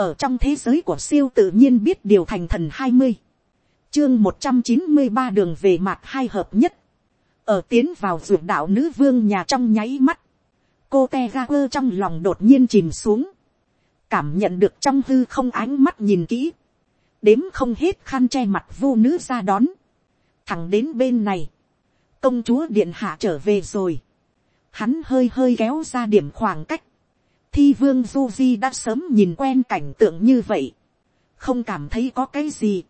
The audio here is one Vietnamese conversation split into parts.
ở trong thế giới của siêu tự nhiên biết điều thành thần hai mươi, chương một trăm chín mươi ba đường về mặt hai hợp nhất, ở tiến vào ruột đạo nữ vương nhà trong nháy mắt, cô te ga quơ trong lòng đột nhiên chìm xuống, cảm nhận được trong hư không ánh mắt nhìn kỹ, đếm không hết khăn che mặt vô nữ ra đón, thẳng đến bên này, công chúa điện hạ trở về rồi, hắn hơi hơi kéo ra điểm khoảng cách, thi vương du di đã sớm nhìn quen cảnh tượng như vậy, không cảm thấy có cái gì,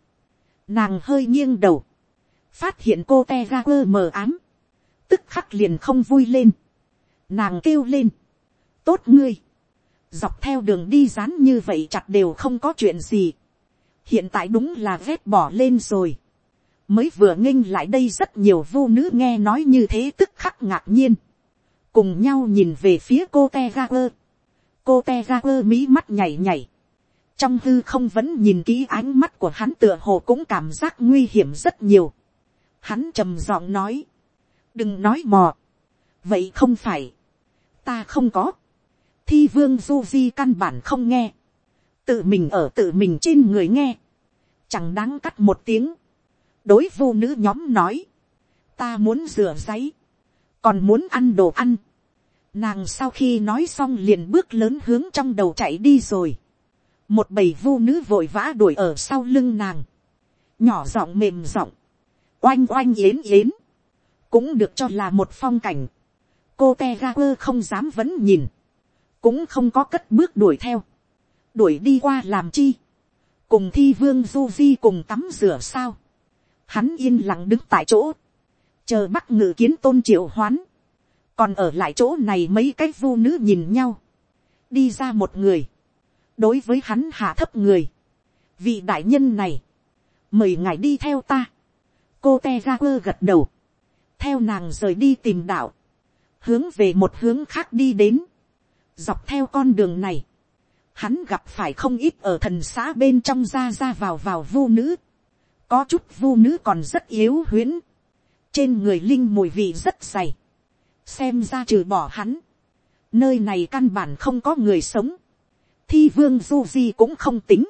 nàng hơi nghiêng đầu, phát hiện cô te ra quơ mờ ám, tức khắc liền không vui lên, nàng kêu lên, tốt ngươi, dọc theo đường đi rán như vậy chặt đều không có chuyện gì, hiện tại đúng là vết bỏ lên rồi, mới vừa nghênh lại đây rất nhiều vô nữ nghe nói như thế tức khắc ngạc nhiên, cùng nhau nhìn về phía cô te ga quơ, cô te ga quơ mí mắt nhảy nhảy, trong hư không vẫn nhìn kỹ ánh mắt của hắn tựa hồ cũng cảm giác nguy hiểm rất nhiều. Hắn trầm giọng nói, đừng nói mò, vậy không phải, ta không có, thi vương du di căn bản không nghe, tự mình ở tự mình trên người nghe, chẳng đáng cắt một tiếng, đối vô nữ nhóm nói, ta muốn rửa giấy, còn muốn ăn đồ ăn, nàng sau khi nói xong liền bước lớn hướng trong đầu chạy đi rồi, một bầy vu nữ vội vã đuổi ở sau lưng nàng, nhỏ giọng mềm giọng, oanh oanh yến yến, cũng được cho là một phong cảnh, cô te ga quơ không dám vẫn nhìn, cũng không có cất bước đuổi theo, đuổi đi qua làm chi, cùng thi vương du di cùng tắm rửa sao, hắn yên lặng đứng tại chỗ, chờ bắt ngự kiến tôn triệu hoán, còn ở lại chỗ này mấy cái vu nữ nhìn nhau, đi ra một người, đối với hắn hạ thấp người, vị đại nhân này, mời ngài đi theo ta, cô te ra quơ gật đầu, theo nàng rời đi tìm đạo, hướng về một hướng khác đi đến, dọc theo con đường này, hắn gặp phải không ít ở thần xã bên trong ra ra vào vào vu nữ, có chút vu nữ còn rất yếu huyễn, trên người linh mùi vị rất dày, xem ra trừ bỏ hắn, nơi này căn bản không có người sống, thi vương du di cũng không tính,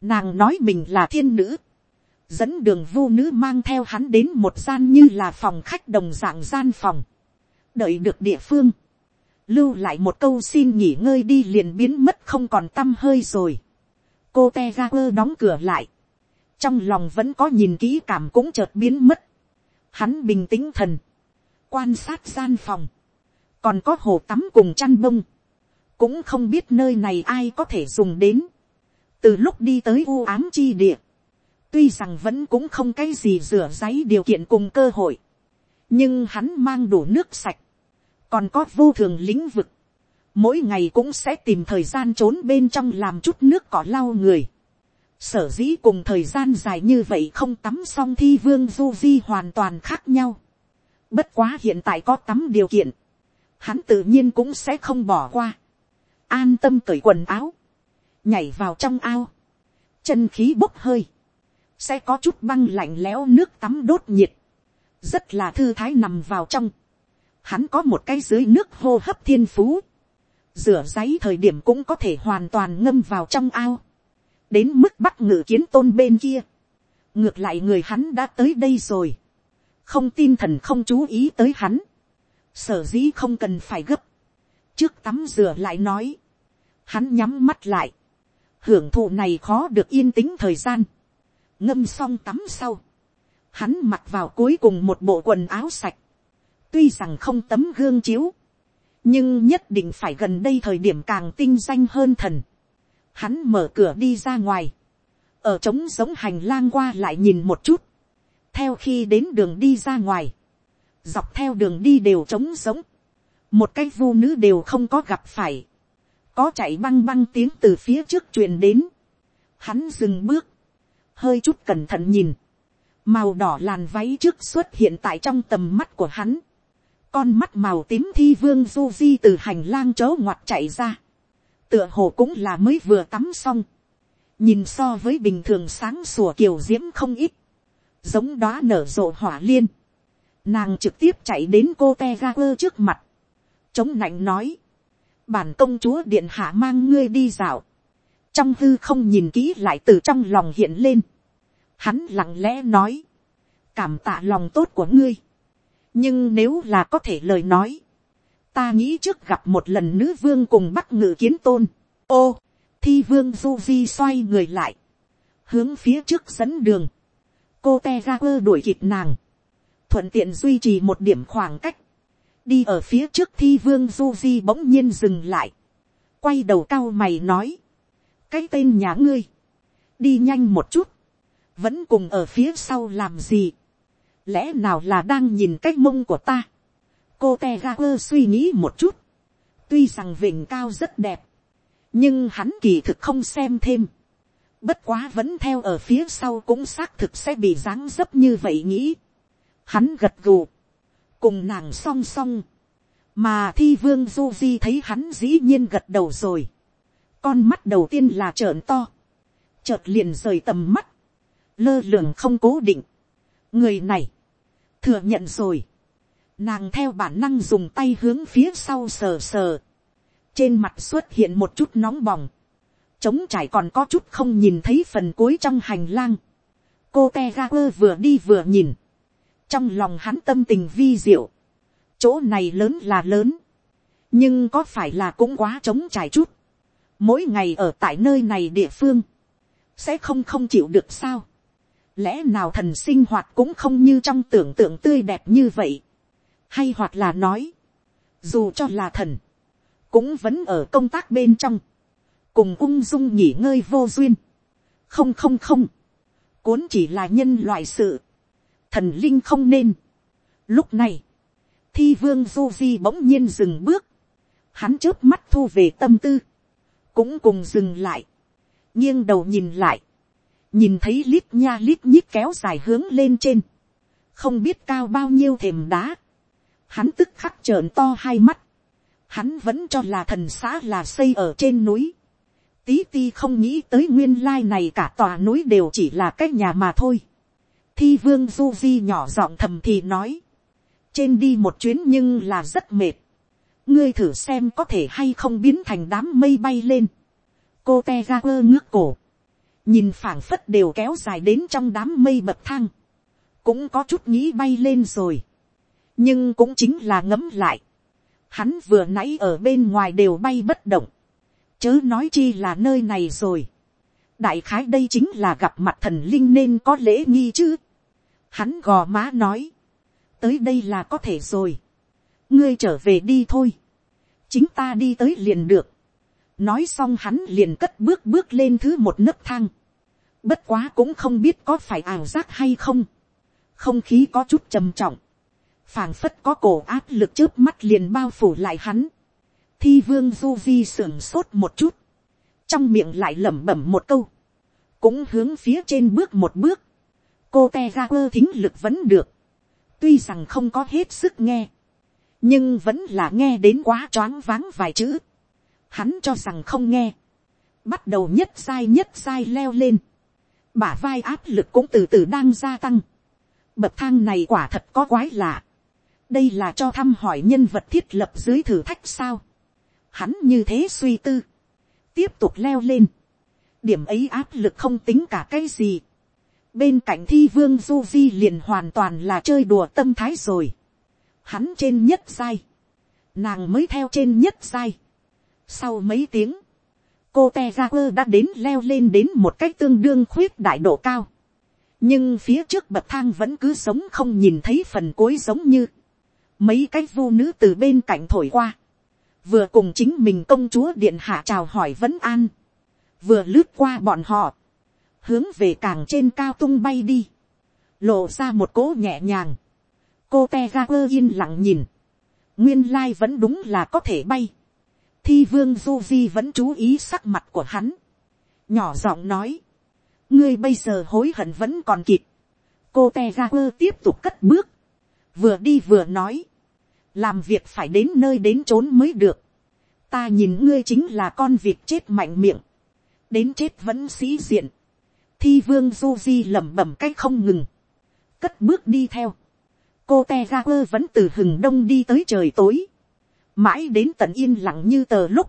nàng nói mình là thiên nữ, dẫn đường vu nữ mang theo hắn đến một gian như là phòng khách đồng dạng gian phòng, đợi được địa phương, lưu lại một câu xin nghỉ ngơi đi liền biến mất không còn t â m hơi rồi. cô te ga quơ đóng cửa lại, trong lòng vẫn có nhìn kỹ cảm cũng chợt biến mất. hắn bình tĩnh thần, quan sát gian phòng, còn có hồ tắm cùng chăn bông, cũng không biết nơi này ai có thể dùng đến. từ lúc đi tới u ám chi địa, tuy rằng vẫn cũng không cái gì rửa giấy điều kiện cùng cơ hội, nhưng hắn mang đủ nước sạch, còn có vô thường lĩnh vực, mỗi ngày cũng sẽ tìm thời gian trốn bên trong làm chút nước cỏ lau người. Sở dĩ cùng thời gian dài như vậy không tắm xong thi vương du di hoàn toàn khác nhau. Bất quá hiện tại có tắm điều kiện, hắn tự nhiên cũng sẽ không bỏ qua. An tâm cởi quần áo, nhảy vào trong ao, chân khí bốc hơi, sẽ có chút băng lạnh lẽo nước tắm đốt nhiệt, rất là thư thái nằm vào trong. Hắn có một cái dưới nước hô hấp thiên phú, rửa giấy thời điểm cũng có thể hoàn toàn ngâm vào trong ao, đến mức bắt ngự kiến tôn bên kia, ngược lại người hắn đã tới đây rồi, không tin thần không chú ý tới hắn, sở dĩ không cần phải gấp, trước tắm rửa lại nói, hắn nhắm mắt lại, hưởng thụ này khó được yên tĩnh thời gian, ngâm xong tắm sau, hắn mặc vào cuối cùng một bộ quần áo sạch, tuy rằng không tấm gương chiếu, nhưng nhất định phải gần đây thời điểm càng tinh danh hơn thần. Hắn mở cửa đi ra ngoài, ở trống giống hành lang qua lại nhìn một chút, theo khi đến đường đi ra ngoài, dọc theo đường đi đều trống giống, một cái vu nữ đều không có gặp phải, có chạy băng băng tiếng từ phía trước truyền đến, hắn dừng bước, hơi chút cẩn thận nhìn, màu đỏ làn váy trước xuất hiện tại trong tầm mắt của hắn, con mắt màu tím thi vương du di từ hành lang chớ ngoặt chạy ra. tựa hồ cũng là mới vừa tắm xong. nhìn so với bình thường sáng sủa kiều diễm không ít giống đó nở rộ hỏa liên. nàng trực tiếp chạy đến cô te ga quơ trước mặt. chống nạnh nói. bản công chúa điện hạ mang ngươi đi dạo. trong hư không nhìn kỹ lại từ trong lòng hiện lên, hắn lặng lẽ nói, cảm tạ lòng tốt của ngươi, nhưng nếu là có thể lời nói, ta nghĩ trước gặp một lần nữ vương cùng bắc ngự kiến tôn, ô, thi vương du di xoay người lại, hướng phía trước dẫn đường, cô te ga quơ đuổi kịp nàng, thuận tiện duy trì một điểm khoảng cách, đi ở phía trước thi vương du di bỗng nhiên dừng lại, quay đầu cao mày nói, cái tên nhà ngươi, đi nhanh một chút, vẫn cùng ở phía sau làm gì, lẽ nào là đang nhìn cái mông của ta, cô te ga quơ suy nghĩ một chút, tuy rằng vịnh cao rất đẹp, nhưng hắn kỳ thực không xem thêm, bất quá vẫn theo ở phía sau cũng xác thực sẽ bị dáng dấp như vậy nghĩ, hắn gật gù, cùng nàng song song, mà thi vương du di thấy hắn dĩ nhiên gật đầu rồi, con mắt đầu tiên là trợn to, chợt liền rời tầm mắt, lơ lường không cố định, người này, thừa nhận rồi, nàng theo bản năng dùng tay hướng phía sau sờ sờ, trên mặt xuất hiện một chút nóng bỏng, trống trải còn có chút không nhìn thấy phần cuối trong hành lang, cô te ga quơ vừa đi vừa nhìn, trong lòng hắn tâm tình vi diệu, chỗ này lớn là lớn, nhưng có phải là cũng quá trống trải chút, mỗi ngày ở tại nơi này địa phương, sẽ không không chịu được sao, lẽ nào thần sinh hoạt cũng không như trong tưởng tượng tươi đẹp như vậy, hay hoặc là nói, dù cho là thần, cũng vẫn ở công tác bên trong, cùng ung dung nghỉ ngơi vô duyên, không không không, cuốn chỉ là nhân loại sự, thần linh không nên. Lúc này, thi vương du di bỗng nhiên dừng bước, hắn trước mắt thu về tâm tư, cũng cùng dừng lại, nghiêng đầu nhìn lại, nhìn thấy lít nha lít nhít kéo dài hướng lên trên, không biết cao bao nhiêu thềm đá, hắn tức khắc trợn to hai mắt, hắn vẫn cho là thần xã là xây ở trên núi, tí ti không nghĩ tới nguyên lai này cả tòa núi đều chỉ là cái nhà mà thôi, thi vương du di nhỏ giọng thầm thì nói, trên đi một chuyến nhưng là rất mệt, ngươi thử xem có thể hay không biến thành đám mây bay lên, cô te ga quơ ngước cổ, nhìn phảng phất đều kéo dài đến trong đám mây bậc thang, cũng có chút nghĩ bay lên rồi, nhưng cũng chính là ngấm lại, hắn vừa nãy ở bên ngoài đều bay bất động, chớ nói chi là nơi này rồi, đại khái đây chính là gặp mặt thần linh nên có lễ nghi chứ, hắn gò má nói, tới đây là có thể rồi, ngươi trở về đi thôi, chính ta đi tới liền được, nói xong hắn liền cất bước bước lên thứ một nấc thang, bất quá cũng không biết có phải ảo giác hay không, không khí có chút trầm trọng, phảng phất có cổ áp lực trước mắt liền bao phủ lại hắn, thi vương du di sưởng sốt một chút, trong miệng lại lẩm bẩm một câu, cũng hướng phía trên bước một bước, cô te ga quơ thính lực vẫn được, tuy rằng không có hết sức nghe, nhưng vẫn là nghe đến quá choáng váng vài chữ, hắn cho rằng không nghe, bắt đầu nhất sai nhất sai leo lên, bả vai áp lực cũng từ từ đang gia tăng, bậc thang này quả thật có quái lạ, đây là cho thăm hỏi nhân vật thiết lập dưới thử thách sao, hắn như thế suy tư, tiếp tục leo lên, điểm ấy áp lực không tính cả cái gì, bên cạnh thi vương du di liền hoàn toàn là chơi đùa tâm thái rồi, hắn trên nhất sai, nàng mới theo trên nhất sai, sau mấy tiếng, cô te ra quơ đã đến leo lên đến một cách tương đương khuyết đại độ cao, nhưng phía trước bậc thang vẫn cứ sống không nhìn thấy phần cuối giống như, mấy cái vu nữ từ bên cạnh thổi qua, vừa cùng chính mình công chúa điện hạ chào hỏi vấn an, vừa lướt qua bọn họ, hướng về càng trên cao tung bay đi, lộ ra một cỗ nhẹ nhàng, cô te ga quơ yên lặng nhìn, nguyên lai vẫn đúng là có thể bay, thi vương du di vẫn chú ý sắc mặt của hắn, nhỏ giọng nói, ngươi bây giờ hối hận vẫn còn kịp, cô te ga quơ tiếp tục cất bước, vừa đi vừa nói, làm việc phải đến nơi đến trốn mới được, ta nhìn ngươi chính là con việc chết mạnh miệng, đến chết vẫn sĩ diện, thi vương du di lẩm bẩm c á c h không ngừng, cất bước đi theo, cô te ra quơ vẫn từ hừng đông đi tới trời tối, mãi đến tận yên lặng như tờ lúc,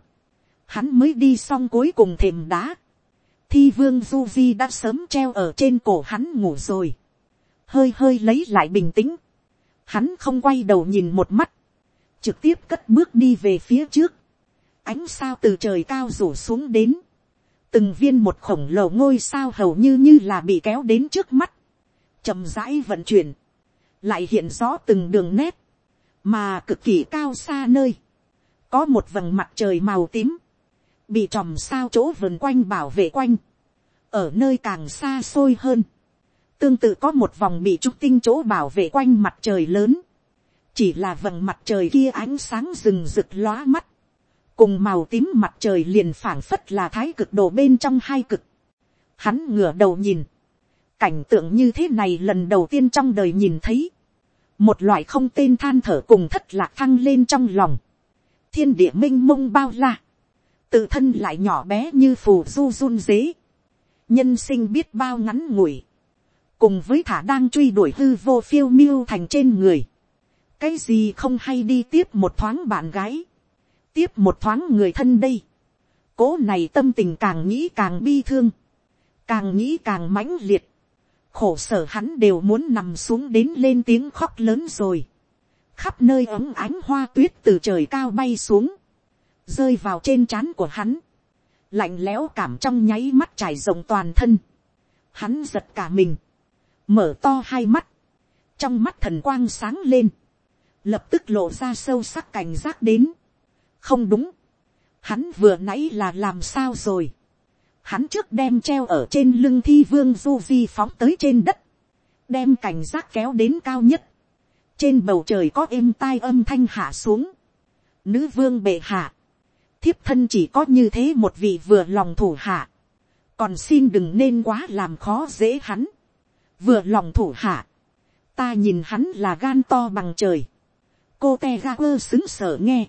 hắn mới đi xong cuối cùng thềm đá, thi vương du di đã sớm treo ở trên cổ hắn ngủ rồi, hơi hơi lấy lại bình tĩnh, hắn không quay đầu nhìn một mắt, trực tiếp cất bước đi về phía trước, ánh sao từ trời cao rủ xuống đến, từng viên một khổng lồ ngôi sao hầu như như là bị kéo đến trước mắt, chậm rãi vận chuyển, lại hiện rõ từng đường nét, mà cực kỳ cao xa nơi, có một vầng mặt trời màu tím, bị tròm sao chỗ vườn quanh bảo vệ quanh, ở nơi càng xa xôi hơn, tương tự có một vòng bị trúc tinh chỗ bảo vệ quanh mặt trời lớn, chỉ là vầng mặt trời kia ánh sáng rừng rực lóa mắt, cùng màu tím mặt trời liền phảng phất là thái cực đồ bên trong hai cực. Hắn ngửa đầu nhìn, cảnh tượng như thế này lần đầu tiên trong đời nhìn thấy, một loại không tên than thở cùng thất lạc thăng lên trong lòng, thiên địa m i n h mông bao la, tự thân lại nhỏ bé như phù du run dế, nhân sinh biết bao ngắn ngủi, cùng với thả đang truy đuổi hư vô phiêu miêu thành trên người, cái gì không hay đi tiếp một thoáng bạn gái, tiếp một thoáng người thân đây, cố này tâm tình càng nghĩ càng bi thương, càng nghĩ càng mãnh liệt, khổ sở hắn đều muốn nằm xuống đến lên tiếng khóc lớn rồi. khắp nơi ấm ánh hoa tuyết từ trời cao bay xuống, rơi vào trên trán của hắn, lạnh lẽo cảm trong nháy mắt trải rộng toàn thân. hắn giật cả mình, mở to hai mắt, trong mắt thần quang sáng lên, lập tức lộ ra sâu sắc cảnh giác đến. không đúng, hắn vừa nãy là làm sao rồi? Hắn trước đem treo ở trên lưng thi vương du di phóng tới trên đất, đem cảnh giác kéo đến cao nhất, trên bầu trời có êm tai âm thanh hạ xuống, nữ vương bệ hạ, thiếp thân chỉ có như thế một vị vừa lòng thủ hạ, còn xin đừng nên quá làm khó dễ hắn, vừa lòng thủ hạ, ta nhìn hắn là gan to bằng trời, cô te ga quơ xứng sở nghe,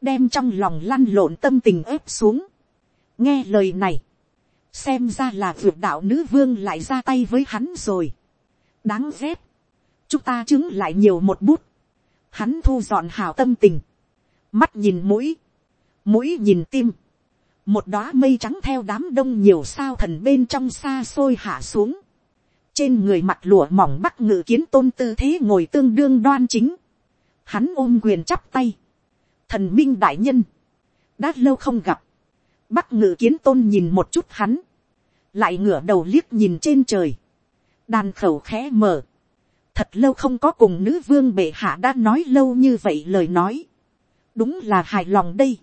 đem trong lòng lăn lộn tâm tình ép xuống, nghe lời này, xem ra là vượt đạo nữ vương lại ra tay với hắn rồi. đáng ghét, chúng ta chứng lại nhiều một bút, hắn thu dọn hào tâm tình, mắt nhìn mũi, mũi nhìn tim, một đóa mây trắng theo đám đông nhiều sao thần bên trong xa xôi hạ xuống, trên người mặt lụa mỏng bắc ngự kiến tôn tư thế ngồi tương đương đoan chính, hắn ôm quyền chắp tay, thần minh đại nhân, đã lâu không gặp, Bắc ngự kiến tôn nhìn một chút hắn. Lại ngửa đầu liếc nhìn trên trời. Đàn khẩu khẽ mở. Thật lâu không có cùng nữ vương bệ hạ đã nói lâu như vậy lời nói. Đúng là hài lòng đây.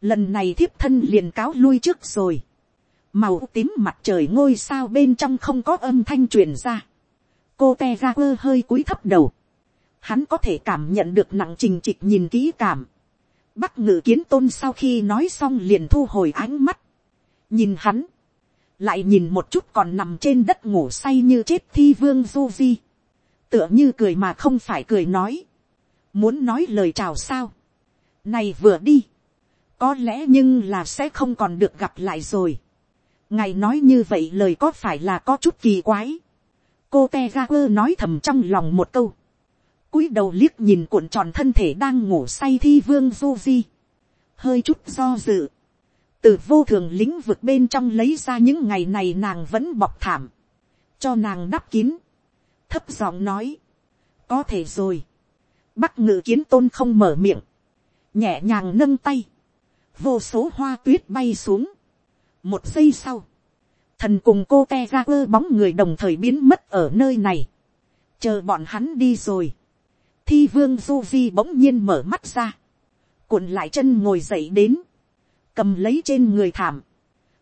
Lần này thiếp thân liền cáo lui trước rồi. Màu tím mặt trời ngôi sao bên trong không có âm thanh truyền ra. Cô te ra quơ hơi cúi thấp đầu. Hắn có thể cảm nhận được nặng trình trịch nhìn kỹ cảm Bắc ngự kiến tôn sau khi nói xong liền thu hồi ánh mắt. Nhìn hắn. Lại nhìn một chút còn nằm trên đất ngủ say như chết thi vương du di. Tựa như cười mà không phải cười nói. Muốn nói lời chào sao. Này vừa đi. Có lẽ nhưng là sẽ không còn được gặp lại rồi. Ngài nói như vậy lời có phải là có chút kỳ quái. Cô te ga quơ nói thầm trong lòng một câu cúi đầu liếc nhìn cuộn tròn thân thể đang ngủ say thi vương du di, hơi chút do dự, từ vô thường lĩnh vực bên trong lấy ra những ngày này nàng vẫn bọc thảm, cho nàng đắp kín, thấp giọng nói, có thể rồi, bắc ngự kiến tôn không mở miệng, nhẹ nhàng nâng tay, vô số hoa tuyết bay xuống, một giây sau, thần cùng cô te ra quơ bóng người đồng thời biến mất ở nơi này, chờ bọn hắn đi rồi, thi vương du vi bỗng nhiên mở mắt ra, cuộn lại chân ngồi dậy đến, cầm lấy trên người thảm,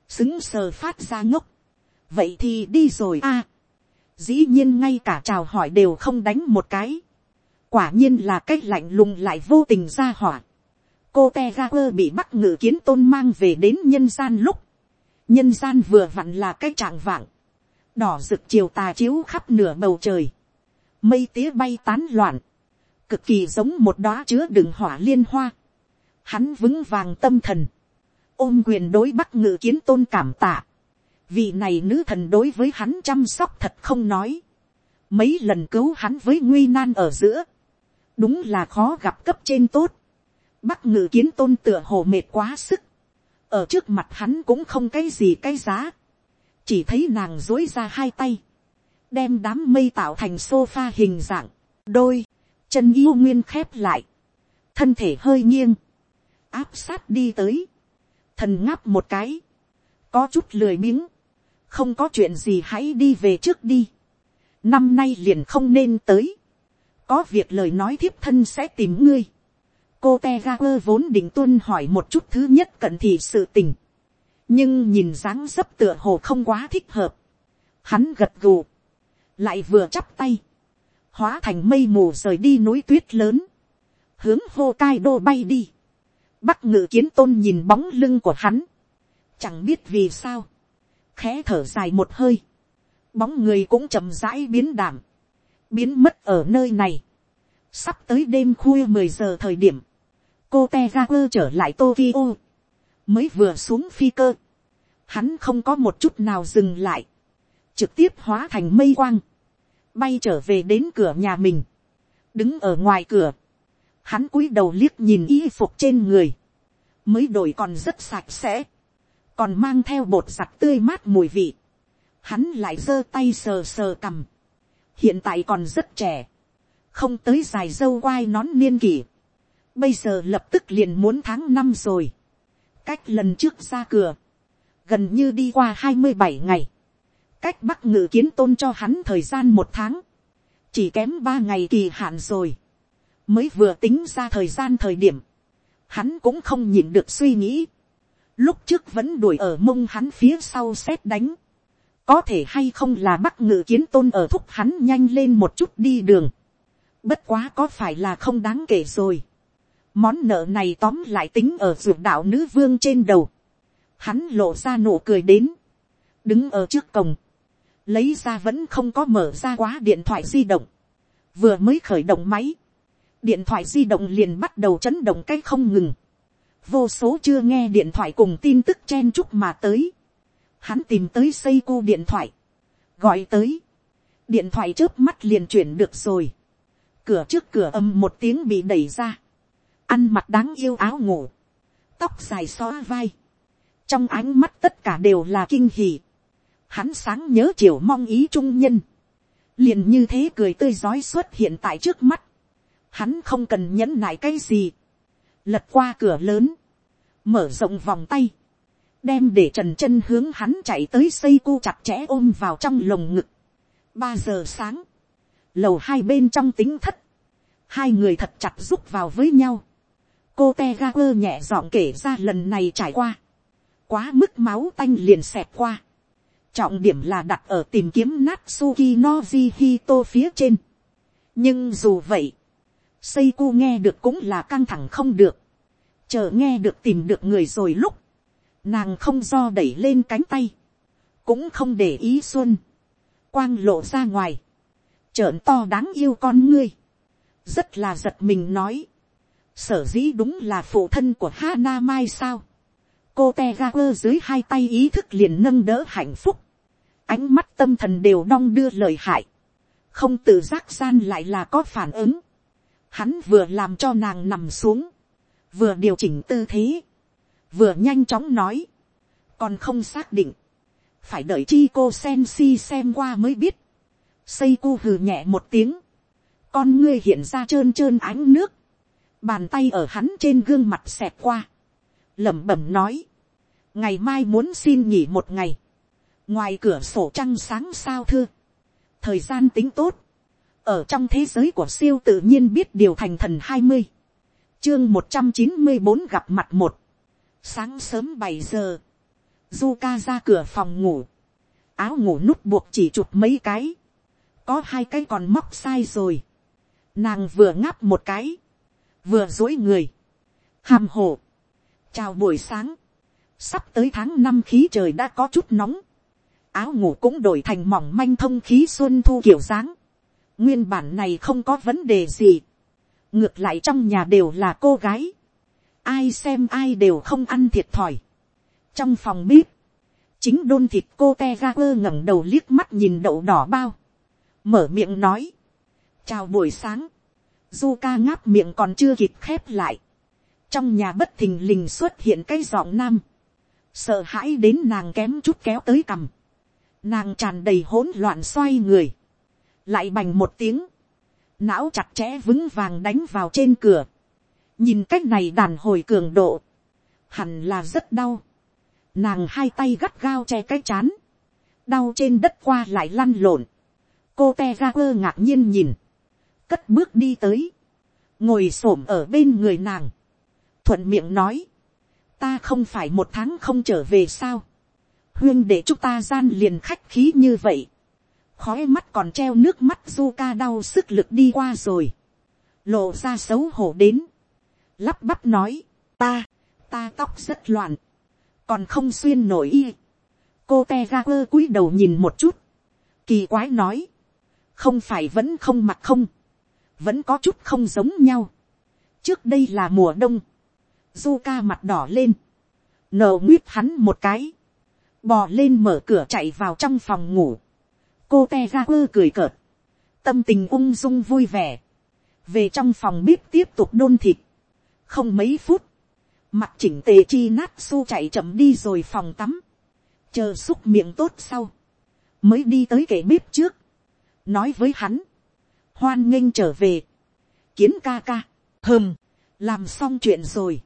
xứng sờ phát ra ngốc, vậy thì đi rồi a, dĩ nhiên ngay cả chào hỏi đều không đánh một cái, quả nhiên là cách lạnh lùng lại vô tình ra hỏa, cô te ga quơ bị bắt ngự kiến tôn mang về đến nhân gian lúc, nhân gian vừa vặn là cái trạng vạng, đỏ rực chiều tà chiếu khắp nửa bầu trời, mây tía bay tán loạn, cực kỳ giống một đóa chứa đựng hỏa liên hoa. Hắn vững vàng tâm thần, ôm quyền đối bắc ngự kiến tôn cảm tạ. Vị này nữ thần đối với hắn chăm sóc thật không nói. Mấy lần cứu hắn với nguy nan ở giữa. Đúng là khó gặp cấp trên tốt. Bắc ngự kiến tôn tựa hồ mệt quá sức. Ở trước mặt hắn cũng không cái gì cái giá. chỉ thấy nàng dối ra hai tay, đem đám mây tạo thành sofa hình dạng, đôi, chân yêu nguyên khép lại, thân thể hơi nghiêng, áp sát đi tới, thần ngáp một cái, có chút lười biếng, không có chuyện gì hãy đi về trước đi, năm nay liền không nên tới, có việc lời nói thiếp thân sẽ tìm ngươi, cô te ga quơ vốn định tuân hỏi một chút thứ nhất cận thị sự tình, nhưng nhìn dáng dấp tựa hồ không quá thích hợp, hắn gật gù, lại vừa chắp tay, hóa thành mây mù rời đi núi tuyết lớn, hướng hô cai đô bay đi, bắc ngự kiến tôn nhìn bóng lưng của hắn, chẳng biết vì sao, khẽ thở dài một hơi, bóng người cũng chậm rãi biến đảm, biến mất ở nơi này, sắp tới đêm khuya mười giờ thời điểm, cô te ga quơ trở lại tokyo, mới vừa xuống phi cơ, hắn không có một chút nào dừng lại, trực tiếp hóa thành mây quang, bay trở về đến cửa nhà mình, đứng ở ngoài cửa, hắn cúi đầu liếc nhìn y phục trên người, mới đổi còn rất sạch sẽ, còn mang theo bột giặt tươi mát mùi vị, hắn lại giơ tay sờ sờ cằm, hiện tại còn rất trẻ, không tới dài dâu quai nón niên kỷ, bây giờ lập tức liền muốn tháng năm rồi, cách lần trước ra cửa, gần như đi qua hai mươi bảy ngày, cách bắc ngự kiến tôn cho hắn thời gian một tháng, chỉ kém ba ngày kỳ hạn rồi, mới vừa tính ra thời gian thời điểm, hắn cũng không nhìn được suy nghĩ, lúc trước vẫn đuổi ở mông hắn phía sau xét đánh, có thể hay không là bắc ngự kiến tôn ở thúc hắn nhanh lên một chút đi đường, bất quá có phải là không đáng kể rồi, món nợ này tóm lại tính ở ruột đạo nữ vương trên đầu, hắn lộ ra nụ cười đến, đứng ở trước cổng, lấy ra vẫn không có mở ra quá điện thoại di động, vừa mới khởi động máy, điện thoại di động liền bắt đầu chấn động cái không ngừng, vô số chưa nghe điện thoại cùng tin tức chen chúc mà tới, hắn tìm tới xây cu điện thoại, gọi tới, điện thoại trước mắt liền chuyển được rồi, cửa trước cửa âm một tiếng bị đẩy ra, ăn mặc đáng yêu áo ngủ, tóc dài xóa vai, trong ánh mắt tất cả đều là kinh hỉ, hắn sáng nhớ chiều mong ý trung nhân, liền như thế cười tươi rói xuất hiện tại trước mắt, hắn không cần nhẫn nại cái gì, lật qua cửa lớn, mở rộng vòng tay, đem để trần chân hướng hắn chạy tới xây cu chặt chẽ ôm vào trong lồng ngực. ba giờ sáng, lầu hai bên trong tính thất, hai người thật chặt rúc vào với nhau. cô te ga quơ nhẹ dọn kể ra lần này trải qua, quá mức máu tanh liền xẹp qua trọng điểm là đặt ở tìm kiếm Natsuki Noji Hito phía trên. nhưng dù vậy, Seiku nghe được cũng là căng thẳng không được. Chờ nghe được tìm được người rồi lúc. Nàng không do đẩy lên cánh tay. Cũng không để ý xuân. Quang lộ ra ngoài. Trợn to đáng yêu con ngươi. Rất là giật mình nói. Sở dĩ đúng là phụ thân của Hana Mai sao. Cô te ga quơ dưới hai tay ý thức liền nâng đỡ hạnh phúc. Ánh mắt tâm thần đều đong đưa lời hại. Không tự giác gian lại là có phản ứng Hắn vừa làm cho nàng nằm xuống. Vừa điều chỉnh tư thế. Vừa nhanh chóng nói. Còn không xác định. Phải đợi chi cô sen si xem qua mới biết. Xây cu hừ nhẹ một tiếng. Con ngươi hiện ra trơn trơn ánh nước. Bàn tay ở hắn trên gương mặt xẹp qua. lẩm bẩm nói. Ngày mai muốn xin nghỉ một ngày. Ngoài cửa sổ trăng sáng sao thưa. Thời gian tính tốt. Ở trong thế giới của siêu tự nhiên biết điều thành thần hai mươi, chương một trăm chín mươi bốn gặp mặt một, sáng sớm bảy giờ, du ca ra cửa phòng ngủ, áo ngủ nút buộc chỉ chụp mấy cái, có hai cái còn móc sai rồi, nàng vừa ngáp một cái, vừa dối người, hàm hồ, chào buổi sáng, sắp tới tháng năm khí trời đã có chút nóng, áo ngủ cũng đổi thành mỏng manh thông khí xuân thu kiểu dáng, nguyên bản này không có vấn đề gì. ngược lại trong nhà đều là cô gái. ai xem ai đều không ăn thiệt thòi. trong phòng bếp, chính đôn thịt cô te ga quơ ngẩng đầu liếc mắt nhìn đậu đỏ bao. mở miệng nói. chào buổi sáng. du ca ngáp miệng còn chưa kịp khép lại. trong nhà bất thình lình xuất hiện cái giọng nam. sợ hãi đến nàng kém chút kéo tới cằm nàng tràn đầy hỗn loạn xoay người, lại bành một tiếng, não chặt chẽ vững vàng đánh vào trên cửa, nhìn cách này đàn hồi cường độ, hẳn là rất đau, nàng hai tay gắt gao che cái chán, đau trên đất qua lại lăn lộn, cô te ra quơ ngạc nhiên nhìn, cất bước đi tới, ngồi s ổ m ở bên người nàng, thuận miệng nói, ta không phải một tháng không trở về sao, huyên để chúng ta gian liền khách khí như vậy, khói mắt còn treo nước mắt du ca đau sức lực đi qua rồi, lộ ra xấu hổ đến, lắp bắp nói, ta, ta tóc rất loạn, còn không xuyên nổi y, cô te ra quơ cúi đầu nhìn một chút, kỳ quái nói, không phải vẫn không mặc không, vẫn có chút không giống nhau. trước đây là mùa đông, du ca mặt đỏ lên, nở nguyết hắn một cái, bò lên mở cửa chạy vào trong phòng ngủ, cô te ra quơ cười cợt, tâm tình ung dung vui vẻ, về trong phòng bếp tiếp tục đôn thịt, không mấy phút, mặt chỉnh tề chi nát su chạy chậm đi rồi phòng tắm, chờ xúc miệng tốt sau, mới đi tới kệ bếp trước, nói với hắn, hoan nghênh trở về, kiến ca ca, hơm, làm xong chuyện rồi,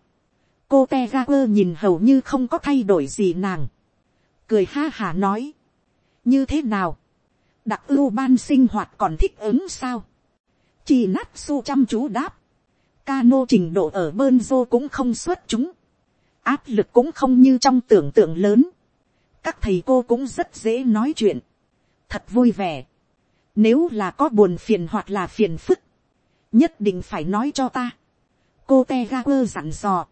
cô te ra quơ nhìn hầu như không có thay đổi gì nàng, cười ha hà nói, như thế nào, đặc ưu ban sinh hoạt còn thích ứng sao, chi nát su chăm chú đáp, Cano trình độ ở bơn dô cũng không xuất chúng. Áp lực cũng không như trong tưởng tượng lớn. Các thầy cô cũng rất dễ nói chuyện. Thật vui vẻ. Nếu là có buồn phiền hoặc là phiền phức. Nhất định phải nói cho ta. Cô Tegaper dặn dò.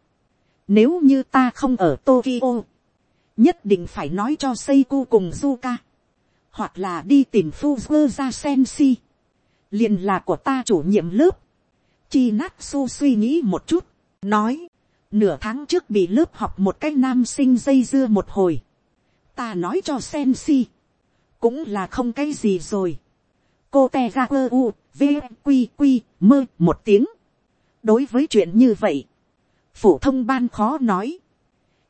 Nếu như ta không ở Tokyo. Nhất định phải nói cho Seiko cùng Zuka. Hoặc là đi tìm Fuzzer ra Sensi. Liền là của ta chủ nhiệm lớp Chi Natsu suy nghĩ một chút, nói, nửa tháng trước bị lớp học một cái nam sinh dây dưa một hồi. Ta nói cho sen si, cũng là không cái gì rồi. cô te ga quơ u, v, q q mơ một tiếng. đối với chuyện như vậy, phổ thông ban khó nói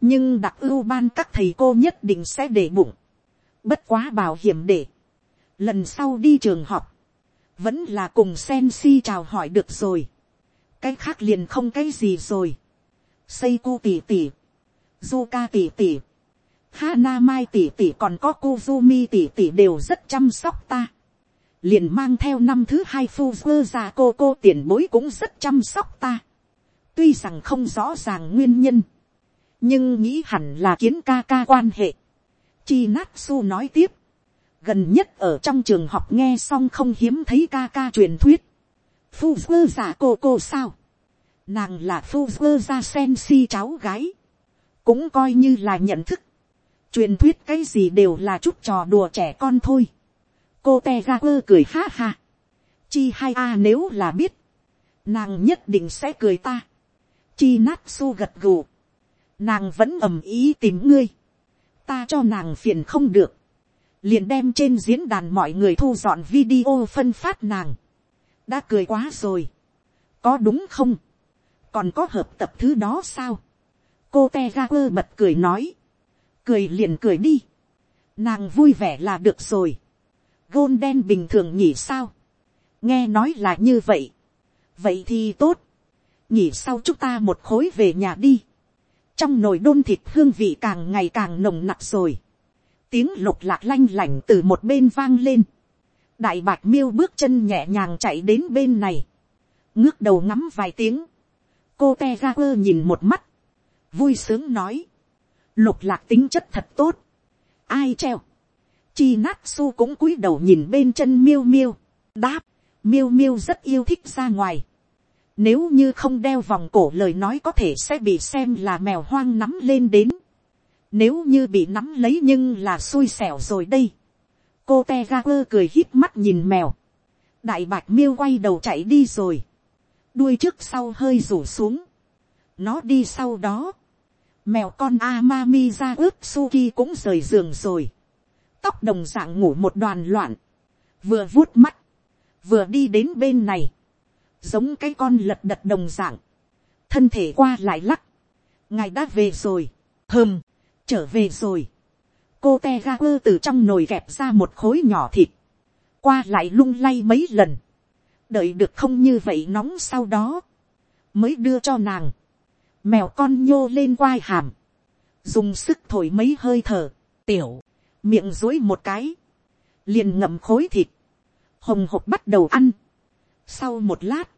nhưng đặc ưu ban các thầy cô nhất định sẽ để bụng. bất quá bảo hiểm để. lần sau đi trường học, vẫn là cùng sen si chào hỏi được rồi. cái khác liền không cái gì rồi. xây cu tỉ tỉ, du ca tỉ tỉ, hana mai tỉ tỉ còn có kuzumi tỉ tỉ đều rất chăm sóc ta. liền mang theo năm thứ hai phu vơ ra cô cô tiền bối cũng rất chăm sóc ta. tuy rằng không rõ ràng nguyên nhân, nhưng nghĩ hẳn là kiến ca ca quan hệ. chi nát su nói tiếp, gần nhất ở trong trường học nghe xong không hiếm thấy ca ca truyền thuyết. Phu vơ giả cô cô sao. Nàng là phu vơ ra sen si cháu gái. Cũng coi như là nhận thức. Truyền thuyết cái gì đều là chút trò đùa trẻ con thôi. Cô te ga quơ cười ha ha. Chi hai a nếu là biết. Nàng nhất định sẽ cười ta. Chi nát su gật gù. Nàng vẫn ầm ý tìm ngươi. Ta cho nàng phiền không được. Liền đem trên diễn đàn mọi người thu dọn video phân phát nàng, đã cười quá rồi, có đúng không, còn có hợp tập thứ đó sao, cô te ga quơ bật cười nói, cười liền cười đi, nàng vui vẻ là được rồi, gôn đen bình thường nhỉ sao, nghe nói là như vậy, vậy thì tốt, nhỉ sau chúng ta một khối về nhà đi, trong nồi đôn thịt hương vị càng ngày càng nồng nặc rồi, tiếng lục lạc lanh lảnh từ một bên vang lên. đại bạc miêu bước chân nhẹ nhàng chạy đến bên này. ngước đầu ngắm vài tiếng. cô te ga quơ nhìn một mắt. vui sướng nói. lục lạc tính chất thật tốt. ai treo. chi nát su cũng cúi đầu nhìn bên chân miêu miêu. đáp. miêu miêu rất yêu thích ra ngoài. Nếu như không đeo vòng cổ lời nói có thể sẽ bị xem là mèo hoang nắm lên đến. Nếu như bị nắm lấy nhưng là xui xẻo rồi đây. Cô te ga quơ cười hít mắt nhìn mèo. Đại bạch miêu quay đầu chạy đi rồi. Đuôi trước sau hơi rủ xuống. Nó đi sau đó. Mèo con Amami ra ướp Suki cũng rời giường rồi. Tóc đồng dạng ngủ một đoàn loạn. Vừa vuốt mắt. Vừa đi đến bên này. Giống cái con lật đật đồng dạng. Thân thể qua lại lắc. Ngài đã về rồi. hơm, trở về rồi. cô te ga quơ từ trong nồi kẹp ra một khối nhỏ thịt, qua lại lung lay mấy lần, đợi được không như vậy nóng sau đó, mới đưa cho nàng, mèo con nhô lên quai hàm, dùng sức thổi mấy hơi thở, tiểu, miệng dối một cái, liền ngậm khối thịt, hồng hộc bắt đầu ăn. Sau một lát,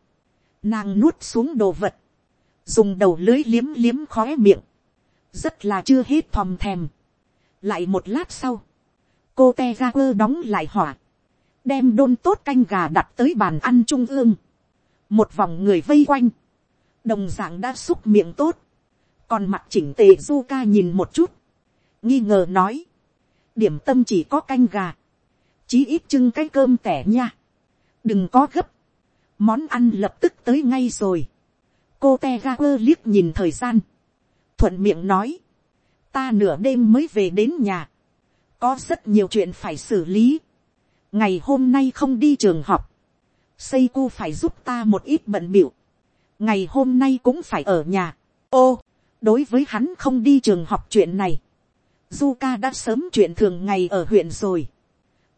nàng nuốt xuống đồ vật, dùng đầu lưới liếm liếm khóe miệng, rất là chưa hết thòm thèm. lại một lát sau, cô te ga quơ đóng lại hỏa, đem đôn tốt canh gà đặt tới bàn ăn trung ương, một vòng người vây quanh, đồng d ạ n g đã xúc miệng tốt, còn mặt chỉnh tề du ca nhìn một chút, nghi ngờ nói, điểm tâm chỉ có canh gà, chí ít trưng cái cơm tẻ nha, đừng có gấp, món ăn lập tức tới ngay rồi, cô te ga quơ liếc nhìn thời gian, thuận miệng nói, ta nửa đêm mới về đến nhà, có rất nhiều chuyện phải xử lý, ngày hôm nay không đi trường học, xây cu phải giúp ta một ít bận biểu, ngày hôm nay cũng phải ở nhà. ô, đối với hắn không đi trường học chuyện này, Zuka đã sớm chuyện thường ngày ở huyện rồi.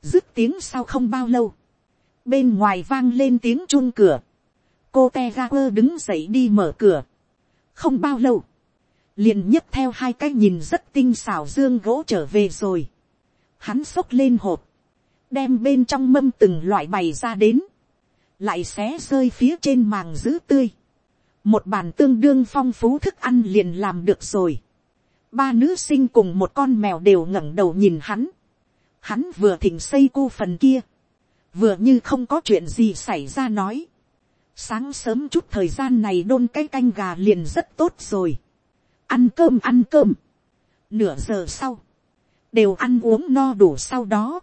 Dứt tiếng sau không bao lâu. Bên ngoài vang lên tiếng chun cửa. Cô Tegaper đứng dậy đi mở cửa. Không bao lâu. Liền nhấc theo hai cái nhìn rất tinh xảo dương gỗ trở về rồi. Hắn xốc lên hộp đem bên trong mâm từng loại bày ra đến, lại xé rơi phía trên màng giữ tươi, một bàn tương đương phong phú thức ăn liền làm được rồi, ba nữ sinh cùng một con mèo đều ngẩng đầu nhìn hắn, hắn vừa thỉnh xây cu phần kia, vừa như không có chuyện gì xảy ra nói, sáng sớm chút thời gian này đôn cái canh gà liền rất tốt rồi, ăn cơm ăn cơm, nửa giờ sau, đều ăn uống no đủ sau đó,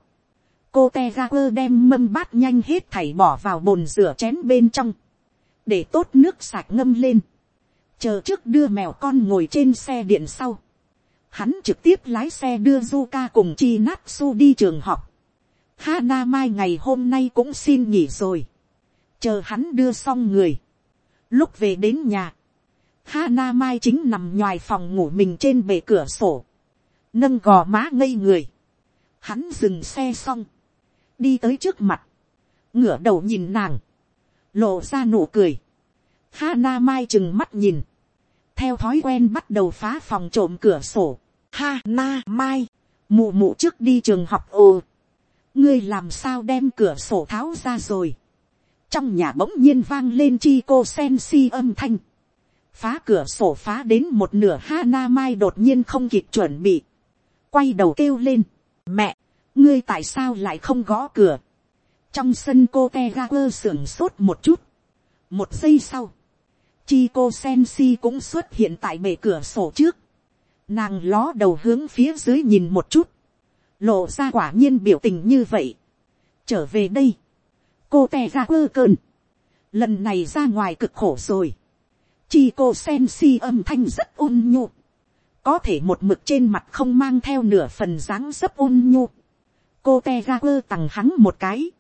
cô te ga quơ đem mâm bát nhanh hết thảy bỏ vào bồn rửa chén bên trong, để tốt nước sạch ngâm lên, chờ trước đưa mèo con ngồi trên xe điện sau, hắn trực tiếp lái xe đưa Zuka cùng Chi Natsu đi trường học. Hana mai ngày hôm nay cũng xin nghỉ rồi. Chờ hắn đưa xong người. Lúc về đến nhà. Hana mai chính nằm ngoài phòng ngủ mình trên bề cửa sổ. Nâng gò má ngây người. Hắn dừng xe xong đi tới trước mặt, ngửa đầu nhìn nàng, lộ ra nụ cười, Hana Mai chừng mắt nhìn, theo thói quen bắt đầu phá phòng trộm cửa sổ, Hana Mai, mụ mụ trước đi trường học ồ, ngươi làm sao đem cửa sổ tháo ra rồi, trong nhà bỗng nhiên vang lên chi cô sen si âm thanh, phá cửa sổ phá đến một nửa ha na Mai đột nhiên không kịp chuẩn bị, quay đầu kêu lên, mẹ, ngươi tại sao lại không gõ cửa, trong sân cô te ga quơ sưởng sốt một chút, một giây sau, chi cô sen si cũng xuất hiện tại bể cửa sổ trước, nàng ló đầu hướng phía dưới nhìn một chút, lộ ra quả nhiên biểu tình như vậy, trở về đây, cô tè ra quơ cơn, lần này ra ngoài cực khổ rồi, chi cô sen si âm thanh rất ôn nhu, có thể một mực trên mặt không mang theo nửa phần dáng dấp ôn nhu, cô te ra quơ tặng hắn một cái,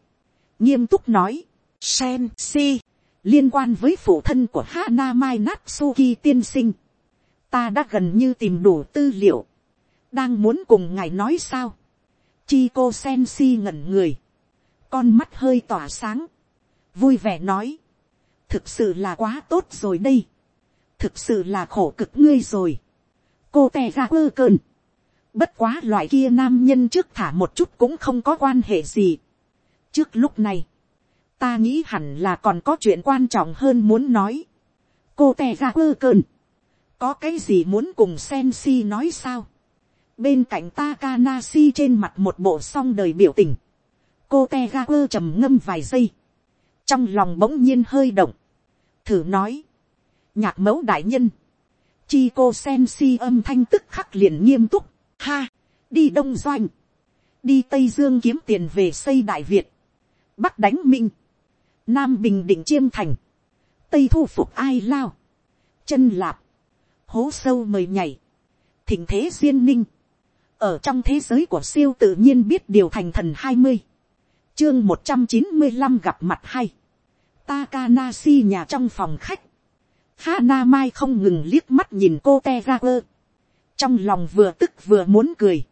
nghiêm túc nói, sen si, liên quan với phụ thân của Hana Mai Natsuki tiên sinh, ta đã gần như tìm đủ tư liệu, đang muốn cùng ngài nói sao, chi cô sen si ngẩn người, con mắt hơi tỏa sáng, vui vẻ nói, thực sự là quá tốt rồi đây, thực sự là khổ cực ngươi rồi, cô tè ra ơ cơn, Bất quá loại kia nam nhân trước thả một chút cũng không có quan hệ gì. Trước lúc này, ta nghĩ hẳn là còn có chuyện quan trọng hơn muốn nói. Cô tè ra ơ cơn. Có cái gì muốn cùng sen si nói sao? Bên cạnh Takanashi trên mặt một bộ song đời biểu tình. Cô Tegaku trầm ngâm vài giây. Trong lòng bỗng nhiên hơi động. Thử nói. Nhạc mẫu đại nhân. Chi cô sen si âm thanh tức khắc liền nghiêm túc Ha, đi Đông Doanh. Đi Tây Dương kiếm tiền về xây Đại Việt. Bắc đánh Minh. Nam Bình Định Chiêm Thành. Tây thu phục ai lao. Chân lạp. Hố sâu mời nhảy. Thỉnh thế duyên ninh. Ở trong thế giới của siêu tự nhiên biết điều thành thần hai mươi. Chương một trăm chín mươi năm gặp mặt hay. Takanashi nhà trong phòng khách. Hana Mai không ngừng liếc mắt nhìn cô Tegaper trong lòng vừa tức vừa muốn cười.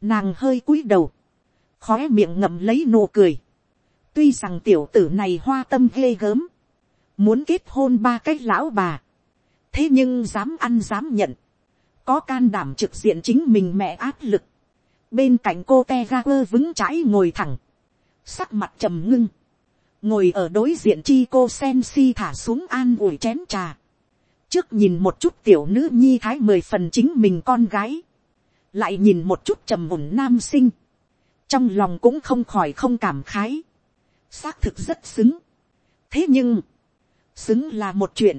nàng hơi cúi đầu, khói miệng ngậm lấy nụ cười, tuy rằng tiểu tử này hoa tâm ghê gớm, muốn kết hôn ba cái lão bà, thế nhưng dám ăn dám nhận, có can đảm trực diện chính mình mẹ áp lực, bên cạnh cô te ga quơ vững chãi ngồi thẳng, sắc mặt trầm ngưng, ngồi ở đối diện chi cô sen si thả xuống an ủi chén trà, trước nhìn một chút tiểu nữ nhi thái mười phần chính mình con gái, lại nhìn một chút trầm ổn nam sinh, trong lòng cũng không khỏi không cảm khái, xác thực rất xứng. thế nhưng, xứng là một chuyện,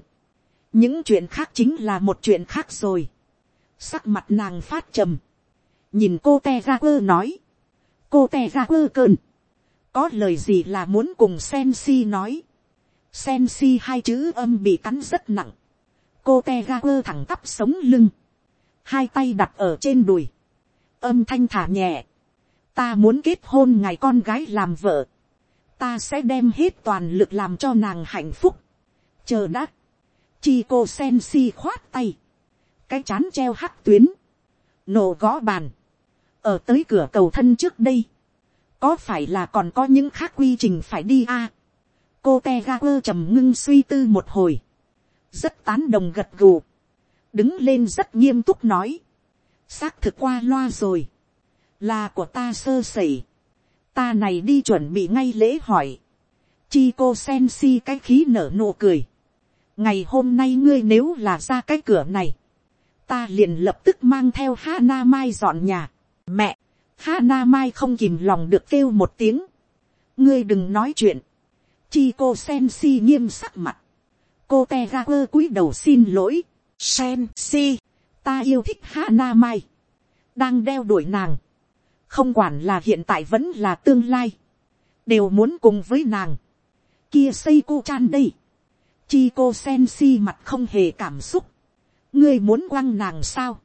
những chuyện khác chính là một chuyện khác rồi sắc mặt nàng phát trầm, nhìn cô te ra quơ nói, cô te ra quơ cơn, có lời gì là muốn cùng sen si nói, sen si hai chữ âm bị cắn rất nặng, cô te ra quơ thẳng tắp sống lưng, hai tay đặt ở trên đùi, âm thanh thả nhẹ, ta muốn kết hôn ngày con gái làm vợ, ta sẽ đem hết toàn lực làm cho nàng hạnh phúc, chờ đã, chi cô sen si khoát tay, cái chán treo hắc tuyến, nổ gõ bàn, ở tới cửa cầu thân trước đây, có phải là còn có những khác quy trình phải đi a, cô te ga quơ trầm ngưng suy tư một hồi, rất tán đồng gật gù, đứng lên rất nghiêm túc nói, xác thực qua loa rồi, là của ta sơ sẩy, ta này đi chuẩn bị ngay lễ hỏi, chi cô sen si cái khí nở nụ cười, ngày hôm nay ngươi nếu là ra cái cửa này, ta liền lập tức mang theo Hana Mai dọn nhà. Mẹ, Hana Mai không kìm lòng được kêu một tiếng. ngươi đừng nói chuyện. Chi cô sen si nghiêm sắc mặt. Cô te ga quơ cúi đầu xin lỗi, sen si, ta yêu thích hạ na mai, đang đeo đuổi nàng, không quản là hiện tại vẫn là tương lai, đều muốn cùng với nàng, kia xây cô chan đây, chi cô sen si mặt không hề cảm xúc, ngươi muốn quăng nàng sao,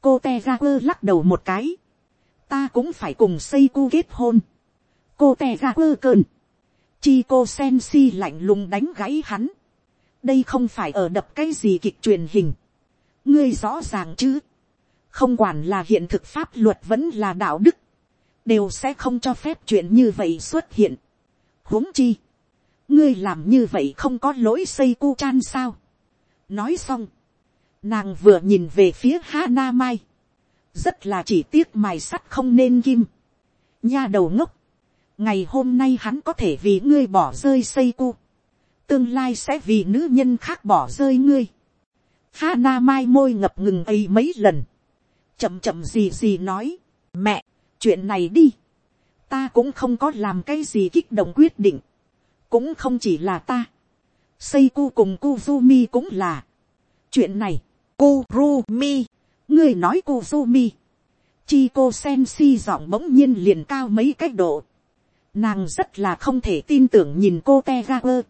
cô te ga quơ lắc đầu một cái, ta cũng phải cùng xây cu kết hôn, cô te ga quơ cơn, chi cô sen si lạnh lùng đánh gãy hắn, đây không phải ở đập cái gì kịch truyền hình. ngươi rõ ràng chứ. không quản là hiện thực pháp luật vẫn là đạo đức, đều sẽ không cho phép chuyện như vậy xuất hiện. huống chi, ngươi làm như vậy không có lỗi xây cu chan sao. nói xong, nàng vừa nhìn về phía Hana Mai, rất là chỉ tiếc mài sắt không nên kim. nha đầu ngốc, ngày hôm nay hắn có thể vì ngươi bỏ rơi xây cu tương lai sẽ vì nữ nhân khác bỏ rơi ngươi. Hana mai môi ngập ngừng ấy mấy lần. chậm chậm gì gì nói. Mẹ, chuyện này đi. Ta cũng không có làm cái gì kích động quyết định. Cũng không chỉ là ta. Seiko cùng Kuzumi cũng là. Chuyện này, Kurumi. Ngươi nói Kuzumi. Chico Sensi giọng bỗng nhiên liền cao mấy cách độ. Nàng rất là không thể tin tưởng nhìn cô Tegaper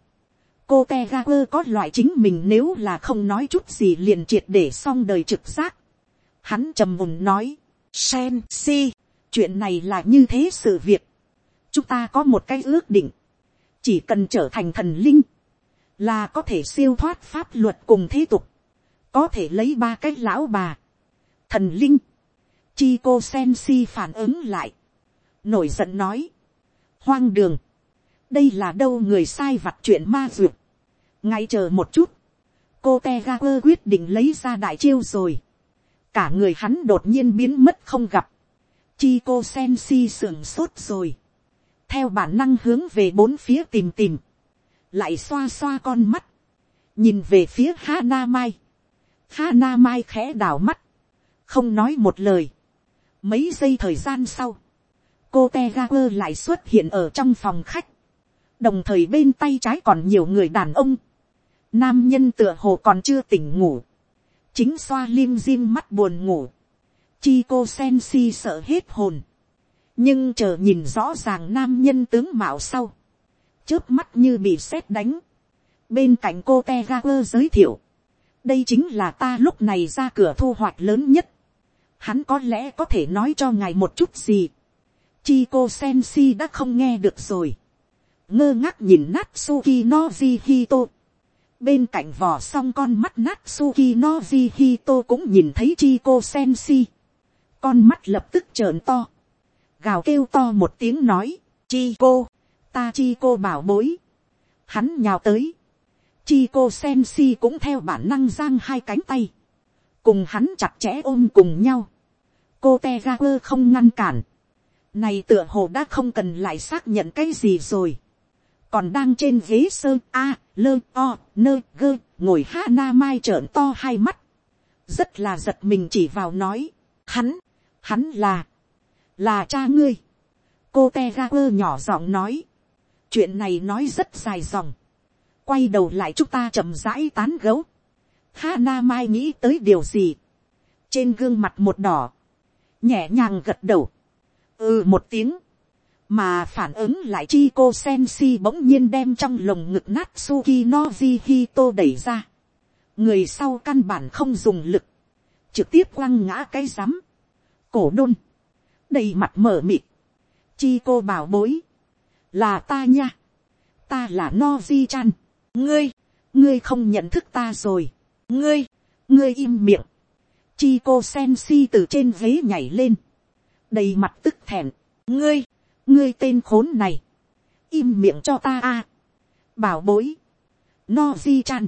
cô te có loại chính mình nếu là không nói chút gì liền triệt để xong đời trực giác. Hắn trầm mùng nói, sen si, chuyện này là như thế sự việc. chúng ta có một cái ước định, chỉ cần trở thành thần linh, là có thể siêu thoát pháp luật cùng thế tục, có thể lấy ba cái lão bà, thần linh, chi cô sen si phản ứng lại, nổi giận nói, hoang đường, đây là đâu người sai vặt chuyện ma duyệt. ngay chờ một chút, cô te ga quơ quyết định lấy ra đại chiêu rồi. cả người hắn đột nhiên biến mất không gặp. chi cô sen si sưởng sốt rồi. theo bản năng hướng về bốn phía tìm tìm. lại xoa xoa con mắt. nhìn về phía Hana Mai. Hana Mai khẽ đảo mắt. không nói một lời. mấy giây thời gian sau, cô te lại xuất hiện ở trong phòng khách. Đồng thời bên tay trái còn nhiều người đàn ông, nam nhân tựa hồ còn chưa tỉnh ngủ, chính xoa lim dim mắt buồn ngủ, chi cô sen si sợ hết hồn, nhưng chờ nhìn rõ ràng nam nhân tướng mạo sau, trước mắt như bị sét đánh, bên cạnh cô te giới thiệu, đây chính là ta lúc này ra cửa thu hoạch lớn nhất, hắn có lẽ có thể nói cho ngài một chút gì, chi cô sen si đã không nghe được rồi, ngơ ngác nhìn Natsuki Noji Hito. Bên cạnh vò xong con mắt Natsuki Noji Hito cũng nhìn thấy chi cô sen si. con mắt lập tức trợn to, gào kêu to một tiếng nói, chi cô, ta chi cô bảo bối, hắn nhào tới, chi cô sen si cũng theo bản năng giang hai cánh tay, cùng hắn chặt chẽ ôm cùng nhau, cô te ga quơ không ngăn cản, này tựa hồ đã không cần lại xác nhận cái gì rồi, còn đang trên ghế sơ a, lơ o, nơ gơ, ngồi ha na mai trợn to hai mắt, rất là giật mình chỉ vào nói, hắn, hắn là, là cha ngươi, cô te ga quơ nhỏ giọng nói, chuyện này nói rất dài dòng, quay đầu lại chúng ta chậm rãi tán gấu, Hana Mai nghĩ tới điều gì. Trên gương mặt một đỏ. Nhẹ nhàng gật đầu. Ừ một tiếng. Mà phản ứng lại chi cô Sensi bỗng nhiên đem trong lồng ngực Natsuki Noji Hito đẩy ra. Người sau căn bản không dùng lực. Trực tiếp quăng ngã cái rắm. Cổ đôn. Đầy mặt mở mịt. Chi cô bảo bối. Là ta nha. Ta là Noji chan. Ngươi. Ngươi không nhận thức ta rồi. Ngươi, ngươi im miệng, chi cô sen si từ trên ghế nhảy lên, đầy mặt tức thẹn, ngươi, ngươi tên khốn này, im miệng cho ta a, bảo bối, no di chan,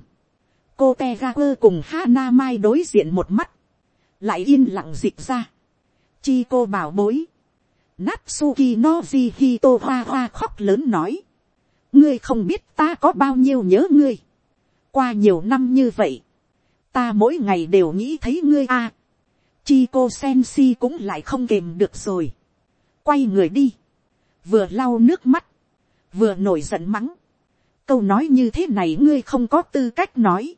cô te ga quơ cùng hana mai đối diện một mắt, lại yên lặng dịch ra, chi cô bảo bối, Natsuki Noji Hito hoa hoa khóc lớn nói. Ngươi không biết ta có bao nhiêu nhớ ngươi. Qua nhiều năm như vậy ta mỗi ngày đều nghĩ thấy ngươi a. chi cô sen si cũng lại không kềm được rồi. quay người đi, vừa lau nước mắt, vừa nổi giận mắng. câu nói như thế này ngươi không có tư cách nói.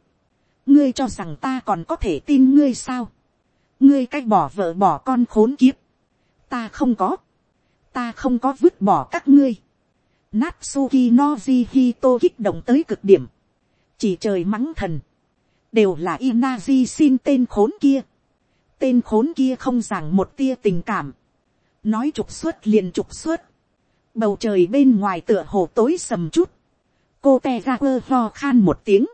ngươi cho rằng ta còn có thể tin ngươi sao. ngươi cách bỏ vợ bỏ con khốn kiếp. ta không có. ta không có vứt bỏ các ngươi. Natsuki Noji Hito kích động tới cực điểm. Chỉ trời mắng thần đều là Inazi xin tên khốn kia. Tên khốn kia không rằng một tia tình cảm. Nói trục xuất liền trục xuất. Bầu trời bên ngoài tựa hồ tối sầm chút. Cô te ra quơ ho khan một tiếng.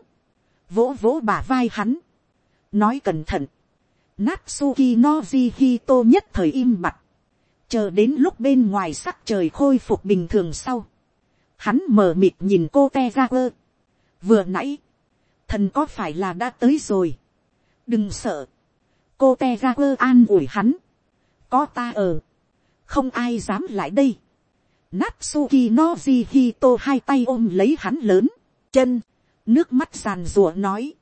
Vỗ vỗ bả vai hắn. Nói cẩn thận. Natsuki Noji Hito nhất thời im bặt. Chờ đến lúc bên ngoài sắc trời khôi phục bình thường sau. Hắn mở mịt nhìn cô te ra quơ. Vừa nãy thần có phải là đã tới rồi, đừng sợ, cô te ra quơ an ủi hắn, có ta ở, không ai dám lại đây, Natsuki Noji Hito hai tay ôm lấy hắn lớn, chân, nước mắt sàn rùa nói,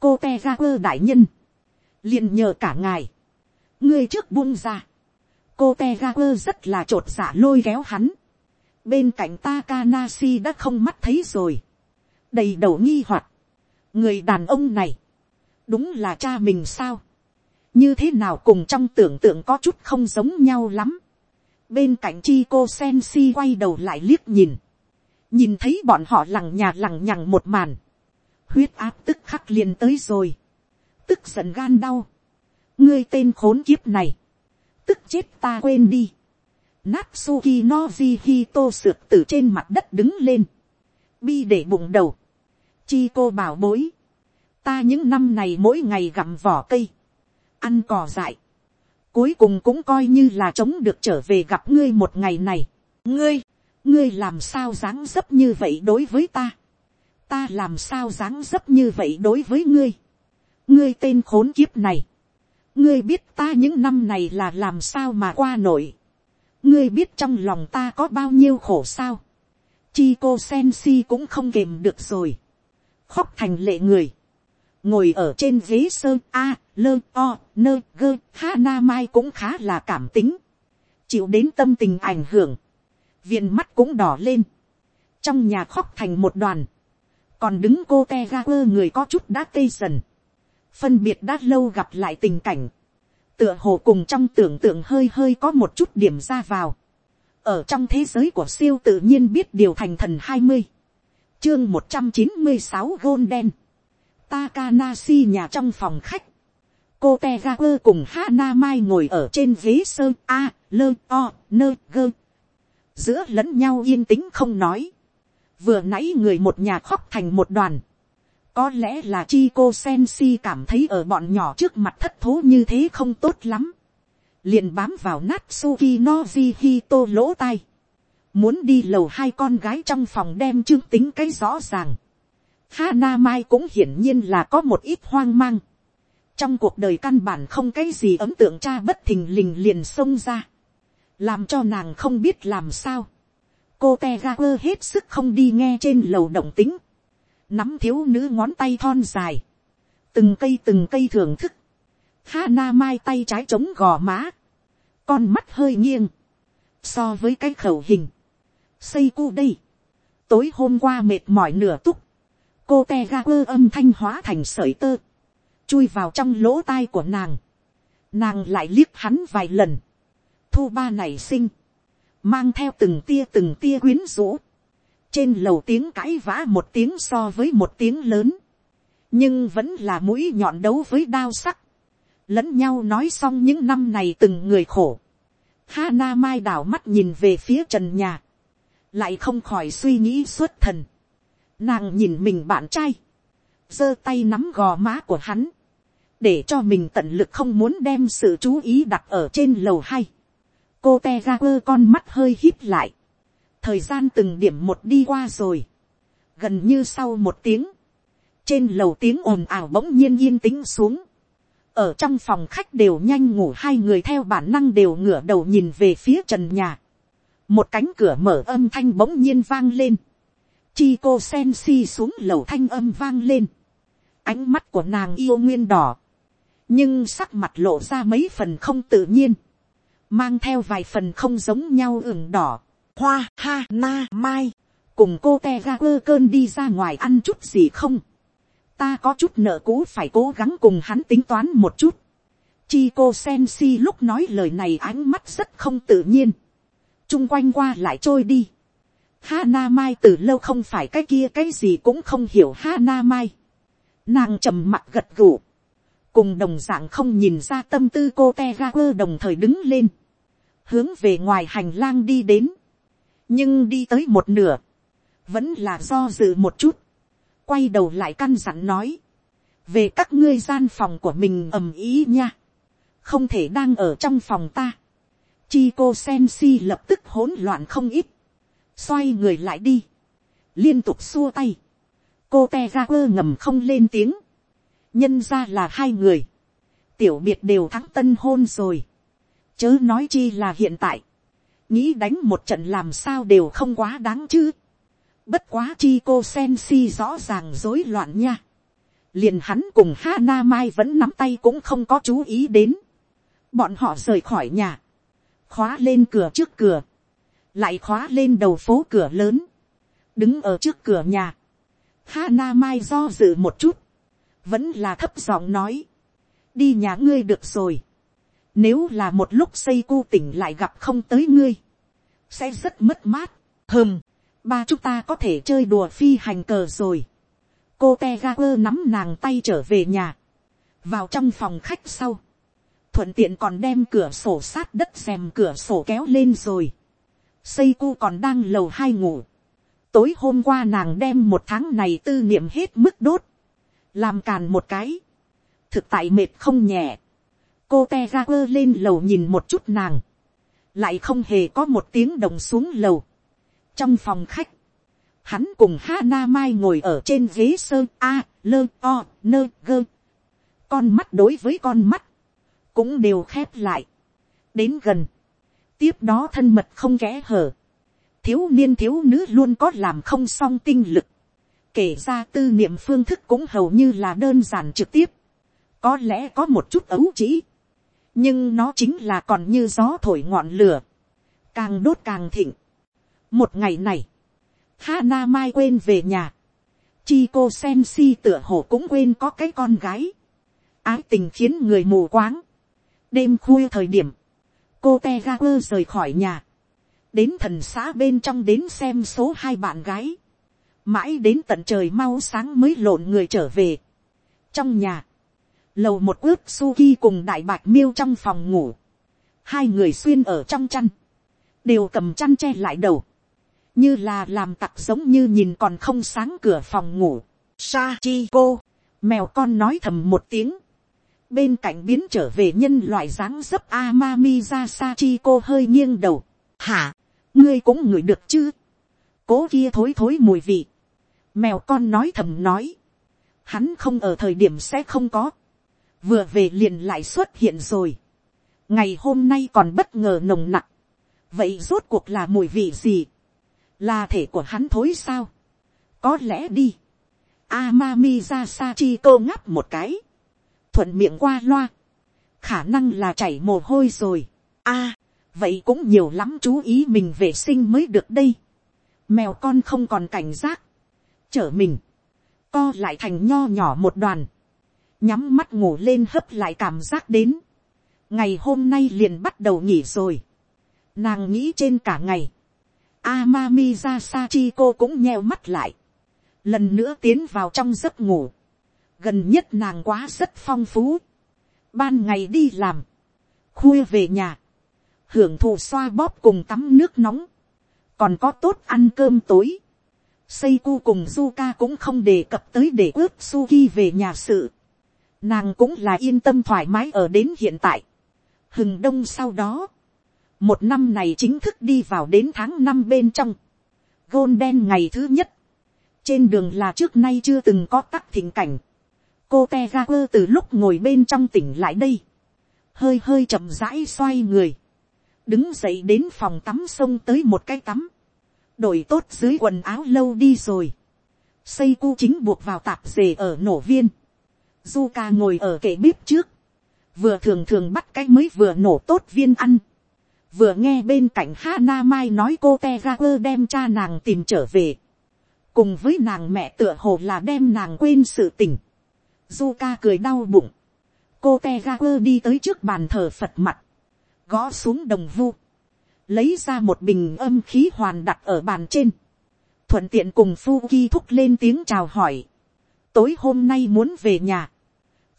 cô te ra quơ đại nhân, liền nhờ cả ngài, ngươi trước buông ra, cô te ra quơ rất là t r ộ t giả lôi kéo hắn, bên cạnh Takanashi đã không mắt thấy rồi, đầy đầu nghi hoặc, người đàn ông này, đúng là cha mình sao, như thế nào cùng trong tưởng tượng có chút không giống nhau lắm. bên cạnh chi cô sen si quay đầu lại liếc nhìn, nhìn thấy bọn họ lằng nhà lằng nhằng một màn, huyết áp tức khắc liền tới rồi, tức giận gan đau, ngươi tên khốn kiếp này, tức chết ta quên đi, Natsuki Noji Hito sượt từ trên mặt đất đứng lên. Bi để bụng đầu. Chi cô bảo bối, ta những năm này mỗi ngày gặm vỏ cây, ăn cỏ dại, cuối cùng cũng coi như là chống được trở về gặp ngươi một ngày này. ngươi, ngươi làm sao dáng dấp như vậy đối với ta, ta làm sao dáng dấp như vậy đối với ngươi, ngươi tên khốn kiếp này, ngươi biết ta những năm này là làm sao mà qua nổi, ngươi biết trong lòng ta có bao nhiêu khổ sao, chi cô sen si cũng không kềm được rồi, khóc thành lệ người, ngồi ở trên ghế sơn a, lơ o, nơ gơ, ha na mai cũng khá là cảm tính, chịu đến tâm tình ảnh hưởng, viên mắt cũng đỏ lên, trong nhà khóc thành một đoàn, còn đứng cô te ga quơ người có chút đã tê dần, phân biệt đã lâu gặp lại tình cảnh, tựa hồ cùng trong tưởng tượng hơi hơi có một chút điểm ra vào, ở trong thế giới của siêu tự nhiên biết điều thành thần hai mươi, chương một trăm chín mươi sáu golden. Takanashi nhà trong phòng khách. Cô Tegaku cùng Hana Mai ngồi ở trên ghế sơn A, lơ, o, nơ, gơ. Giữa lẫn nhau yên tĩnh không nói. Vừa nãy người một nhà khóc thành một đoàn. Có lẽ là chi cô Sensi cảm thấy ở bọn nhỏ trước mặt thất thố như thế không tốt lắm. liền bám vào Natsuki Noji Hito lỗ tai. Muốn đi lầu hai con gái trong phòng đem chương tính cái rõ ràng. Hana Mai cũng hiển nhiên là có một ít hoang mang. Trong cuộc đời căn bản không cái gì ấm tượng cha bất thình lình liền xông ra. Làm cho nàng không biết làm sao. Cô Tegaku hết sức không đi nghe trên lầu động tính. Nắm thiếu nữ ngón tay thon dài. Từng cây từng cây thưởng thức. Hana Mai tay trái chống gò má. Con mắt hơi nghiêng. So với cái khẩu hình. Xây cu đây. Tối hôm qua mệt mỏi nửa túc cô te ga quơ âm thanh hóa thành sởi tơ, chui vào trong lỗ tai của nàng, nàng lại liếc hắn vài lần, thu ba này sinh, mang theo từng tia từng tia quyến rũ, trên lầu tiếng cãi vã một tiếng so với một tiếng lớn, nhưng vẫn là mũi nhọn đấu với đao sắc, lẫn nhau nói xong những năm này từng người khổ, Hana Mai đảo mắt nhìn về phía trần nhà. Lại không khỏi suy nghĩ suốt thần. Nàng nhìn mình bạn trai. giơ tay nắm gò má của hắn. Để cho mình tận lực không muốn đem sự chú ý đặt ở trên lầu hay Cô te ra quơ con mắt hơi hít lại. Thời gian từng điểm một đi qua rồi. Gần như sau một tiếng. Trên lầu tiếng ồn ào bỗng nhiên yên tĩnh xuống. Ở trong phòng khách đều nhanh ngủ, hai người theo bản năng đều ngửa đầu nhìn về phía trần nhà. Một cánh cửa mở âm thanh bỗng nhiên vang lên Chi cô sen si xuống lầu thanh âm vang lên. Ánh mắt của nàng yêu nguyên đỏ. Nhưng sắc mặt lộ ra mấy phần không tự nhiên. Mang theo vài phần không giống nhau ửng đỏ. Hoa, ha, na, mai. Cùng cô te ga quơ cơn đi ra ngoài ăn chút gì không. Ta có chút nợ cũ phải cố gắng cùng hắn tính toán một chút. Chi cô sen si lúc nói lời này ánh mắt rất không tự nhiên. Trung quanh qua lại trôi đi Hana Mai từ lâu không phải cái kia cái gì cũng không hiểu Hana Mai. Nàng trầm mặt gật gù. Cùng đồng dạng không nhìn ra tâm tư cô Tegaku đồng thời đứng lên. Hướng về ngoài hành lang đi đến. Nhưng đi tới một nửa. Vẫn là do dự một chút. Quay đầu lại căn dặn nói. Về các ngươi gian phòng của mình ầm ý nha. Không thể đang ở trong phòng ta. Chi cô Sensi lập tức hỗn loạn không ít xoay người lại đi, liên tục xua tay, cô te ra quơ ngầm không lên tiếng, nhân ra là hai người, tiểu biệt đều thắng tân hôn rồi, chớ nói chi là hiện tại, nghĩ đánh một trận làm sao đều không quá đáng chứ, bất quá chi cô sen si rõ ràng rối loạn nha, liền hắn cùng Hana Mai vẫn nắm tay cũng không có chú ý đến. Bọn họ rời khỏi nhà. Khóa lên cửa trước cửa. Lại khóa lên đầu phố cửa lớn, đứng ở trước cửa nhà, Hana Mai do dự một chút, vẫn là thấp giọng nói, đi nhà ngươi được rồi, nếu là một lúc xây cu tỉnh lại gặp không tới ngươi, sẽ rất mất mát, Hừm, ba chúng ta có thể chơi đùa phi hành cờ rồi, cô Tegaper nắm nàng tay trở về nhà, vào trong phòng khách sau, thuận tiện còn đem cửa sổ sát đất xèm cửa sổ kéo lên rồi, Xây cu còn đang lầu hai ngủ. Tối hôm qua nàng đem một tháng này tư niệm hết mức đốt. Làm càn một cái. Thực tại mệt không nhẹ. Cô te ra quơ lên lầu nhìn một chút nàng. Lại không hề có một tiếng đồng xuống lầu. Trong phòng khách. Hắn cùng Hana Mai ngồi ở trên ghế sơ A, lơ, o, nơ, gơ. Con mắt đối với con mắt. Cũng đều khép lại. Đến gần tiếp đó thân mật không kẽ hở. Thiếu niên thiếu nữ luôn có làm không song tinh lực. Kể ra tư niệm phương thức cũng hầu như là đơn giản trực tiếp. Có lẽ có một chút ấu chỉ. Nhưng nó chính là còn như gió thổi ngọn lửa. Càng đốt càng thịnh. Một ngày này. Hana Mai quên về nhà. Chi cô sen si tựa hồ cũng quên có cái con gái. Ái tình khiến người mù quáng. Đêm khuya thời điểm cô te ga quơ rời khỏi nhà, đến thần xã bên trong đến xem số hai bạn gái, mãi đến tận trời mau sáng mới lộn người trở về. trong nhà, lầu một ướp suki cùng đại bạch miêu trong phòng ngủ, hai người xuyên ở trong chăn, đều cầm chăn che lại đầu, như là làm tặc giống như nhìn còn không sáng cửa phòng ngủ. Sa chi cô, mèo con nói thầm một tiếng, bên cạnh biến trở về nhân loại dáng dấp Amami ra sa chi cô hơi nghiêng đầu. Hả, ngươi cũng ngửi được chứ? Cố kia thối thối mùi vị. Mèo con nói thầm nói. Hắn không ở thời điểm sẽ không có. Vừa về liền lại xuất hiện rồi. Ngày hôm nay còn bất ngờ nồng nặc Vậy rốt cuộc là mùi vị gì? Là thể của hắn thối sao? Có lẽ đi. Amami ra cô ngáp một cái thuận miệng qua loa, khả năng là chảy mồ hôi rồi. a, vậy cũng nhiều lắm chú ý mình vệ sinh mới được đây. mèo con không còn cảnh giác, chở mình, co lại thành nho nhỏ một đoàn, nhắm mắt ngủ lên hấp lại cảm giác đến. ngày hôm nay liền bắt đầu nghỉ rồi. nàng nghĩ trên cả ngày, Amami ra sa chi cô cũng nheo mắt lại. Lần nữa tiến vào trong giấc ngủ gần nhất nàng quá rất phong phú, ban ngày đi làm, khuya về nhà, hưởng thụ xoa bóp cùng tắm nước nóng, còn có tốt ăn cơm tối, Seiku cùng Zuka cũng không đề cập tới để ước Suki về nhà sự. Nàng cũng là yên tâm thoải mái ở đến hiện tại. Hừng đông sau đó. Một năm này chính thức đi vào đến tháng năm bên trong. Golden ngày thứ nhất. Trên đường là trước nay chưa từng có tắc thỉnh cảnh cô te ga quơ từ lúc ngồi bên trong tỉnh lại đây, hơi hơi chậm rãi xoay người, đứng dậy đến phòng tắm sông tới một cái tắm, đổi tốt dưới quần áo lâu đi rồi, xây cu chính buộc vào tạp dề ở nổ viên, du ca ngồi ở kệ bếp trước, vừa thường thường bắt cái mới vừa nổ tốt viên ăn, vừa nghe bên cạnh Hana Mai nói cô te ra quơ đem cha nàng tìm trở về, cùng với nàng mẹ tựa hồ là đem nàng quên sự tình, du ca cười đau bụng, cô te ga quơ đi tới trước bàn thờ phật mặt, gõ xuống đồng vu, lấy ra một bình âm khí hoàn đặt ở bàn trên, thuận tiện cùng Fuki thúc lên tiếng chào hỏi, tối hôm nay muốn về nhà,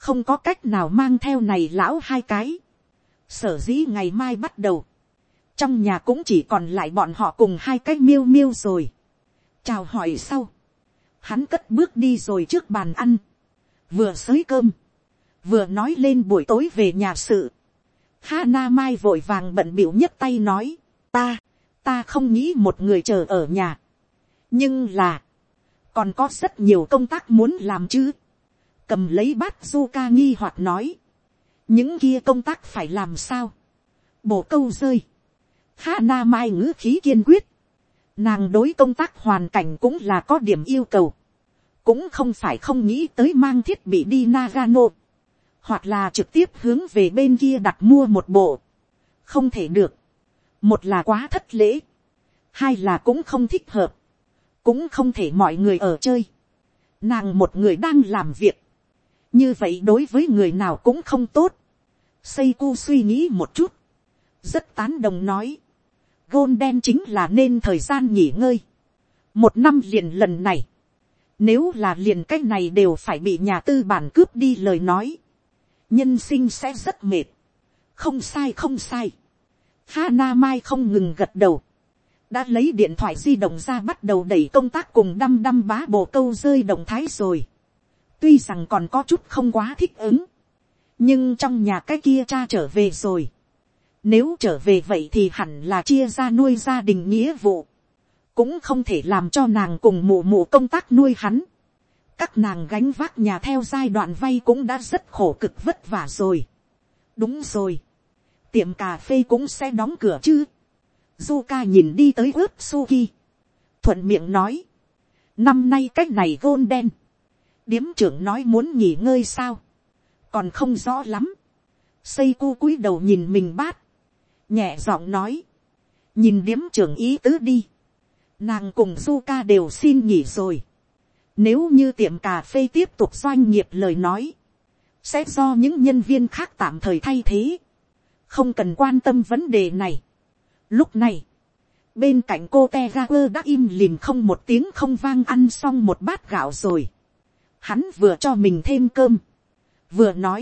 không có cách nào mang theo này lão hai cái, sở dĩ ngày mai bắt đầu, trong nhà cũng chỉ còn lại bọn họ cùng hai cái miêu miêu rồi, chào hỏi sau, hắn cất bước đi rồi trước bàn ăn, vừa xới cơm, vừa nói lên buổi tối về nhà sự. Hana Mai vội vàng bận biểu nhất tay nói, ta, ta không nghĩ một người chờ ở nhà. nhưng là, còn có rất nhiều công tác muốn làm chứ cầm lấy bát Zuka nghi hoặc nói, những kia công tác phải làm sao. bổ câu rơi. Hana Mai ngữ khí kiên quyết. Nàng đối công tác hoàn cảnh cũng là có điểm yêu cầu. Cũng không phải không nghĩ tới mang thiết bị đi Nagano, hoặc là trực tiếp hướng về bên kia đặt mua một bộ, không thể được, một là quá thất lễ, hai là cũng không thích hợp, cũng không thể mọi người ở chơi, nàng một người đang làm việc, như vậy đối với người nào cũng không tốt, Seiko suy nghĩ một chút, rất tán đồng nói, gôn đen chính là nên thời gian nghỉ ngơi, một năm liền lần này, nếu là liền cái này đều phải bị nhà tư bản cướp đi lời nói. Nhân sinh sẽ rất mệt. Không sai không sai. Hana Mai không ngừng gật đầu. Đã lấy điện thoại di động ra bắt đầu đẩy công tác cùng đăm đăm bá bộ câu rơi động thái rồi. Tuy rằng còn có chút không quá thích ứng. Nhưng trong nhà cái kia cha trở về rồi. Nếu trở về vậy thì hẳn là chia ra nuôi gia đình nghĩa vụ cũng không thể làm cho nàng cùng mụ mụ công tác nuôi hắn. các nàng gánh vác nhà theo giai đoạn vay cũng đã rất khổ cực vất vả rồi. đúng rồi. tiệm cà phê cũng sẽ đóng cửa chứ. Zuka nhìn đi tới ướp Suki. thuận miệng nói. năm nay cách này gôn đen điếm trưởng nói muốn nghỉ ngơi sao. còn không rõ lắm. xây cu cúi đầu nhìn mình bát. nhẹ giọng nói. nhìn điếm trưởng ý tứ đi Nàng cùng Zuka đều xin nghỉ rồi. Nếu như tiệm cà phê tiếp tục doanh nghiệp lời nói. Sẽ do những nhân viên khác tạm thời thay thế. Không cần quan tâm vấn đề này. Lúc này. Bên cạnh cô Tegaper đã im lìm không một tiếng không vang ăn xong một bát gạo rồi. Hắn vừa cho mình thêm cơm. Vừa nói.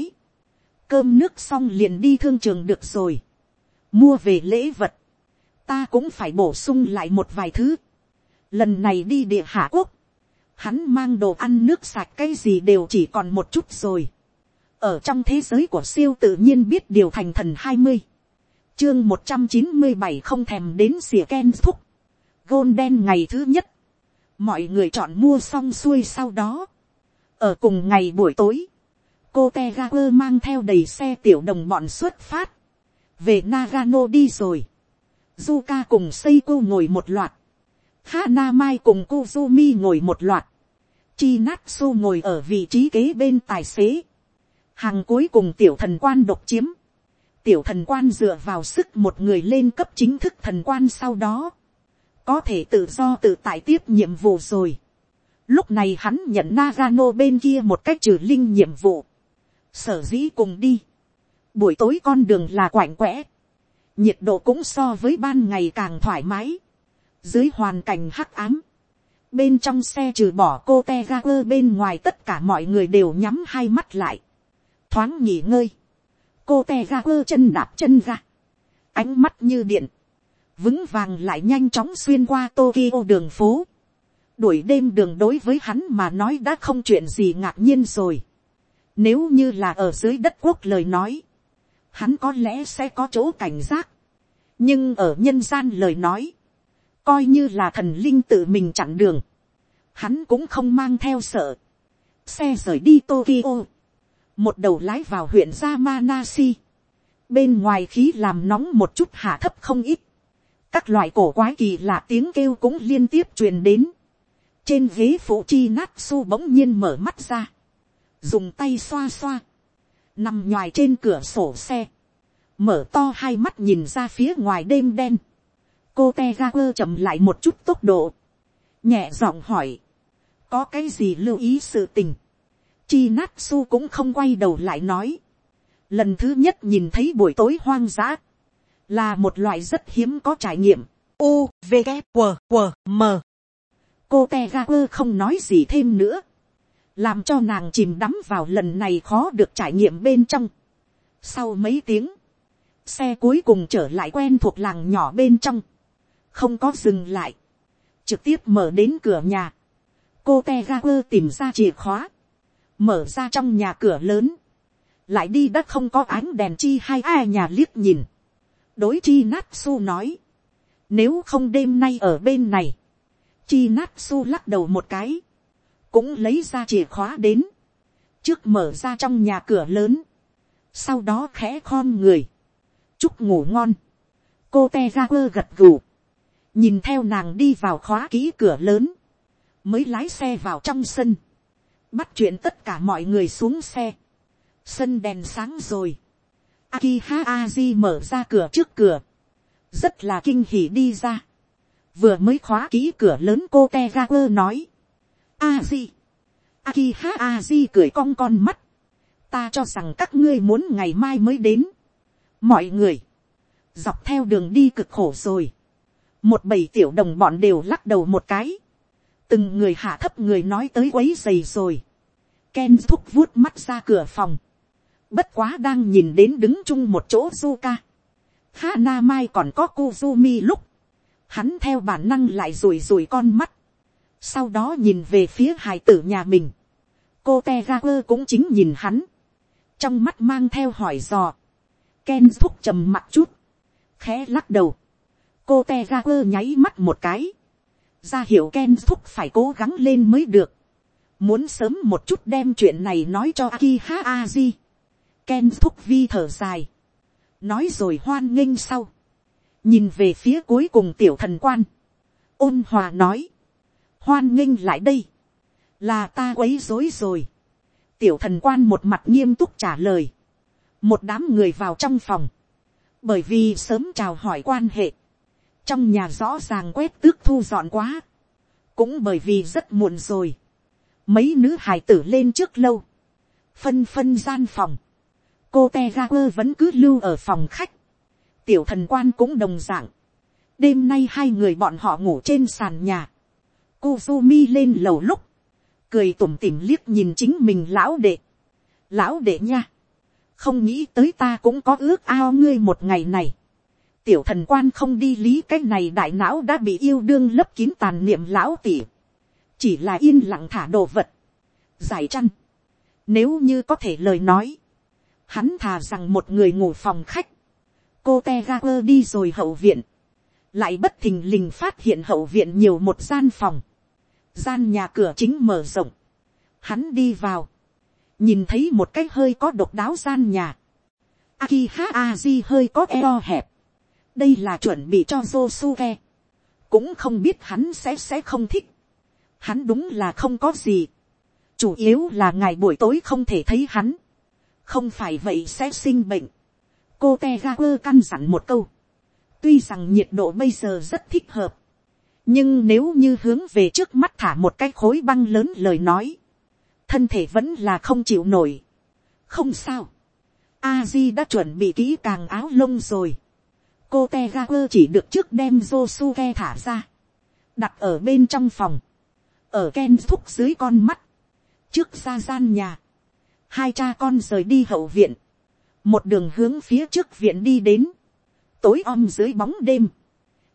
Cơm nước xong liền đi thương trường được rồi. Mua về lễ vật ta cũng phải bổ sung lại một vài thứ. Lần này đi địa hạ quốc, hắn mang đồ ăn nước sạch cái gì đều chỉ còn một chút rồi. ở trong thế giới của siêu tự nhiên biết điều thành thần hai mươi, chương một trăm chín mươi bảy không thèm đến xỉa ken thúc, gôn đen ngày thứ nhất, mọi người chọn mua xong xuôi sau đó, ở cùng ngày buổi tối, cô te ga quơ mang theo đầy xe tiểu đồng bọn xuất phát, về Nagano đi rồi. Zuka cùng Seiko ngồi một loạt. Hana Mai cùng Kuzumi ngồi một loạt. Chinatsu ngồi ở vị trí kế bên tài xế. Hàng cuối cùng tiểu thần quan độc chiếm. Tiểu thần quan dựa vào sức một người lên cấp chính thức thần quan sau đó. Có thể tự do tự tại tiếp nhiệm vụ rồi. Lúc này hắn nhận Nagano bên kia một cách trừ linh nhiệm vụ. Sở dĩ cùng đi. Buổi tối con đường là quạnh quẽ. Nhiệt độ cũng so với ban ngày càng thoải mái. Dưới hoàn cảnh hắc ám. Bên trong xe trừ bỏ cô te ga quơ bên ngoài tất cả mọi người đều nhắm hai mắt lại. Thoáng nghỉ ngơi. Cô te ga quơ chân đạp chân ra, Ánh mắt như điện. Vững vàng lại nhanh chóng xuyên qua Tokyo đường phố đuổi đêm đường đối với hắn mà nói đã không chuyện gì ngạc nhiên rồi. Nếu như là ở dưới đất quốc lời nói, hắn có lẽ sẽ có chỗ cảnh giác. Nhưng ở nhân gian lời nói, coi như là thần linh tự mình chặn đường, hắn cũng không mang theo sợ. Xe rời đi Tokyo, một đầu lái vào huyện Yamanashi. Bên ngoài khí làm nóng một chút hạ thấp không ít. Các loại cổ quái kỳ lạ tiếng kêu cũng liên tiếp truyền đến trên ghế phụ chi nát su bỗng nhiên mở mắt ra, dùng tay xoa xoa, nằm ngoài trên cửa sổ xe, mở to hai mắt nhìn ra phía ngoài đêm đen, cô te ga quơ chậm lại một chút tốc độ, nhẹ giọng hỏi, có cái gì lưu ý sự tình, chi nát su cũng không quay đầu lại nói, lần thứ nhất nhìn thấy buổi tối hoang dã, là một loại rất hiếm có trải nghiệm, u v g q q m cô te ga quơ không nói gì thêm nữa, làm cho nàng chìm đắm vào lần này khó được trải nghiệm bên trong. sau mấy tiếng, xe cuối cùng trở lại quen thuộc làng nhỏ bên trong, không có dừng lại, trực tiếp mở đến cửa nhà, cô te ga quơ tìm ra chìa khóa, mở ra trong nhà cửa lớn, lại đi đất không có ánh đèn chi hay ai nhà liếc nhìn, đối chi nát su nói, nếu không đêm nay ở bên này, Chi Natsu lắc đầu một cái. Cũng lấy ra chìa khóa đến. Trước mở ra trong nhà cửa lớn. Sau đó khẽ khom người. Chúc ngủ ngon. Cô te ra quơ gật gù. Nhìn theo nàng đi vào khóa ký cửa lớn. Mới lái xe vào trong sân. Bắt chuyện tất cả mọi người xuống xe. Sân đèn sáng rồi. Akiha Aji mở ra cửa trước cửa. Rất là kinh hỉ đi ra vừa mới khóa ký cửa lớn cô te ga quơ nói, a di, aki ha a di cười cong con mắt, ta cho rằng các ngươi muốn ngày mai mới đến, mọi người, dọc theo đường đi cực khổ rồi, một bầy tiểu đồng bọn đều lắc đầu một cái, từng người hạ thấp người nói tới quấy dày rồi, Ken thúc vuốt mắt ra cửa phòng, bất quá đang nhìn đến đứng chung một chỗ Zuka. Hana Mai còn có Kuzumi lúc, hắn theo bản năng lại rủi rủi con mắt, sau đó nhìn về phía hài tử nhà mình, cô te ga quơ cũng chính nhìn hắn, trong mắt mang theo hỏi dò, Ken thúc trầm mặt chút, khẽ lắc đầu, cô te ga quơ nháy mắt một cái, ra hiểu Ken thúc phải cố gắng lên mới được, muốn sớm một chút đem chuyện này nói cho Akiha Aji. Ken thúc vi thở dài, nói rồi hoan nghênh sau, nhìn về phía cuối cùng tiểu thần quan, ôn hòa nói, hoan nghênh lại đây, là ta quấy dối rồi, tiểu thần quan một mặt nghiêm túc trả lời, một đám người vào trong phòng, bởi vì sớm chào hỏi quan hệ, trong nhà rõ ràng quét tước thu dọn quá, cũng bởi vì rất muộn rồi, mấy nữ hài tử lên trước lâu, phân phân gian phòng, cô te ga quơ vẫn cứ lưu ở phòng khách, tiểu thần quan cũng đồng dạng. đêm nay hai người bọn họ ngủ trên sàn nhà. Kuzumi lên lầu lúc, cười tủm tỉm liếc nhìn chính mình lão đệ. lão đệ nha, không nghĩ tới ta cũng có ước ao ngươi một ngày này. tiểu thần quan không đi lý cái này đại não đã bị yêu đương lấp kín tàn niệm lão tỉ. chỉ là yên lặng thả đồ vật. giải chăn. nếu như có thể lời nói, Hắn thà rằng một người ngủ phòng khách. Cô Tegaper đi rồi hậu viện. Lại bất thình lình phát hiện hậu viện nhiều một gian phòng. Gian nhà cửa chính mở rộng. Hắn đi vào. Nhìn thấy một cái hơi có độc đáo gian nhà. Akiha Aji hơi có eo hẹp. Đây là chuẩn bị cho Josuke. Cũng không biết hắn sẽ sẽ không thích. Hắn đúng là không có gì. Chủ yếu là ngày buổi tối không thể thấy hắn. Không phải vậy sẽ sinh bệnh. Cô Tegaper căn dặn một câu. Tuy rằng nhiệt độ bây giờ rất thích hợp. Nhưng nếu như hướng về trước mắt thả một cái khối băng lớn lời nói. Thân thể vẫn là không chịu nổi. Không sao. A-di đã chuẩn bị kỹ càng áo lông rồi. Cô Tegaper chỉ được trước đem Josuke thả ra. Đặt ở bên trong phòng. Ở Ken thúc dưới con mắt. Trước ra gian nhà. Hai cha con rời đi hậu viện. Một đường hướng phía trước viện đi đến. Tối om dưới bóng đêm.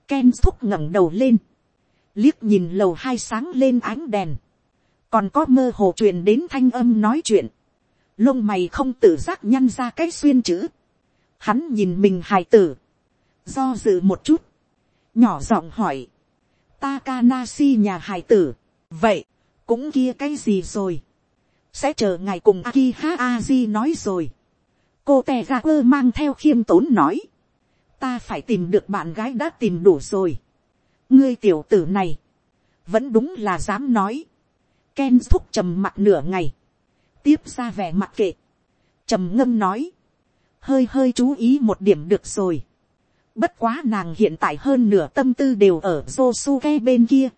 Ken thúc ngẩng đầu lên. Liếc nhìn lầu hai sáng lên ánh đèn. Còn có mơ hồ truyền đến thanh âm nói chuyện lông mày không tự giác nhăn ra cái xuyên chữ. Hắn nhìn mình hài tử, do dự một chút, nhỏ giọng hỏi, Takanasi nhà hài tử, vậy, cũng kia cái gì rồi, sẽ chờ ngày cùng Akiha Aji nói rồi cô tè ra quơ mang theo khiêm tốn nói, ta phải tìm được bạn gái đã tìm đủ rồi. ngươi tiểu tử này, vẫn đúng là dám nói. Ken thúc trầm mặt nửa ngày, tiếp ra vẻ mặt kệ, trầm ngâm nói, hơi hơi chú ý một điểm được rồi. Bất quá nàng hiện tại hơn nửa tâm tư đều ở Josuke bên kia.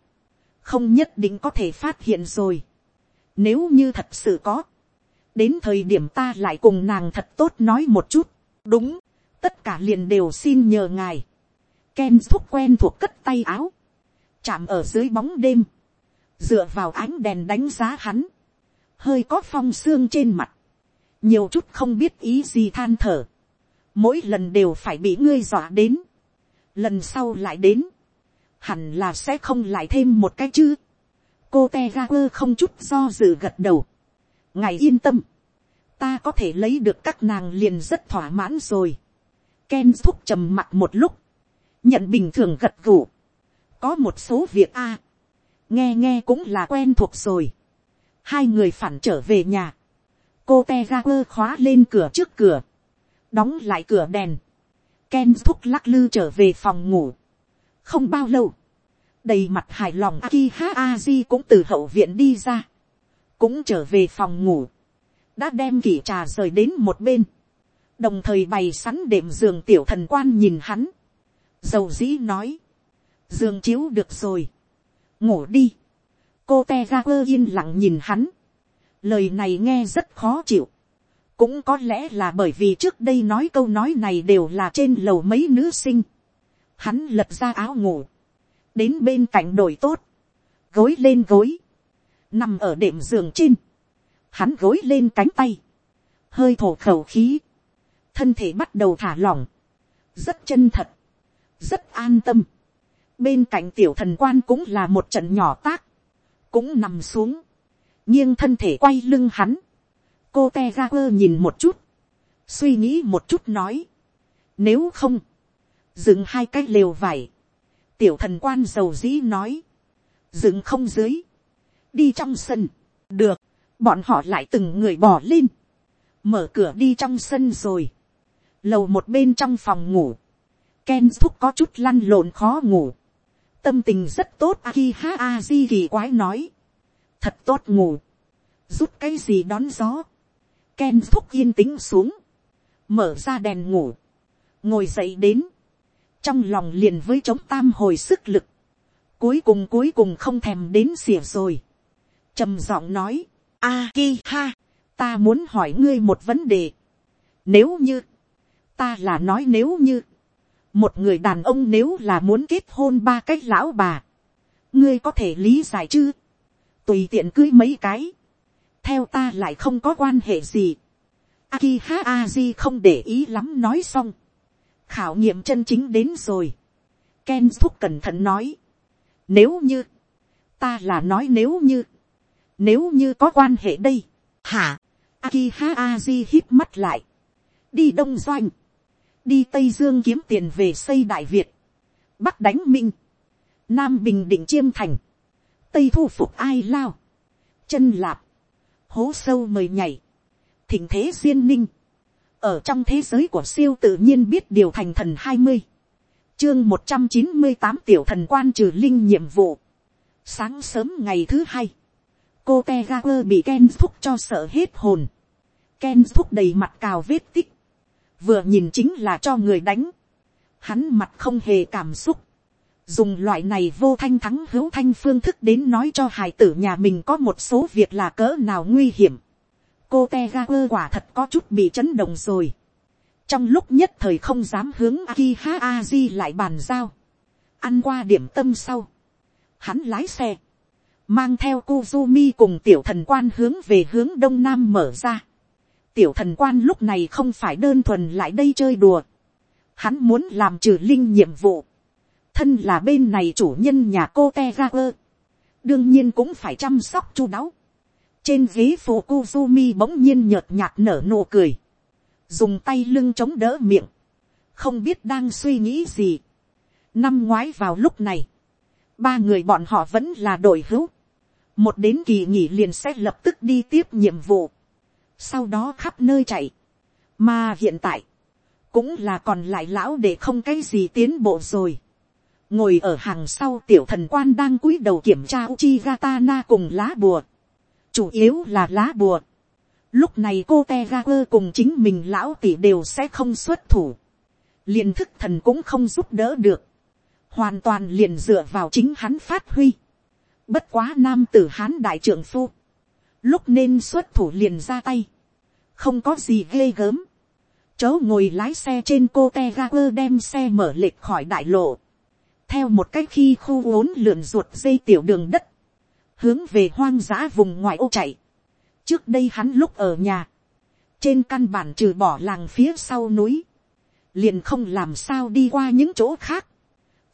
Không nhất định có thể phát hiện rồi. Nếu như thật sự có. Đến thời điểm ta lại cùng nàng thật tốt nói một chút. Đúng. Tất cả liền đều xin nhờ ngài. Ken thúc quen thuộc cất tay áo. Chạm ở dưới bóng đêm. Dựa vào ánh đèn đánh giá hắn hơi có phong xương trên mặt, nhiều chút không biết ý gì than thở, mỗi lần đều phải bị ngươi dọa đến, lần sau lại đến, hẳn là sẽ không lại thêm một cái chứ, cô te ga quơ không chút do dự gật đầu, ngài yên tâm, ta có thể lấy được các nàng liền rất thỏa mãn rồi, Ken thúc trầm mặt một lúc, nhận bình thường gật gù, có một số việc a, nghe nghe cũng là quen thuộc rồi, hai người phản trở về nhà, cô te ga quơ khóa lên cửa trước cửa, đóng lại cửa đèn, Ken thúc lắc lư trở về phòng ngủ. Không bao lâu, đầy mặt hài lòng Akiha Aji cũng từ hậu viện đi ra, cũng trở về phòng ngủ, đã đem kỷ trà rời đến một bên, đồng thời bày sắn đệm giường tiểu thần quan nhìn hắn, dầu dĩ nói, giường chiếu được rồi, ngủ đi, cô te ra quơ yên lặng nhìn hắn. lời này nghe rất khó chịu. cũng có lẽ là bởi vì trước đây nói câu nói này đều là trên lầu mấy nữ sinh. hắn lật ra áo ngủ. đến bên cạnh đổi tốt. gối lên gối nằm ở đệm giường trên. hắn gối lên cánh tay. hơi thổ khẩu khí. thân thể bắt đầu thả lỏng. rất chân thật. rất an tâm bên cạnh tiểu thần quan cũng là một trận nhỏ tác, cũng nằm xuống, nghiêng thân thể quay lưng hắn, cô te ga quơ nhìn một chút, suy nghĩ một chút nói, nếu không, dừng hai cái lều vải, tiểu thần quan dầu dĩ nói, dừng không dưới, đi trong sân, được, bọn họ lại từng người bỏ lên, mở cửa đi trong sân rồi, lầu một bên trong phòng ngủ, Ken thúc có chút lăn lộn khó ngủ tâm tình rất tốt Akiha Aji kỳ quái nói. Thật tốt ngủ. Rút cái gì đón gió. Ken thúc yên tĩnh xuống. Mở ra đèn ngủ. Ngồi dậy đến. Trong lòng liền với chống tam hồi sức lực. Cuối cùng cuối cùng không thèm đến xỉa rồi trầm giọng nói. Akiha. Ta muốn hỏi ngươi một vấn đề. Nếu như. Ta là nói nếu như một người đàn ông nếu là muốn kết hôn ba cái lão bà, ngươi có thể lý giải chứ, tùy tiện cưới mấy cái, theo ta lại không có quan hệ gì. Akiha Aji không để ý lắm nói xong, khảo nghiệm chân chính đến rồi. Ken thúc cẩn thận nói, nếu như, ta là nói nếu như, nếu như có quan hệ đây, hả, Akiha Aji hít mắt lại, đi đông doanh, đi tây dương kiếm tiền về xây đại việt, bắc đánh minh, nam bình định chiêm thành, tây thu phục ai lao, chân lạp, hố sâu mời nhảy, thỉnh thế duyên ninh, ở trong thế giới của siêu tự nhiên biết điều thành thần hai mươi, chương một trăm chín mươi tám tiểu thần quan trừ linh nhiệm vụ, sáng sớm ngày thứ hai, cô te ga quơ bị ken thúc cho sợ hết hồn, ken thúc đầy mặt cào vết tích, vừa nhìn chính là cho người đánh, hắn mặt không hề cảm xúc, dùng loại này vô thanh thắng hữu thanh phương thức đến nói cho hài tử nhà mình có một số việc là cỡ nào nguy hiểm. cô te ga quơ quả thật có chút bị chấn động rồi. trong lúc nhất thời không dám hướng Akiha Aji lại bàn giao. ăn qua điểm tâm sau. hắn lái xe mang theo Kuzumi cùng tiểu thần quan hướng về hướng đông nam mở ra. tiểu thần quan lúc này không phải đơn thuần lại đây chơi đùa. hắn muốn làm trừ linh nhiệm vụ thân là bên này chủ nhân nhà cô te đương nhiên cũng phải chăm sóc chu đáo. trên ghế phố Kuzumi bỗng nhiên nhợt nhạt nở nụ cười, dùng tay lưng chống đỡ miệng, không biết đang suy nghĩ gì. năm ngoái vào lúc này, ba người bọn họ vẫn là đội hữu, một đến kỳ nghỉ liền sẽ lập tức đi tiếp nhiệm vụ, sau đó khắp nơi chạy, mà hiện tại, cũng là còn lại lão để không cái gì tiến bộ rồi. Ngồi ở hàng sau tiểu thần quan đang cúi đầu kiểm tra uchi gatana cùng lá bùa, chủ yếu là lá bùa. lúc này cô te ga quơ cùng chính mình lão tỷ đều sẽ không xuất thủ, liền thức thần cũng không giúp đỡ được, hoàn toàn liền dựa vào chính hắn phát huy bất quá nam tử hán đại trưởng phu, lúc nên xuất thủ liền ra tay, không có gì ghê gớm. chớ ngồi lái xe trên cô te ga quơ đem xe mở lệch khỏi đại lộ theo một cách khi khu uốn lượn ruột dây tiểu đường đất, hướng về hoang dã vùng ngoại ô chạy. trước đây hắn lúc ở nhà, trên căn bản trừ bỏ làng phía sau núi, liền không làm sao đi qua những chỗ khác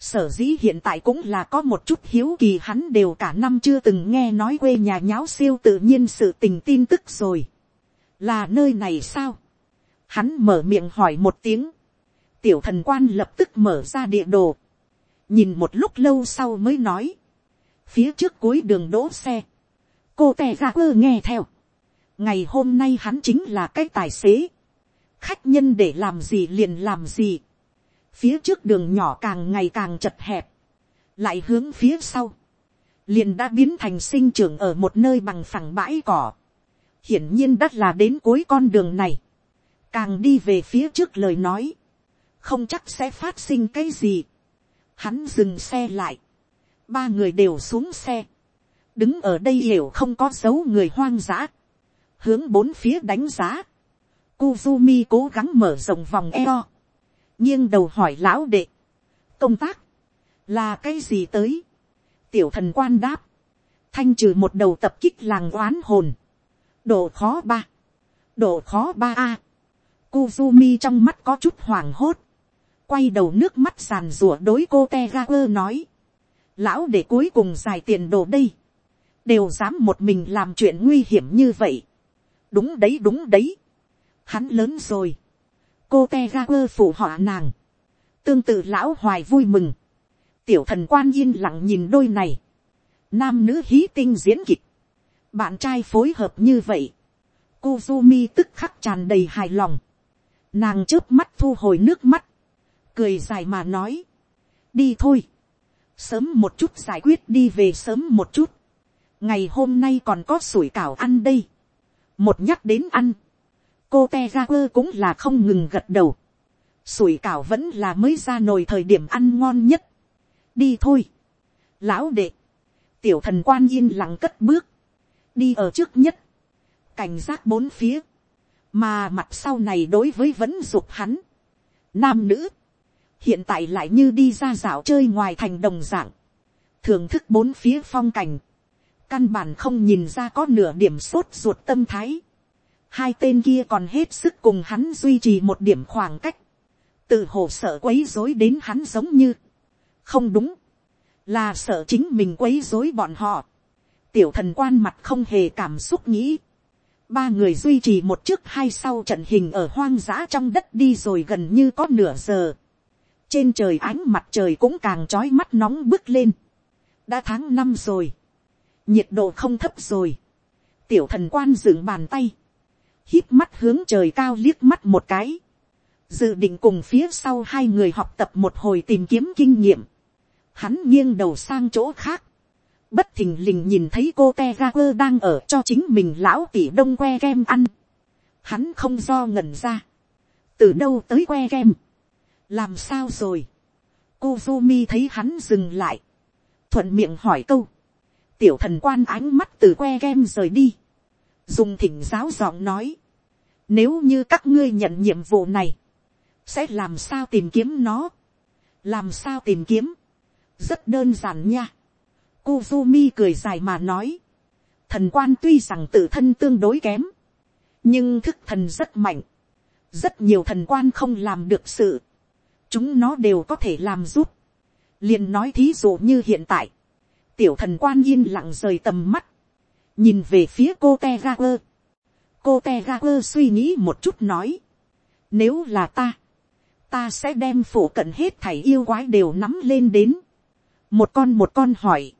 sở dĩ hiện tại cũng là có một chút hiếu kỳ hắn đều cả năm chưa từng nghe nói quê nhà nháo siêu tự nhiên sự tình tin tức rồi. là nơi này sao. hắn mở miệng hỏi một tiếng. tiểu thần quan lập tức mở ra địa đồ nhìn một lúc lâu sau mới nói, phía trước cuối đường đỗ xe, cô tè ra quơ nghe theo, ngày hôm nay hắn chính là cái tài xế, khách nhân để làm gì liền làm gì, phía trước đường nhỏ càng ngày càng chật hẹp, lại hướng phía sau, liền đã biến thành sinh trưởng ở một nơi bằng phẳng bãi cỏ, hiển nhiên đ là đến cuối con đường này, càng đi về phía trước lời nói, không chắc sẽ phát sinh cái gì, Hắn dừng xe lại. Ba người đều xuống xe. Đứng ở đây hiểu không có dấu người hoang dã. Hướng bốn phía đánh giá. Kuzumi cố gắng mở rộng vòng eo nghiêng đầu hỏi lão đệ. Công tác. Là cái gì tới? Tiểu thần quan đáp. Thanh trừ một đầu tập kích làng oán hồn. Độ khó ba. Độ khó ba a. Kuzumi trong mắt có chút hoảng hốt quay đầu nước mắt sàn rủa đối cô te ga quơ nói, lão để cuối cùng dài tiền đồ đây, đều dám một mình làm chuyện nguy hiểm như vậy, đúng đấy đúng đấy, hắn lớn rồi, cô te ga quơ phụ họa nàng, tương tự lão hoài vui mừng, tiểu thần quan yên lặng nhìn đôi này, nam nữ hí tinh diễn kịch, bạn trai phối hợp như vậy, Kuzumi tức khắc tràn đầy hài lòng, nàng trước mắt thu hồi nước mắt, cười dài mà nói, đi thôi, sớm một chút giải quyết đi về sớm một chút, ngày hôm nay còn có sủi cảo ăn đây, một nhắc đến ăn, cô te ra quơ cũng là không ngừng gật đầu, sủi cảo vẫn là mới ra nồi thời điểm ăn ngon nhất, đi thôi, lão đệ, tiểu thần quan yên lặng cất bước, đi ở trước nhất, cảnh giác bốn phía, mà mặt sau này đối với vẫn dục hắn, nam nữ, hiện tại lại như đi ra dạo chơi ngoài thành đồng dạng, thưởng thức bốn phía phong cảnh, căn bản không nhìn ra có nửa điểm sốt ruột tâm thái, hai tên kia còn hết sức cùng hắn duy trì một điểm khoảng cách, tự hồ sợ quấy dối đến hắn giống như, không đúng, là sợ chính mình quấy dối bọn họ, tiểu thần quan mặt không hề cảm xúc nghĩ, ba người duy trì một trước hai sau trận hình ở hoang dã trong đất đi rồi gần như có nửa giờ. trên trời ánh mặt trời cũng càng trói mắt nóng bức lên. đã tháng năm rồi. nhiệt độ không thấp rồi. tiểu thần quan dựng bàn tay hít mắt hướng trời cao liếc mắt một cái. dự định cùng phía sau hai người học tập một hồi tìm kiếm kinh nghiệm. hắn nghiêng đầu sang chỗ khác bất thình lình nhìn thấy cô te ga quơ đang ở cho chính mình lão tỉ đông que kem ăn. Hắn không do ngẩn ra. từ đâu tới que kem. làm sao rồi. cô Kuzumi thấy hắn dừng lại. thuận miệng hỏi câu. tiểu thần quan ánh mắt từ que kem rời đi dùng thỉnh giáo giọng nói. nếu như các ngươi nhận nhiệm vụ này, sẽ làm sao tìm kiếm nó. làm sao tìm kiếm. rất đơn giản nha Kuzumi cười dài mà nói. Thần quan tuy rằng tự thân tương đối kém. Nhưng thức thần rất mạnh. Rất nhiều thần quan không làm được sự. Chúng nó đều có thể làm giúp. liền nói thí dụ như hiện tại. Tiểu thần quan yên lặng rời tầm mắt. Nhìn về phía cô Tegaper. Cô Tegaper suy nghĩ một chút nói. Nếu là ta. Ta sẽ đem phụ cận hết thảy yêu quái đều nắm lên đến. Một con một con hỏi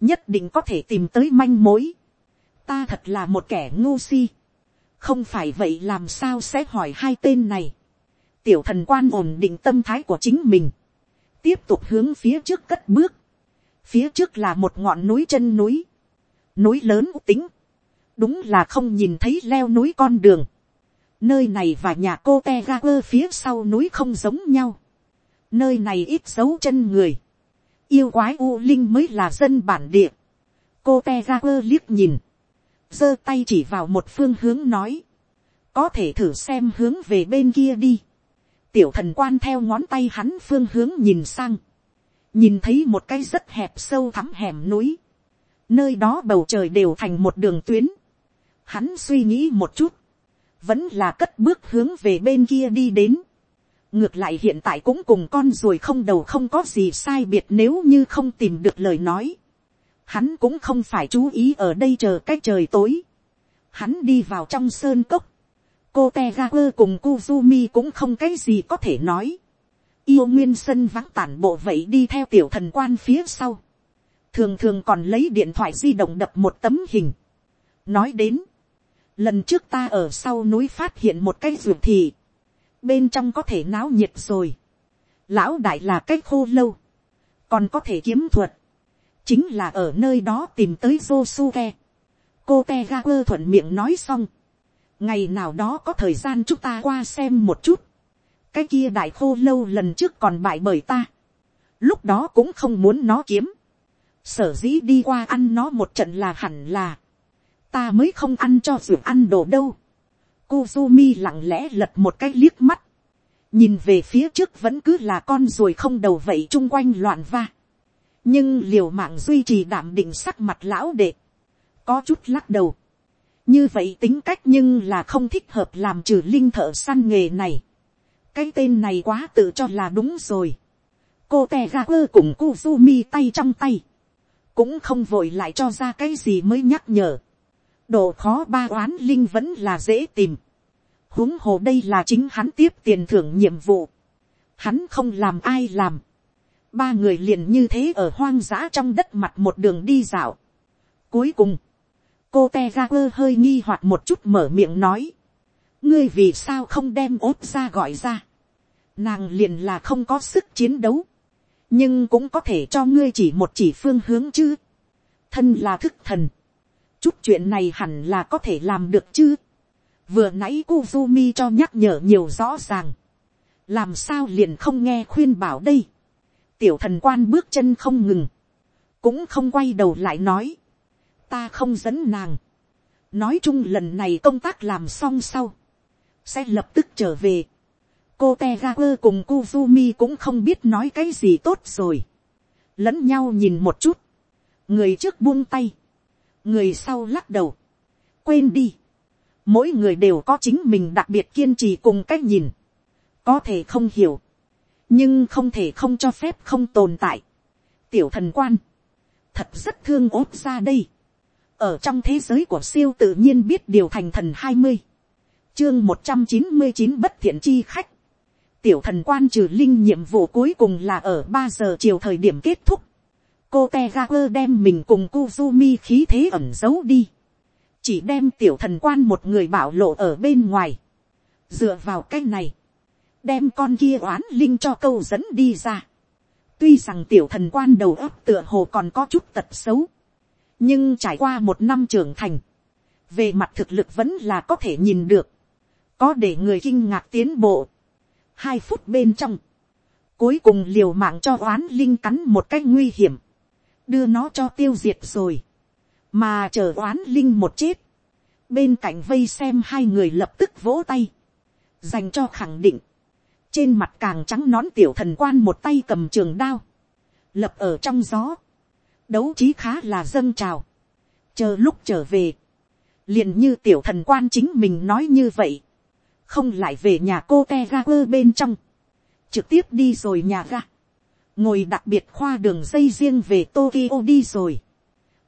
nhất định có thể tìm tới manh mối. ta thật là một kẻ ngu si. không phải vậy làm sao sẽ hỏi hai tên này. tiểu thần quan ổn định tâm thái của chính mình. tiếp tục hướng phía trước cất bước. phía trước là một ngọn núi chân núi núi lớn tính. đúng là không nhìn thấy leo núi con đường. nơi này và nhà cô te ga quơ phía sau núi không giống nhau. nơi này ít dấu chân người yêu quái u linh mới là dân bản địa. cô te ga quơ liếc nhìn, giơ tay chỉ vào một phương hướng nói, có thể thử xem hướng về bên kia đi. tiểu thần quan theo ngón tay hắn phương hướng nhìn sang, nhìn thấy một cái rất hẹp sâu thắm hẻm núi, nơi đó bầu trời đều thành một đường tuyến. Hắn suy nghĩ một chút, vẫn là cất bước hướng về bên kia đi đến ngược lại hiện tại cũng cùng con ruồi không đầu không có gì sai biệt nếu như không tìm được lời nói. Hắn cũng không phải chú ý ở đây chờ cái trời tối. Hắn đi vào trong sơn cốc. Cô Tegaper cùng Kuzumi cũng không cái gì có thể nói. Yêu nguyên sân vắng tản bộ vậy đi theo tiểu thần quan phía sau. Thường thường còn lấy điện thoại di động đập một tấm hình. Nói đến. Lần trước ta ở sau núi phát hiện một cái ruột thì bên trong có thể náo nhiệt rồi. lão đại là cái khô lâu, còn có thể kiếm thuật, chính là ở nơi đó tìm tới Josuke. cô te ga quơ thuận miệng nói xong, ngày nào đó có thời gian chúng ta qua xem một chút, cái kia đại khô lâu lần trước còn bại bởi ta, lúc đó cũng không muốn nó kiếm, sở dĩ đi qua ăn nó một trận là hẳn là, ta mới không ăn cho ruột ăn đồ đâu. Kuzumi lặng lẽ lật một cái liếc mắt. Nhìn về phía trước vẫn cứ là con ruồi không đầu vậy chung quanh loạn va. Nhưng liều mạng duy trì đảm định sắc mặt lão đệ. Có chút lắc đầu. Như vậy tính cách nhưng là không thích hợp làm trừ linh thợ săn nghề này. Cái tên này quá tự cho là đúng rồi. Cô tè ra quơ cùng Kuzumi tay trong tay. Cũng không vội lại cho ra cái gì mới nhắc nhở độ khó ba oán linh vẫn là dễ tìm. huống hồ đây là chính hắn tiếp tiền thưởng nhiệm vụ. hắn không làm ai làm. ba người liền như thế ở hoang dã trong đất mặt một đường đi dạo. cuối cùng, cô te ga quơ hơi nghi hoặc một chút mở miệng nói. ngươi vì sao không đem ốt ra gọi ra. nàng liền là không có sức chiến đấu nhưng cũng có thể cho ngươi chỉ một chỉ phương hướng chứ. thân là thức thần chút chuyện này hẳn là có thể làm được chứ. vừa nãy Kuzumi cho nhắc nhở nhiều rõ ràng. làm sao liền không nghe khuyên bảo đây. tiểu thần quan bước chân không ngừng. cũng không quay đầu lại nói. ta không dẫn nàng. nói chung lần này công tác làm xong sau. sẽ lập tức trở về cô te cùng Kuzumi cũng không biết nói cái gì tốt rồi. lẫn nhau nhìn một chút. người trước buông tay. Người sau lắc đầu, quên đi, mỗi người đều có chính mình đặc biệt kiên trì cùng cách nhìn, có thể không hiểu, nhưng không thể không cho phép không tồn tại. tiểu thần quan, thật rất thương ốt ra đây, ở trong thế giới của siêu tự nhiên biết điều thành thần hai mươi, chương một trăm chín mươi chín bất thiện chi khách, tiểu thần quan trừ linh nhiệm vụ cuối cùng là ở ba giờ chiều thời điểm kết thúc, cô Tegaper đem mình cùng Kuzumi khí thế ẩn giấu đi, chỉ đem tiểu thần quan một người bảo lộ ở bên ngoài, dựa vào cách này, đem con kia oán linh cho câu dẫn đi ra. tuy rằng tiểu thần quan đầu óc tựa hồ còn có chút tật xấu, nhưng trải qua một năm trưởng thành, về mặt thực lực vẫn là có thể nhìn được, có để người kinh ngạc tiến bộ hai phút bên trong, cuối cùng liều mạng cho oán linh cắn một cách nguy hiểm, đưa nó cho tiêu diệt rồi, mà chờ oán linh một chết, bên cạnh vây xem hai người lập tức vỗ tay, dành cho khẳng định, trên mặt càng trắng nón tiểu thần quan một tay cầm trường đao, lập ở trong gió, đấu trí khá là dâng trào, chờ lúc trở về, liền như tiểu thần quan chính mình nói như vậy, không lại về nhà cô te ga quơ bên trong, trực tiếp đi rồi nhà ga, ngồi đặc biệt khoa đường dây riêng về Tokyo đi rồi,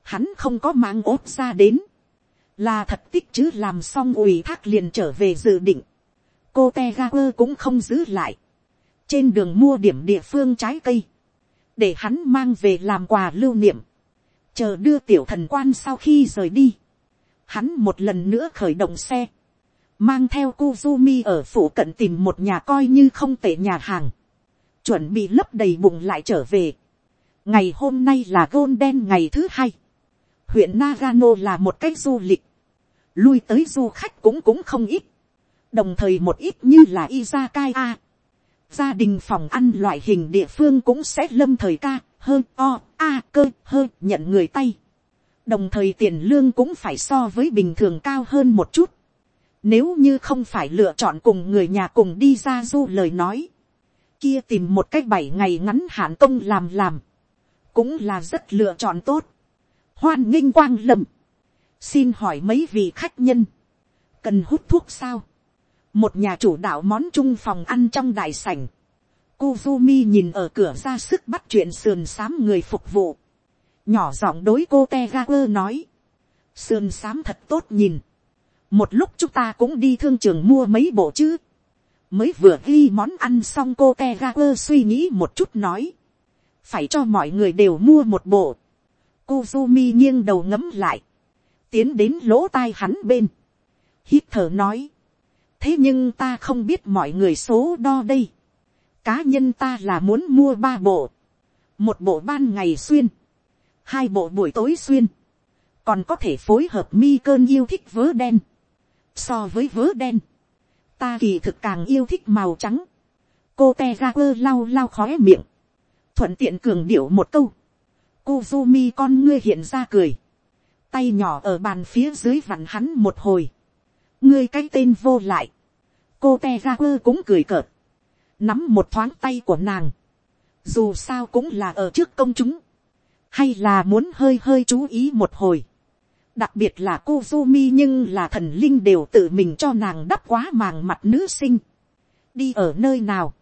hắn không có mang ốp ra đến, là thật tích chứ làm xong ủy thác liền trở về dự định, cô te ga quơ cũng không giữ lại, trên đường mua điểm địa phương trái cây, để hắn mang về làm quà lưu niệm, chờ đưa tiểu thần quan sau khi rời đi, hắn một lần nữa khởi động xe, mang theo Kuzumi ở phủ cận tìm một nhà coi như không tệ nhà hàng, chuẩn bị lấp đầy bụng lại trở về. ngày hôm nay là golden ngày thứ hai, huyện Nagano là một cái du lịch, lui tới du khách cũng cũng không ít, đồng thời một ít như là izakaya, gia đình phòng ăn loại hình địa phương cũng sẽ lâm thời ca, hơn o, a cơ hơn nhận người tay. đồng thời tiền lương cũng phải so với bình thường cao hơn một chút nếu như không phải lựa chọn cùng người nhà cùng đi ra du lời nói, kia tìm một cách bảy ngày ngắn hạn công làm làm, cũng là rất lựa chọn tốt. hoan nghênh quang lầm, xin hỏi mấy vị khách nhân, cần hút thuốc sao, một nhà chủ đạo món chung phòng ăn trong đại sảnh, Kuzumi nhìn ở cửa ra sức bắt chuyện sườn xám người phục vụ. Nhỏ giọng đối cô Tegaku nói. Sườn xám thật tốt nhìn. Một lúc chúng ta cũng đi thương trường mua mấy bộ chứ. Mới vừa ghi món ăn xong cô Tegaku suy nghĩ một chút nói. Phải cho mọi người đều mua một bộ. Kuzumi nghiêng đầu ngấm lại. Tiến đến lỗ tai hắn bên. Hít thở nói. Thế nhưng ta không biết mọi người số đo đây Cá nhân ta là muốn mua ba bộ. Một bộ ban ngày xuyên. Hai bộ buổi tối xuyên. Còn có thể phối hợp mi cơn yêu thích vớ đen. So với vớ đen. Ta kỳ thực càng yêu thích màu trắng. Cô te ga quơ lau lau khóe miệng. Thuận tiện cường điệu một câu. Kuzumi con ngươi hiện ra cười. Tay nhỏ ở bàn phía dưới vặn hắn một hồi. Ngươi cái tên vô lại. Cô te ga quơ cũng cười cợt nắm một thoáng tay của nàng, dù sao cũng là ở trước công chúng, hay là muốn hơi hơi chú ý một hồi, đặc biệt là cô Zumi nhưng là thần linh đều tự mình cho nàng đắp quá màng mặt nữ sinh, đi ở nơi nào,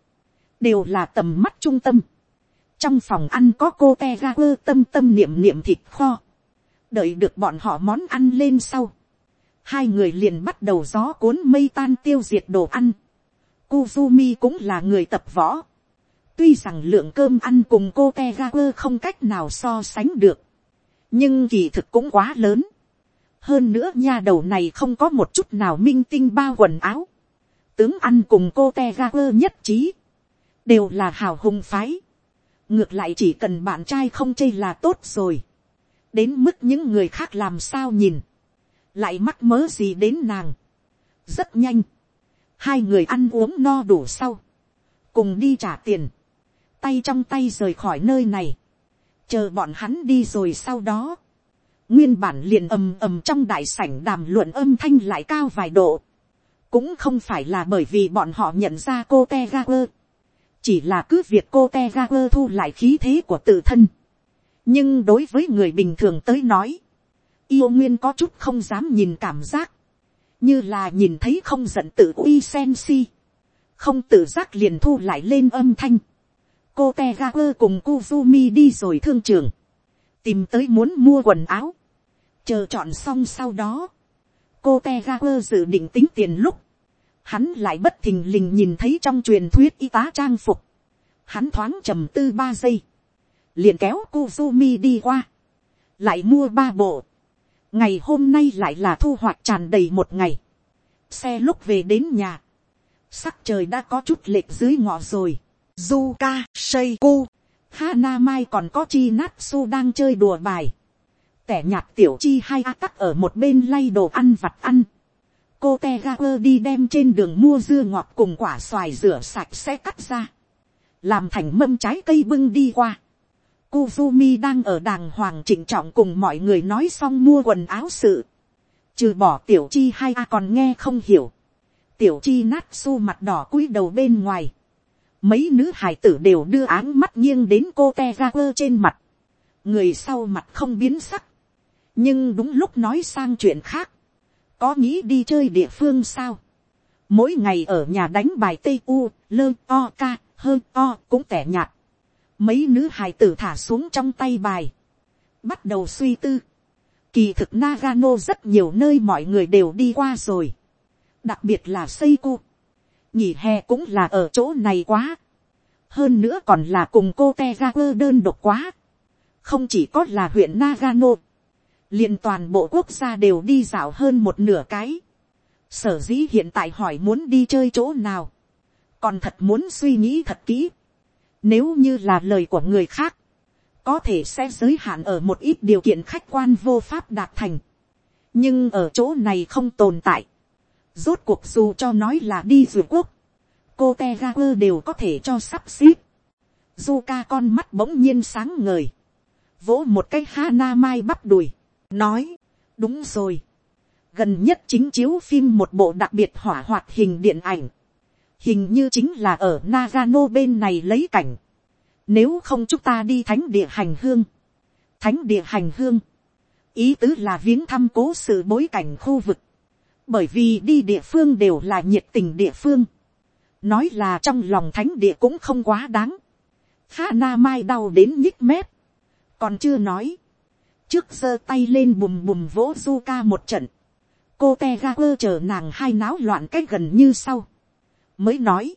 đều là tầm mắt trung tâm, trong phòng ăn có cô te ga quơ tâm tâm niệm niệm thịt kho, đợi được bọn họ món ăn lên sau, hai người liền bắt đầu gió cuốn mây tan tiêu diệt đồ ăn, Kuzumi cũng là người tập võ. Tuy rằng lượng cơm ăn cùng cô Tegaku không cách nào so sánh được. Nhưng kỳ thực cũng quá lớn. Hơn nữa nha đầu này không có một chút nào minh tinh bao quần áo. Tướng ăn cùng cô Tegaku nhất trí. Đều là hào hùng phái. Ngược lại chỉ cần bạn trai không chê là tốt rồi. Đến mức những người khác làm sao nhìn. Lại mắc mớ gì đến nàng. Rất nhanh hai người ăn uống no đủ sau, cùng đi trả tiền, tay trong tay rời khỏi nơi này, chờ bọn hắn đi rồi sau đó, nguyên bản liền ầm ầm trong đại sảnh đàm luận âm thanh lại cao vài độ, cũng không phải là bởi vì bọn họ nhận ra cô te ga quơ, chỉ là cứ việc cô te ga quơ thu lại khí thế của tự thân, nhưng đối với người bình thường tới nói, yêu nguyên có chút không dám nhìn cảm giác, như là nhìn thấy không giận tự uy sen si, không tự giác liền thu lại lên âm thanh. cô te ga quơ cùng Kuzumi đi rồi thương trường, tìm tới muốn mua quần áo, chờ chọn xong sau đó, cô te ga quơ dự định tính tiền lúc, hắn lại bất thình lình nhìn thấy trong truyền thuyết y tá trang phục, hắn thoáng trầm tư ba giây, liền kéo Kuzumi đi qua, lại mua ba bộ, ngày hôm nay lại là thu hoạch tràn đầy một ngày, xe lúc về đến nhà, sắc trời đã có chút lệch dưới ngọ rồi, Zuka, Seiko, Hana Mai còn có Chi Natsu đang chơi đùa bài, tẻ nhạt tiểu chi hai a tắc ở một bên lay đồ ăn vặt ăn, cô te ga quơ đi đem trên đường mua dưa ngọt cùng quả xoài rửa sạch sẽ cắt ra, làm thành mâm trái cây bưng đi qua. Kuzumi đang ở đàng hoàng trịnh trọng cùng mọi người nói xong mua quần áo sự. Trừ bỏ tiểu chi hai a còn nghe không hiểu. Tiểu chi nát su mặt đỏ cúi đầu bên ngoài. Mấy nữ hải tử đều đưa áng mắt nghiêng đến cô te ra quơ trên mặt. Người sau mặt không biến sắc. Nhưng đúng lúc nói sang chuyện khác có nghĩ đi chơi địa phương sao. mỗi ngày ở nhà đánh bài tây u, lơ o ca, hơ o cũng tẻ nhạt. mấy nữ hài tử thả xuống trong tay bài. bắt đầu suy tư. kỳ thực Nagano rất nhiều nơi mọi người đều đi qua rồi. đặc biệt là Seiko. nghỉ hè cũng là ở chỗ này quá. hơn nữa còn là cùng cô Tegaku đơn độc quá. không chỉ có là huyện Nagano liền toàn bộ quốc gia đều đi dạo hơn một nửa cái. sở dĩ hiện tại hỏi muốn đi chơi chỗ nào, còn thật muốn suy nghĩ thật kỹ. nếu như là lời của người khác, có thể sẽ giới hạn ở một ít điều kiện khách quan vô pháp đạt thành. nhưng ở chỗ này không tồn tại. rốt cuộc dù cho nói là đi dù quốc, cô te đều có thể cho sắp xếp. du ca con mắt bỗng nhiên sáng ngời, vỗ một cái Hana mai bắp đùi nói, đúng rồi, gần nhất chính chiếu phim một bộ đặc biệt hỏa hoạt hình điện ảnh, hình như chính là ở Nagano bên này lấy cảnh, nếu không chúng ta đi thánh địa hành hương, thánh địa hành hương, ý tứ là viếng thăm cố sự bối cảnh khu vực, bởi vì đi địa phương đều là nhiệt tình địa phương, nói là trong lòng thánh địa cũng không quá đáng, Hana Mai đau đến nhích mép, còn chưa nói, trước giơ tay lên bùm bùm vỗ du ca một trận, cô te ga quơ chờ nàng hai náo loạn cách gần như sau, mới nói,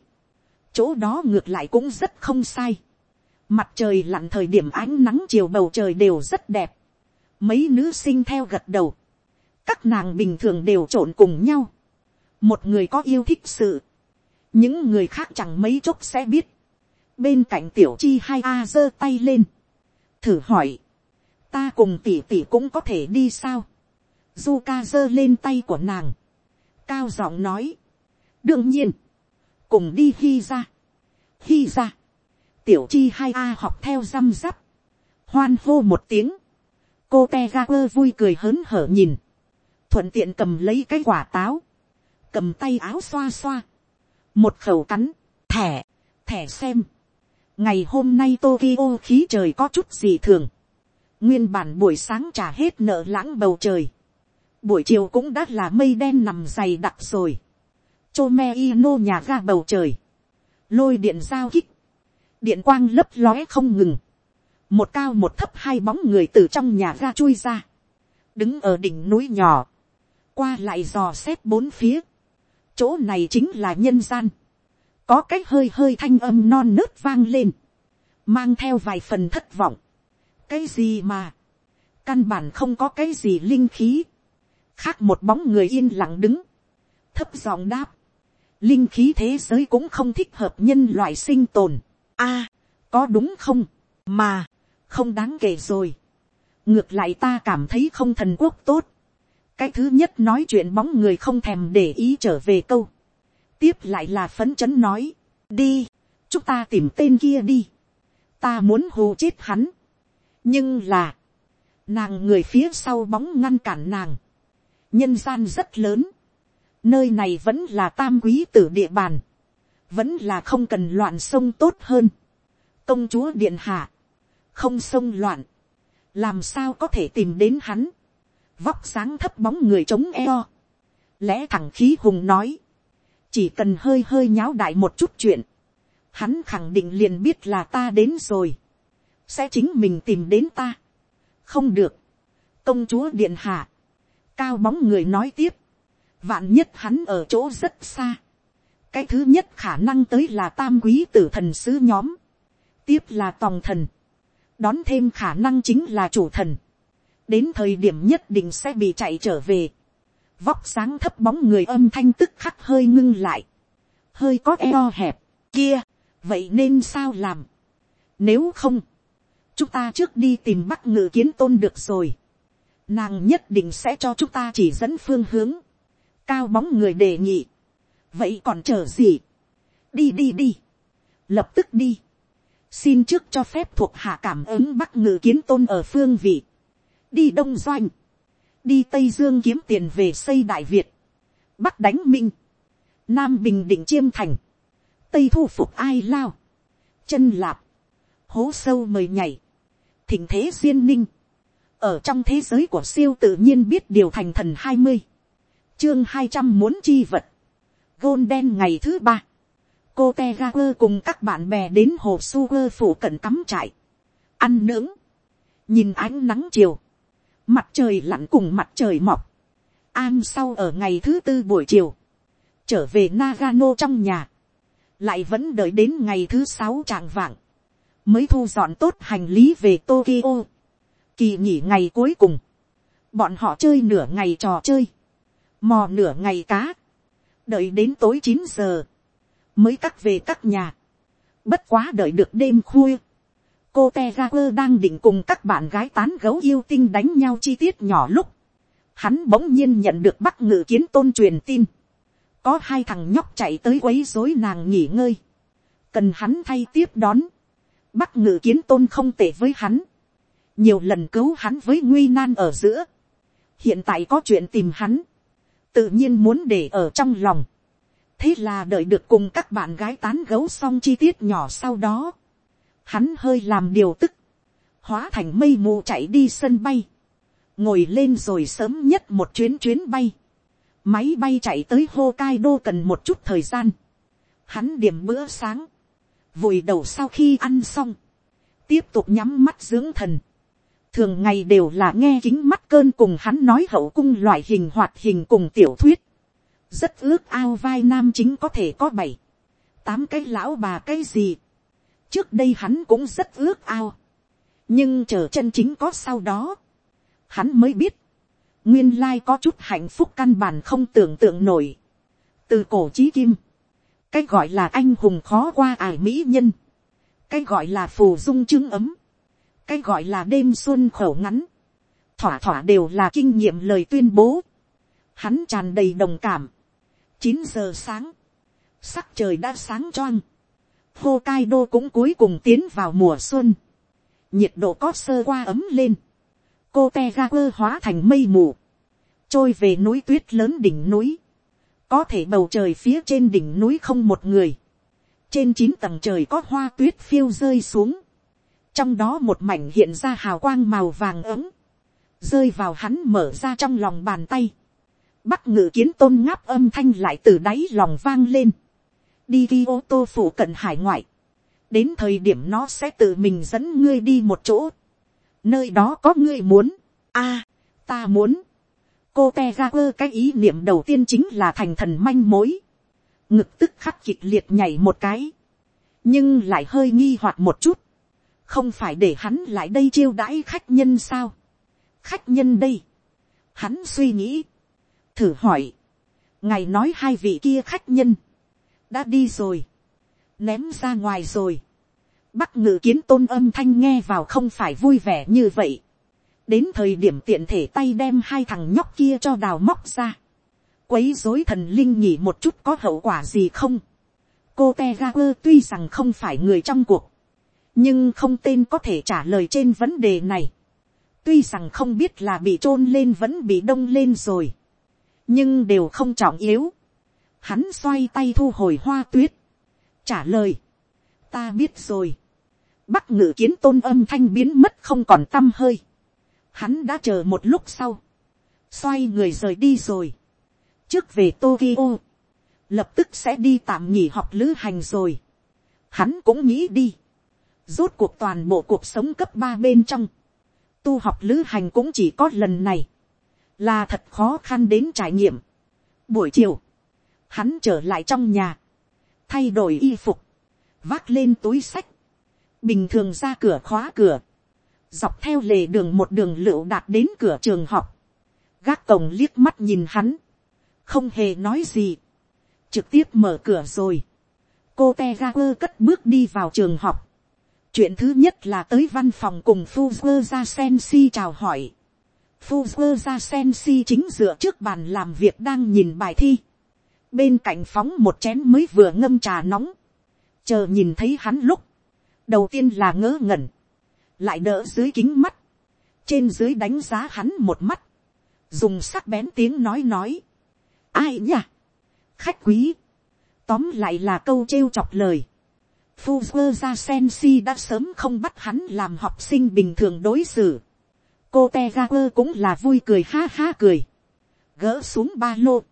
chỗ đó ngược lại cũng rất không sai, mặt trời lặn thời điểm ánh nắng chiều bầu trời đều rất đẹp, mấy nữ sinh theo gật đầu, các nàng bình thường đều trộn cùng nhau, một người có yêu thích sự, những người khác chẳng mấy chốc sẽ biết, bên cạnh tiểu chi hai a giơ tay lên, thử hỏi, ta cùng tỷ tỷ cũng có thể đi sao. du ca giơ lên tay của nàng, cao giọng nói, đương nhiên, cùng đi khi ra, khi ra, tiểu chi hai a học theo răm rắp, hoan hô một tiếng, cô te ga quơ vui cười hớn hở nhìn, thuận tiện cầm lấy cái quả táo, cầm tay áo xoa xoa, một khẩu cắn, thẻ, thẻ xem, ngày hôm nay Tokyo khí trời có chút gì thường, Nguyên bản buổi sáng trả hết nợ lãng bầu trời. Buổi chiều cũng đã là mây đen nằm dày đặc rồi. Chô me nô nhà ga bầu trời. Lôi điện giao kích. Điện quang lấp lóe không ngừng. Một cao một thấp hai bóng người từ trong nhà ga chui ra. Đứng ở đỉnh núi nhỏ. Qua lại dò xét bốn phía. Chỗ này chính là nhân gian. Có cách hơi hơi thanh âm non nớt vang lên. Mang theo vài phần thất vọng cái gì mà, căn bản không có cái gì linh khí, khác một bóng người yên lặng đứng, thấp giọng đáp, linh khí thế giới cũng không thích hợp nhân loại sinh tồn, a, có đúng không, mà, không đáng kể rồi, ngược lại ta cảm thấy không thần quốc tốt, cái thứ nhất nói chuyện bóng người không thèm để ý trở về câu, tiếp lại là phấn chấn nói, đi, chúng ta tìm tên kia đi, ta muốn hù chết hắn, nhưng là, nàng người phía sau bóng ngăn cản nàng, nhân gian rất lớn, nơi này vẫn là tam quý tử địa bàn, vẫn là không cần loạn sông tốt hơn, công chúa điện hạ, không sông loạn, làm sao có thể tìm đến hắn, vóc sáng thấp bóng người chống eo, lẽ thẳng khí hùng nói, chỉ cần hơi hơi nháo đại một chút chuyện, hắn khẳng định liền biết là ta đến rồi, sẽ chính mình tìm đến ta. không được, công chúa điện hạ, cao bóng người nói tiếp, vạn nhất hắn ở chỗ rất xa, cái thứ nhất khả năng tới là tam quý tử thần sứ nhóm, tiếp là tòng thần, đón thêm khả năng chính là chủ thần, đến thời điểm nhất định sẽ bị chạy trở về, vóc sáng thấp bóng người âm thanh tức khắc hơi ngưng lại, hơi có eo hẹp, kia, vậy nên sao làm, nếu không, chúng ta trước đi tìm bắc ngự kiến tôn được rồi, nàng nhất định sẽ cho chúng ta chỉ dẫn phương hướng, cao bóng người đề nghị, vậy còn chờ gì, đi đi đi, lập tức đi, xin trước cho phép thuộc hạ cảm ứng bắc ngự kiến tôn ở phương vị, đi đông doanh, đi tây dương kiếm tiền về xây đại việt, bắc đánh minh, nam bình định chiêm thành, tây thu phục ai lao, chân lạp, hố sâu mời nhảy, thỉnh thế duyên ninh, ở trong thế giới của siêu tự nhiên biết điều thành thần hai mươi, chương hai trăm muốn chi vật, gôn đen ngày thứ ba, cô te ga quơ cùng các bạn bè đến hồ su quơ phủ cận cắm trại, ăn nướng, nhìn ánh nắng chiều, mặt trời lặn cùng mặt trời mọc, an sau ở ngày thứ tư buổi chiều, trở về Nagano trong nhà, lại vẫn đợi đến ngày thứ sáu trạng vạng, mới thu dọn tốt hành lý về Tokyo. Kỳ nghỉ ngày cuối cùng, bọn họ chơi nửa ngày trò chơi, mò nửa ngày cá, đợi đến tối chín giờ, mới cắt về các nhà, bất quá đợi được đêm khuya, cô te quơ đang định cùng các bạn gái tán gấu yêu tinh đánh nhau chi tiết nhỏ lúc, hắn bỗng nhiên nhận được bắc ngự kiến tôn truyền tin, có hai thằng nhóc chạy tới quấy rối nàng nghỉ ngơi, cần hắn thay tiếp đón, bắc ngự kiến tôn không tệ với hắn, nhiều lần cứu hắn với nguy nan ở giữa, hiện tại có chuyện tìm hắn, tự nhiên muốn để ở trong lòng, thế là đợi được cùng các bạn gái tán gấu xong chi tiết nhỏ sau đó, hắn hơi làm điều tức, hóa thành mây mù chạy đi sân bay, ngồi lên rồi sớm nhất một chuyến chuyến bay, máy bay chạy tới Hokkaido cần một chút thời gian, hắn điểm bữa sáng, vùi đầu sau khi ăn xong, tiếp tục nhắm mắt dưỡng thần, thường ngày đều là nghe kính mắt cơn cùng hắn nói hậu cung loại hình hoạt hình cùng tiểu thuyết, rất ước ao vai nam chính có thể có bảy, tám cái lão bà cái gì, trước đây hắn cũng rất ước ao, nhưng chờ chân chính có sau đó, hắn mới biết, nguyên lai có chút hạnh phúc căn bản không tưởng tượng nổi, từ cổ chí kim, cái gọi là anh hùng khó qua ải mỹ nhân, cái gọi là phù dung chứng ấm, cái gọi là đêm xuân khẩu ngắn, thỏa thỏa đều là kinh nghiệm lời tuyên bố, hắn tràn đầy đồng cảm, chín giờ sáng, sắc trời đã sáng choang, Hokkaido cũng cuối cùng tiến vào mùa xuân. Nhiệt độ có sơ qua ấm lên. Cô Tegaku hóa thành mây mù. Trôi về núi tuyết lớn đỉnh núi. Có thể bầu trời phía trên đỉnh núi không một người. Trên chín tầng trời có hoa tuyết phiêu rơi xuống. Trong đó một mảnh hiện ra hào quang màu vàng ấm. Rơi vào hắn mở ra trong lòng bàn tay. Bắc ngự kiến tôn ngáp âm thanh lại từ đáy lòng vang lên đi ghi ô tô phủ cận hải ngoại, đến thời điểm nó sẽ tự mình dẫn ngươi đi một chỗ, nơi đó có ngươi muốn, a, ta muốn, cô te ra quơ cái ý niệm đầu tiên chính là thành thần manh mối, ngực tức khắc kịch liệt nhảy một cái, nhưng lại hơi nghi hoặc một chút, không phải để hắn lại đây chiêu đãi khách nhân sao, khách nhân đây, hắn suy nghĩ, thử hỏi, ngài nói hai vị kia khách nhân, đã đi rồi, ném ra ngoài rồi. Bắc ngự kiến tôn âm thanh nghe vào không phải vui vẻ như vậy đến thời điểm tiện thể tay đem hai thằng nhóc kia cho đào móc ra. quấy dối thần linh nhỉ một chút có hậu quả gì không. cô te ga quơ tuy rằng không phải người trong cuộc, nhưng không tên có thể trả lời trên vấn đề này. tuy rằng không biết là bị t r ô n lên vẫn bị đông lên rồi, nhưng đều không trọng yếu hắn xoay tay thu hồi hoa tuyết, trả lời, ta biết rồi, bắc ngự kiến tôn âm thanh biến mất không còn t â m hơi, hắn đã chờ một lúc sau, xoay người rời đi rồi, trước về Tokyo, lập tức sẽ đi tạm nghỉ học lữ hành rồi, hắn cũng nghĩ đi, rốt cuộc toàn bộ cuộc sống cấp ba bên trong, tu học lữ hành cũng chỉ có lần này, là thật khó khăn đến trải nghiệm. buổi chiều, hắn trở lại trong nhà, thay đổi y phục, vác lên túi sách, bình thường ra cửa khóa cửa, dọc theo lề đường một đường lựu đạt đến cửa trường học, gác cổng liếc mắt nhìn hắn, không hề nói gì, trực tiếp mở cửa rồi, cô te ga quơ cất bước đi vào trường học, chuyện thứ nhất là tới văn phòng cùng Fuzzer ra sen si chào hỏi. Fuzzer ra sen si chính dựa trước bàn làm việc đang nhìn bài thi. Bên cạnh phóng một chén mới vừa ngâm trà nóng. Chờ nhìn thấy hắn lúc. Đầu tiên là ngỡ ngẩn. Lại đỡ dưới kính mắt. Trên dưới đánh giá hắn một mắt. Dùng sắc bén tiếng nói nói. Ai nhỉ? Khách quý. Tóm lại là câu trêu chọc lời Fuzzer ra Sensi đã sớm không bắt hắn làm học sinh bình thường đối xử. Cô Tegaper cũng là vui cười ha ha cười. Gỡ xuống ba lô.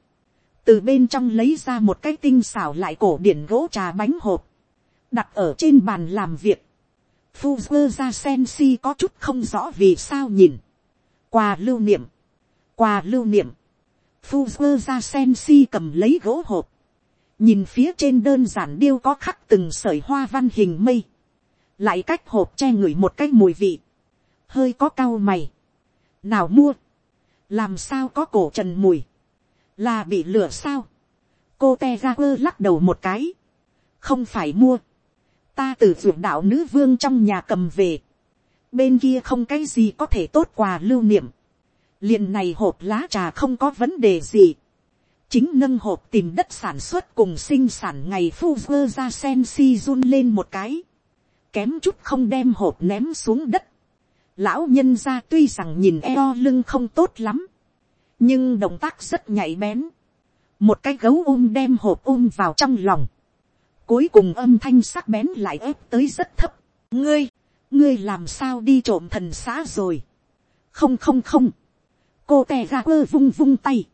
Từ bên trong lấy ra một cái tinh xảo lại cổ điển gỗ trà bánh hộp. Đặt ở trên bàn làm việc. Fuzzer ra Sensi có chút không rõ vì sao nhìn. Quà lưu niệm. Quà lưu niệm. Fuzzer ra Sensi cầm lấy gỗ hộp. Nhìn phía trên đơn giản điêu có khắc từng sợi hoa văn hình mây, lại cách hộp che ngửi một cái mùi vị, hơi có cao mày, nào mua, làm sao có cổ trần mùi, là bị lửa sao, cô te ra quơ lắc đầu một cái, không phải mua, ta từ ruộng đạo nữ vương trong nhà cầm về, bên kia không cái gì có thể tốt quà lưu niệm, liền này hộp lá trà không có vấn đề gì, chính nâng hộp tìm đất sản xuất cùng sinh sản ngày phu vơ ra sen si run lên một cái, kém chút không đem hộp ném xuống đất. Lão nhân ra tuy rằng nhìn eo lưng không tốt lắm, nhưng động tác rất nhạy bén. một cái gấu ôm đem hộp ôm vào trong lòng, cuối cùng âm thanh sắc bén lại ép tới rất thấp. ngươi, ngươi làm sao đi trộm thần xã rồi. không không không, cô tè ga quơ vung vung tay,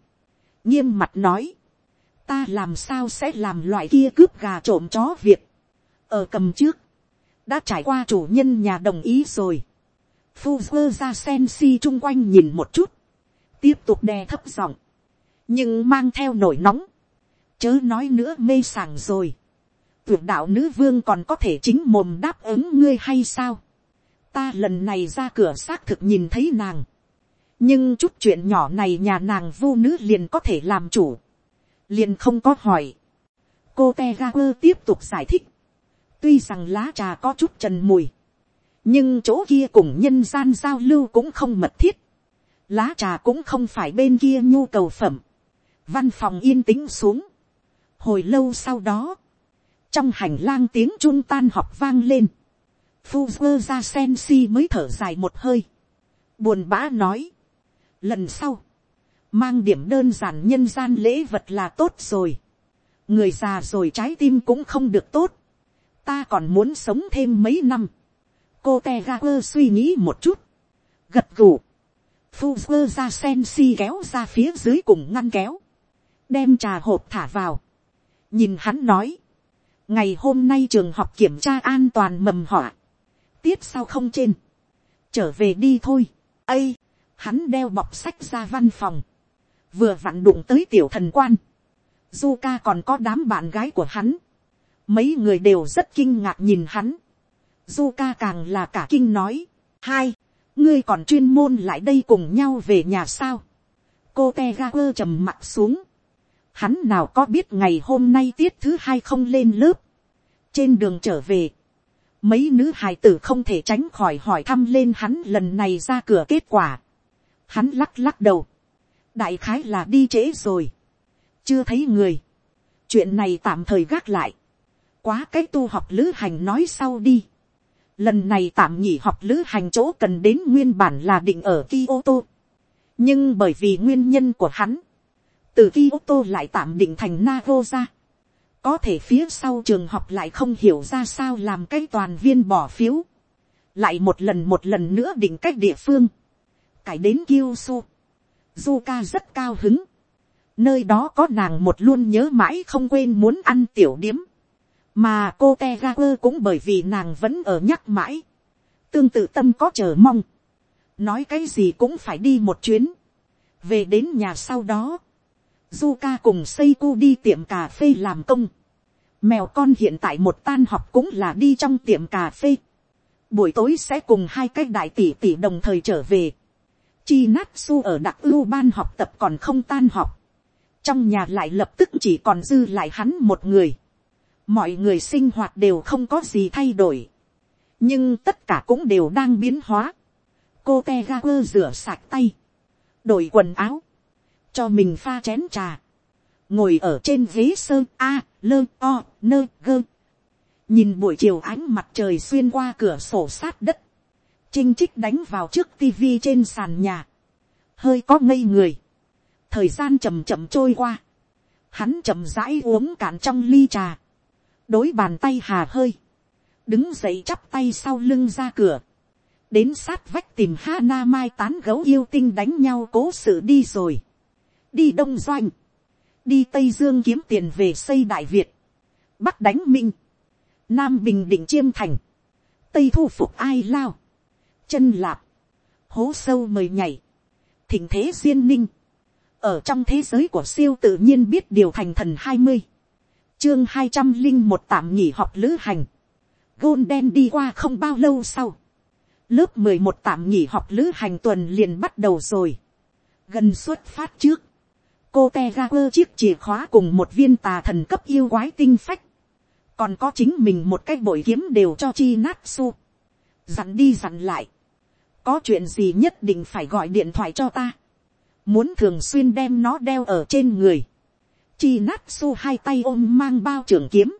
nghiêm mặt nói, ta làm sao sẽ làm loại kia cướp gà trộm chó việc, ở cầm trước, đã trải qua chủ nhân nhà đồng ý rồi, phu vơ ra sen si chung quanh nhìn một chút, tiếp tục đè thấp giọng, nhưng mang theo nổi nóng, chớ nói nữa mê sảng rồi, tuyệt đạo nữ vương còn có thể chính mồm đáp ứng ngươi hay sao, ta lần này ra cửa xác thực nhìn thấy nàng, nhưng chút chuyện nhỏ này nhà nàng vô nữ liền có thể làm chủ, liền không có hỏi. cô te ga quơ tiếp tục giải thích, tuy rằng lá trà có chút trần mùi, nhưng chỗ kia cùng nhân gian giao lưu cũng không mật thiết, lá trà cũng không phải bên kia nhu cầu phẩm, văn phòng yên tĩnh xuống, hồi lâu sau đó, trong hành lang tiếng chun tan học vang lên, phu vơ ra sen si mới thở dài một hơi, buồn bã nói, Lần sau, mang điểm đơn giản nhân gian lễ vật là tốt rồi. Người già rồi trái tim cũng không được tốt. Ta còn muốn sống thêm mấy năm. Cô Tegaper suy nghĩ một chút. Gật gù. Fuzzer ra sen si kéo ra phía dưới cùng ngăn kéo. Đem trà hộp thả vào. Nhìn hắn nói. Ngày hôm nay trường học kiểm tra an toàn mầm họa. tiếp sau không trên. Trở về đi thôi. Ây! hắn đeo bọc sách ra văn phòng, vừa vặn đụng tới tiểu thần quan, du ca còn có đám bạn gái của hắn, mấy người đều rất kinh ngạc nhìn hắn, du ca càng là cả kinh nói, hai, ngươi còn chuyên môn lại đây cùng nhau về nhà sao, cô te ga quơ trầm mặt xuống, hắn nào có biết ngày hôm nay tiết thứ hai không lên lớp, trên đường trở về, mấy nữ hài tử không thể tránh khỏi hỏi thăm lên hắn lần này ra cửa kết quả. Hắn lắc lắc đầu. Đại khái là đi trễ rồi. Chưa thấy người. Chuyện này tạm thời gác lại. Quá cái tu học lữ hành nói sau đi. Lần này tạm nghỉ học lữ hành chỗ cần đến nguyên bản là định ở Kyoto. Nhưng bởi vì nguyên nhân của hắn. Từ Kyoto lại tạm định thành Nagoya. Có thể phía sau trường học lại không hiểu ra sao làm cái toàn viên bỏ phiếu. Lại một lần một lần nữa định cách địa phương cải đến Kyushu. Zuka rất cao hứng. Nơi đó có nàng một luôn nhớ mãi không quên muốn ăn tiểu điếm. Mà cô Tegaper cũng bởi vì nàng vẫn ở nhắc mãi. Tương tự tâm có chờ mong. nói cái gì cũng phải đi một chuyến, về đến nhà sau đó, Zuka cùng Seiko đi tiệm cà phê làm công. Mèo con hiện tại một tan học cũng là đi trong tiệm cà phê. Buổi tối sẽ cùng hai cái đại tỷ tỷ đồng thời trở về. Chi Natsu ở đặc ưu ban học tập còn không tan học. Trong nhà lại lập tức chỉ còn dư lại hắn một người. Mọi người sinh hoạt đều không có gì thay đổi. Nhưng tất cả cũng đều đang biến hóa. Cô Tegaku rửa sạch tay. Đổi quần áo cho mình pha chén trà, ngồi ở trên ghế sơ a, lơ o, nơ gơ. nhìn buổi chiều ánh mặt trời xuyên qua cửa sổ sát đất, chinh chích đánh vào trước tivi trên sàn nhà, hơi có ngây người, thời gian chầm chậm trôi qua, hắn chậm rãi uống cạn trong ly trà, đối bàn tay hà hơi, đứng dậy chắp tay sau lưng ra cửa, đến sát vách tìm ha na mai tán gấu yêu tinh đánh nhau cố sự đi rồi đi đông doanh, đi tây dương kiếm tiền về xây đại việt, bắc đánh minh, nam bình định chiêm thành, tây thu phục ai lao, chân lạp, hố sâu mời nhảy, thỉnh thế duyên ninh, ở trong thế giới của siêu tự nhiên biết điều thành thần hai mươi, chương hai trăm linh một tạm nghỉ học lữ hành, gôn đen đi qua không bao lâu sau, lớp mười một tạm nghỉ học lữ hành tuần liền bắt đầu rồi, gần xuất phát trước, cô te ga quơ chiếc chìa khóa cùng một viên tà thần cấp yêu quái tinh phách, còn có chính mình một cái bội kiếm đều cho chi nát su, dặn đi dặn lại, có chuyện gì nhất định phải gọi điện thoại cho ta, muốn thường xuyên đem nó đeo ở trên người, chi nát su hai tay ôm mang bao trưởng kiếm,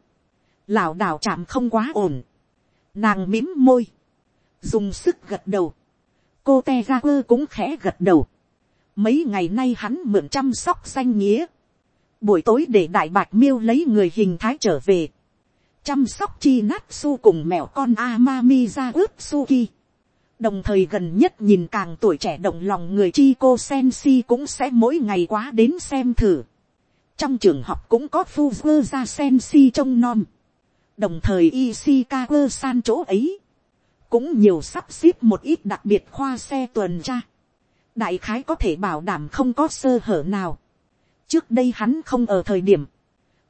lảo đảo chạm không quá ổn, nàng mím môi, dùng sức gật đầu, cô te ga quơ cũng khẽ gật đầu, Mấy ngày nay hắn mượn chăm sóc danh nghĩa. Buổi tối để đại bạch miêu lấy người hình thái trở về. Chăm sóc chi nát su cùng mèo con Amami ra ướp Suki. Đồng thời gần nhất nhìn càng tuổi trẻ động lòng người chi cô Sensi cũng sẽ mỗi ngày quá đến xem thử. Trong trường học cũng có Fuzzer ra Sensi trông nom. Đồng thời Ishikawa san chỗ ấy. Cũng nhiều sắp xếp một ít đặc biệt khoa xe tuần tra đại khái có thể bảo đảm không có sơ hở nào. trước đây hắn không ở thời điểm,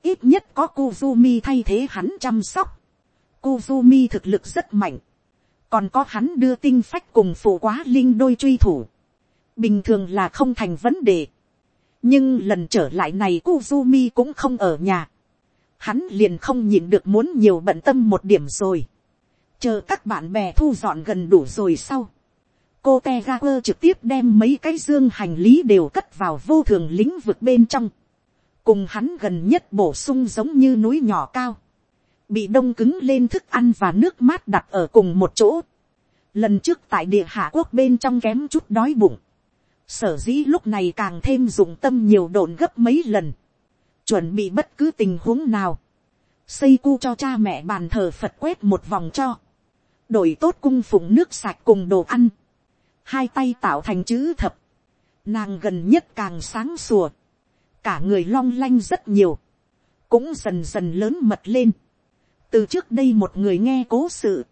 ít nhất có Kuzumi thay thế hắn chăm sóc. Kuzumi thực lực rất mạnh, còn có hắn đưa tinh phách cùng phụ quá linh đôi truy thủ. bình thường là không thành vấn đề. nhưng lần trở lại này Kuzumi cũng không ở nhà. hắn liền không nhịn được muốn nhiều bận tâm một điểm rồi. chờ các bạn bè thu dọn gần đủ rồi sau cô te ga quơ trực tiếp đem mấy cái dương hành lý đều cất vào vô thường lĩnh vực bên trong. cùng hắn gần nhất bổ sung giống như núi nhỏ cao. bị đông cứng lên thức ăn và nước mát đặt ở cùng một chỗ. lần trước tại địa hạ quốc bên trong kém chút đói bụng. sở dĩ lúc này càng thêm dụng tâm nhiều đồn gấp mấy lần. chuẩn bị bất cứ tình huống nào. xây cu cho cha mẹ bàn thờ phật quét một vòng cho. đổi tốt cung phụng nước sạch cùng đồ ăn hai tay tạo thành chữ thập, nàng gần nhất càng sáng sủa, cả người long lanh rất nhiều, cũng dần dần lớn mật lên. từ trước đây một người nghe cố sự,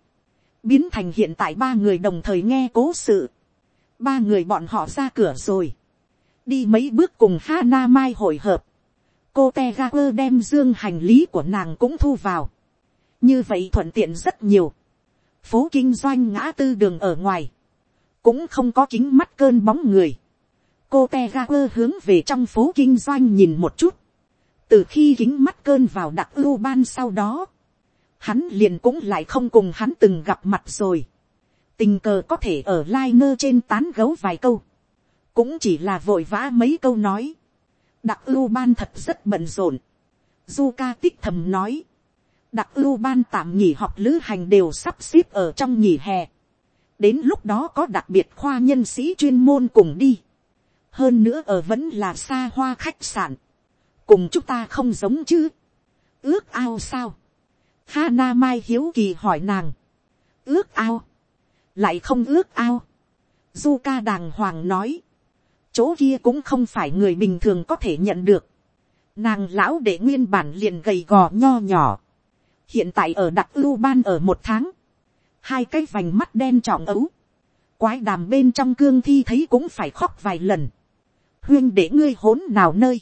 biến thành hiện tại ba người đồng thời nghe cố sự, ba người bọn họ ra cửa rồi, đi mấy bước cùng Hana Mai hội hợp, cô te ga quơ đem dương hành lý của nàng cũng thu vào, như vậy thuận tiện rất nhiều, phố kinh doanh ngã tư đường ở ngoài, cũng không có kính mắt cơn bóng người. cô te ga quơ hướng về trong phố kinh doanh nhìn một chút. từ khi kính mắt cơn vào đặc ưu ban sau đó, hắn liền cũng lại không cùng hắn từng gặp mặt rồi. tình cờ có thể ở lai ngơ trên tán gấu vài câu. cũng chỉ là vội vã mấy câu nói. đặc ưu ban thật rất bận rộn. du ca tích thầm nói. đặc ưu ban tạm nghỉ học lữ hành đều sắp xếp ở trong nghỉ hè đến lúc đó có đặc biệt khoa nhân sĩ chuyên môn cùng đi. hơn nữa ở vẫn là xa hoa khách sạn. cùng chúng ta không giống chứ. ước ao sao. Hana Mai hiếu kỳ hỏi nàng. ước ao. lại không ước ao. Du ca đàng hoàng nói. chỗ kia cũng không phải người bình thường có thể nhận được. Nàng lão để nguyên bản liền gầy gò nho nhỏ. Hiện tại ở đặc ưu ban ở một tháng hai cái vành mắt đen trọng ấu, quái đàm bên trong cương thi thấy cũng phải khóc vài lần, huyên để ngươi hỗn nào nơi,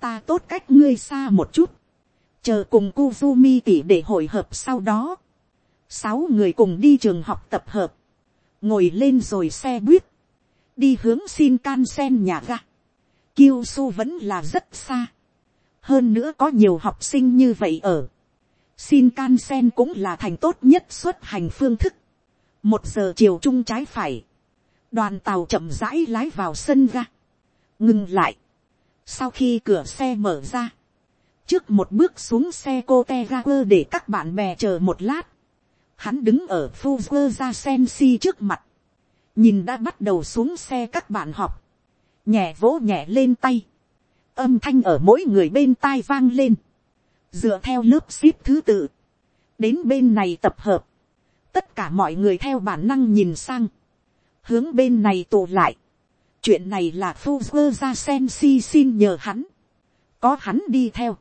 ta tốt cách ngươi xa một chút, chờ cùng Kuzumi tỷ để hội hợp sau đó, sáu người cùng đi trường học tập hợp, ngồi lên rồi xe buýt, đi hướng xin can sen nhà ga, kiêu su vẫn là rất xa, hơn nữa có nhiều học sinh như vậy ở, xin can sen cũng là thành tốt nhất xuất hành phương thức, một giờ chiều trung trái phải, đoàn tàu chậm rãi lái vào sân ga, ngừng lại, sau khi cửa xe mở ra, trước một bước xuống xe cô te ga quơ để các bạn bè chờ một lát, hắn đứng ở Fuzzer ra sen si trước mặt, nhìn đã bắt đầu xuống xe các bạn học, nhẹ vỗ nhẹ lên tay, âm thanh ở mỗi người bên tai vang lên, dựa theo lớp ship thứ tự, đến bên này tập hợp, tất cả mọi người theo bản năng nhìn sang, hướng bên này tụ lại, chuyện này là Fuzzer ra sen si xin nhờ hắn, có hắn đi theo,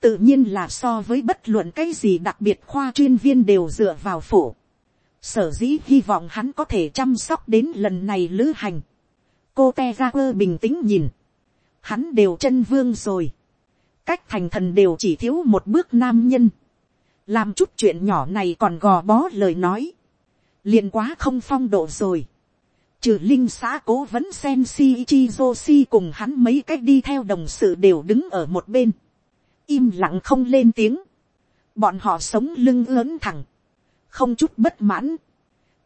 tự nhiên là so với bất luận cái gì đặc biệt khoa chuyên viên đều dựa vào phổ. Sở dĩ hy vọng hắn có thể chăm sóc đến lần này lữ hành. Cô te ra quơ bình tĩnh nhìn. Hắn đều chân vương rồi. Cách thành thần đều chỉ thiếu một bước nam nhân. Làm chút chuyện nhỏ này còn gò bó lời nói. liền quá không phong độ rồi. Trừ linh xã cố vấn sen si chi joshi cùng hắn mấy cách đi theo đồng sự đều đứng ở một bên im lặng không lên tiếng, bọn họ sống lưng lớn thẳng, không chút bất mãn,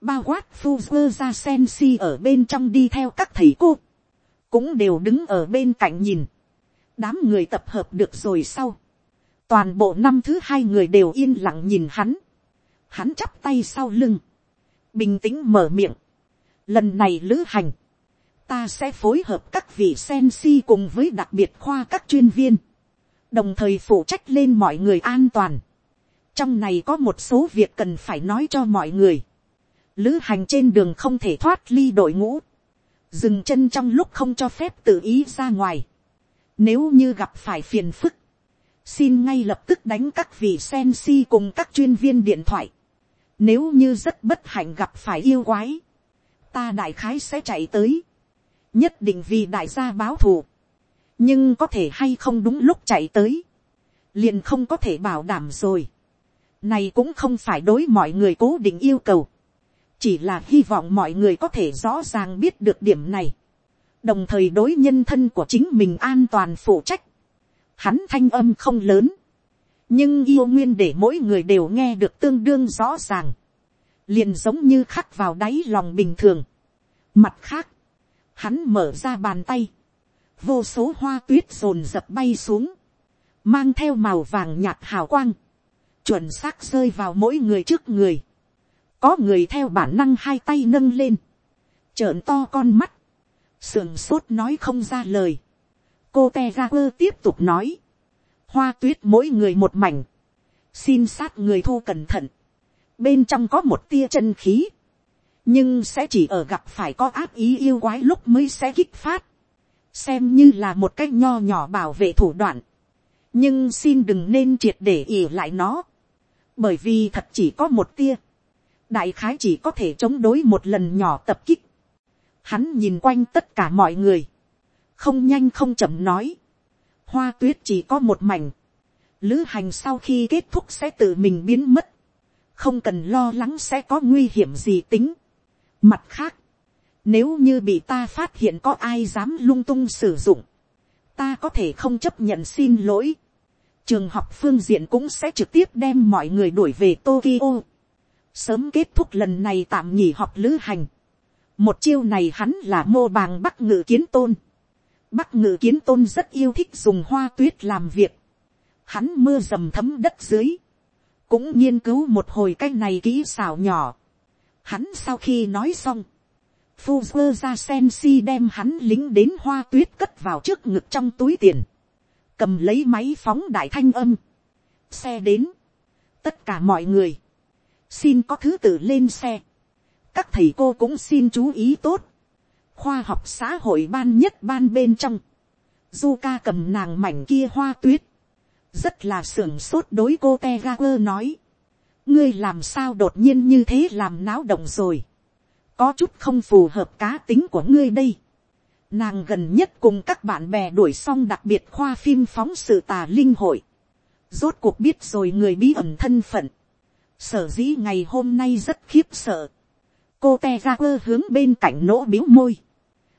bao quát phu vơ ra sen si ở bên trong đi theo các thầy cô, cũng đều đứng ở bên cạnh nhìn, đám người tập hợp được rồi sau, toàn bộ năm thứ hai người đều yên lặng nhìn hắn, hắn chắp tay sau lưng, bình tĩnh mở miệng, lần này lữ hành, ta sẽ phối hợp các vị sen si cùng với đặc biệt khoa các chuyên viên, đồng thời phụ trách lên mọi người an toàn. trong này có một số việc cần phải nói cho mọi người. lữ hành trên đường không thể thoát ly đội ngũ. dừng chân trong lúc không cho phép tự ý ra ngoài nếu như gặp phải phiền phức, xin ngay lập tức đánh các vị sen si cùng các chuyên viên điện thoại. nếu như rất bất hạnh gặp phải yêu quái, ta đại khái sẽ chạy tới. nhất định vì đại gia báo thù nhưng có thể hay không đúng lúc chạy tới, liền không có thể bảo đảm rồi. Này cũng không phải đối mọi người cố định yêu cầu, chỉ là hy vọng mọi người có thể rõ ràng biết được điểm này, đồng thời đối nhân thân của chính mình an toàn phụ trách. Hắn thanh âm không lớn, nhưng yêu nguyên để mỗi người đều nghe được tương đương rõ ràng, liền giống như khắc vào đáy lòng bình thường. Mặt khác, hắn mở ra bàn tay, vô số hoa tuyết rồn rập bay xuống, mang theo màu vàng nhạt hào quang, chuẩn xác rơi vào mỗi người trước người, có người theo bản năng hai tay nâng lên, trợn to con mắt, sườn sốt nói không ra lời, cô te ra quơ tiếp tục nói, hoa tuyết mỗi người một mảnh, xin sát người thu cẩn thận, bên trong có một tia chân khí, nhưng sẽ chỉ ở gặp phải có áp ý yêu quái lúc mới sẽ kích phát, xem như là một cách nho nhỏ bảo vệ thủ đoạn, nhưng xin đừng nên triệt để ỉ lại nó, bởi vì thật chỉ có một tia, đại khái chỉ có thể chống đối một lần nhỏ tập kích. Hắn nhìn quanh tất cả mọi người, không nhanh không chậm nói, hoa tuyết chỉ có một mảnh, lữ hành sau khi kết thúc sẽ tự mình biến mất, không cần lo lắng sẽ có nguy hiểm gì tính. Mặt khác, nếu như bị ta phát hiện có ai dám lung tung sử dụng. Ta có thể không chấp nhận xin lỗi. Trường học phương diện cũng sẽ trực tiếp đem mọi người đuổi về Tokyo. Sớm kết thúc lần này tạm nghỉ học lữ hành. Một chiêu này hắn là mô bàng bắc ngự kiến tôn. Bắc ngự kiến tôn rất yêu thích dùng hoa tuyết làm việc. Hắn mưa dầm thấm đất dưới. Cũng nghiên cứu một hồi cái này kỹ xảo nhỏ. Hắn sau khi nói xong Fuzzer ra sen si đem hắn lính đến hoa tuyết cất vào trước ngực trong túi tiền. Cầm lấy máy phóng đại thanh âm. Xe đến. Tất cả mọi người. Xin có thứ tự lên xe. Các thầy cô cũng xin chú ý tốt. Khoa học xã hội ban nhất ban bên trong. Du ca cầm nàng mảnh kia hoa tuyết. Rất là sưởng sốt đối cô Tegaper nói. Ngươi làm sao đột nhiên như thế làm náo động rồi có chút không phù hợp cá tính của ngươi đây. Nàng gần nhất cùng các bạn bè đuổi xong đặc biệt khoa phim phóng sự tà linh hội. Rốt cuộc biết rồi người bí ẩn thân phận. Sở dĩ ngày hôm nay rất khiếp sợ. Cô te ra quơ hướng bên cạnh nỗ biếu môi.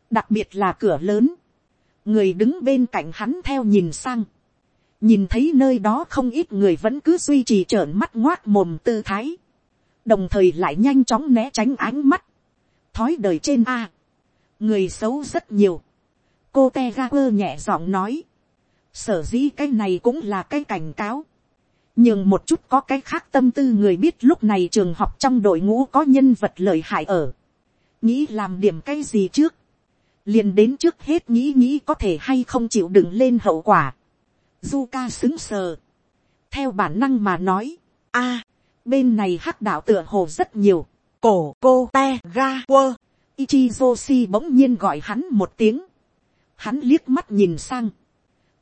Đặc biệt là cửa lớn. Người đứng bên cạnh hắn theo nhìn sang. Nhìn thấy nơi đó không ít người vẫn cứ duy trì trợn mắt ngoác mồm tư thái. Đồng thời lại nhanh chóng né tránh ánh mắt. Thói đời trên A người xấu rất nhiều. cô te ra quơ nhẹ giọng nói. sở dĩ cái này cũng là cái cảnh cáo nhưng một chút có cái khác tâm tư người biết lúc này trường học trong đội ngũ có nhân vật lợi hại ở. nghĩ làm điểm cái gì trước. liền đến trước hết nghĩ nghĩ có thể hay không chịu đựng lên hậu quả. du ca xứng sờ. theo bản năng mà nói. a, bên này hắc đạo tựa hồ rất nhiều. cổ cô te ga quơ Ichizoshi bỗng nhiên gọi hắn một tiếng. Hắn liếc mắt nhìn sang.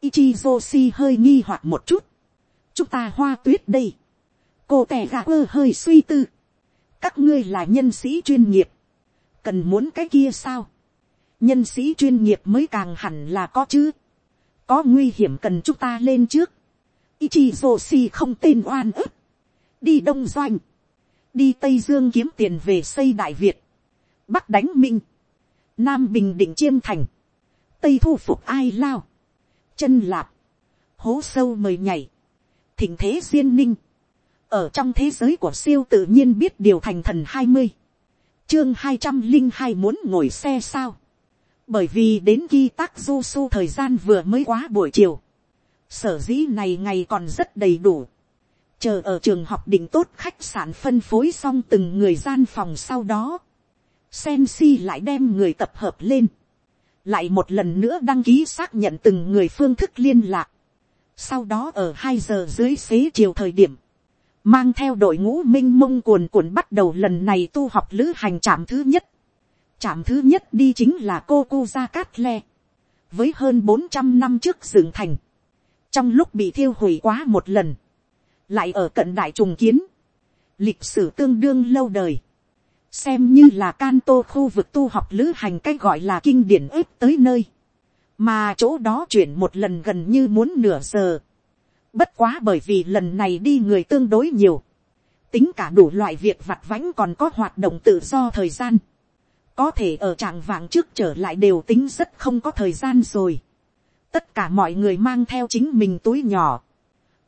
Ichizoshi hơi nghi hoặc một chút. Chúng ta hoa tuyết đây. Cô tè gà ơ hơi suy tư. Các ngươi là nhân sĩ chuyên nghiệp. Cần muốn cái kia sao? Nhân sĩ chuyên nghiệp mới càng hẳn là có chứ. Có nguy hiểm cần chúng ta lên trước. Ichizoshi không tên oan ức. Đi Đông Doanh. Đi Tây Dương kiếm tiền về xây Đại Việt bắc đánh minh, nam bình định chiêm thành, tây thu phục ai lao, chân lạp, hố sâu mời nhảy, thỉnh thế duyên ninh, ở trong thế giới của siêu tự nhiên biết điều thành thần hai mươi, chương hai trăm linh hai muốn ngồi xe sao, bởi vì đến khi tác du su thời gian vừa mới quá buổi chiều, sở dĩ này ngày còn rất đầy đủ, chờ ở trường học định tốt khách sạn phân phối xong từng người gian phòng sau đó, sen si lại đem người tập hợp lên. Lại một lần nữa đăng ký xác nhận từng người phương thức liên lạc. Sau đó ở hai giờ dưới xế chiều thời điểm. Mang theo đội ngũ minh mông cuồn cuộn bắt đầu lần này tu học lữ hành trạm thứ nhất. Trạm thứ nhất đi chính là cô cô Gia Cát Le. Với hơn bốn trăm năm trước dựng thành. Trong lúc bị thiêu hủy quá một lần. Lại ở cận đại trùng kiến. Lịch sử tương đương lâu đời xem như là can tô khu vực tu học lữ hành cách gọi là kinh điển ếp tới nơi, mà chỗ đó chuyển một lần gần như muốn nửa giờ. Bất quá bởi vì lần này đi người tương đối nhiều, tính cả đủ loại việc vặt vãnh còn có hoạt động tự do thời gian, có thể ở trạng vàng trước trở lại đều tính rất không có thời gian rồi. tất cả mọi người mang theo chính mình túi nhỏ,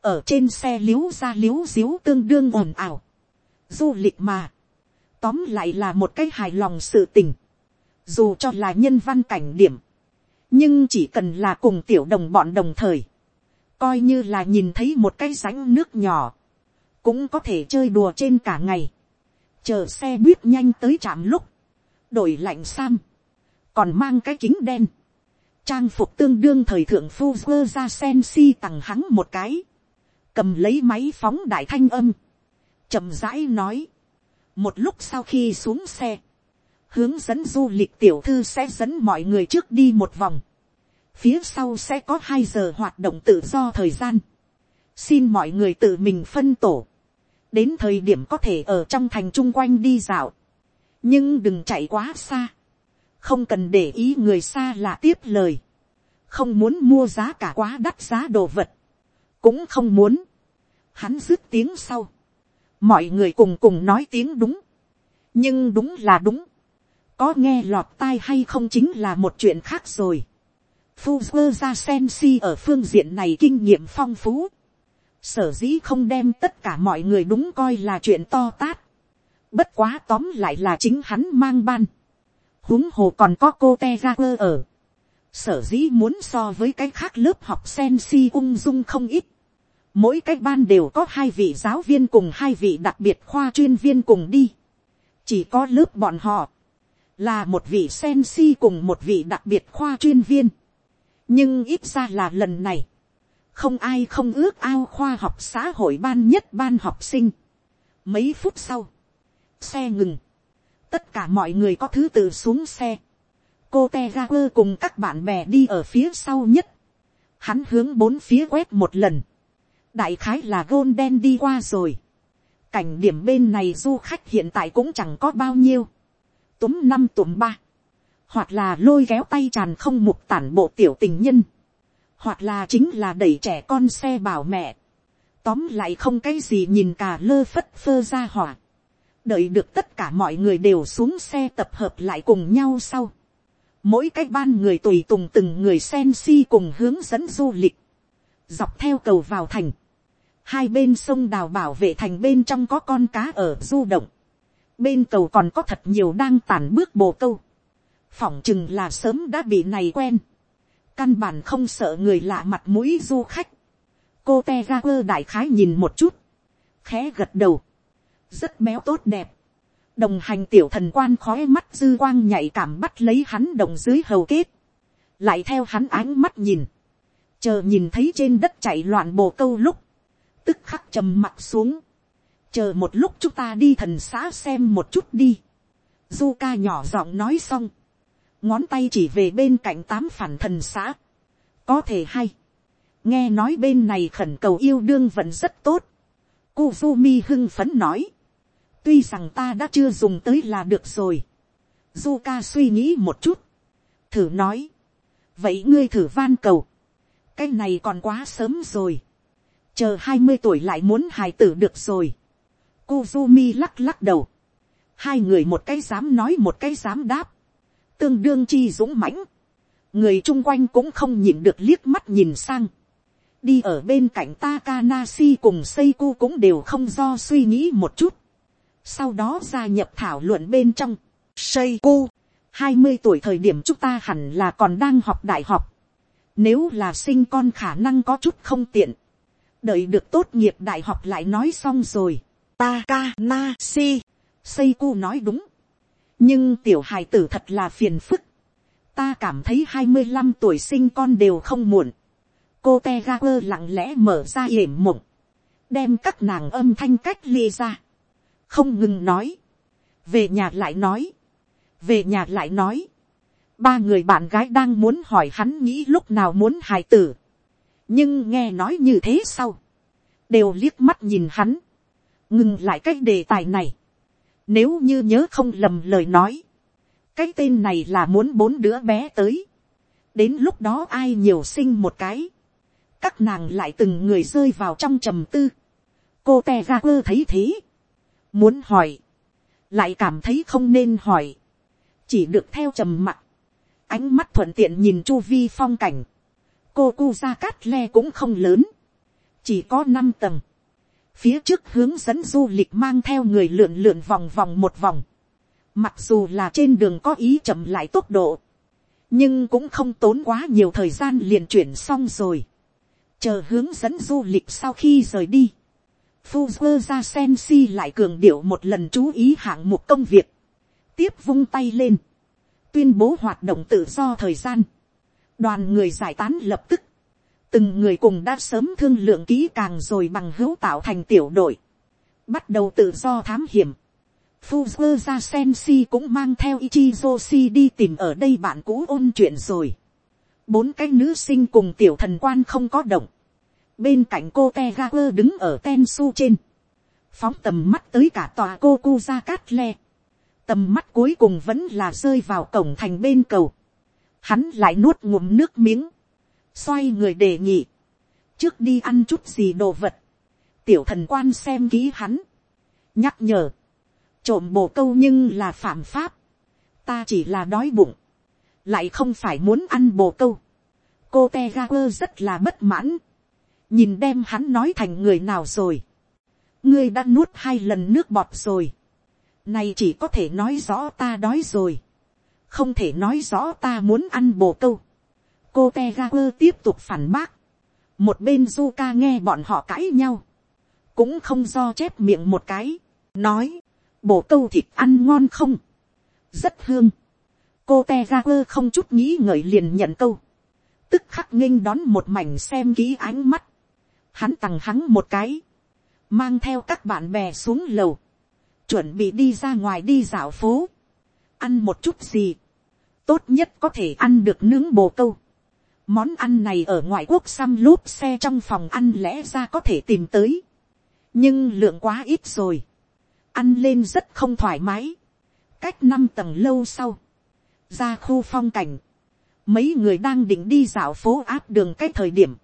ở trên xe liếu ra liếu xíu tương đương ồn ào. du lịch mà, tóm lại là một cái hài lòng sự tình, dù cho là nhân văn cảnh điểm, nhưng chỉ cần là cùng tiểu đồng bọn đồng thời, coi như là nhìn thấy một cái rãnh nước nhỏ, cũng có thể chơi đùa trên cả ngày, chờ xe buýt nhanh tới trạm lúc, đổi lạnh sam, còn mang cái kính đen, trang phục tương đương thời thượng phu vơ ra sen si tặng hắn một cái, cầm lấy máy phóng đại thanh âm, chậm rãi nói, một lúc sau khi xuống xe, hướng dẫn du lịch tiểu thư sẽ dẫn mọi người trước đi một vòng, phía sau sẽ có hai giờ hoạt động tự do thời gian, xin mọi người tự mình phân tổ, đến thời điểm có thể ở trong thành chung quanh đi dạo, nhưng đừng chạy quá xa, không cần để ý người xa là tiếp lời, không muốn mua giá cả quá đắt giá đồ vật, cũng không muốn, hắn dứt tiếng sau, mọi người cùng cùng nói tiếng đúng, nhưng đúng là đúng, có nghe lọt tai hay không chính là một chuyện khác rồi. Fuzzer ra Sensi ở phương diện này kinh nghiệm phong phú, sở dĩ không đem tất cả mọi người đúng coi là chuyện to tát, bất quá tóm lại là chính hắn mang ban, huống hồ còn có cô te ở, sở dĩ muốn so với cái khác lớp học Sensi ung dung không ít, mỗi cái ban đều có hai vị giáo viên cùng hai vị đặc biệt khoa chuyên viên cùng đi. chỉ có lớp bọn họ, là một vị sen si cùng một vị đặc biệt khoa chuyên viên. nhưng ít ra là lần này, không ai không ước ao khoa học xã hội ban nhất ban học sinh. mấy phút sau, xe ngừng, tất cả mọi người có thứ tự xuống xe. cô te ga quơ cùng các bạn bè đi ở phía sau nhất. hắn hướng bốn phía quét một lần đại khái là Golden đi qua rồi. cảnh điểm bên này du khách hiện tại cũng chẳng có bao nhiêu túm năm túm ba, hoặc là lôi kéo tay tràn không mục tản bộ tiểu tình nhân, hoặc là chính là đẩy trẻ con xe bảo mẹ, tóm lại không cái gì nhìn cả lơ phất phơ ra hỏa, đợi được tất cả mọi người đều xuống xe tập hợp lại cùng nhau sau, mỗi cái ban người tùy tùng từng người sen si cùng hướng dẫn du lịch, dọc theo cầu vào thành, hai bên sông đào bảo vệ thành bên trong có con cá ở du động, bên cầu còn có thật nhiều đang tàn bước bồ câu, phỏng chừng là sớm đã bị này quen, căn bản không sợ người lạ mặt mũi du khách, cô te ra quơ đại khái nhìn một chút, khẽ gật đầu, rất béo tốt đẹp, đồng hành tiểu thần quan khói mắt dư quang nhạy cảm bắt lấy hắn đồng dưới hầu kết, lại theo hắn ánh mắt nhìn, chờ nhìn thấy trên đất chạy loạn bồ câu lúc, tức khắc trầm mặt xuống, chờ một lúc chúng ta đi thần xã xem một chút đi, du ca nhỏ giọng nói xong, ngón tay chỉ về bên cạnh tám phản thần xã, có thể hay, nghe nói bên này khẩn cầu yêu đương vẫn rất tốt, Kuzumi hưng phấn nói, tuy rằng ta đã chưa dùng tới là được rồi, Zuka suy nghĩ một chút, thử nói, vậy ngươi thử van cầu, cái này còn quá sớm rồi, chờ hai mươi tuổi lại muốn hài tử được rồi, Kuzumi lắc lắc đầu, hai người một cái dám nói một cái dám đáp, tương đương chi dũng mãnh, người chung quanh cũng không nhìn được liếc mắt nhìn sang, đi ở bên cạnh Takanashi cùng Seiku cũng đều không do suy nghĩ một chút, sau đó gia nhập thảo luận bên trong, Seiku, hai mươi tuổi thời điểm chúng ta hẳn là còn đang học đại học, nếu là sinh con khả năng có chút không tiện, đợi được tốt nghiệp đại học lại nói xong rồi, Takanasi, Seiku nói đúng, nhưng tiểu hài tử thật là phiền phức, ta cảm thấy hai mươi 25 tuổi sinh con đều không muộn, cô te ga quơ lặng lẽ mở ra yểm mộng, đem các nàng âm thanh cách ly ra, không ngừng nói, về nhà lại nói, về nhà lại nói, ba người bạn gái đang muốn hỏi hắn nghĩ lúc nào muốn hài tử, nhưng nghe nói như thế sau, đều liếc mắt nhìn hắn, ngừng lại cái đề tài này, nếu như nhớ không lầm lời nói, cái tên này là muốn bốn đứa bé tới, đến lúc đó ai nhiều sinh một cái, các nàng lại từng người rơi vào trong trầm tư, cô te ra quơ thấy thế, muốn hỏi, lại cảm thấy không nên hỏi, chỉ được theo trầm mặc. ánh mắt thuận tiện nhìn chu vi phong cảnh, cô cu ra cát le cũng không lớn, chỉ có năm tầng, phía trước hướng dẫn du lịch mang theo người lượn lượn vòng vòng một vòng, mặc dù là trên đường có ý chậm lại tốc độ, nhưng cũng không tốn quá nhiều thời gian liền chuyển xong rồi, chờ hướng dẫn du lịch sau khi rời đi, Fuzzer ra Sensi lại cường điệu một lần chú ý hạng mục công việc. Tiếp vung tay lên. Tuyên bố hoạt động tự do thời gian. Đoàn người giải tán lập tức. Từng người cùng đã sớm thương lượng kỹ càng rồi bằng hữu tạo thành tiểu đội. Bắt đầu tự do thám hiểm. Fuzzer ra Sensi cũng mang theo Ichizoshi đi tìm ở đây bạn cũ ôn chuyện rồi. Bốn cái nữ sinh cùng tiểu thần quan không có động bên cạnh cô Tegaku đứng ở tensu trên, phóng tầm mắt tới cả tòa cô cu tầm mắt cuối cùng vẫn là rơi vào cổng thành bên cầu, hắn lại nuốt ngụm nước miếng, xoay người đề nghị, trước đi ăn chút gì đồ vật, tiểu thần quan xem ký hắn, nhắc nhở, trộm bồ câu nhưng là phạm pháp, ta chỉ là đói bụng, lại không phải muốn ăn bồ câu, cô te ga quơ rất là bất mãn, nhìn đem hắn nói thành người nào rồi, ngươi đã nuốt hai lần nước bọt rồi, nay chỉ có thể nói rõ ta đói rồi, không thể nói rõ ta muốn ăn bồ câu, cô te ga quơ tiếp tục phản bác, một bên du ca nghe bọn họ cãi nhau, cũng không do chép miệng một cái, nói, bổ câu thịt ăn ngon không, rất hương, cô te ga quơ không chút nghĩ ngợi liền nhận câu, tức khắc nghinh đón một mảnh xem kỹ ánh mắt, hắn tằng hắn một cái, mang theo các bạn bè xuống lầu, chuẩn bị đi ra ngoài đi dạo phố, ăn một chút gì, tốt nhất có thể ăn được nướng bồ câu. Món ăn này ở ngoại quốc xăm lốp xe trong phòng ăn lẽ ra có thể tìm tới, nhưng lượng quá ít rồi, ăn lên rất không thoải mái, cách năm tầng lâu sau, ra khu phong cảnh, mấy người đang định đi dạo phố áp đường cái thời điểm,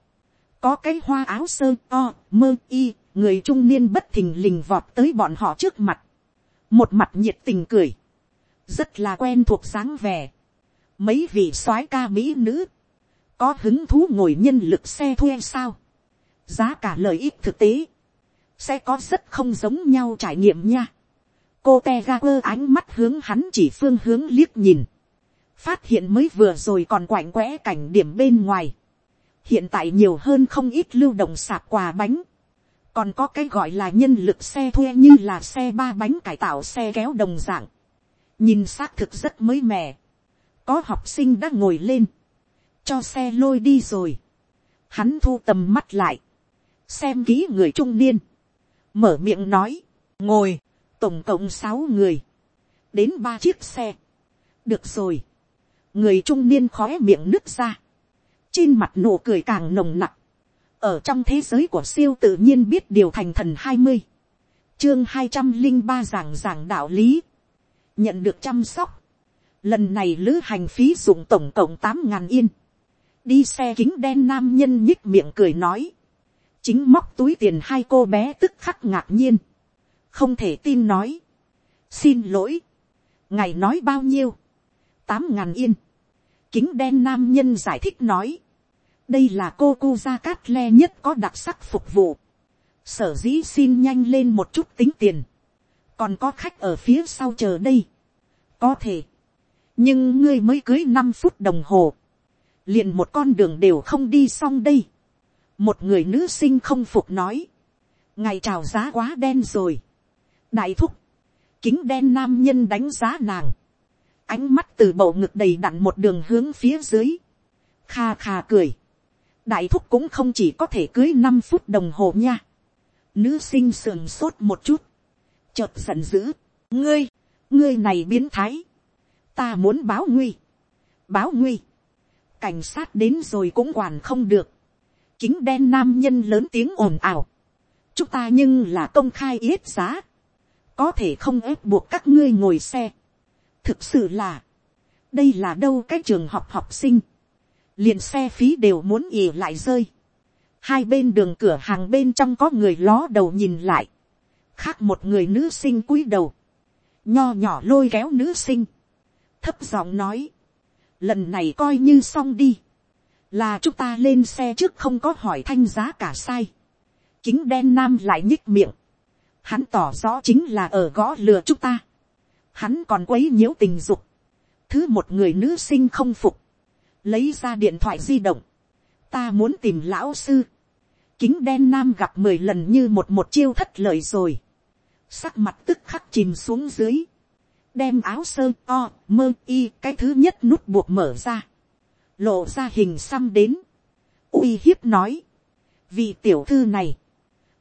có cái hoa áo sơ to, mơ y người trung niên bất thình lình vọt tới bọn họ trước mặt, một mặt nhiệt tình cười, rất là quen thuộc dáng vẻ, mấy vị soái ca mỹ nữ, có hứng thú ngồi nhân lực xe thuê sao, giá cả lợi ích thực tế, sẽ có rất không giống nhau trải nghiệm nha. cô te ga quơ ánh mắt hướng hắn chỉ phương hướng liếc nhìn, phát hiện mới vừa rồi còn quạnh quẽ cảnh điểm bên ngoài, hiện tại nhiều hơn không ít lưu động sạp quà bánh, còn có cái gọi là nhân lực xe thuê như là xe ba bánh cải tạo xe kéo đồng dạng, nhìn xác thực rất mới mẻ, có học sinh đã ngồi lên, cho xe lôi đi rồi, hắn thu tầm mắt lại, xem kỹ người trung niên, mở miệng nói, ngồi, tổng cộng sáu người, đến ba chiếc xe, được rồi, người trung niên khói miệng nứt ra, trên mặt nụ cười càng nồng nặc, ở trong thế giới của siêu tự nhiên biết điều thành thần hai mươi, chương hai trăm linh ba giảng giảng đạo lý, nhận được chăm sóc, lần này lữ hành phí dụng tổng cộng tám ngàn yên, đi xe kính đen nam nhân nhích miệng cười nói, chính móc túi tiền hai cô bé tức khắc ngạc nhiên, không thể tin nói, xin lỗi, ngày nói bao nhiêu, tám ngàn yên, kính đen nam nhân giải thích nói, đây là cô cô gia cát le nhất có đặc sắc phục vụ, sở dĩ xin nhanh lên một chút tính tiền, còn có khách ở phía sau chờ đây, có thể, nhưng ngươi mới cưới năm phút đồng hồ, liền một con đường đều không đi xong đây, một người nữ sinh không phục nói, ngày chào giá quá đen rồi, đại thúc, kính đen nam nhân đánh giá nàng, ánh mắt từ bầu ngực đầy đặn một đường hướng phía dưới, kha kha cười, đại thúc cũng không chỉ có thể cưới năm phút đồng hồ nha, nữ sinh sườn sốt một chút, chợt giận dữ, ngươi, ngươi này biến thái, ta muốn báo nguy, báo nguy, cảnh sát đến rồi cũng quản không được, kính đen nam nhân lớn tiếng ồn ào, chúng ta nhưng là công khai yết giá, có thể không ép buộc các ngươi ngồi xe, thực sự là, đây là đâu cái trường học học sinh, liền xe phí đều muốn ỉ lại rơi, hai bên đường cửa hàng bên trong có người ló đầu nhìn lại, khác một người nữ sinh cúi đầu, nho nhỏ lôi kéo nữ sinh, thấp giọng nói, lần này coi như xong đi, là chúng ta lên xe trước không có hỏi thanh giá cả sai, kính đen nam lại nhích miệng, hắn tỏ rõ chính là ở gõ lừa chúng ta, hắn còn quấy nhiễu tình dục, thứ một người nữ sinh không phục, lấy ra điện thoại di động, ta muốn tìm lão sư, kính đen nam gặp mười lần như một một chiêu thất lợi rồi, sắc mặt tức khắc chìm xuống dưới, đem áo sơ o mơ y cái thứ nhất nút buộc mở ra, lộ ra hình xăm đến, uy hiếp nói, vì tiểu thư này,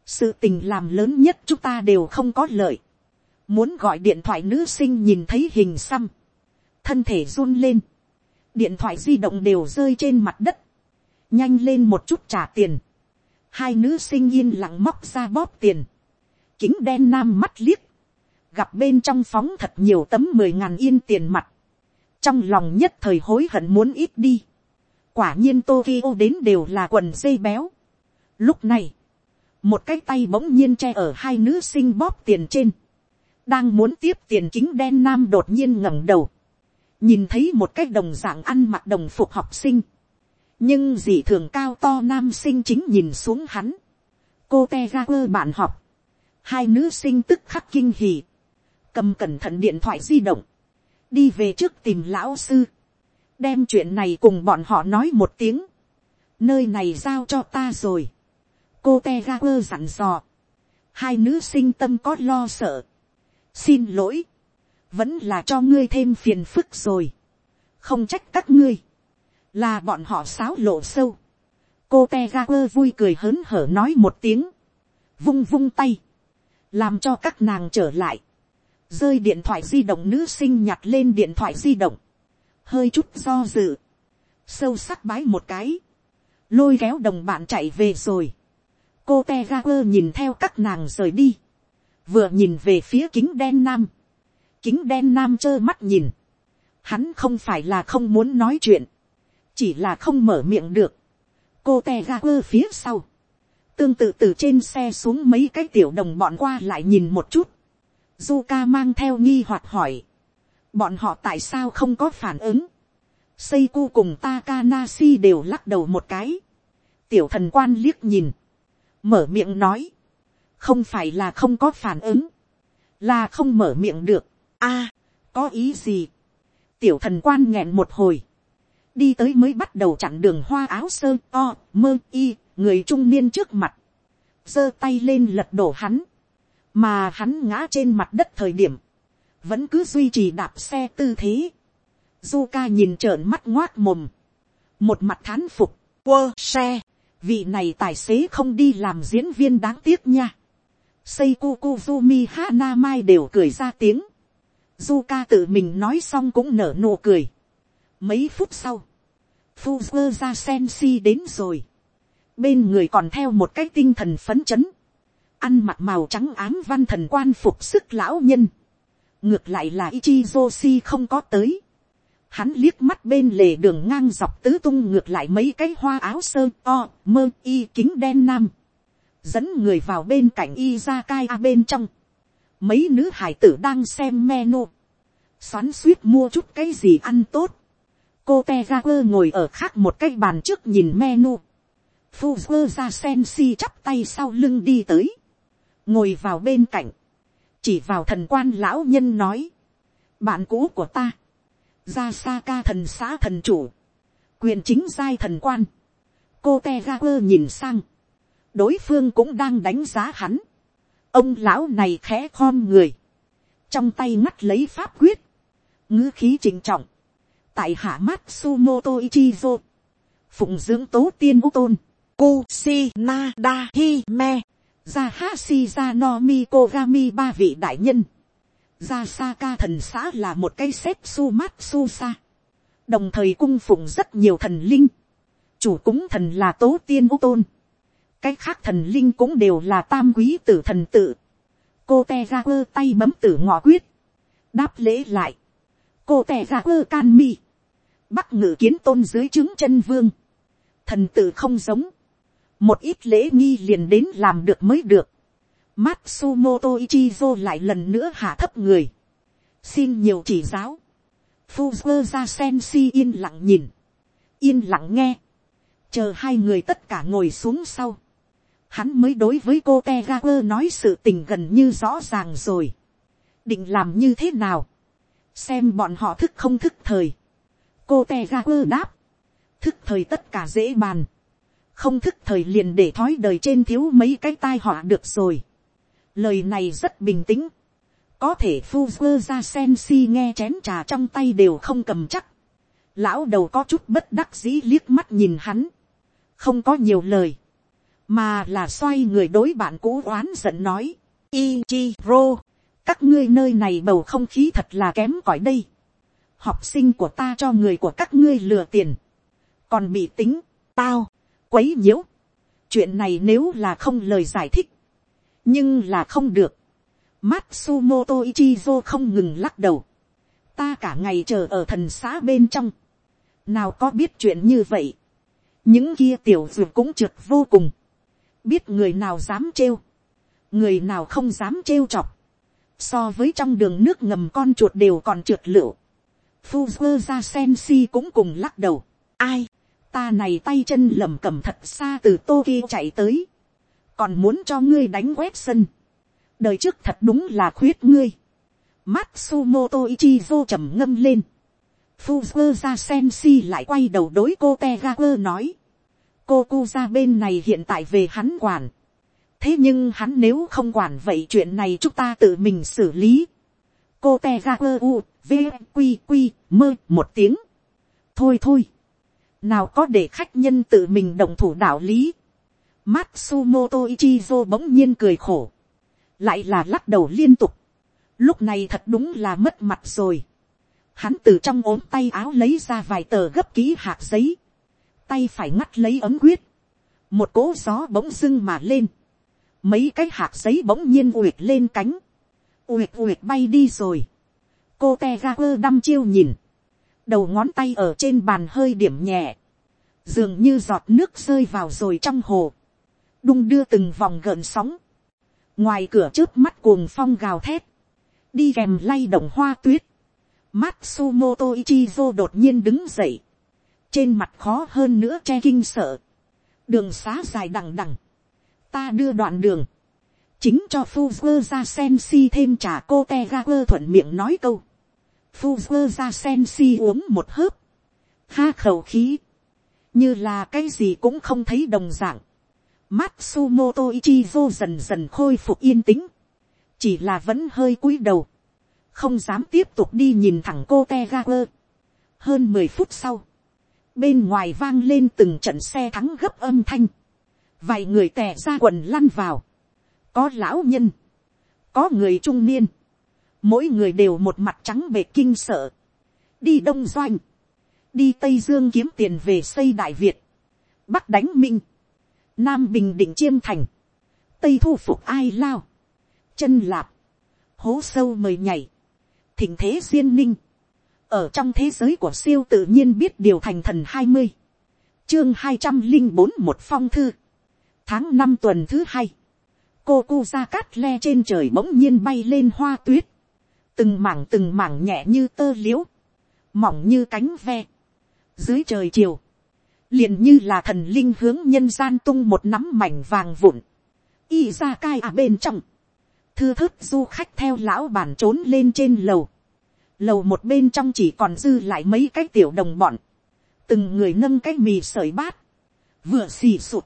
sự tình làm lớn nhất chúng ta đều không có lợi, muốn gọi điện thoại nữ sinh nhìn thấy hình xăm, thân thể run lên, điện thoại di động đều rơi trên mặt đất, nhanh lên một chút trả tiền, hai nữ sinh yên lặng móc ra bóp tiền, kính đen nam mắt liếc, gặp bên trong phóng thật nhiều tấm mười ngàn yên tiền mặt, trong lòng nhất thời hối hận muốn ít đi, quả nhiên Tokyo đến đều là quần dây béo. Lúc này, một cái tay bỗng nhiên che ở hai nữ sinh bóp tiền trên, đang muốn tiếp tiền kính đen nam đột nhiên ngẩng đầu, nhìn thấy một cái đồng dạng ăn mặc đồng phục học sinh, nhưng dị thường cao to nam sinh chính nhìn xuống hắn, cô te ra quơ bạn học, hai nữ sinh tức khắc kinh hì, cầm cẩn thận điện thoại di động, đi về trước tìm lão sư, đem chuyện này cùng bọn họ nói một tiếng, nơi này giao cho ta rồi, cô te ga quơ dặn dò, hai nữ sinh tâm có lo sợ, xin lỗi, vẫn là cho ngươi thêm phiền phức rồi, không trách các ngươi, là bọn họ sáo lộ sâu, cô te ga quơ vui cười hớn hở nói một tiếng, vung vung tay, làm cho các nàng trở lại, rơi điện thoại di động nữ sinh nhặt lên điện thoại di động, hơi chút do dự, sâu sắc bái một cái, lôi kéo đồng bạn chạy về rồi, cô te ga quơ nhìn theo các nàng rời đi, vừa nhìn về phía kính đen nam, kính đen nam trơ mắt nhìn, hắn không phải là không muốn nói chuyện, chỉ là không mở miệng được, cô te ga quơ phía sau, tương tự từ trên xe xuống mấy cái tiểu đồng bọn qua lại nhìn một chút, Zuka mang theo nghi hoặc hỏi, bọn họ tại sao không có phản ứng, Seiku cùng Takanashi đều lắc đầu một cái, tiểu thần quan liếc nhìn, mở miệng nói, không phải là không có phản ứng, là không mở miệng được, a, có ý gì, tiểu thần quan nghẹn một hồi, đi tới mới bắt đầu chặn đường hoa áo sơ to mơ y người trung niên trước mặt, giơ tay lên lật đổ hắn, mà hắn ngã trên mặt đất thời điểm, vẫn cứ duy trì đạp xe tư thế. Zuka nhìn trợn mắt ngoác mồm, một mặt thán phục, quơ xe, vị này tài xế không đi làm diễn viên đáng tiếc nha. Seiko Hana mai đều cười ra tiếng. Zuka tự mình nói xong cũng nở nụ cười. Mấy phút sau, Fuzzer ra Sensi đến rồi. Bên người còn theo một cái tinh thần phấn chấn. Ăn mặc màu trắng ám văn thần quan phục sức lão nhân. Ngược lại là Ichizoshi không có tới. Hắn liếc mắt bên lề đường ngang dọc tứ tung ngược lại mấy cái hoa áo sơ o, mơ y kính đen nam. Dẫn người vào bên cạnh Izakaya bên trong. Mấy nữ hải tử đang xem menu. Xoắn suýt mua chút cái gì ăn tốt cô te ra quơ ngồi ở khác một cái bàn trước nhìn menu. Fuzzer ra sen si chắp tay sau lưng đi tới ngồi vào bên cạnh. chỉ vào thần quan lão nhân nói. bạn cũ của ta. ra sa ca thần xã thần chủ. quyền chính giai thần quan. cô te ga quơ nhìn sang. đối phương cũng đang đánh giá hắn. ông lão này khẽ khom người. trong tay ngắt lấy pháp quyết. ngữ khí trình trọng tại hạ mắt sumoto ichizo, phụng dưỡng tố tiên ú tôn, kusinada hime kusi nada Ra Zahashi Zanomi Kogami ba vị đại nhân. Ra Zasaka thần xã là một cây xếp su mát su sa. Đồng thời cung phụng rất nhiều thần linh. Chủ cúng thần là tố tiên ú tôn. Cái khác thần linh cũng đều là tam quý tử thần tự. Cô te ra quơ tay bấm tử ngọ quyết. Đáp lễ lại cô tè ra quơ can mi, bắc ngự kiến tôn dưới trứng chân vương, thần tự không giống, một ít lễ nghi liền đến làm được mới được, Matsumoto Ichizo lại lần nữa hạ thấp người, xin nhiều chỉ giáo, Fuzzer ra Sensi yên lặng nhìn, yên lặng nghe, chờ hai người tất cả ngồi xuống sau, hắn mới đối với cô Tegaper nói sự tình gần như rõ ràng rồi, định làm như thế nào, xem bọn họ thức không thức thời. cô te đáp, thức thời tất cả dễ bàn, không thức thời liền để thói đời trên thiếu mấy cái tai họa được rồi. lời này rất bình tĩnh, có thể phu vơ ra sen si nghe chén trà trong tay đều không cầm chắc. lão đầu có chút bất đắc dĩ liếc mắt nhìn hắn, không có nhiều lời, mà là xoay người đối bạn cũ oán giận nói, Ichiro, các ngươi nơi này bầu không khí thật là kém cỏi đây. học sinh của ta cho người của các ngươi lừa tiền, còn bị tính, tao, quấy nhiễu. chuyện này nếu là không lời giải thích, nhưng là không được. Matsumoto Ichizo không ngừng lắc đầu. Ta cả ngày chờ ở thần xã bên trong. Nào có biết chuyện như vậy. Những kia tiểu dù cũng trượt vô cùng. Biết người nào dám trêu. Người nào không dám trêu chọc so với trong đường nước ngầm con chuột đều còn trượt lựu. Fuzua ra Sensi cũng cùng lắc đầu. Ai, ta này tay chân lầm cẩm thật xa từ Tokyo chạy tới. Còn muốn cho ngươi đánh quét sân. Đời trước thật đúng là khuyết ngươi. Matsumoto Ichizo trầm ngâm lên. Fuzzer ra Sensi lại quay đầu đối cô Tegaku nói. Cô cu ra bên này hiện tại về hắn quản thế nhưng hắn nếu không quản vậy chuyện này chúng ta tự mình xử lý. cô Tegaku u v, q q mơ một tiếng. thôi thôi nào có để khách nhân tự mình đồng thủ đạo lý. Matsumoto Ichizo bỗng nhiên cười khổ. lại là lắc đầu liên tục. lúc này thật đúng là mất mặt rồi. hắn từ trong ốm tay áo lấy ra vài tờ gấp ký hạt giấy. tay phải ngắt lấy ấm quyết. một cỗ gió bỗng dưng mà lên mấy cái hạt giấy bỗng nhiên uyệt lên cánh, uyệt uyệt bay đi rồi, cô te ga quơ đăm chiêu nhìn, đầu ngón tay ở trên bàn hơi điểm nhẹ, dường như giọt nước rơi vào rồi trong hồ, đung đưa từng vòng gợn sóng, ngoài cửa trước mắt cuồng phong gào thét, đi kèm lay động hoa tuyết, Matsumoto Ichizo đột nhiên đứng dậy, trên mặt khó hơn nữa che kinh sợ, đường xá dài đằng đằng, ta đưa đoạn đường, chính cho Fuzzer ra sen si thêm trả cô te ga quơ thuận miệng nói câu, Fuzzer ra sen si uống một hớp, ha khẩu khí, như là cái gì cũng không thấy đồng dạng, Matsumoto Ichizo dần dần khôi phục yên tĩnh. Chỉ là vẫn hơi cúi đầu. Không dám tiếp tục đi nhìn thẳng cô Tegaku. Hơn mười phút sau. Bên ngoài vang lên từng trận xe thắng gấp âm thanh. Vài người tè ra quần lăn vào. Có lão nhân. Có người trung niên. Mỗi người đều một mặt trắng bệ kinh sợ. Đi Đông Doanh. Đi Tây Dương kiếm tiền về xây Đại Việt. Bắc đánh Minh. Nam bình định chiêm thành, tây thu phục ai lao, chân lạp, hố sâu mời nhảy, thỉnh thế duyên ninh, ở trong thế giới của siêu tự nhiên biết điều thành thần hai mươi, chương hai trăm linh bốn một phong thư, tháng năm tuần thứ hai, cô cu ra cát le trên trời bỗng nhiên bay lên hoa tuyết, từng mảng từng mảng nhẹ như tơ l i ễ u mỏng như cánh ve, dưới trời chiều, liền như là thần linh hướng nhân gian tung một nắm mảnh vàng vụn, y ra cai à bên trong, thư thức du khách theo lão bản trốn lên trên lầu, lầu một bên trong chỉ còn dư lại mấy cái tiểu đồng bọn, từng người nâng cái mì sợi bát, vừa xì sụt,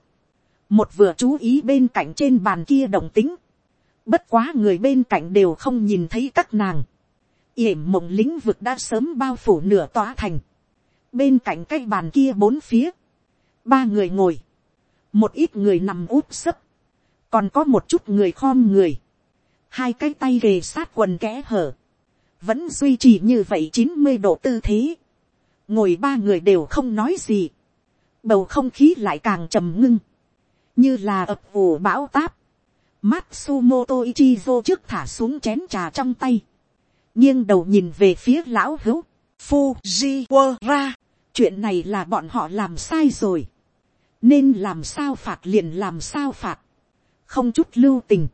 một vừa chú ý bên cạnh trên bàn kia đồng tính, bất quá người bên cạnh đều không nhìn thấy các nàng, yểm mộng lĩnh vực đã sớm bao phủ nửa tòa thành, bên cạnh cái bàn kia bốn phía, ba người ngồi, một ít người nằm úp sấp, còn có một chút người khom người, hai cái tay gề sát quần kẽ hở, vẫn duy trì như vậy chín mươi độ tư thế, ngồi ba người đều không nói gì, bầu không khí lại càng trầm ngưng, như là ập vụ bão táp, Matsumoto Ichizo trước thả xuống chén trà trong tay. nghiêng đầu nhìn về phía lão hữu. Fujiwara chuyện này là bọn họ làm sai rồi, nên làm sao phạt liền làm sao phạt, không chút lưu tình,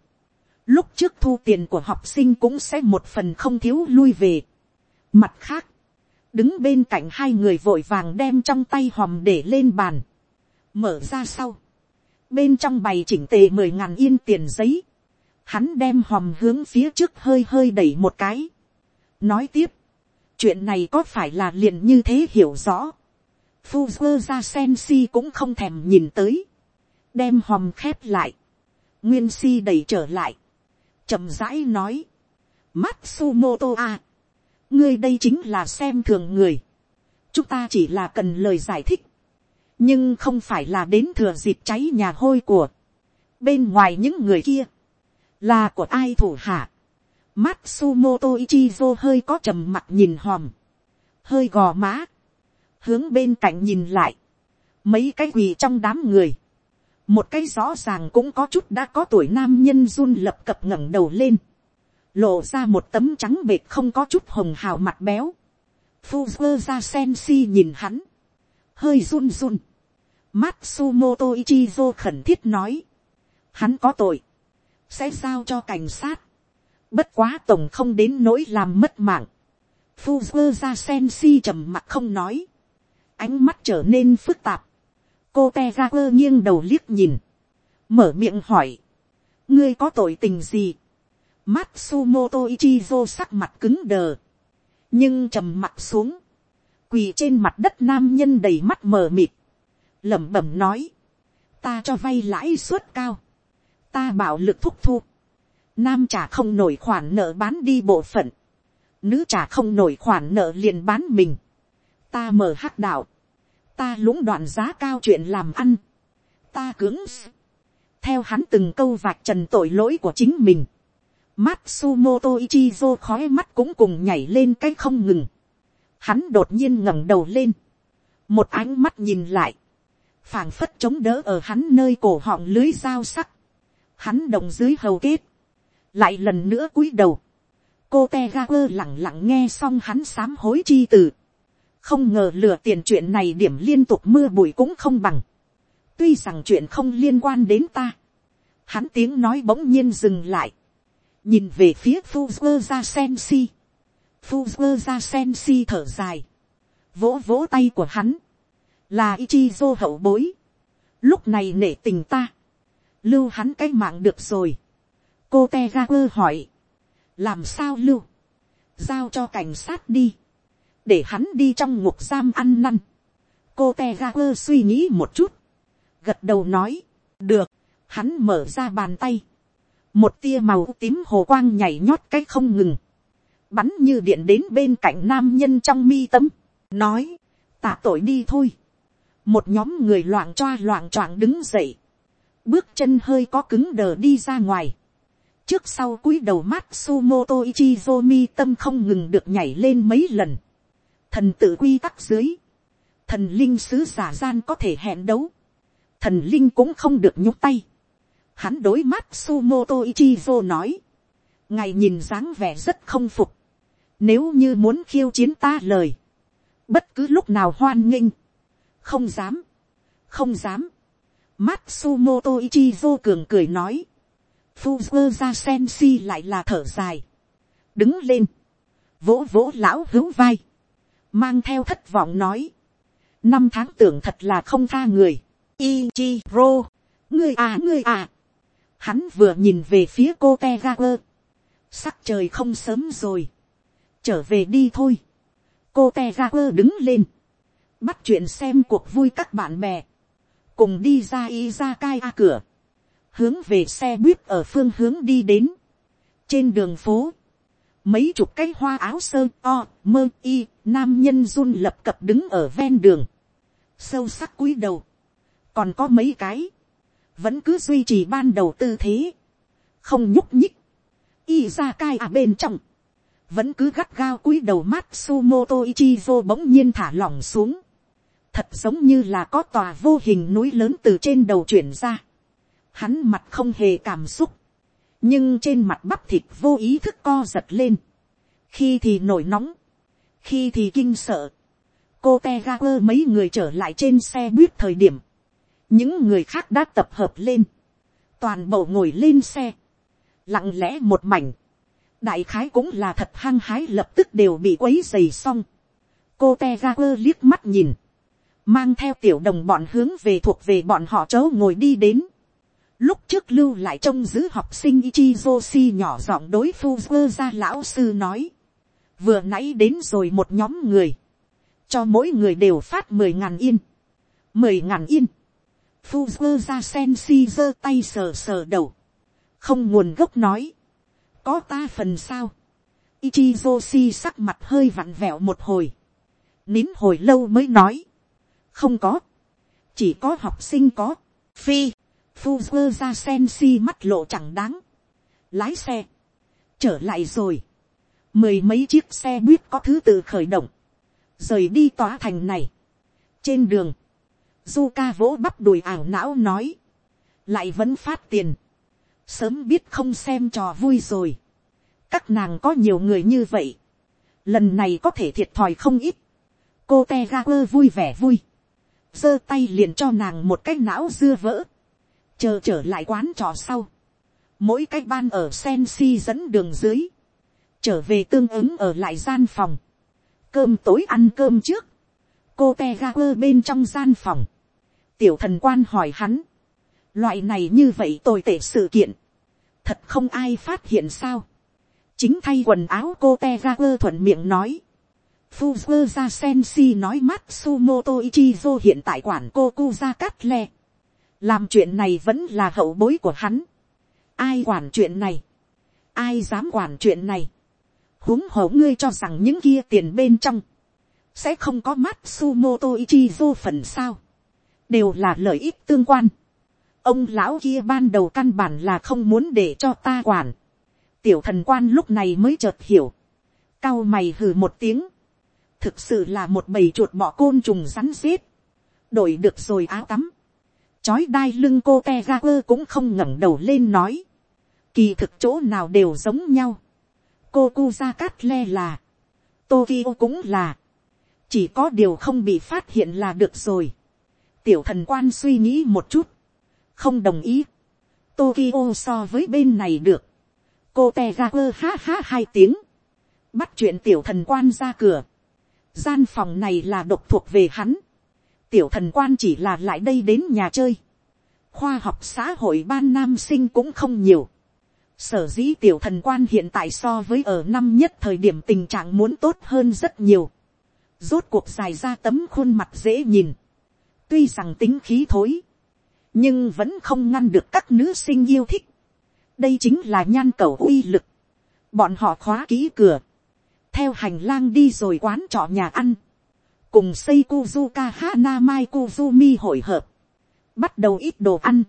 lúc trước thu tiền của học sinh cũng sẽ một phần không thiếu lui về. Mặt khác, đứng bên cạnh hai người vội vàng đem trong tay hòm để lên bàn, mở ra sau, bên trong bày chỉnh tề mười ngàn yên tiền giấy, hắn đem hòm hướng phía trước hơi hơi đẩy một cái, nói tiếp, chuyện này có phải là liền như thế hiểu rõ. Fuzzer ra sen si cũng không thèm nhìn tới. đem hòm khép lại. nguyên si đẩy trở lại. chậm rãi nói. Matsumoto a. ngươi đây chính là xem thường người. chúng ta chỉ là cần lời giải thích nhưng không phải là đến thừa dịp cháy nhà hôi của. bên ngoài những người kia. là của ai thủ hạ Matsumoto Ichizo hơi có trầm mặt nhìn hòm. Hơi gò má. Hướng bên cạnh nhìn lại. Mấy cái quỳ trong đám người. Một cái rõ ràng cũng có chút đã có tuổi nam nhân run lập cập ngẩng đầu lên. Lộ ra một tấm trắng bệt không có chút hồng hào mặt béo. Fuzzer ra sensi nhìn hắn. Hơi run run. Matsumoto Ichizo khẩn thiết nói. Hắn có tội. Sẽ giao cho cảnh sát Bất quá tổng không đến nỗi làm mất mạng. Fuzzer ra sen si trầm mặt không nói. Ánh mắt trở nên phức tạp. Cô te ra quơ nghiêng đầu liếc nhìn. Mở miệng hỏi. Ngươi có tội tình gì? Matsumoto Ichizo sắc mặt cứng đờ. Nhưng trầm mặt xuống. Quỳ trên mặt đất nam nhân đầy mắt mờ mịt lẩm bẩm nói. Ta cho vay lãi suất cao. Ta bảo lực thúc thu, Nam trả không nổi khoản nợ bán đi bộ phận. Nữ trả không nổi khoản nợ liền bán mình. Ta mở hắc đạo. Ta lũng đoạn giá cao chuyện làm ăn. Ta cứng. Theo hắn từng câu vạch trần tội lỗi của chính mình. Matsumoto Ichizo khói mắt cũng cùng nhảy lên cái không ngừng. Hắn đột nhiên ngẩng đầu lên. Một ánh mắt nhìn lại phảng phất chống đỡ ở hắn nơi cổ họng lưới dao sắc. Hắn đồng dưới hầu kết lại lần nữa cúi đầu, cô te ga quơ lẳng lặng nghe xong hắn sám hối chi từ. không ngờ lừa tiền chuyện này điểm liên tục mưa bụi cũng không bằng. tuy rằng chuyện không liên quan đến ta. hắn tiếng nói bỗng nhiên dừng lại. nhìn về phía Fuzzer ra sen si. Fuzzer ra sen si thở dài. vỗ vỗ tay của hắn là Ichizo hậu bối. lúc này nể tình ta. lưu hắn cái mạng được rồi. cô te quơ hỏi làm sao lưu, giao cho cảnh sát đi, để hắn đi trong ngục giam ăn năn. cô te quơ suy nghĩ một chút, gật đầu nói, được, hắn mở ra bàn tay, một tia màu tím hồ quang nhảy nhót cái không ngừng, bắn như điện đến bên cạnh nam nhân trong mi tâm, nói, tạ tội đi thôi một nhóm người loạn choa loạn choạng đứng dậy, bước chân hơi có cứng đờ đi ra ngoài, trước sau cúi đầu mắt Sumoto Ichizomi tâm không ngừng được nhảy lên mấy lần. Thần tự quy tắc dưới. Thần linh sứ giả gian có thể hẹn đấu. Thần linh cũng không được nhúc tay. Hắn đối mắt Sumoto Ichizo nói. Ngài nhìn dáng vẻ rất không phục. Nếu như muốn khiêu chiến ta lời. Bất cứ lúc nào hoan nghênh. Không dám. Không dám. Matsumoto Ichizo cường cười nói Fuzzer ra sen si lại là thở dài. Đứng lên. Vỗ vỗ lão hữu vai. Mang theo thất vọng nói. Năm tháng tưởng thật là không tha người. Ichiro. Ngươi à ngươi à. Hắn vừa nhìn về phía cô Tegaper. Sắc trời không sớm rồi. Trở về đi thôi. Cô Tegaper đứng lên. Bắt chuyện xem cuộc vui các bạn bè. Cùng đi ra Izakaya cửa. Hướng về xe buýt ở phương hướng đi đến. trên đường phố, mấy chục cái hoa áo sơ o mơ y nam nhân run lập cập đứng ở ven đường, sâu sắc cúi đầu, còn có mấy cái, vẫn cứ duy trì ban đầu tư thế, không nhúc nhích, y ra cai à bên trong, vẫn cứ gắt gao cúi đầu mắt sumoto ichizo bỗng nhiên thả lỏng xuống, thật giống như là có tòa vô hình núi lớn từ trên đầu chuyển ra, Hắn mặt không hề cảm xúc. Nhưng trên mặt bắp thịt vô ý thức co giật lên. Khi thì nổi nóng. Khi thì kinh sợ. Cô Tegaper mấy người trở lại trên xe buýt thời điểm. Những người khác đã tập hợp lên. Toàn bộ ngồi lên xe. Lặng lẽ một mảnh. Đại khái cũng là thật hăng hái lập tức đều bị quấy dày xong. Cô Tegaper liếc mắt nhìn mang theo tiểu đồng bọn hướng về thuộc về bọn họ chấu ngồi đi đến. Lúc trước lưu lại trông giữ học sinh Ichizoshi nhỏ giọng đối phu vơ ra lão sư nói. Vừa nãy đến rồi một nhóm người. Cho mỗi người đều phát mười ngàn yên. Mười ngàn yên. Phu vơ ra sen si giơ tay sờ sờ đầu. Không nguồn gốc nói. Có ta phần sao. Ichizoshi sắc mặt hơi vặn vẹo một hồi. Nín hồi lâu mới nói. Không có. Chỉ có học sinh có. Phi Fuzzer ra sen si mắt lộ chẳng đáng. Lái xe. Trở lại rồi. Mười mấy chiếc xe buýt có thứ tự khởi động. Rời đi tòa thành này. Trên đường. Zuka vỗ bắp đùi ảo não nói. Lại vẫn phát tiền. Sớm biết không xem trò vui rồi. Các nàng có nhiều người như vậy. Lần này có thể thiệt thòi không ít. Cô Tegaper vui vẻ vui giơ tay liền cho nàng một cái não dưa vỡ. Chờ trở lại quán trò sau, mỗi cái ban ở sen si dẫn đường dưới, trở về tương ứng ở lại gian phòng, cơm tối ăn cơm trước, cô te ga quơ bên trong gian phòng, tiểu thần quan hỏi hắn, loại này như vậy tồi tệ sự kiện, thật không ai phát hiện sao, chính thay quần áo cô te ga quơ thuận miệng nói, Fuzzer ra Sensi nói Matsumoto Ichizo hiện tại quản cô Kuzakatle làm chuyện này vẫn là hậu bối của hắn. ai quản chuyện này, ai dám quản chuyện này, huống hổ ngươi cho rằng những kia tiền bên trong, sẽ không có mắt sumoto phần sao, đều là lợi ích tương quan. ông lão kia ban đầu căn bản là không muốn để cho ta quản. tiểu thần quan lúc này mới chợt hiểu, cao mày hừ một tiếng, thực sự là một bầy chuột bọ côn trùng rắn rết, đổi được rồi áo tắm, chói đai lưng cô te ga quơ cũng không ngẩng đầu lên nói. Kỳ thực chỗ nào đều giống nhau. cô cu ra cát le là, tokyo cũng là, chỉ có điều không bị phát hiện là được rồi. tiểu thần quan suy nghĩ một chút, không đồng ý. tokyo so với bên này được. cô te ga quơ ha ha hai tiếng, bắt chuyện tiểu thần quan ra cửa gian phòng này là độc thuộc về hắn. tiểu thần quan chỉ là lại đây đến nhà chơi. khoa học xã hội ban nam sinh cũng không nhiều Sở dĩ tiểu thần quan hiện tại so với ở năm nhất thời điểm tình trạng muốn tốt hơn rất nhiều. Rốt cuộc dài ra tấm khuôn mặt dễ nhìn. Tuy rằng tính khí thối. Nhưng vẫn không ngăn được các nữ sinh yêu thích. Đây chính là nhan cầu uy lực. Bọn họ khóa kỹ cửa. Theo hành lang đi rồi quán trọ nhà ăn. Cùng xây Kuzuka Hana Mai Kuzumi hội hợp. Bắt đầu ít đồ ăn.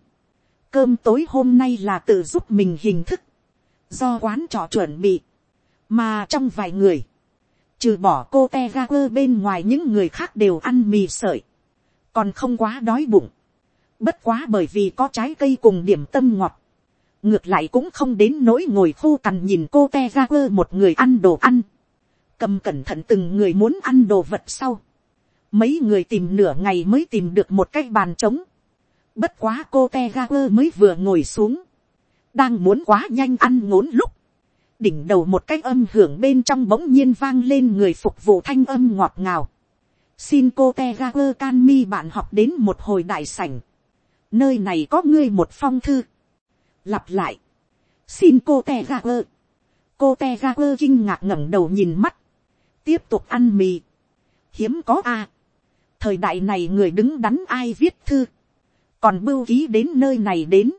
Cơm tối hôm nay là tự giúp mình hình thức, do quán trọ chuẩn bị, mà trong vài người, trừ bỏ cô te ga quơ bên ngoài những người khác đều ăn mì sợi, còn không quá đói bụng, bất quá bởi vì có trái cây cùng điểm tâm ngọt, ngược lại cũng không đến nỗi ngồi khô cằn nhìn cô te ra quơ một người ăn đồ ăn, cầm cẩn thận từng người muốn ăn đồ vật sau, mấy người tìm nửa ngày mới tìm được một cái bàn trống, Bất quá cô te ga quơ mới vừa ngồi xuống. Đang muốn quá nhanh ăn ngốn lúc. Đỉnh đầu một cái âm hưởng bên trong bỗng nhiên vang lên người phục vụ thanh âm ngọt ngào. Xin cô te ga quơ can mi bạn học đến một hồi đại sảnh. Nơi này có ngươi một phong thư. Lặp lại. Xin cô te ga quơ. Cô te ga quơ kinh ngạc ngẩng đầu nhìn mắt. Tiếp tục ăn mì. Hiếm có a Thời đại này người đứng đắn ai viết thư. Còn bưu ký đến nơi này đến,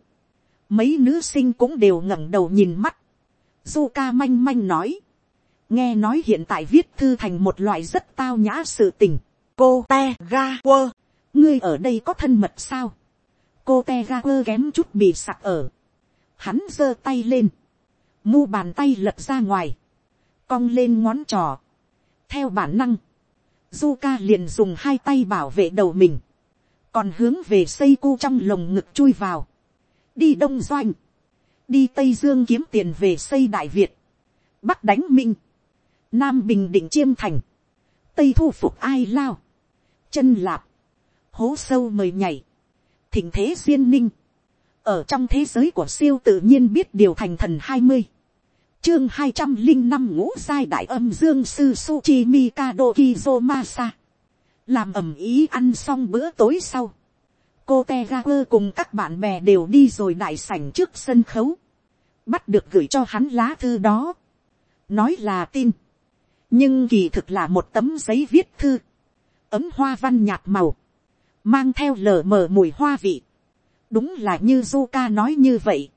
mấy nữ sinh cũng đều ngẩng đầu nhìn mắt, du ca manh manh nói, nghe nói hiện tại viết thư thành một loại rất tao nhã sự tình, cô te ga quơ, ngươi ở đây có thân mật sao, cô te ga quơ kém chút bị sặc ở, hắn giơ tay lên, mu bàn tay lật ra ngoài, cong lên ngón trò, theo bản năng, du ca liền dùng hai tay bảo vệ đầu mình, còn hướng về xây cu trong lồng ngực chui vào, đi đông doanh, đi tây dương kiếm tiền về xây đại việt, bắc đánh minh, nam bình định chiêm thành, tây thu phục ai lao, chân lạp, hố sâu mời nhảy, thỉnh thế duyên ninh, ở trong thế giới của siêu tự nhiên biết điều thành thần hai mươi, chương hai trăm linh năm ngũ giai đại âm dương sư suchi mikado kizomasa, làm ẩm ý ăn xong bữa tối sau, cô te ga quơ cùng các bạn bè đều đi rồi đại sảnh trước sân khấu, bắt được gửi cho hắn lá thư đó, nói là tin, nhưng kỳ thực là một tấm giấy viết thư, ấm hoa văn nhạt màu, mang theo lờ mờ mùi hoa vị, đúng là như Zuka nói như vậy,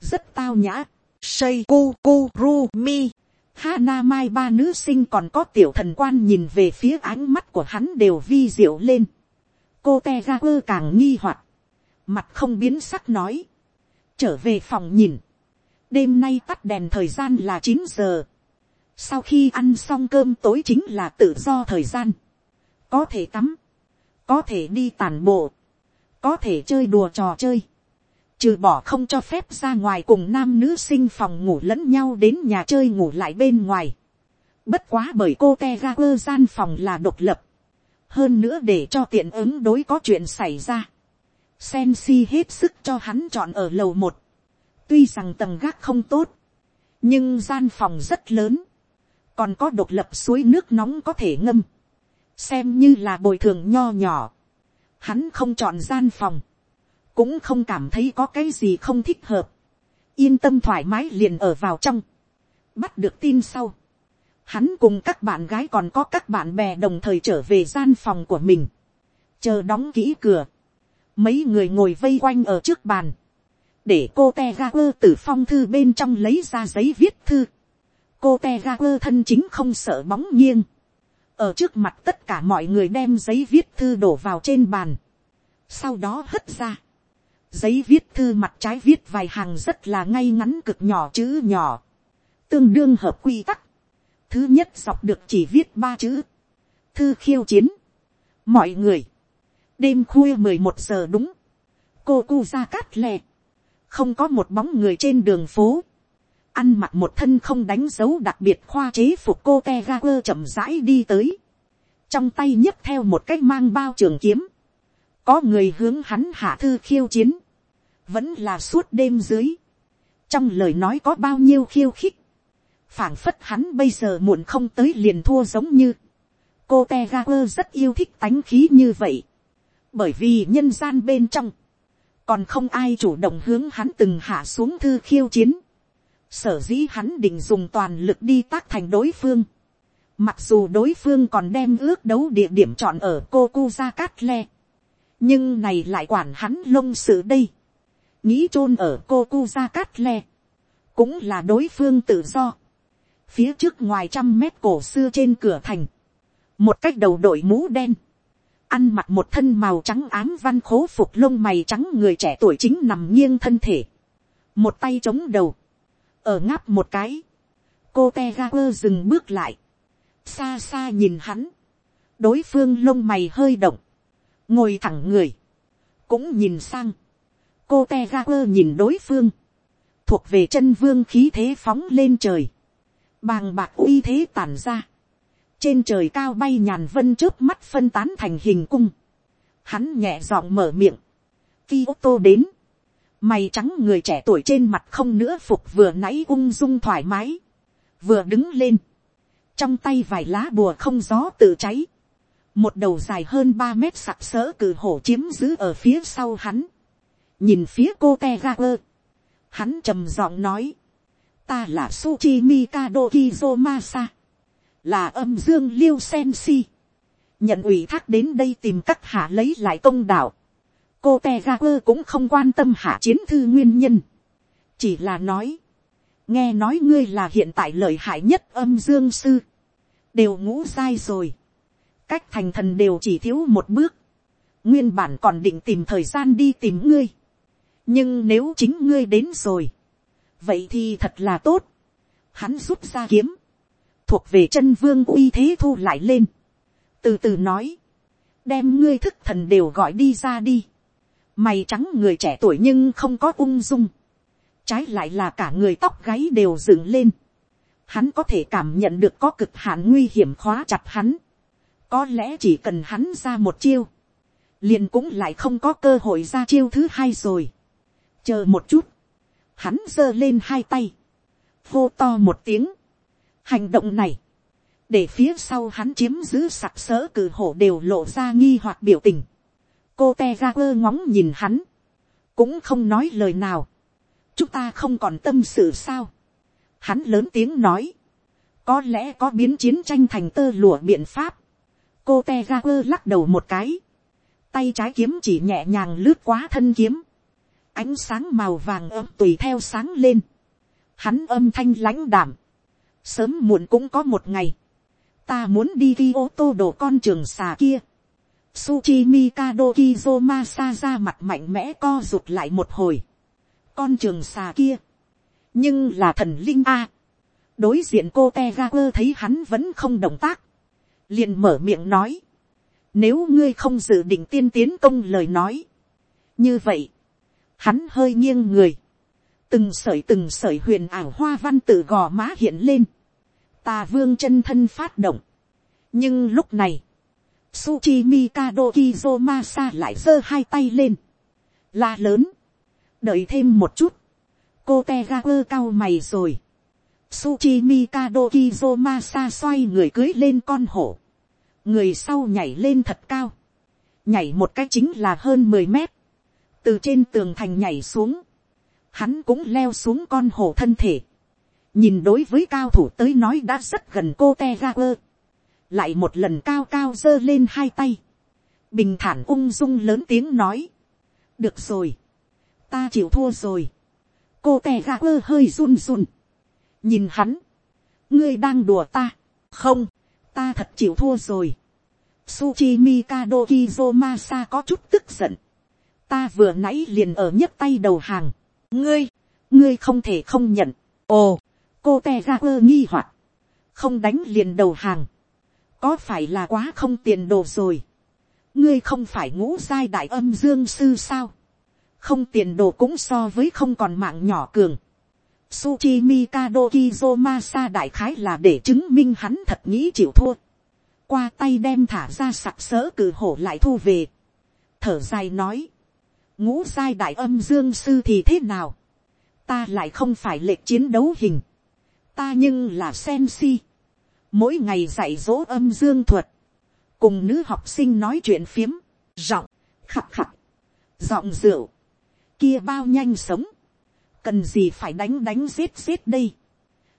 rất tao nhã, Shay, ku ku ru mi Hana Mai ba nữ sinh còn có tiểu thần quan nhìn về phía ánh mắt của hắn đều vi diệu lên. Cô te ra quơ càng nghi hoặc Mặt không biến sắc nói. Trở về phòng nhìn. Đêm nay tắt đèn thời gian là chín giờ. Sau khi ăn xong cơm tối chính là tự do thời gian. Có thể tắm. Có thể đi tàn bộ. Có thể chơi đùa trò chơi trừ bỏ không cho phép ra ngoài cùng nam nữ sinh phòng ngủ lẫn nhau đến nhà chơi ngủ lại bên ngoài. Bất quá bởi cô te ga quơ gian phòng là độc lập. Hơn nữa để cho tiện ứng đối có chuyện xảy ra. Sensi hết sức cho hắn chọn ở lầu một. Tuy rằng tầng gác không tốt. Nhưng gian phòng rất lớn. Còn có độc lập suối nước nóng có thể ngâm. Xem như là bồi thường nho nhỏ. Hắn không chọn gian phòng cũng không cảm thấy có cái gì không thích hợp, yên tâm thoải mái liền ở vào trong, bắt được tin sau, hắn cùng các bạn gái còn có các bạn bè đồng thời trở về gian phòng của mình, chờ đóng kỹ cửa, mấy người ngồi vây quanh ở trước bàn, để cô te ga quơ từ phong thư bên trong lấy ra giấy viết thư, cô te ga quơ thân chính không sợ bóng nghiêng, ở trước mặt tất cả mọi người đem giấy viết thư đổ vào trên bàn, sau đó hất ra, giấy viết thư mặt trái viết vài hàng rất là ngay ngắn cực nhỏ chữ nhỏ, tương đương hợp quy tắc. Thứ nhất dọc được chỉ viết ba chữ, thư khiêu chiến. Mọi người, đêm khuya mười một giờ đúng, cô cu ra cát lè, không có một bóng người trên đường phố, ăn mặc một thân không đánh dấu đặc biệt khoa chế phục cô te ga quơ chậm rãi đi tới, trong tay nhấc theo một cách mang bao trường kiếm, có người hướng hắn hạ thư khiêu chiến, vẫn là suốt đêm dưới, trong lời nói có bao nhiêu khiêu khích, phảng phất hắn bây giờ muộn không tới liền thua giống như, cô te ga quơ rất yêu thích tánh khí như vậy, bởi vì nhân gian bên trong, còn không ai chủ động hướng hắn từng hạ xuống thư khiêu chiến, sở dĩ hắn định dùng toàn lực đi tác thành đối phương, mặc dù đối phương còn đem ước đấu địa điểm chọn ở cô cu gia cát le, nhưng này lại quản hắn lông sự đây, nghĩ chôn ở cô cu gia cát le, cũng là đối phương tự do, phía trước ngoài trăm mét cổ xưa trên cửa thành, một cách đầu đội mũ đen, ăn mặc một thân màu trắng ám văn khố phục lông mày trắng người trẻ tuổi chính nằm nghiêng thân thể, một tay chống đầu, ở ngáp một cái, cô te ga quơ dừng bước lại, xa xa nhìn hắn, đối phương lông mày hơi động, ngồi thẳng người, cũng nhìn sang, cô te ga quơ nhìn đối phương, thuộc về chân vương khí thế phóng lên trời, bàng bạc uy thế tàn ra, trên trời cao bay nhàn vân trước mắt phân tán thành hình cung, hắn nhẹ giọng mở miệng, khi ô tô đến, mày trắng người trẻ tuổi trên mặt không nữa phục vừa nãy ung dung thoải mái, vừa đứng lên, trong tay vài lá bùa không gió tự cháy, một đầu dài hơn ba mét sặc sỡ cử hổ chiếm giữ ở phía sau hắn, nhìn phía cô te ga quơ, hắn trầm giọng nói, ta là Suchi Mikado Kizomasa, là âm dương liêu sen si, nhận ủy thác đến đây tìm cách hạ lấy lại công đạo, cô te ga quơ cũng không quan tâm hạ chiến thư nguyên nhân, chỉ là nói, nghe nói ngươi là hiện tại lợi hại nhất âm dương sư, đều ngũ sai rồi, cách thành thần đều chỉ thiếu một bước, nguyên bản còn định tìm thời gian đi tìm ngươi, nhưng nếu chính ngươi đến rồi, vậy thì thật là tốt, hắn rút ra kiếm, thuộc về chân vương uy thế thu lại lên, từ từ nói, đem ngươi thức thần đều gọi đi ra đi, mày trắng người trẻ tuổi nhưng không có ung dung, trái lại là cả người tóc gáy đều dựng lên, hắn có thể cảm nhận được có cực hạn nguy hiểm khóa chặt hắn, có lẽ chỉ cần hắn ra một chiêu, liền cũng lại không có cơ hội ra chiêu thứ hai rồi, chờ một chút, hắn giơ lên hai tay, hô to một tiếng, hành động này, để phía sau hắn chiếm giữ sặc sỡ cử hổ đều lộ ra nghi hoặc biểu tình, cô te ra quơ ngóng nhìn hắn, cũng không nói lời nào, chúng ta không còn tâm sự sao, hắn lớn tiếng nói, có lẽ có biến chiến tranh thành tơ lụa biện pháp, cô te ra quơ lắc đầu một cái, tay trái kiếm chỉ nhẹ nhàng lướt quá thân kiếm, ánh sáng màu vàng ấm tùy theo sáng lên, hắn âm thanh lãnh đảm, sớm muộn cũng có một ngày, ta muốn đi ghi ô tô đổ con trường xà kia, Suchi Mikado Kizomasa ra mặt mạnh mẽ co rụt lại một hồi. Con trường xà kia. Nhưng là thần linh A. Đối diện cô Tegaku thấy hắn vẫn không động tác. liền mở miệng nói. Nếu ngươi không dự định tiên tiến công lời nói. Như vậy. Hắn hơi nghiêng người. Từng sởi từng sởi huyền ảo hoa văn tự gò má hiện lên. Tà vương chân thân phát động. Nhưng lúc này, Suchi Mikado Kizomasa lại giơ hai tay lên. La lớn. Đợi thêm một chút. Cô Tegaku cao mày rồi. Suchi Mikado Kizomasa xoay người cưới lên con hổ. Người sau nhảy lên thật cao. Nhảy một cách chính là hơn 10 mét. Từ trên tường thành nhảy xuống. Hắn cũng leo xuống con hổ thân thể. Nhìn đối với cao thủ tới nói đã rất gần cô Tegaku lại một lần cao cao giơ lên hai tay, bình thản ung dung lớn tiếng nói, được rồi, ta chịu thua rồi, cô te gà quơ hơi run run, nhìn hắn, ngươi đang đùa ta, không, ta thật chịu thua rồi, Suchi Mikado Kizomasa có chút tức giận. Ta vừa nãy liền ở nhấc tay đầu hàng. Ngươi, ngươi không thể không nhận. Ồ, cô te ra quơ nghi hoặc Không đánh liền đầu hàng có phải là quá không tiền đồ rồi, ngươi không phải ngũ giai đại âm dương sư sao, không tiền đồ cũng so với không còn mạng nhỏ cường, Suchi Mikado Kizomasa đại khái là để chứng minh hắn thật nghĩ chịu thua. Qua tay đem thả ra sặc sỡ cử hổ lại thu về. Thở dài nói. Ngũ giai đại âm dương sư thì thế nào? Ta lại không phải lệ chiến đấu hình. Ta nhưng là sen si. Mỗi ngày dạy dỗ âm dương thuật. Cùng nữ học sinh nói chuyện phiếm. Giọng. Khặt khặt. Giọng rượu. Kia bao nhanh sống cần gì phải đánh đánh giết giết đây,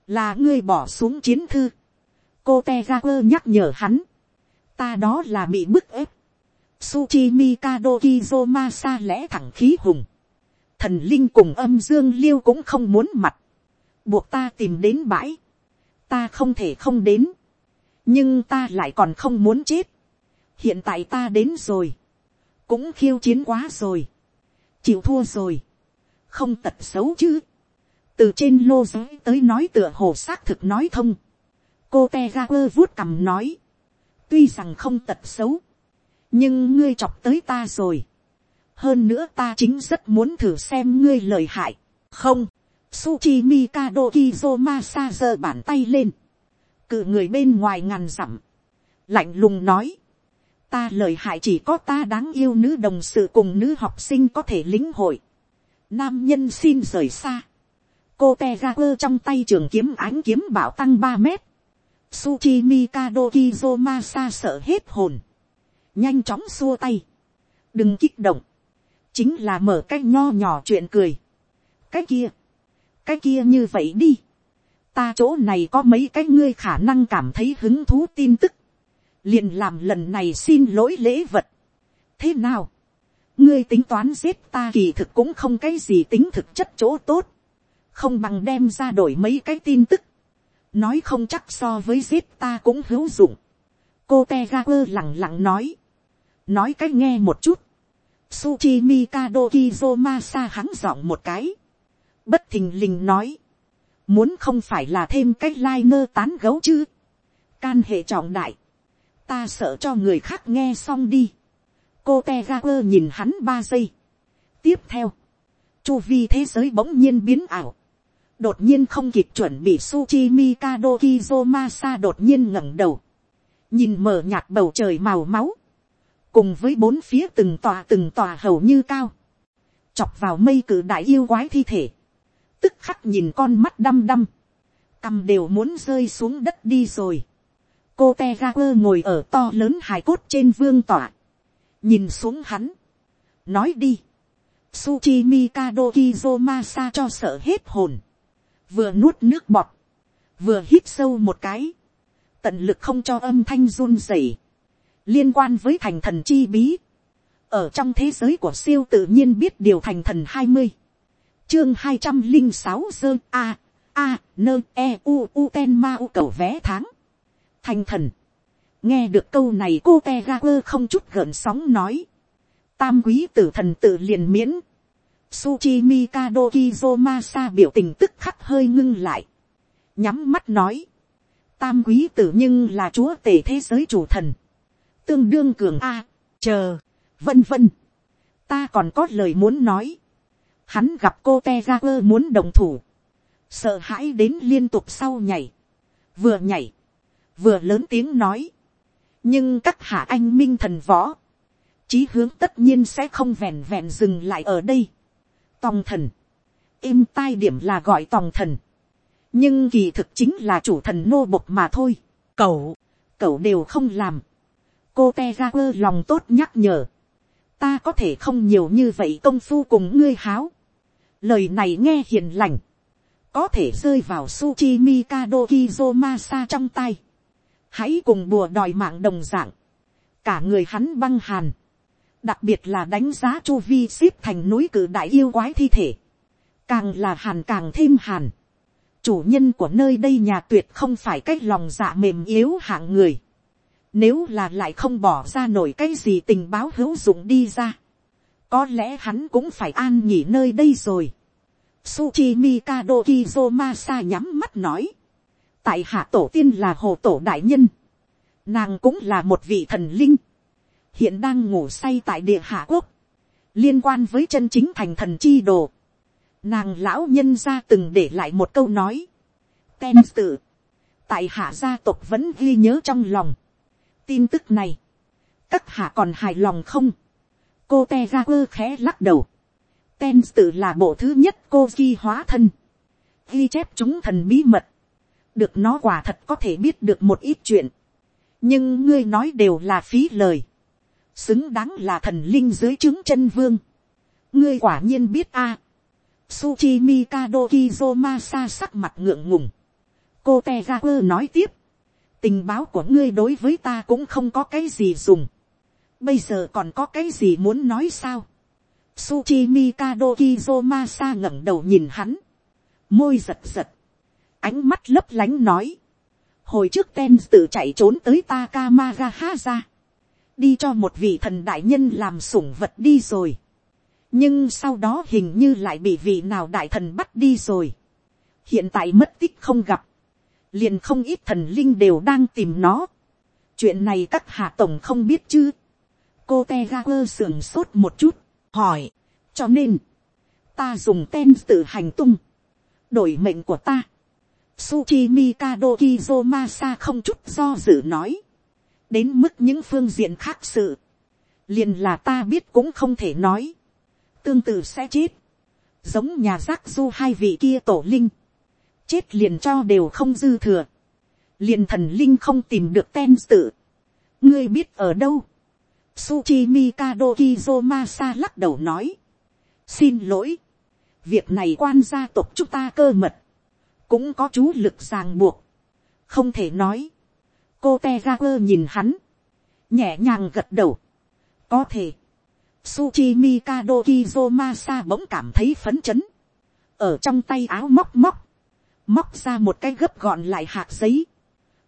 là ngươi bỏ xuống chiến thư, cô te ga quơ nhắc nhở hắn, ta đó là bị bức ép, Suchi Mikado Kizomasa lẽ thẳng khí hùng. Thần linh cùng âm dương liêu cũng không muốn mặt. Buộc ta tìm đến bãi. Ta không thể không đến. Nhưng ta lại còn không muốn chết. Hiện tại ta đến rồi. Cũng khiêu chiến quá rồi. Chịu thua rồi không tật xấu chứ. từ trên lô giới tới nói tựa hồ xác thực nói thông. cô te quơ vuốt cằm nói. tuy rằng không tật xấu nhưng ngươi chọc tới ta rồi. hơn nữa ta chính rất muốn thử xem ngươi lời hại. không, Suchi Mikado Kizomasa giơ bàn tay lên. Cự người bên ngoài ngàn dặm. Lạnh lùng nói. Ta lời hại chỉ có ta đáng yêu nữ đồng sự cùng nữ học sinh có thể lính hội. Nam nhân xin rời xa. Cô te ga quơ trong tay trường kiếm ánh kiếm bảo tăng ba mét. Suchi Mikado Kizomasa sợ hết hồn. Nhanh chóng xua tay. Đừng kích động. Chính là mở cách nho nhỏ chuyện cười. Cái kia. Cái kia như vậy đi. Ta chỗ này có mấy cái ngươi khả năng cảm thấy hứng thú tin tức. Liền làm lần này xin lỗi lễ vật. Thế nào? ngươi tính toán giết ta kỳ thực cũng không cái gì tính thực chất chỗ tốt, không bằng đem ra đổi mấy cái tin tức, nói không chắc so với giết ta cũng hữu dụng. cô te ga quơ lẳng lặng nói, nói cách nghe một chút, Suchi Mikado Kizomasa hắng giọng một cái, bất thình lình nói, muốn không phải là thêm cái lai nơ tán gấu chứ, can hệ trọng đại, ta sợ cho người khác nghe xong đi, cô te ga quơ nhìn hắn ba giây. tiếp theo, chu vi thế giới bỗng nhiên biến ảo. đột nhiên không kịp chuẩn bị suchi mikado kizomasa đột nhiên ngẩng đầu. nhìn mở nhạt bầu trời màu máu cùng với bốn phía từng tòa từng tòa hầu như cao. chọc vào mây cử đại yêu quái thi thể. tức khắc nhìn con mắt đăm đăm. cằm đều muốn rơi xuống đất đi rồi. cô te ga quơ ngồi ở to lớn hài cốt trên vương tỏa nhìn xuống hắn, nói đi, Suchi Mikado Kizomasa cho sợ hết hồn, vừa nuốt nước bọt, vừa hít sâu một cái, tận lực không cho âm thanh run rẩy, liên quan với thành thần chi bí, ở trong thế giới của siêu tự nhiên biết điều thành thần hai mươi, chương hai trăm linh sáu dơ a, a, nơ e u u ten ma u cầu vé tháng, thành thần, nghe được câu này cô te ga quơ không chút gợn sóng nói. tam quý tử thần tự liền miễn. Suchi Mikado Kizomasa biểu tình tức khắc hơi ngưng lại. Nhắm mắt nói. Tam quý tử nhưng là chúa tể thế giới chủ thần. Tương đương cường A, chờ, vân vân. Ta còn có lời muốn nói. Hắn gặp cô Tegaku muốn đồng thủ. Sợ hãi đến liên tục sau nhảy. Vừa nhảy. Vừa lớn tiếng nói nhưng các hạ anh minh thần võ, chí hướng tất nhiên sẽ không vẹn vẹn dừng lại ở đây. Tòng thần, êm tai điểm là gọi tòng thần, nhưng kỳ thực chính là chủ thần nô bộc mà thôi. Cậu, cậu đều không làm cô te ra quơ lòng tốt nhắc nhở. ta có thể không nhiều như vậy công phu cùng ngươi háo. lời này nghe hiền lành, có thể rơi vào Suchi Mikado Kizomasa trong tay. Hãy cùng bùa đòi mạng đồng dạng, cả người hắn băng hàn, đặc biệt là đánh giá chu vi xếp thành núi cử đại yêu quái thi thể, càng là hàn càng thêm hàn, chủ nhân của nơi đây nhà tuyệt không phải cái lòng dạ mềm yếu hạng người, nếu là lại không bỏ ra nổi cái gì tình báo hữu dụng đi ra, có lẽ hắn cũng phải an nghỉ nơi đây rồi. Suchi Mikado Kizomasa nhắm mắt nói tại hạ tổ tiên là hồ tổ đại nhân, nàng cũng là một vị thần linh, hiện đang ngủ say tại địa hạ quốc, liên quan với chân chính thành thần chi đồ, nàng lão nhân ra từng để lại một câu nói, ten tự, tại hạ gia tộc vẫn ghi nhớ trong lòng, tin tức này, các hạ còn hài lòng không, cô te ra quơ khẽ lắc đầu, ten tự là bộ thứ nhất cô ghi hóa thân, ghi chép chúng thần bí mật, được nó quả thật có thể biết được một ít chuyện, nhưng ngươi nói đều là phí lời, xứng đáng là thần linh dưới trướng chân vương, ngươi quả nhiên biết a, à. Suchi Mikado Kizomasa sắc mặt ngượng ngùng. Cô Tegaku nói tiếp. Tình báo của ngươi đối với ta cũng không có cái gì dùng. Bây giờ còn có cái gì muốn nói sao? Suchi Mikado Kizomasa ngẩng đầu nhìn hắn. Môi giật giật. Ánh mắt lấp lánh nói. Hồi trước ten tự chạy trốn tới Takamagaha Đi cho một vị thần đại nhân làm sủng vật đi rồi. Nhưng sau đó hình như lại bị vị nào đại thần bắt đi rồi. Hiện tại mất tích không gặp. Liền không ít thần linh đều đang tìm nó. Chuyện này các hạ tổng không biết chứ. Cô Tegaper sườn sốt một chút. Hỏi. Cho nên. Ta dùng tên tự hành tung. Đổi mệnh của ta Suchi Mikado Kizomasa không chút do dự nói. Đến mức những phương diện khác sự. Liền là ta biết cũng không thể nói. Tương tự sẽ chết. Giống nhà giác du hai vị kia tổ linh. Chết liền cho đều không dư thừa. Liền thần linh không tìm được ten tự. Ngươi biết ở đâu. Suchi Mikado Kizomasa lắc đầu nói. Xin lỗi. Việc này quan gia tộc chúng ta cơ mật cũng có chú lực ràng buộc, không thể nói, cô te ga quơ nhìn hắn, nhẹ nhàng gật đầu, có thể, Suchi Mikado Kizomasa bỗng cảm thấy phấn chấn, ở trong tay áo móc móc, móc ra một cái gấp gọn lại hạt giấy,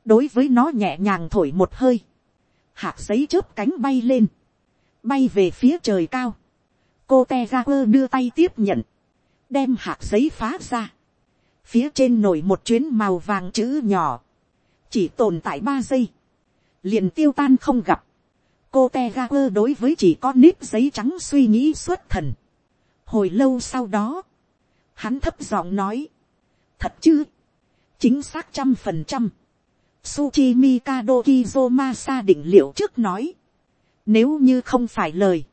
đối với nó nhẹ nhàng thổi một hơi, hạt giấy chớp cánh bay lên, bay về phía trời cao, cô te ra quơ đưa tay tiếp nhận, đem hạt giấy phá ra, phía trên nổi một chuyến màu vàng chữ nhỏ, chỉ tồn tại ba giây, liền tiêu tan không gặp, cô te ga quơ đối với chỉ có nếp giấy trắng suy nghĩ suốt thần. hồi lâu sau đó, hắn thấp giọng nói, thật chứ, chính xác trăm phần trăm, Suchi Mikado Kizomasa định liệu trước nói, nếu như không phải lời,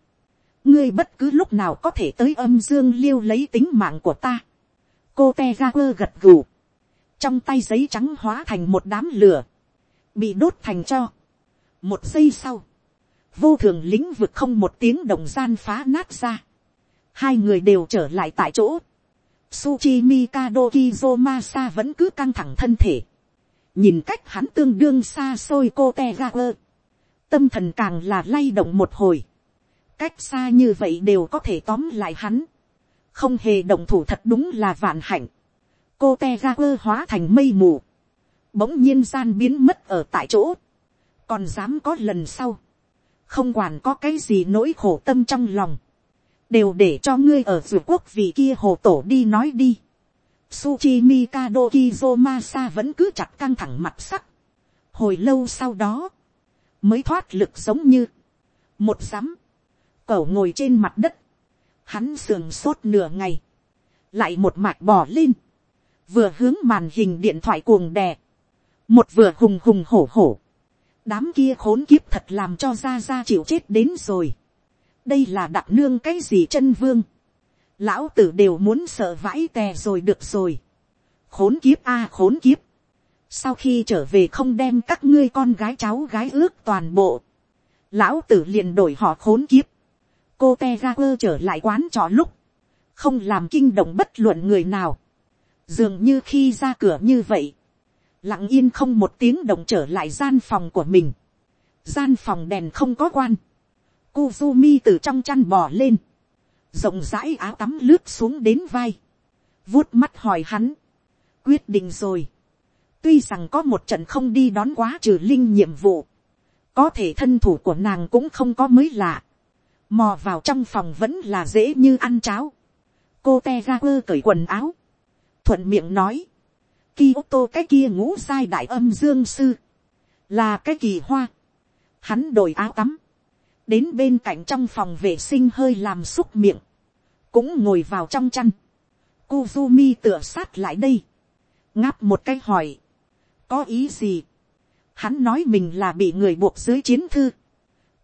ngươi bất cứ lúc nào có thể tới âm dương liêu lấy tính mạng của ta. Cô te ga quơ gật gù, trong tay giấy trắng hóa thành một đám lửa, bị đốt thành cho. một giây sau, vô thường lĩnh vực không một tiếng đồng gian phá nát ra, hai người đều trở lại tại chỗ, Suchi Mikado Kizomasa vẫn cứ căng thẳng thân thể. Nhìn cách hắn tương đương xa xôi cô Tegaper. Tâm thần càng là lay động một hồi. Cách xa như vậy đều có thể tóm lại hắn không hề động thủ thật đúng là vạn hạnh. cô te hóa thành mây mù, bỗng nhiên gian biến mất ở tại chỗ, còn dám có lần sau, không quản có cái gì nỗi khổ tâm trong lòng, đều để cho ngươi ở ruột quốc vì kia hồ tổ đi nói đi. Suchi Mikado Kizomasa vẫn cứ chặt căng thẳng mặt sắc. Hồi lâu sau đó, mới thoát lực giống như một sắm. Cậu ngồi trên mặt đất, hắn sườn sốt nửa ngày, lại một mạch bò lên, vừa hướng màn hình điện thoại cuồng đè, một vừa hùng hùng hổ hổ, đám kia khốn kiếp thật làm cho ra ra chịu chết đến rồi, đây là đặc nương cái gì chân vương, lão tử đều muốn sợ vãi tè rồi được rồi, khốn kiếp a khốn kiếp, sau khi trở về không đem các ngươi con gái cháu gái ước toàn bộ, lão tử liền đổi họ khốn kiếp, cô te ra quơ trở lại quán trọ lúc, không làm kinh động bất luận người nào, dường như khi ra cửa như vậy, lặng yên không một tiếng động trở lại gian phòng của mình, gian phòng đèn không có quan, Kuzumi từ trong chăn bò lên, rộng rãi áo tắm lướt xuống đến vai, vuốt mắt hỏi hắn, quyết định rồi, tuy rằng có một trận không đi đón quá trừ linh nhiệm vụ, có thể thân thủ của nàng cũng không có mới lạ, mò vào trong phòng vẫn là dễ như ăn cháo. cô te ra quơ cởi quần áo, thuận miệng nói, Kyoto cái kia ngũ sai đại âm dương sư, là cái kỳ hoa. Hắn đổi áo tắm, đến bên cạnh trong phòng vệ sinh hơi làm xúc miệng, cũng ngồi vào trong chăn. Kuzumi tựa sát lại đây. Ngáp một cái hỏi. Có ý gì? Hắn nói mình là bị người buộc dưới chiến thư.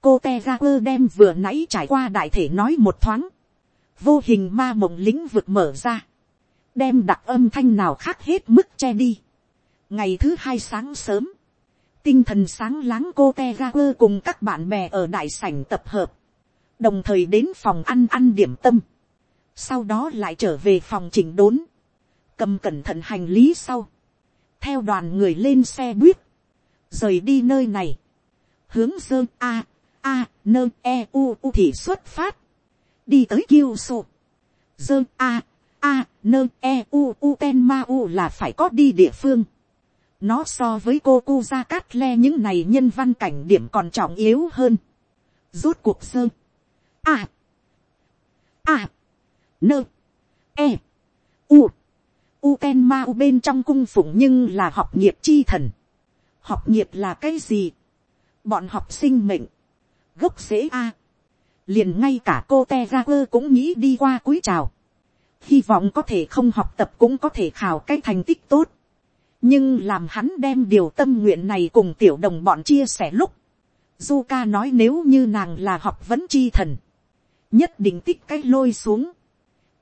Cô Tegaper đem vừa nãy trải qua đại thể nói một thoáng. Vô hình ma mộng lĩnh vực mở ra. Đem đặc âm thanh nào khác hết mức che đi. Ngày thứ hai sáng sớm. Tinh thần sáng láng cô Tegaper cùng các bạn bè ở đại sảnh tập hợp. Đồng thời đến phòng ăn ăn điểm tâm. Sau đó lại trở về phòng chỉnh đốn. Cầm cẩn thận hành lý sau. Theo đoàn người lên xe buýt. Rời đi nơi này. Hướng dơ A, A, nơ E, U, U thì xuất phát. Đi tới Kiêu Sô. Dơ A, A, nơ E, U, U ten ma U là phải có đi địa phương. Nó so với cô cu ra cát le những này nhân văn cảnh điểm còn trọng yếu hơn. rút cuộc sơ. A. A. Nơ. E. U. U ten ma U bên trong cung phụng nhưng là học nghiệp chi thần. Học nghiệp là cái gì? Bọn học sinh mệnh. Gốc rễ A. Liền ngay cả cô te ra quơ cũng nghĩ đi qua cúi chào. Hy vọng có thể không học tập cũng có thể khảo cái thành tích tốt nhưng làm hắn đem điều tâm nguyện này cùng tiểu đồng bọn chia sẻ lúc, du ca nói nếu như nàng là học vấn chi thần, nhất định tích cái lôi xuống,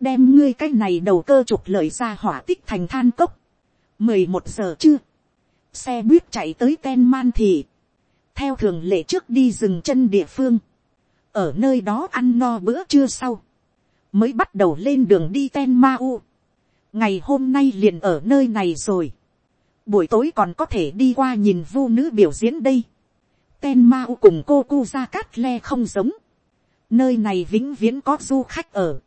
đem ngươi cái này đầu cơ trục lợi ra hỏa tích thành than cốc, mười một giờ chưa, xe buýt chạy tới ten man thì, theo thường lệ trước đi dừng chân địa phương, ở nơi đó ăn no bữa trưa sau, mới bắt đầu lên đường đi ten ma u, ngày hôm nay liền ở nơi này rồi, buổi tối còn có thể đi qua nhìn vu nữ biểu diễn đây. Ten Mao cùng cô cu ra cát le không giống. Nơi này vĩnh viễn có du khách ở.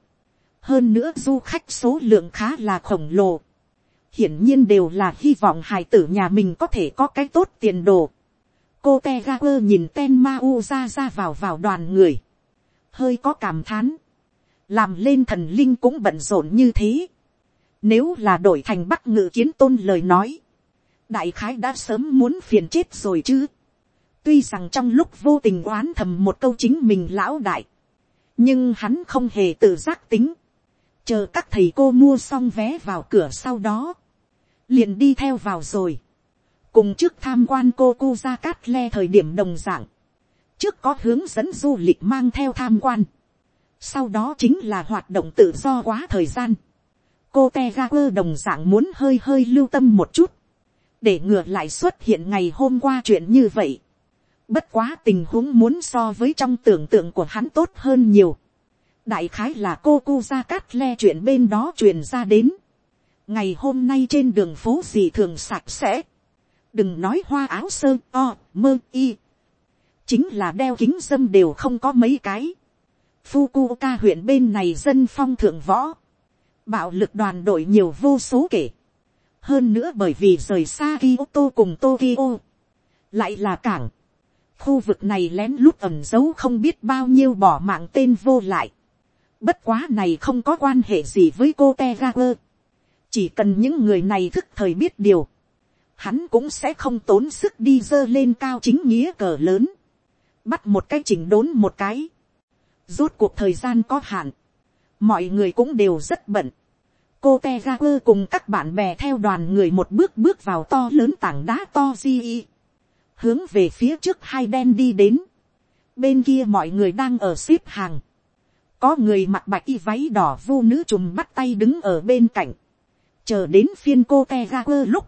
Hơn nữa du khách số lượng khá là khổng lồ. Hiển nhiên đều là hy vọng hài tử nhà mình có thể có cái tốt tiền đồ. Cô Tegaper nhìn ten Mao ra ra vào vào đoàn người. Hơi có cảm thán. Làm lên thần linh cũng bận rộn như thế. Nếu là đổi thành bắc ngự kiến tôn lời nói đại khái đã sớm muốn phiền chết rồi chứ. tuy rằng trong lúc vô tình oán thầm một câu chính mình lão đại, nhưng hắn không hề tự giác tính, chờ các thầy cô mua xong vé vào cửa sau đó, liền đi theo vào rồi, cùng trước tham quan cô cô ra cát le thời điểm đồng d ạ n g trước có hướng dẫn du lịch mang theo tham quan, sau đó chính là hoạt động tự do quá thời gian, cô te ga quơ đồng d ạ n g muốn hơi hơi lưu tâm một chút, để ngừa lại xuất hiện ngày hôm qua chuyện như vậy. Bất quá tình huống muốn so với trong tưởng tượng của hắn tốt hơn nhiều. Đại khái là cô cu ra cát le chuyện bên đó truyền ra đến. Ngày hôm nay trên đường phố gì thường sạch sẽ. Đừng nói hoa áo sơ, o, mơ, y. Chính là đeo kính dâm đều không có mấy cái. Fukuoka huyện bên này dân phong thượng võ. Bạo lực đoàn đội nhiều vô số kể hơn nữa bởi vì rời xa Kyoto cùng Tokyo, lại là cảng, khu vực này lén lút ẩm giấu không biết bao nhiêu bỏ mạng tên vô lại. Bất quá này không có quan hệ gì với cô Tegaper. Chỉ cần những người này thức thời biết điều. Hắn cũng sẽ không tốn sức đi dơ lên cao chính nghĩa cờ lớn. Bắt một cái chỉnh đốn một cái. Rốt cuộc thời gian có hạn. Mọi người cũng đều rất bận cô te ra quơ cùng các bạn bè theo đoàn người một bước bước vào to lớn tảng đá to di hướng về phía trước hai đen đi đến. Bên kia mọi người đang ở xếp hàng. Có người mặc bạch y váy đỏ vu nữ trùm bắt tay đứng ở bên cạnh. Chờ đến phiên cô te ra quơ lúc.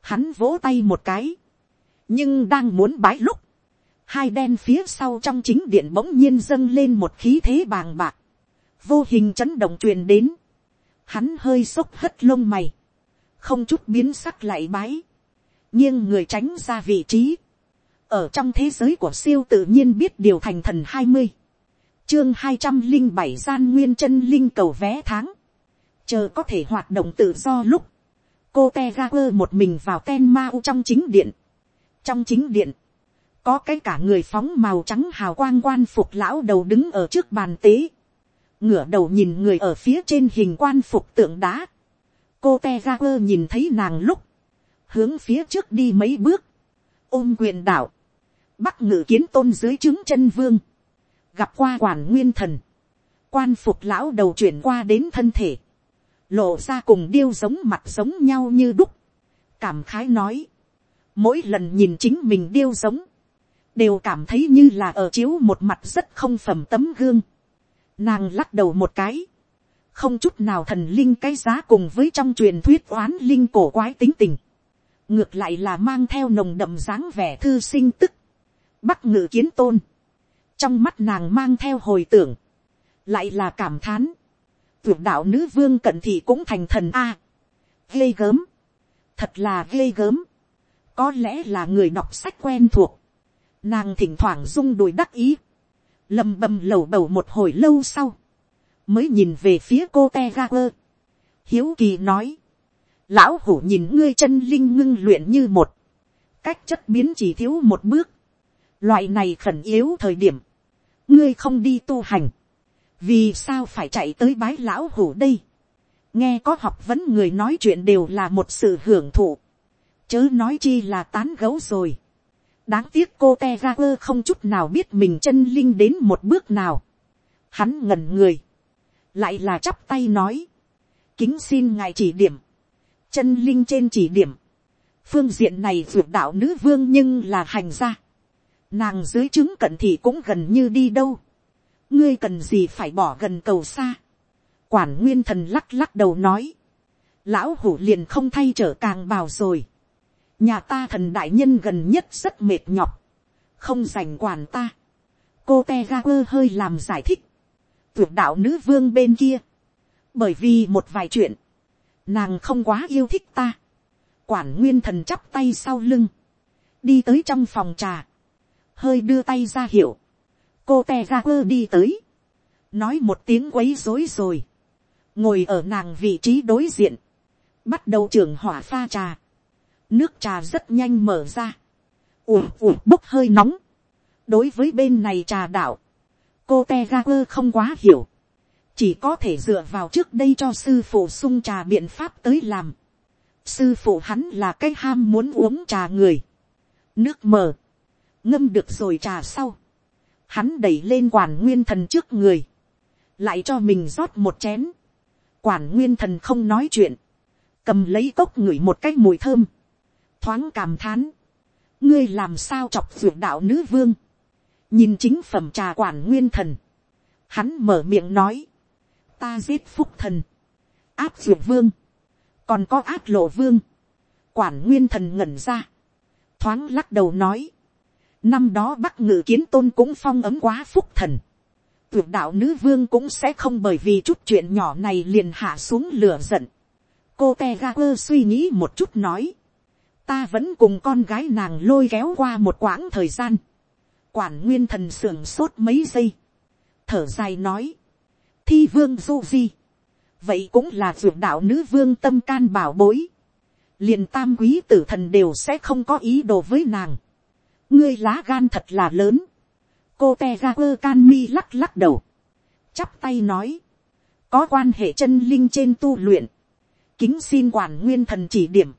Hắn vỗ tay một cái. Nhưng đang muốn bái lúc. Hai đen phía sau trong chính điện bỗng nhiên dâng lên một khí thế bàng bạc. Vô hình chấn động truyền đến hắn hơi xốc hất lông mày, không chút biến sắc lại bái, nghiêng người tránh ra vị trí, ở trong thế giới của siêu tự nhiên biết điều thành thần hai mươi, chương hai trăm linh bảy gian nguyên chân linh cầu vé tháng, chờ có thể hoạt động tự do lúc, cô te ga quơ một mình vào ten ma u trong chính điện, trong chính điện, có cái cả người phóng màu trắng hào quang quan phục lão đầu đứng ở trước bàn tế, ngửa đầu nhìn người ở phía trên hình quan phục tượng đá. cô te ra quơ nhìn thấy nàng lúc, hướng phía trước đi mấy bước, ôm quyền đạo, bắc ngự kiến tôn dưới trứng chân vương, gặp qua quản nguyên thần, quan phục lão đầu chuyển qua đến thân thể, lộ ra cùng điêu giống mặt giống nhau như đúc, cảm khái nói, mỗi lần nhìn chính mình điêu giống, đều cảm thấy như là ở chiếu một mặt rất không phẩm tấm gương, nàng lắc đầu một cái, không chút nào thần linh cái giá cùng với trong truyền thuyết oán linh cổ quái tính tình, ngược lại là mang theo nồng đậm dáng vẻ thư sinh tức, bắc ngự kiến tôn, trong mắt nàng mang theo hồi tưởng, lại là cảm thán, tuyệt đạo nữ vương cận thị cũng thành thần a, ghê gớm, thật là ghê gớm, có lẽ là người đọc sách quen thuộc, nàng thỉnh thoảng rung đùi đắc ý, lầm bầm lầu bầu một hồi lâu sau, mới nhìn về phía cô te ga quơ, hiếu kỳ nói, lão hủ nhìn ngươi chân linh ngưng luyện như một, cách chất biến chỉ thiếu một bước, loại này khẩn yếu thời điểm, ngươi không đi tu hành, vì sao phải chạy tới bái lão hủ đây, nghe có học vấn người nói chuyện đều là một sự hưởng thụ, chớ nói chi là tán gấu rồi đáng tiếc cô te ra quơ không chút nào biết mình chân linh đến một bước nào. hắn ngẩn người, lại là chắp tay nói, kính xin ngài chỉ điểm, chân linh trên chỉ điểm, phương diện này vượt đạo nữ vương nhưng là hành ra, nàng dưới chứng cận thì cũng gần như đi đâu, ngươi cần gì phải bỏ gần cầu xa, quản nguyên thần lắc lắc đầu nói, lão hủ liền không thay trở càng bào rồi, nhà ta thần đại nhân gần nhất rất mệt nhọc, không dành quản ta, cô te ga quơ hơi làm giải thích, tuyệt đạo nữ vương bên kia, bởi vì một vài chuyện, nàng không quá yêu thích ta, quản nguyên thần chắp tay sau lưng, đi tới trong phòng trà, hơi đưa tay ra hiệu, cô te ga quơ đi tới, nói một tiếng quấy rối rồi, ngồi ở nàng vị trí đối diện, bắt đầu trưởng hỏa pha trà, nước trà rất nhanh mở ra, ủ ủ bốc hơi nóng, đối với bên này trà đạo, cô te ga quơ không quá hiểu, chỉ có thể dựa vào trước đây cho sư phụ sung trà biện pháp tới làm. sư phụ hắn là cái ham muốn uống trà người. nước mờ, ngâm được rồi trà sau. hắn đẩy lên quản nguyên thần trước người, lại cho mình rót một chén. quản nguyên thần không nói chuyện, cầm lấy cốc ngửi một cái mùi thơm, thoáng cảm thán, ngươi làm sao chọc ruột đạo nữ vương, nhìn chính phẩm trà quản nguyên thần, hắn mở miệng nói, ta giết phúc thần, áp ruột vương, còn có áp lộ vương, quản nguyên thần ngẩn ra, thoáng lắc đầu nói, năm đó bắc ngự kiến tôn cũng phong ấm quá phúc thần, tuyệt đạo nữ vương cũng sẽ không bởi vì chút chuyện nhỏ này liền hạ xuống lửa giận. cô te ga quơ suy nghĩ một chút nói, ta vẫn cùng con gái nàng lôi kéo qua một quãng thời gian, quản nguyên thần sưởng sốt mấy giây, thở dài nói, thi vương du di, vậy cũng là dược đạo nữ vương tâm can bảo bối, liền tam quý tử thần đều sẽ không có ý đồ với nàng, ngươi lá gan thật là lớn, cô te ga quơ can mi lắc lắc đầu, chắp tay nói, có quan hệ chân linh trên tu luyện, kính xin quản nguyên thần chỉ điểm,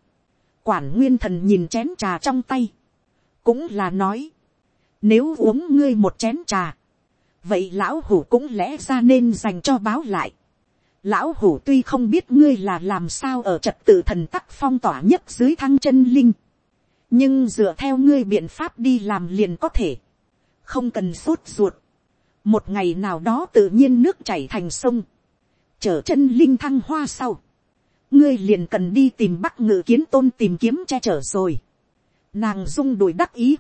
quản nguyên thần nhìn chén trà trong tay, cũng là nói, nếu uống ngươi một chén trà, vậy lão hủ cũng lẽ ra nên dành cho báo lại. lão hủ tuy không biết ngươi là làm sao ở trật tự thần tắc phong tỏa nhất dưới thăng chân linh, nhưng dựa theo ngươi biện pháp đi làm liền có thể, không cần sốt ruột. một ngày nào đó tự nhiên nước chảy thành sông, chở chân linh thăng hoa sau, ngươi liền cần đi tìm bắc ngự kiến tôn tìm kiếm che chở rồi. nàng rung đùi đắc ý,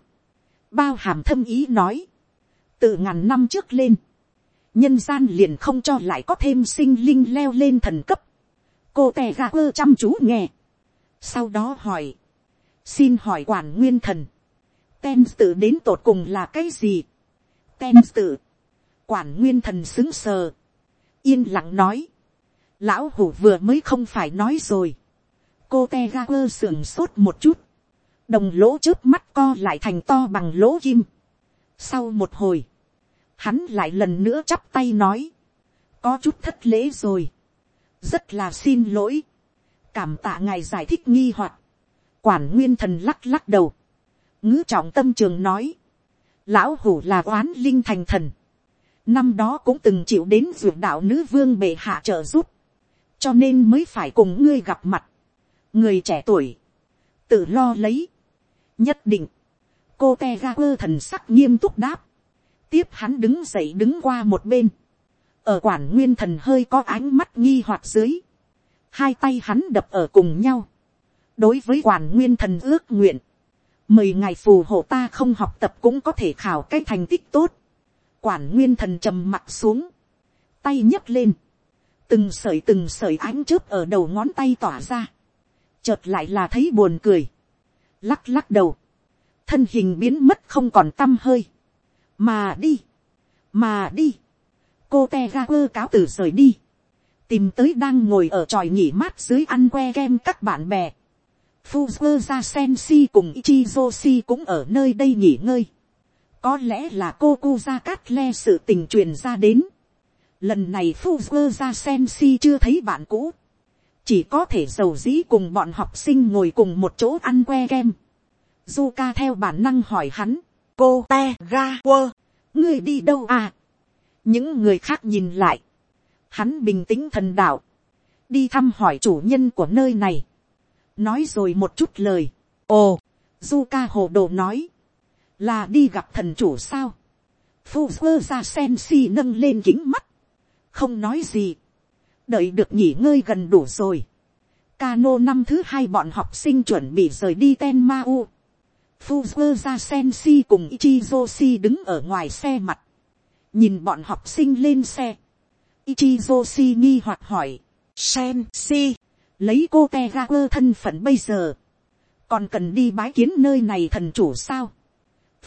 bao hàm thâm ý nói, từ ngàn năm trước lên, nhân gian liền không cho lại có thêm sinh linh leo lên thần cấp. cô tè gà ơ chăm chú nghe. sau đó hỏi, xin hỏi quản nguyên thần, ten tự đến tột cùng là cái gì. ten tự, quản nguyên thần xứng sờ, yên lặng nói, lão hủ vừa mới không phải nói rồi. cô te ga quơ sưởng sốt một chút, đồng lỗ trước mắt co lại thành to bằng lỗ kim. sau một hồi, hắn lại lần nữa chắp tay nói, có chút thất lễ rồi, rất là xin lỗi, cảm tạ ngài giải thích nghi hoặc, quản nguyên thần lắc lắc đầu, ngữ trọng tâm trường nói, lão hủ là oán linh thành thần, năm đó cũng từng chịu đến ruột đạo nữ vương bệ hạ trợ giúp, cho nên mới phải cùng ngươi gặp mặt, người trẻ tuổi, tự lo lấy, nhất định, cô te ga quơ thần sắc nghiêm túc đáp, tiếp hắn đứng dậy đứng qua một bên, ở quản nguyên thần hơi có ánh mắt nghi hoặc dưới, hai tay hắn đập ở cùng nhau, đối với quản nguyên thần ước nguyện, mời ngài phù hộ ta không học tập cũng có thể khảo cái thành tích tốt, quản nguyên thần trầm mặt xuống, tay nhấc lên, từng sợi từng sợi ánh chớp ở đầu ngón tay tỏa ra, chợt lại là thấy buồn cười, lắc lắc đầu, thân hình biến mất không còn t â m hơi, mà đi, mà đi, cô te ga quơ cáo từ rời đi, tìm tới đang ngồi ở tròi nghỉ mát dưới ăn que kem các bạn bè, Fuzzer ra Sensi cùng Ichizoshi cũng ở nơi đây nghỉ ngơi. Có lẽ là cô Kuzakatle sự tình truyền ra đến. Lần này Fuzzer ra Sensi chưa thấy bạn cũ. Chỉ có thể giàu dĩ cùng bọn học sinh ngồi cùng một chỗ ăn que kem. Zuka theo bản năng hỏi hắn. Cô te ga quơ. Ngươi đi đâu à? Những người khác nhìn lại. Hắn bình tĩnh thần đạo. Đi thăm hỏi chủ nhân của nơi này. Nói rồi một chút lời. Ồ, Zuka hồ đồ nói. Là đi gặp thần chủ sao? Fuzzer ra Sensi nâng lên kính mắt không nói gì, đợi được nghỉ ngơi gần đủ rồi. Cano năm thứ hai bọn học sinh chuẩn bị rời đi Ten Mau. Fuzzer ra Sensi cùng Ichizoshi đứng ở ngoài xe mặt. Nhìn bọn học sinh lên xe. Ichizoshi nghi hoặc hỏi. Sensi, lấy cô Tegaku thân phận bây giờ. Còn cần đi bái kiến nơi này thần chủ sao?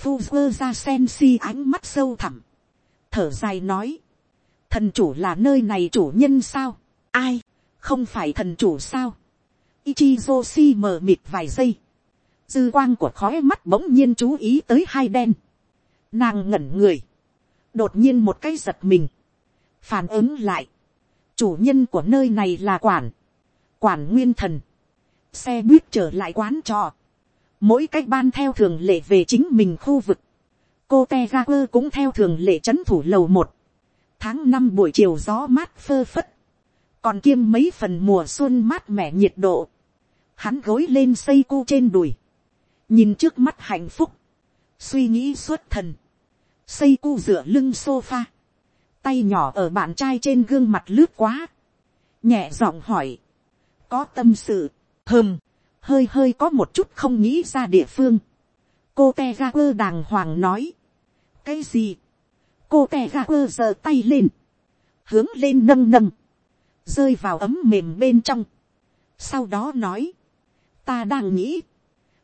Fuzzer ra Sensi ánh mắt sâu thẳm. Thở dài nói thần chủ là nơi này chủ nhân sao, ai, không phải thần chủ sao, Ichizoshi mờ mịt vài giây, dư quang của khói mắt bỗng nhiên chú ý tới hai đen, nàng ngẩn người, đột nhiên một cái giật mình, phản ứng lại, chủ nhân của nơi này là quản, quản nguyên thần, xe buýt trở lại quán trọ, mỗi cách ban theo thường lệ về chính mình khu vực, cô te ga quơ cũng theo thường lệ c h ấ n thủ lầu một, tháng năm buổi chiều gió mát phơ phất, còn kiêm mấy phần mùa xuân mát mẻ nhiệt độ, hắn gối lên xây cu trên đùi, nhìn trước mắt hạnh phúc, suy nghĩ suốt thần, xây cu dựa lưng sofa, tay nhỏ ở bạn trai trên gương mặt lướt quá, nhẹ giọng hỏi, có tâm sự, hơm, hơi hơi có một chút không nghĩ ra địa phương, cô te ra quơ đàng hoàng nói, cái gì, cô tè gà quơ giơ tay lên, hướng lên nâng nâng, rơi vào ấm mềm bên trong. sau đó nói, ta đang nghĩ,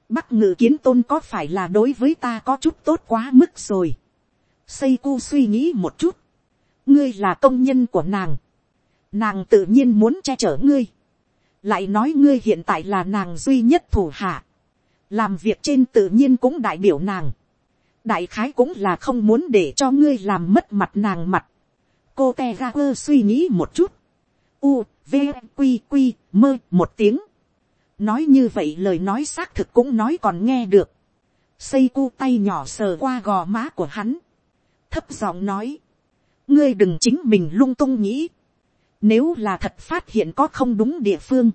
bắc ngự kiến tôn có phải là đối với ta có chút tốt quá mức rồi. xây cu suy nghĩ một chút, ngươi là công nhân của nàng, nàng tự nhiên muốn che chở ngươi, lại nói ngươi hiện tại là nàng duy nhất thủ hạ, làm việc trên tự nhiên cũng đại biểu nàng, đại khái cũng là không muốn để cho ngươi làm mất mặt nàng mặt. cô te ga quơ suy nghĩ một chút. u, v, q, q, mơ một tiếng. nói như vậy lời nói xác thực cũng nói còn nghe được. xây cu tay nhỏ sờ qua gò má của hắn. thấp giọng nói. ngươi đừng chính mình lung tung nghĩ. nếu là thật phát hiện có không đúng địa phương,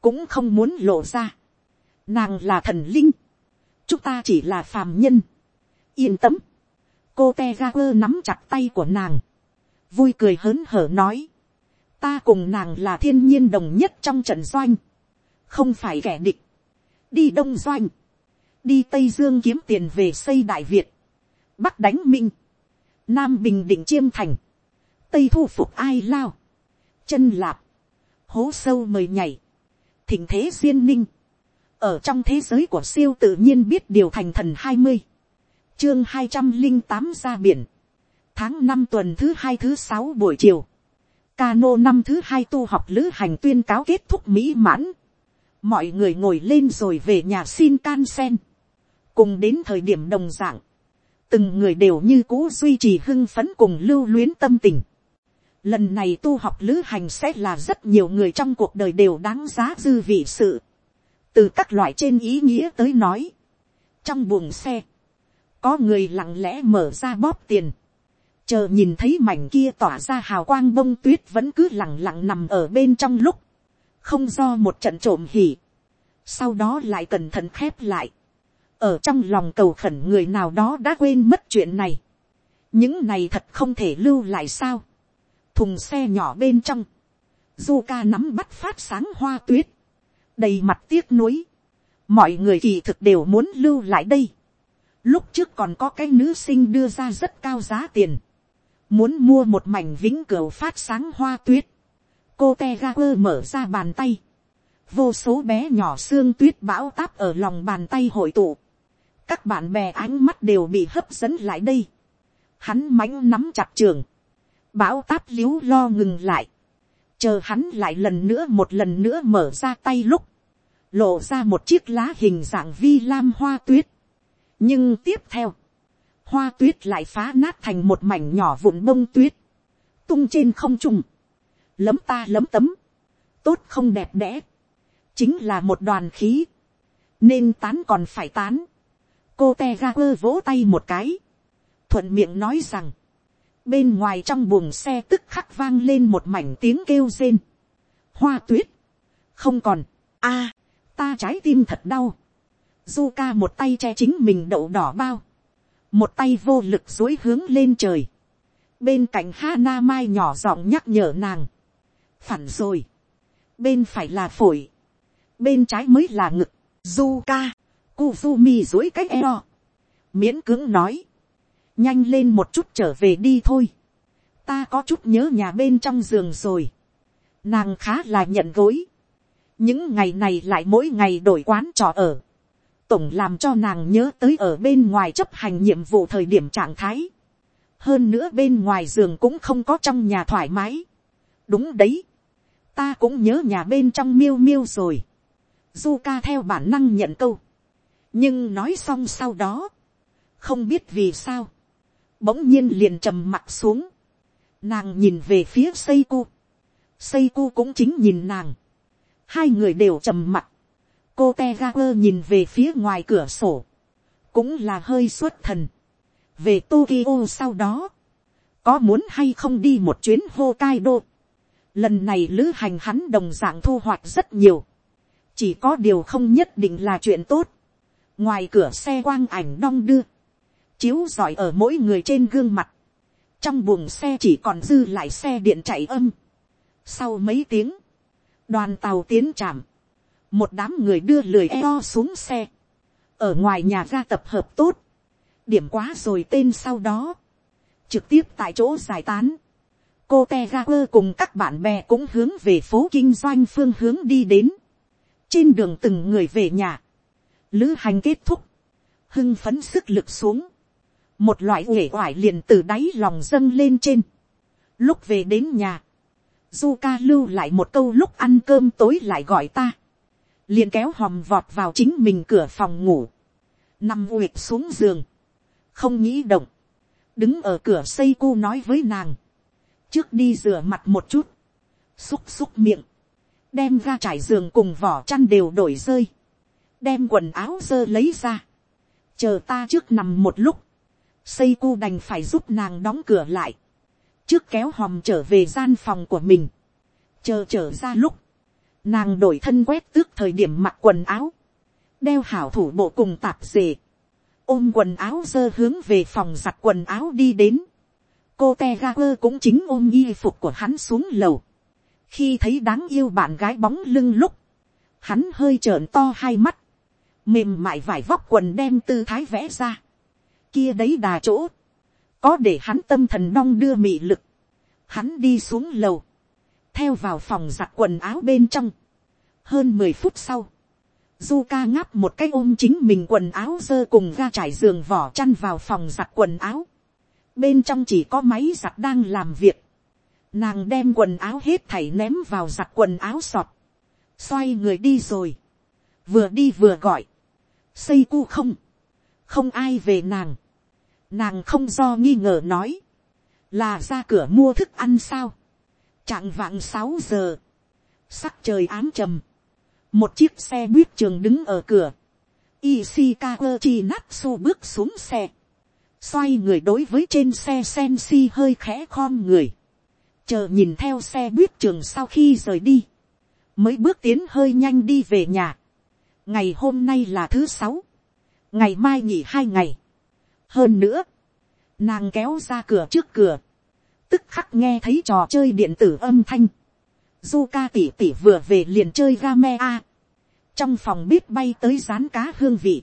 cũng không muốn lộ ra. nàng là thần linh. chúng ta chỉ là phàm nhân yên tâm, cô te ga quơ nắm chặt tay của nàng, vui cười hớn hở nói, ta cùng nàng là thiên nhiên đồng nhất trong trận doanh, không phải kẻ địch, đi đông doanh, đi tây dương kiếm tiền về xây đại việt, bắc đánh minh, nam bình định chiêm thành, tây thu phục ai lao, chân lạp, hố sâu mời nhảy, thỉnh thế duyên ninh, ở trong thế giới của siêu tự nhiên biết điều thành thần hai mươi, chương hai trăm linh tám ra biển, tháng năm tuần thứ hai thứ sáu buổi chiều, Cano năm thứ hai tu học lữ hành tuyên cáo kết thúc mỹ mãn. Mọi người ngồi lên rồi về nhà xin can sen. Cùng đến thời điểm đồng dạng. Từng người đều như cũ duy trì hưng phấn cùng lưu luyến tâm tình. Lần này tu học lữ hành sẽ là rất nhiều người trong cuộc đời đều đáng giá dư vị sự. Từ các loại trên ý nghĩa tới nói. Trong buồng xe có người lặng lẽ mở ra bóp tiền, chờ nhìn thấy mảnh kia tỏa ra hào quang bông tuyết vẫn cứ lặng lặng nằm ở bên trong lúc, không do một trận trộm hỉ, sau đó lại cẩn thận khép lại, ở trong lòng cầu khẩn người nào đó đã quên mất chuyện này, những này thật không thể lưu lại sao, thùng xe nhỏ bên trong, du ca nắm bắt phát sáng hoa tuyết, đầy mặt tiếc nuối, mọi người kỳ thực đều muốn lưu lại đây, lúc trước còn có cái nữ sinh đưa ra rất cao giá tiền, muốn mua một mảnh vĩnh cửu phát sáng hoa tuyết, cô te ga quơ mở ra bàn tay, vô số bé nhỏ xương tuyết bão táp ở lòng bàn tay hội tụ, các bạn bè ánh mắt đều bị hấp dẫn lại đây, hắn mãnh nắm chặt trường, bão táp l i ế u lo ngừng lại, chờ hắn lại lần nữa một lần nữa mở ra tay lúc, lộ ra một chiếc lá hình dạng vi lam hoa tuyết nhưng tiếp theo, hoa tuyết lại phá nát thành một mảnh nhỏ vụn bông tuyết, tung trên không trung, lấm ta lấm tấm, tốt không đẹp đẽ, chính là một đoàn khí, nên tán còn phải tán, cô te ga quơ vỗ tay một cái, thuận miệng nói rằng, bên ngoài trong buồng xe tức khắc vang lên một mảnh tiếng kêu rên. hoa tuyết, không còn, a, ta trái tim thật đau du ca một tay che chính mình đậu đỏ bao, một tay vô lực dối hướng lên trời. bên cạnh Hana mai nhỏ giọng nhắc nhở nàng. phản rồi, bên phải là phổi, bên trái mới là ngực, du ca, Kuzumi dối cách eo. miễn cưỡng nói, nhanh lên một chút trở về đi thôi. ta có chút nhớ nhà bên trong giường rồi. nàng khá là nhận gối. những ngày này lại mỗi ngày đổi quán trò ở tổng làm cho nàng nhớ tới ở bên ngoài chấp hành nhiệm vụ thời điểm trạng thái. hơn nữa bên ngoài giường cũng không có trong nhà thoải mái. đúng đấy. ta cũng nhớ nhà bên trong miêu miêu rồi. du ca theo bản năng nhận câu. nhưng nói xong sau đó, không biết vì sao, bỗng nhiên liền trầm mặt xuống, nàng nhìn về phía xây cu, xây cu cũng chính nhìn nàng, hai người đều trầm mặt, cô te ga quơ nhìn về phía ngoài cửa sổ, cũng là hơi xuất thần, về Tokyo sau đó, có muốn hay không đi một chuyến Hokkaido. Lần này lữ hành hắn đồng dạng thu hoạch rất nhiều. Chỉ có điều không nhất định là chuyện tốt. Ngoài cửa xe quang ảnh đong đưa chiếu giỏi ở mỗi người trên gương mặt, trong buồng xe chỉ còn dư lại xe điện chạy âm. Sau mấy tiếng, đoàn tàu tiến chạm, một đám người đưa lười eo xuống xe, ở ngoài nhà ga tập hợp tốt, điểm quá rồi tên sau đó, trực tiếp tại chỗ giải tán, cô te ga quơ cùng các bạn bè cũng hướng về phố kinh doanh phương hướng đi đến, trên đường từng người về nhà, lữ hành kết thúc, hưng phấn sức lực xuống, một loại uể oải liền từ đáy lòng dâng lên trên. lúc về đến nhà, zuka lưu lại một câu lúc ăn cơm tối lại gọi ta, liền kéo hòm vọt vào chính mình cửa phòng ngủ, nằm uyệt xuống giường, không nghĩ động, đứng ở cửa xây cu nói với nàng, trước đi rửa mặt một chút, xúc xúc miệng, đem ga trải giường cùng vỏ chăn đều đổi rơi, đem quần áo dơ lấy ra, chờ ta trước nằm một lúc, xây cu đành phải giúp nàng đóng cửa lại, trước kéo hòm trở về gian phòng của mình, chờ trở ra lúc, nàng đổi thân quét tước thời điểm mặc quần áo, đeo hảo thủ bộ cùng tạp dề, ôm quần áo dơ hướng về phòng giặt quần áo đi đến, cô te ga quơ cũng chính ôm y phục của hắn xuống lầu, khi thấy đáng yêu bạn gái bóng lưng lúc, hắn hơi trợn to hai mắt, mềm mại vải vóc quần đem tư thái vẽ ra, kia đấy đà chỗ, có để hắn tâm thần đong đưa mị lực, hắn đi xuống lầu, theo vào phòng giặt quần áo bên trong, hơn mười phút sau, du ca ngáp một cái ôm chính mình quần áo dơ cùng ga trải giường vỏ chăn vào phòng giặt quần áo, bên trong chỉ có máy giặt đang làm việc, nàng đem quần áo hết thảy ném vào giặt quần áo sọt, xoay người đi rồi, vừa đi vừa gọi, xây cu không, không ai về nàng, nàng không do nghi ngờ nói, là ra cửa mua thức ăn sao, trạng vạng sáu giờ, sắc trời ám trầm, một chiếc xe buýt trường đứng ở cửa, Ishikawa Chinatsu bước xuống xe, xoay người đối với trên xe sen si hơi khẽ khom người, chờ nhìn theo xe buýt trường sau khi rời đi, mới bước tiến hơi nhanh đi về nhà. ngày hôm nay là thứ sáu, ngày mai nghỉ hai ngày. hơn nữa, nàng kéo ra cửa trước cửa, tức khắc nghe thấy trò chơi điện tử âm thanh. du ca tỉ tỉ vừa về liền chơi game a. trong phòng bếp bay tới rán cá hương vị.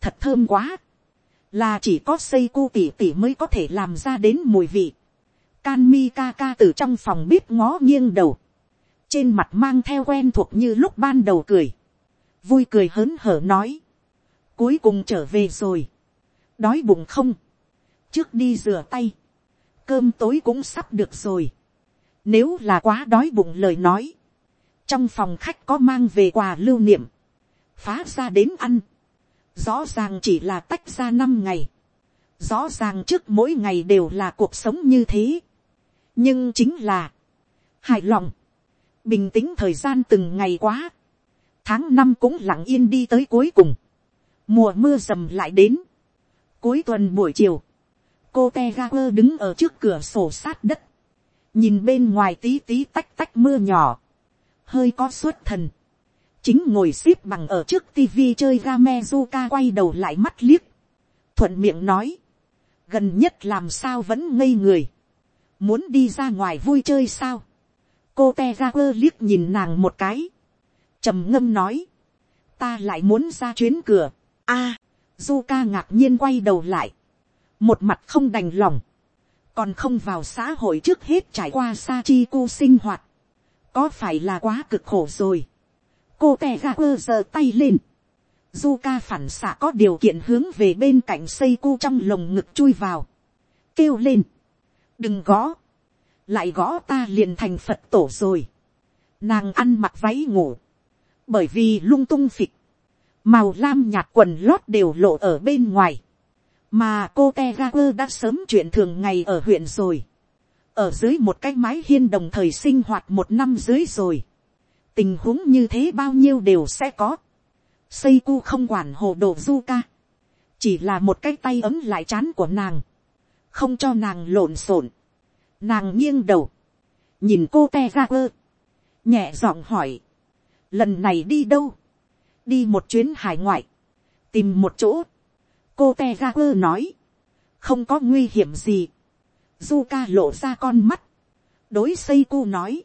thật thơm quá. là chỉ có xây cu tỉ tỉ mới có thể làm ra đến mùi vị. can mi ca ca từ trong phòng bếp ngó nghiêng đầu. trên mặt mang theo quen thuộc như lúc ban đầu cười. vui cười hớn hở nói. cuối cùng trở về rồi. đói bụng không. trước đi rửa tay cơm tối cũng sắp được rồi. Nếu là quá đói bụng lời nói. Trong phòng khách có mang về quà lưu niệm. Phá ra đến ăn. Rõ ràng chỉ là tách ra năm ngày. Rõ ràng trước mỗi ngày đều là cuộc sống như thế. Nhưng chính là. Hài lòng. Bình tĩnh thời gian từng ngày quá. Tháng năm cũng lặng yên đi tới cuối cùng. Mùa mưa dầm lại đến. Cuối tuần buổi chiều cô te ga quơ đứng ở trước cửa sổ sát đất, nhìn bên ngoài tí tí tách tách mưa nhỏ, hơi có suốt thần, chính ngồi x ế p bằng ở trước tivi chơi ga me du ca quay đầu lại mắt liếc, thuận miệng nói, gần nhất làm sao vẫn ngây người, muốn đi ra ngoài vui chơi sao, cô te ga quơ liếc nhìn nàng một cái, trầm ngâm nói, ta lại muốn ra chuyến cửa, a, du ca ngạc nhiên quay đầu lại, một mặt không đành lòng, còn không vào xã hội trước hết trải qua sa chi cô sinh hoạt, có phải là quá cực khổ rồi. cô tè ga quơ giơ tay lên, du ca phản xạ có điều kiện hướng về bên cạnh xây cu trong lồng ngực chui vào, kêu lên, đừng gõ, lại gõ ta liền thành phật tổ rồi, nàng ăn mặc váy ngủ, bởi vì lung tung phịch, màu lam nhạt quần lót đều lộ ở bên ngoài, mà cô tegakur đã sớm chuyện thường ngày ở huyện rồi, ở dưới một cái mái hiên đồng thời sinh hoạt một năm dưới rồi, tình huống như thế bao nhiêu đều sẽ có, xây cu không quản hồ đồ du ca, chỉ là một cái tay ấm lại chán của nàng, không cho nàng lộn xộn, nàng nghiêng đầu, nhìn cô te ra quơ, nhẹ giọng hỏi, lần này đi đâu, đi một chuyến hải ngoại, tìm một chỗ, cô te ga quơ nói, không có nguy hiểm gì, du ca lộ ra con mắt, đối xây cu nói,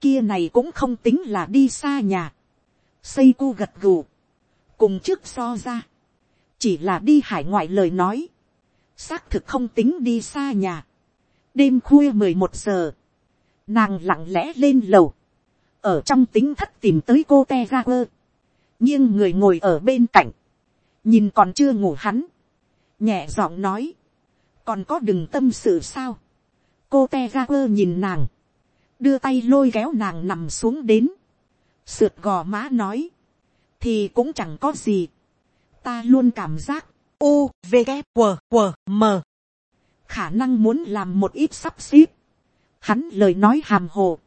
kia này cũng không tính là đi xa nhà, xây cu gật gù, cùng trước so ra, chỉ là đi hải ngoại lời nói, xác thực không tính đi xa nhà, đêm khuya mười một giờ, nàng lặng lẽ lên lầu, ở trong tính thất tìm tới cô te ga quơ, nhưng người ngồi ở bên cạnh, nhìn còn chưa ngủ hắn, nhẹ giọng nói, còn có đừng tâm sự sao, cô te ga quơ nhìn nàng, đưa tay lôi kéo nàng nằm xuống đến, sượt gò má nói, thì cũng chẳng có gì, ta luôn cảm giác, u v g q q m. Khả năng muốn làm một ít sắp xếp, hắn lời nói hàm hồ,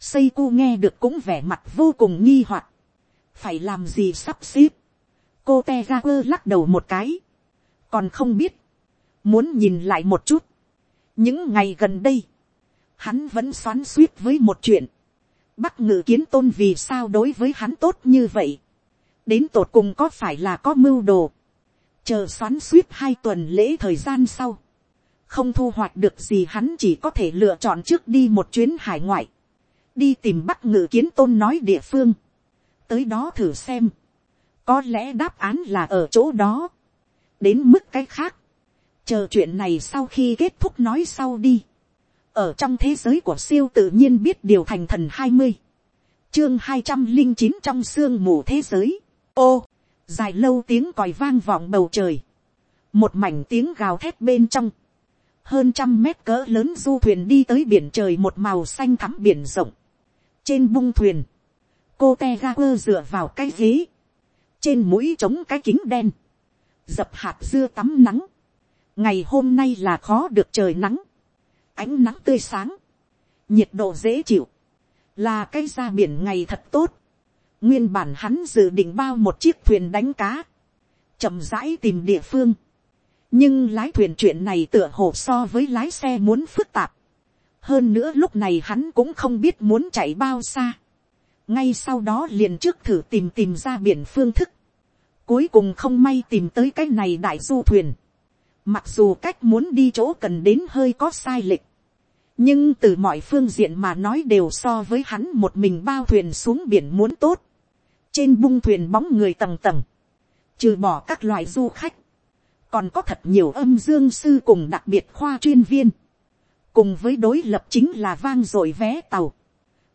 xây cu nghe được cũng vẻ mặt vô cùng nghi hoặc, phải làm gì sắp xếp, cô te ra quơ lắc đầu một cái, còn không biết, muốn nhìn lại một chút. những ngày gần đây, hắn vẫn xoắn suýt với một chuyện, bắc ngự kiến tôn vì sao đối với hắn tốt như vậy, đến tột cùng có phải là có mưu đồ, chờ xoắn suýt hai tuần lễ thời gian sau, không thu hoạch được gì hắn chỉ có thể lựa chọn trước đi một chuyến hải ngoại, đi tìm bắc ngự kiến tôn nói địa phương, tới đó thử xem, có lẽ đáp án là ở chỗ đó. đến mức cái khác. chờ chuyện này sau khi kết thúc nói sau đi. ở trong thế giới của siêu tự nhiên biết điều thành thần hai mươi. chương hai trăm linh chín trong sương mù thế giới. ô, dài lâu tiếng còi vang vọng bầu trời. một mảnh tiếng gào thét bên trong. hơn trăm mét cỡ lớn du thuyền đi tới biển trời một màu xanh thắm biển rộng. trên bung thuyền, cô te ga quơ dựa vào cái ghế trên mũi trống cái kính đen, dập hạt dưa tắm nắng, ngày hôm nay là khó được trời nắng, ánh nắng tươi sáng, nhiệt độ dễ chịu, là cái ra biển ngày thật tốt, nguyên bản hắn dự định bao một chiếc thuyền đánh cá, chậm rãi tìm địa phương, nhưng lái thuyền chuyện này tựa hồ so với lái xe muốn phức tạp. hơn nữa lúc này hắn cũng không biết muốn chạy bao xa ngay sau đó liền trước thử tìm tìm ra biển phương thức. cuối cùng không may tìm tới cái này đại du thuyền. mặc dù cách muốn đi chỗ cần đến hơi có sai lệch. nhưng từ mọi phương diện mà nói đều so với hắn một mình bao thuyền xuống biển muốn tốt. trên bung thuyền bóng người tầng tầng. trừ bỏ các loại du khách còn có thật nhiều âm dương sư cùng đặc biệt khoa chuyên viên, cùng với đối lập chính là vang dội vé tàu,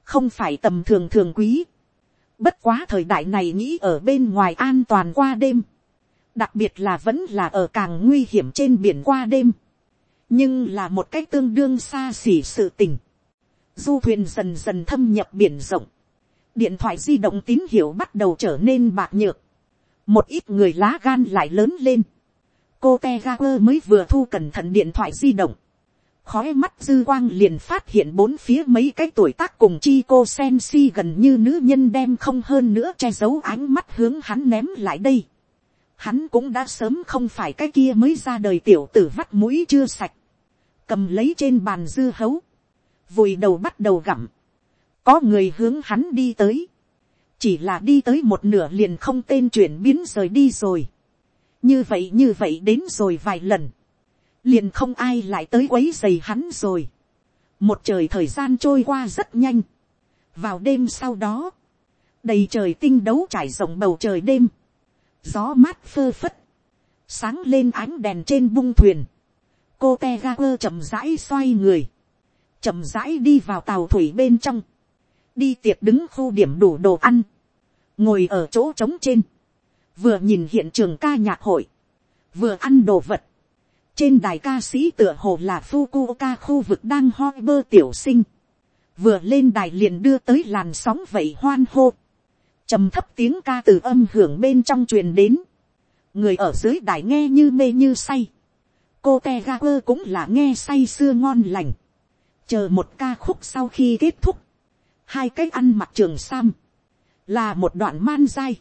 không phải tầm thường thường quý, bất quá thời đại này nghĩ ở bên ngoài an toàn qua đêm, đặc biệt là vẫn là ở càng nguy hiểm trên biển qua đêm, nhưng là một cách tương đương xa xỉ sự tình, du thuyền dần dần thâm nhập biển rộng, điện thoại di động tín hiệu bắt đầu trở nên bạc nhược, một ít người lá gan lại lớn lên, cô Tegaper mới vừa thu cẩn thận điện thoại di động khói mắt dư quang liền phát hiện bốn phía mấy cái tuổi tác cùng chi cô sen si gần như nữ nhân đem không hơn nữa che giấu ánh mắt hướng hắn ném lại đây. Hắn cũng đã sớm không phải cái kia mới ra đời tiểu tử vắt mũi chưa sạch. Cầm lấy trên bàn dư hấu. Vùi đầu bắt đầu gặm. Có người hướng hắn đi tới. Chỉ là đi tới một nửa liền không tên chuyển biến rời đi rồi như vậy như vậy đến rồi vài lần, liền không ai lại tới quấy dày hắn rồi. một trời thời gian trôi qua rất nhanh. vào đêm sau đó, đầy trời tinh đấu trải rộng bầu trời đêm, gió mát phơ phất, sáng lên ánh đèn trên bung thuyền, cô te ga quơ chậm rãi xoay người, chậm rãi đi vào tàu thủy bên trong, đi tiệc đứng khu điểm đủ đồ ăn, ngồi ở chỗ trống trên, vừa nhìn hiện trường ca nhạc hội, vừa ăn đồ vật, trên đài ca sĩ tựa hồ là Fukuoka khu vực đang hoi bơ tiểu sinh, vừa lên đài liền đưa tới làn sóng vậy hoan hô, trầm thấp tiếng ca từ âm hưởng bên trong truyền đến, người ở dưới đài nghe như mê như say, cô te cũng là nghe say sưa ngon lành, chờ một ca khúc sau khi kết thúc, hai cách ăn mặc trường sam, là một đoạn man dai,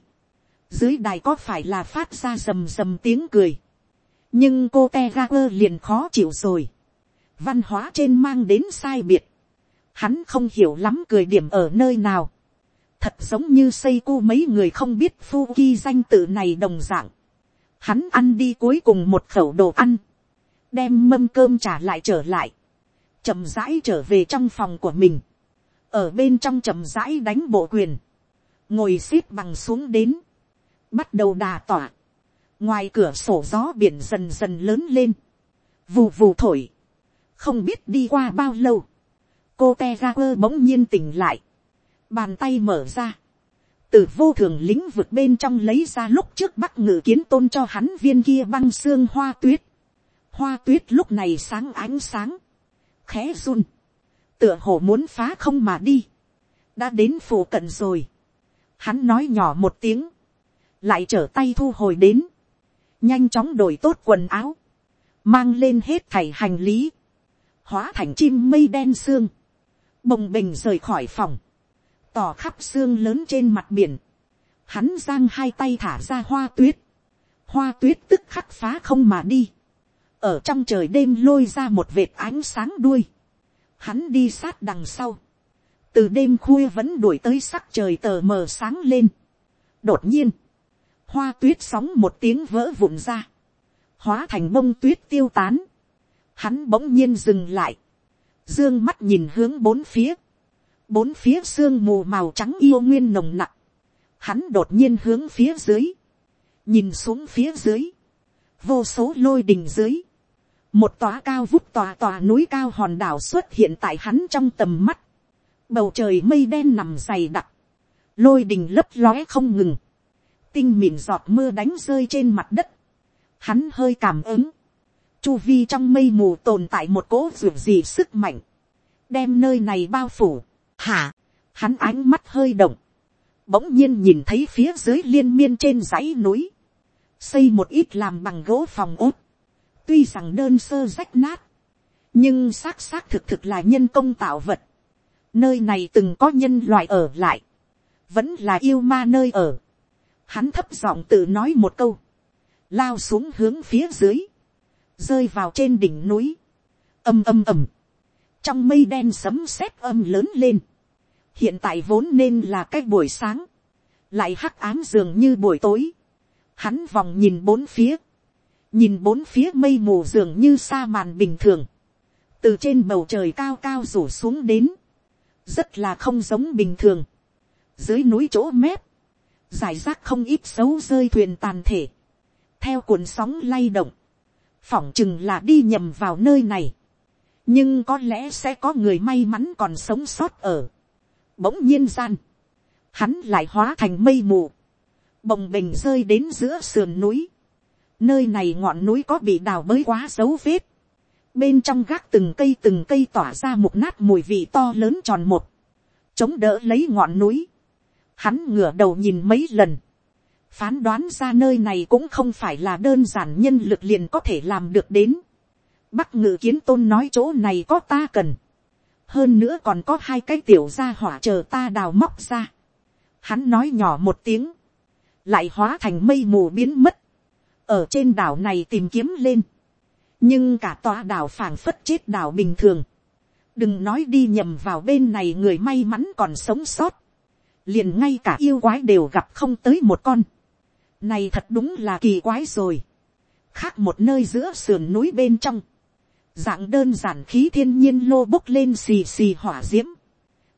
dưới đài có phải là phát ra rầm rầm tiếng cười, nhưng cô te ga quơ liền khó chịu rồi, văn hóa trên mang đến sai biệt, hắn không hiểu lắm cười điểm ở nơi nào, thật giống như xây cu mấy người không biết phu ki danh tự này đồng dạng, hắn ăn đi cuối cùng một khẩu đồ ăn, đem mâm cơm trả lại trở lại, chậm rãi trở về trong phòng của mình, ở bên trong chậm rãi đánh bộ quyền, ngồi x ế p bằng xuống đến, bắt đầu đà tỏa, ngoài cửa sổ gió biển dần dần lớn lên, vù vù thổi, không biết đi qua bao lâu, cô te ga quơ bỗng nhiên tỉnh lại, bàn tay mở ra, từ vô thường lĩnh vực bên trong lấy ra lúc trước bắc ngự kiến tôn cho hắn viên kia băng xương hoa tuyết, hoa tuyết lúc này sáng ánh sáng, khẽ run, tựa hồ muốn phá không mà đi, đã đến phủ cận rồi, hắn nói nhỏ một tiếng, lại trở tay thu hồi đến, nhanh chóng đổi tốt quần áo, mang lên hết thảy hành lý, hóa thành chim mây đen xương, bồng bình rời khỏi phòng, tỏ khắp xương lớn trên mặt biển, hắn giang hai tay thả ra hoa tuyết, hoa tuyết tức khắc phá không mà đi, ở trong trời đêm lôi ra một vệt ánh sáng đuôi, hắn đi sát đằng sau, từ đêm khuya vẫn đuổi tới sắc trời tờ mờ sáng lên. đột nhiên, hoa tuyết sóng một tiếng vỡ vụn ra, hóa thành bông tuyết tiêu tán, hắn bỗng nhiên dừng lại, dương mắt nhìn hướng bốn phía, bốn phía sương mù màu trắng yêu nguyên nồng nặc, hắn đột nhiên hướng phía dưới, nhìn xuống phía dưới, vô số lôi đình dưới, một tòa cao vút tòa tòa núi cao hòn đảo xuất hiện tại hắn trong tầm mắt, bầu trời mây đen nằm dày đặc, lôi đình lấp lóe không ngừng, tinh mịn giọt mưa đánh rơi trên mặt đất. Hắn hơi cảm ứng. Chu vi trong mây mù tồn tại một cỗ ruột gì sức mạnh. Đem nơi này bao phủ. Hả? Hắn ánh mắt hơi động. Bỗng nhiên nhìn thấy phía dưới liên miên trên dãy núi. Xây một ít làm bằng gỗ phòng ốt. Tuy rằng đơn sơ rách nát. Nhưng xác xác thực thực là nhân công tạo vật. Nơi này từng có nhân loại ở lại. Vẫn là yêu ma nơi ở Hắn thấp giọng tự nói một câu. Lao xuống hướng phía dưới. rơi vào trên đỉnh núi, âm âm ầm, trong mây đen sấm sét âm lớn lên, hiện tại vốn nên là cái buổi sáng, lại hắc ám dường như buổi tối, hắn vòng nhìn bốn phía, nhìn bốn phía mây mù dường như sa màn bình thường, từ trên bầu trời cao cao rủ xuống đến, rất là không giống bình thường, dưới núi chỗ mép, giải rác không ít xấu rơi thuyền tàn thể, theo cuộn sóng lay động, phỏng chừng là đi nhầm vào nơi này, nhưng có lẽ sẽ có người may mắn còn sống sót ở. Bỗng nhiên gian, hắn lại hóa thành mây mù, bồng bềnh rơi đến giữa sườn núi. Nơi này ngọn núi có bị đào bới quá dấu vết. Bên trong gác từng cây từng cây tỏa ra một nát mùi vị to lớn tròn một. Chống đỡ lấy ngọn núi. Hắn ngửa đầu nhìn mấy lần. Phán đoán ra nơi này cũng không phải là đơn giản nhân lực liền có thể làm được đến. Bắc ngự kiến tôn nói chỗ này có ta cần. Hơn nữa còn có hai cái tiểu gia hỏa chờ ta đào móc ra. Hắn nói nhỏ một tiếng. Lại hóa thành mây mù biến mất. Ở trên đảo này tìm kiếm lên. Nhưng cả tòa đảo phảng phất chết đảo bình thường. Đừng nói đi nhầm vào bên này người may mắn còn sống sót. Liền ngay cả yêu quái đều gặp không tới một con. Này thật đúng là kỳ quái rồi. Khác một nơi giữa sườn núi bên trong. Dạng đơn giản khí thiên nhiên lô bốc lên xì xì hỏa diễm,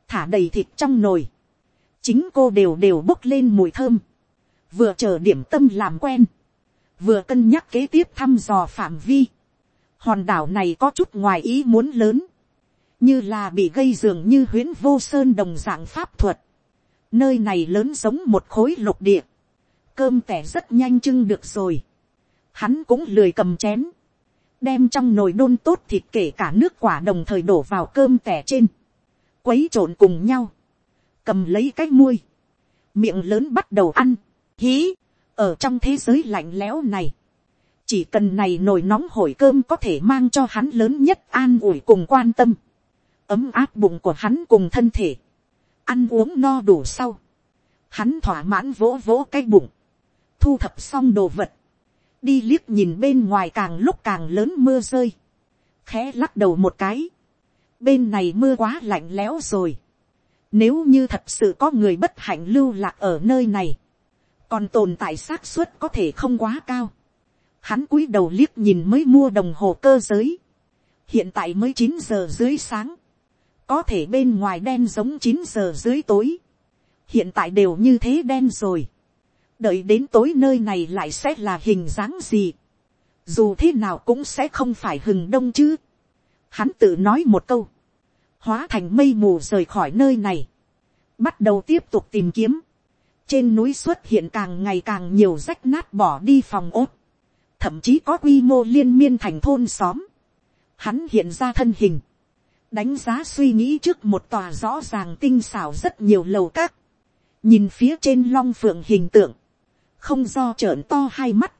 thả đầy thịt trong nồi, chính cô đều đều bốc lên mùi thơm, vừa chờ điểm tâm làm quen, vừa cân nhắc kế tiếp thăm dò phạm vi, hòn đảo này có chút ngoài ý muốn lớn, như là bị gây dường như huyễn vô sơn đồng dạng pháp thuật, nơi này lớn giống một khối lục địa, cơm tẻ rất nhanh trưng được rồi, hắn cũng lười cầm chén, đem trong nồi đun tốt thịt kể cả nước quả đồng thời đổ vào cơm tẻ trên, quấy trộn cùng nhau, cầm lấy cái muôi, miệng lớn bắt đầu ăn, hí, ở trong thế giới lạnh lẽo này, chỉ cần này nồi nóng hổi cơm có thể mang cho hắn lớn nhất an ủi cùng quan tâm, ấm áp bụng của hắn cùng thân thể, ăn uống no đủ sau, hắn thỏa mãn vỗ vỗ cái bụng, thu thập xong đồ vật, đi liếc nhìn bên ngoài càng lúc càng lớn mưa rơi, khẽ lắc đầu một cái, bên này mưa quá lạnh lẽo rồi, nếu như thật sự có người bất hạnh lưu lạc ở nơi này, còn tồn tại xác suất có thể không quá cao. Hắn cúi đầu liếc nhìn mới mua đồng hồ cơ giới. Hiện tại mới chín giờ dưới sáng. Có thể bên ngoài đen giống chín giờ dưới tối. Hiện tại đều như thế đen rồi đợi đến tối nơi này lại sẽ là hình dáng gì, dù thế nào cũng sẽ không phải hừng đông chứ. Hắn tự nói một câu, hóa thành mây mù rời khỏi nơi này, bắt đầu tiếp tục tìm kiếm. trên núi xuất hiện càng ngày càng nhiều rách nát bỏ đi phòng ốt, thậm chí có quy mô liên miên thành thôn xóm. Hắn hiện ra thân hình, đánh giá suy nghĩ trước một tòa rõ ràng tinh xảo rất nhiều lầu các, nhìn phía trên long phượng hình tượng, không do trợn to hai mắt.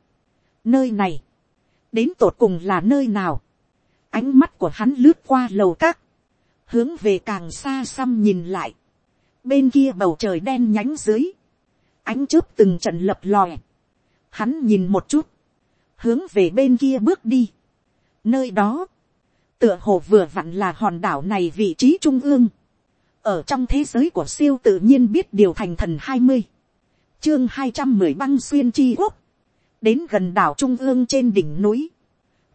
Nơi này, đến tột cùng là nơi nào. Ánh mắt của hắn lướt qua lầu các, hướng về càng xa xăm nhìn lại. Bên kia bầu trời đen nhánh dưới, ánh chớp từng trận lập lòe. Hắn nhìn một chút, hướng về bên kia bước đi. Nơi đó, tựa hồ vừa vặn là hòn đảo này vị trí trung ương. Ở trong thế giới của siêu tự nhiên biết điều thành thần hai mươi. Chương hai trăm mười băng xuyên chi quốc, đến gần đảo trung ương trên đỉnh núi,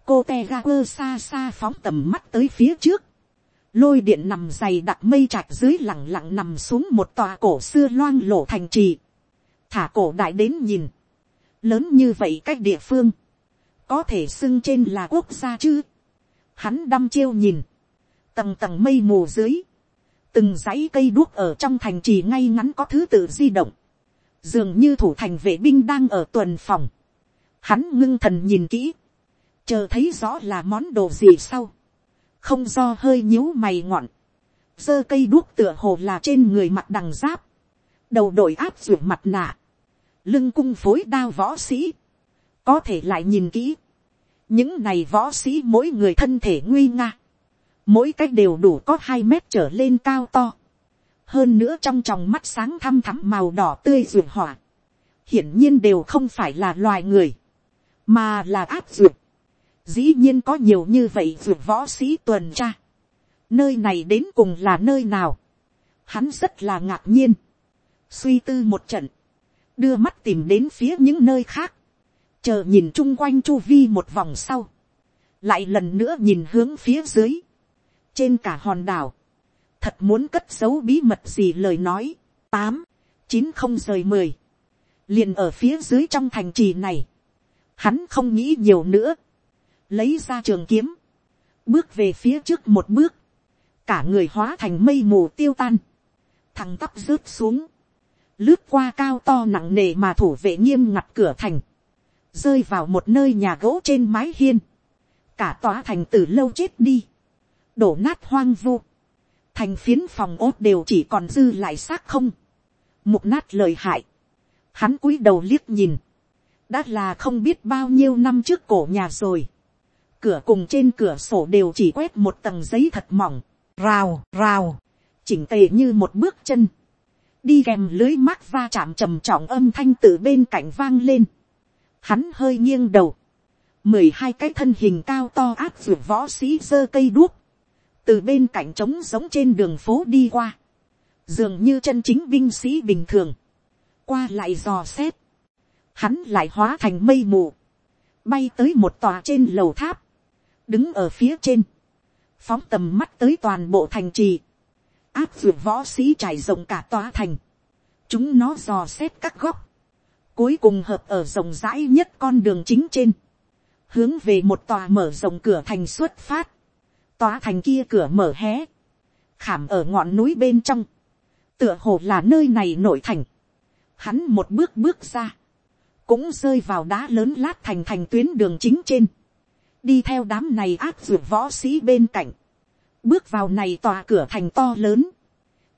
cô te ga quơ xa xa phóng tầm mắt tới phía trước, lôi điện nằm dày đặc mây trạch dưới lẳng lặng nằm xuống một tòa cổ xưa loang lổ thành trì, thả cổ đại đến nhìn, lớn như vậy cách địa phương, có thể xưng trên là quốc gia chứ, hắn đăm chiêu nhìn, tầng tầng mây mù dưới, từng dãy cây đuốc ở trong thành trì ngay ngắn có thứ tự di động, dường như thủ thành vệ binh đang ở tuần phòng, hắn ngưng thần nhìn kỹ, chờ thấy rõ là món đồ gì sau, không do hơi nhíu mày ngọn, giơ cây đuốc tựa hồ là trên người mặt đằng giáp, đầu đội áp ruột mặt nạ, lưng cung phối đao võ sĩ, có thể lại nhìn kỹ, những này võ sĩ mỗi người thân thể nguy nga, mỗi cách đều đủ có hai mét trở lên cao to, hơn nữa trong tròng mắt sáng thăm thắm màu đỏ tươi ruột hỏa, hiển nhiên đều không phải là loài người, mà là áp ruột. dĩ nhiên có nhiều như vậy ruột võ sĩ tuần tra, nơi này đến cùng là nơi nào, hắn rất là ngạc nhiên, suy tư một trận, đưa mắt tìm đến phía những nơi khác, chờ nhìn chung quanh chu vi một vòng sau, lại lần nữa nhìn hướng phía dưới, trên cả hòn đảo, thật muốn cất giấu bí mật gì lời nói, tám, chín không rời mười, liền ở phía dưới trong thành trì này, hắn không nghĩ nhiều nữa, lấy ra trường kiếm, bước về phía trước một bước, cả người hóa thành mây mù tiêu tan, thằng tắp rớt xuống, lướt qua cao to nặng nề mà thủ vệ nghiêm ngặt cửa thành, rơi vào một nơi nhà gỗ trên mái hiên, cả tòa thành từ lâu chết đi, đổ nát hoang vu, thành phiến phòng ốt đều chỉ còn dư lại xác không, mục nát lời hại, hắn cúi đầu liếc nhìn, đã là không biết bao nhiêu năm trước cổ nhà rồi, cửa cùng trên cửa sổ đều chỉ quét một tầng giấy thật mỏng, rào rào, chỉnh tề như một bước chân, đi kèm lưới mắt va chạm trầm trọng âm thanh từ bên cạnh vang lên, hắn hơi nghiêng đầu, mười hai cái thân hình cao to áp vượt võ sĩ giơ cây đuốc, từ bên cạnh trống giống trên đường phố đi qua, dường như chân chính binh sĩ bình thường, qua lại dò xét, hắn lại hóa thành mây mù, bay tới một tòa trên lầu tháp, đứng ở phía trên, phóng tầm mắt tới toàn bộ thành trì, áp vượt võ sĩ trải rộng cả tòa thành, chúng nó dò xét các góc, cuối cùng hợp ở rộng rãi nhất con đường chính trên, hướng về một tòa mở rộng cửa thành xuất phát, tòa thành kia cửa mở hé, khảm ở ngọn núi bên trong, tựa hồ là nơi này nội thành, hắn một bước bước ra, cũng rơi vào đá lớn lát thành thành tuyến đường chính trên, đi theo đám này áp dược võ sĩ bên cạnh, bước vào này tòa cửa thành to lớn,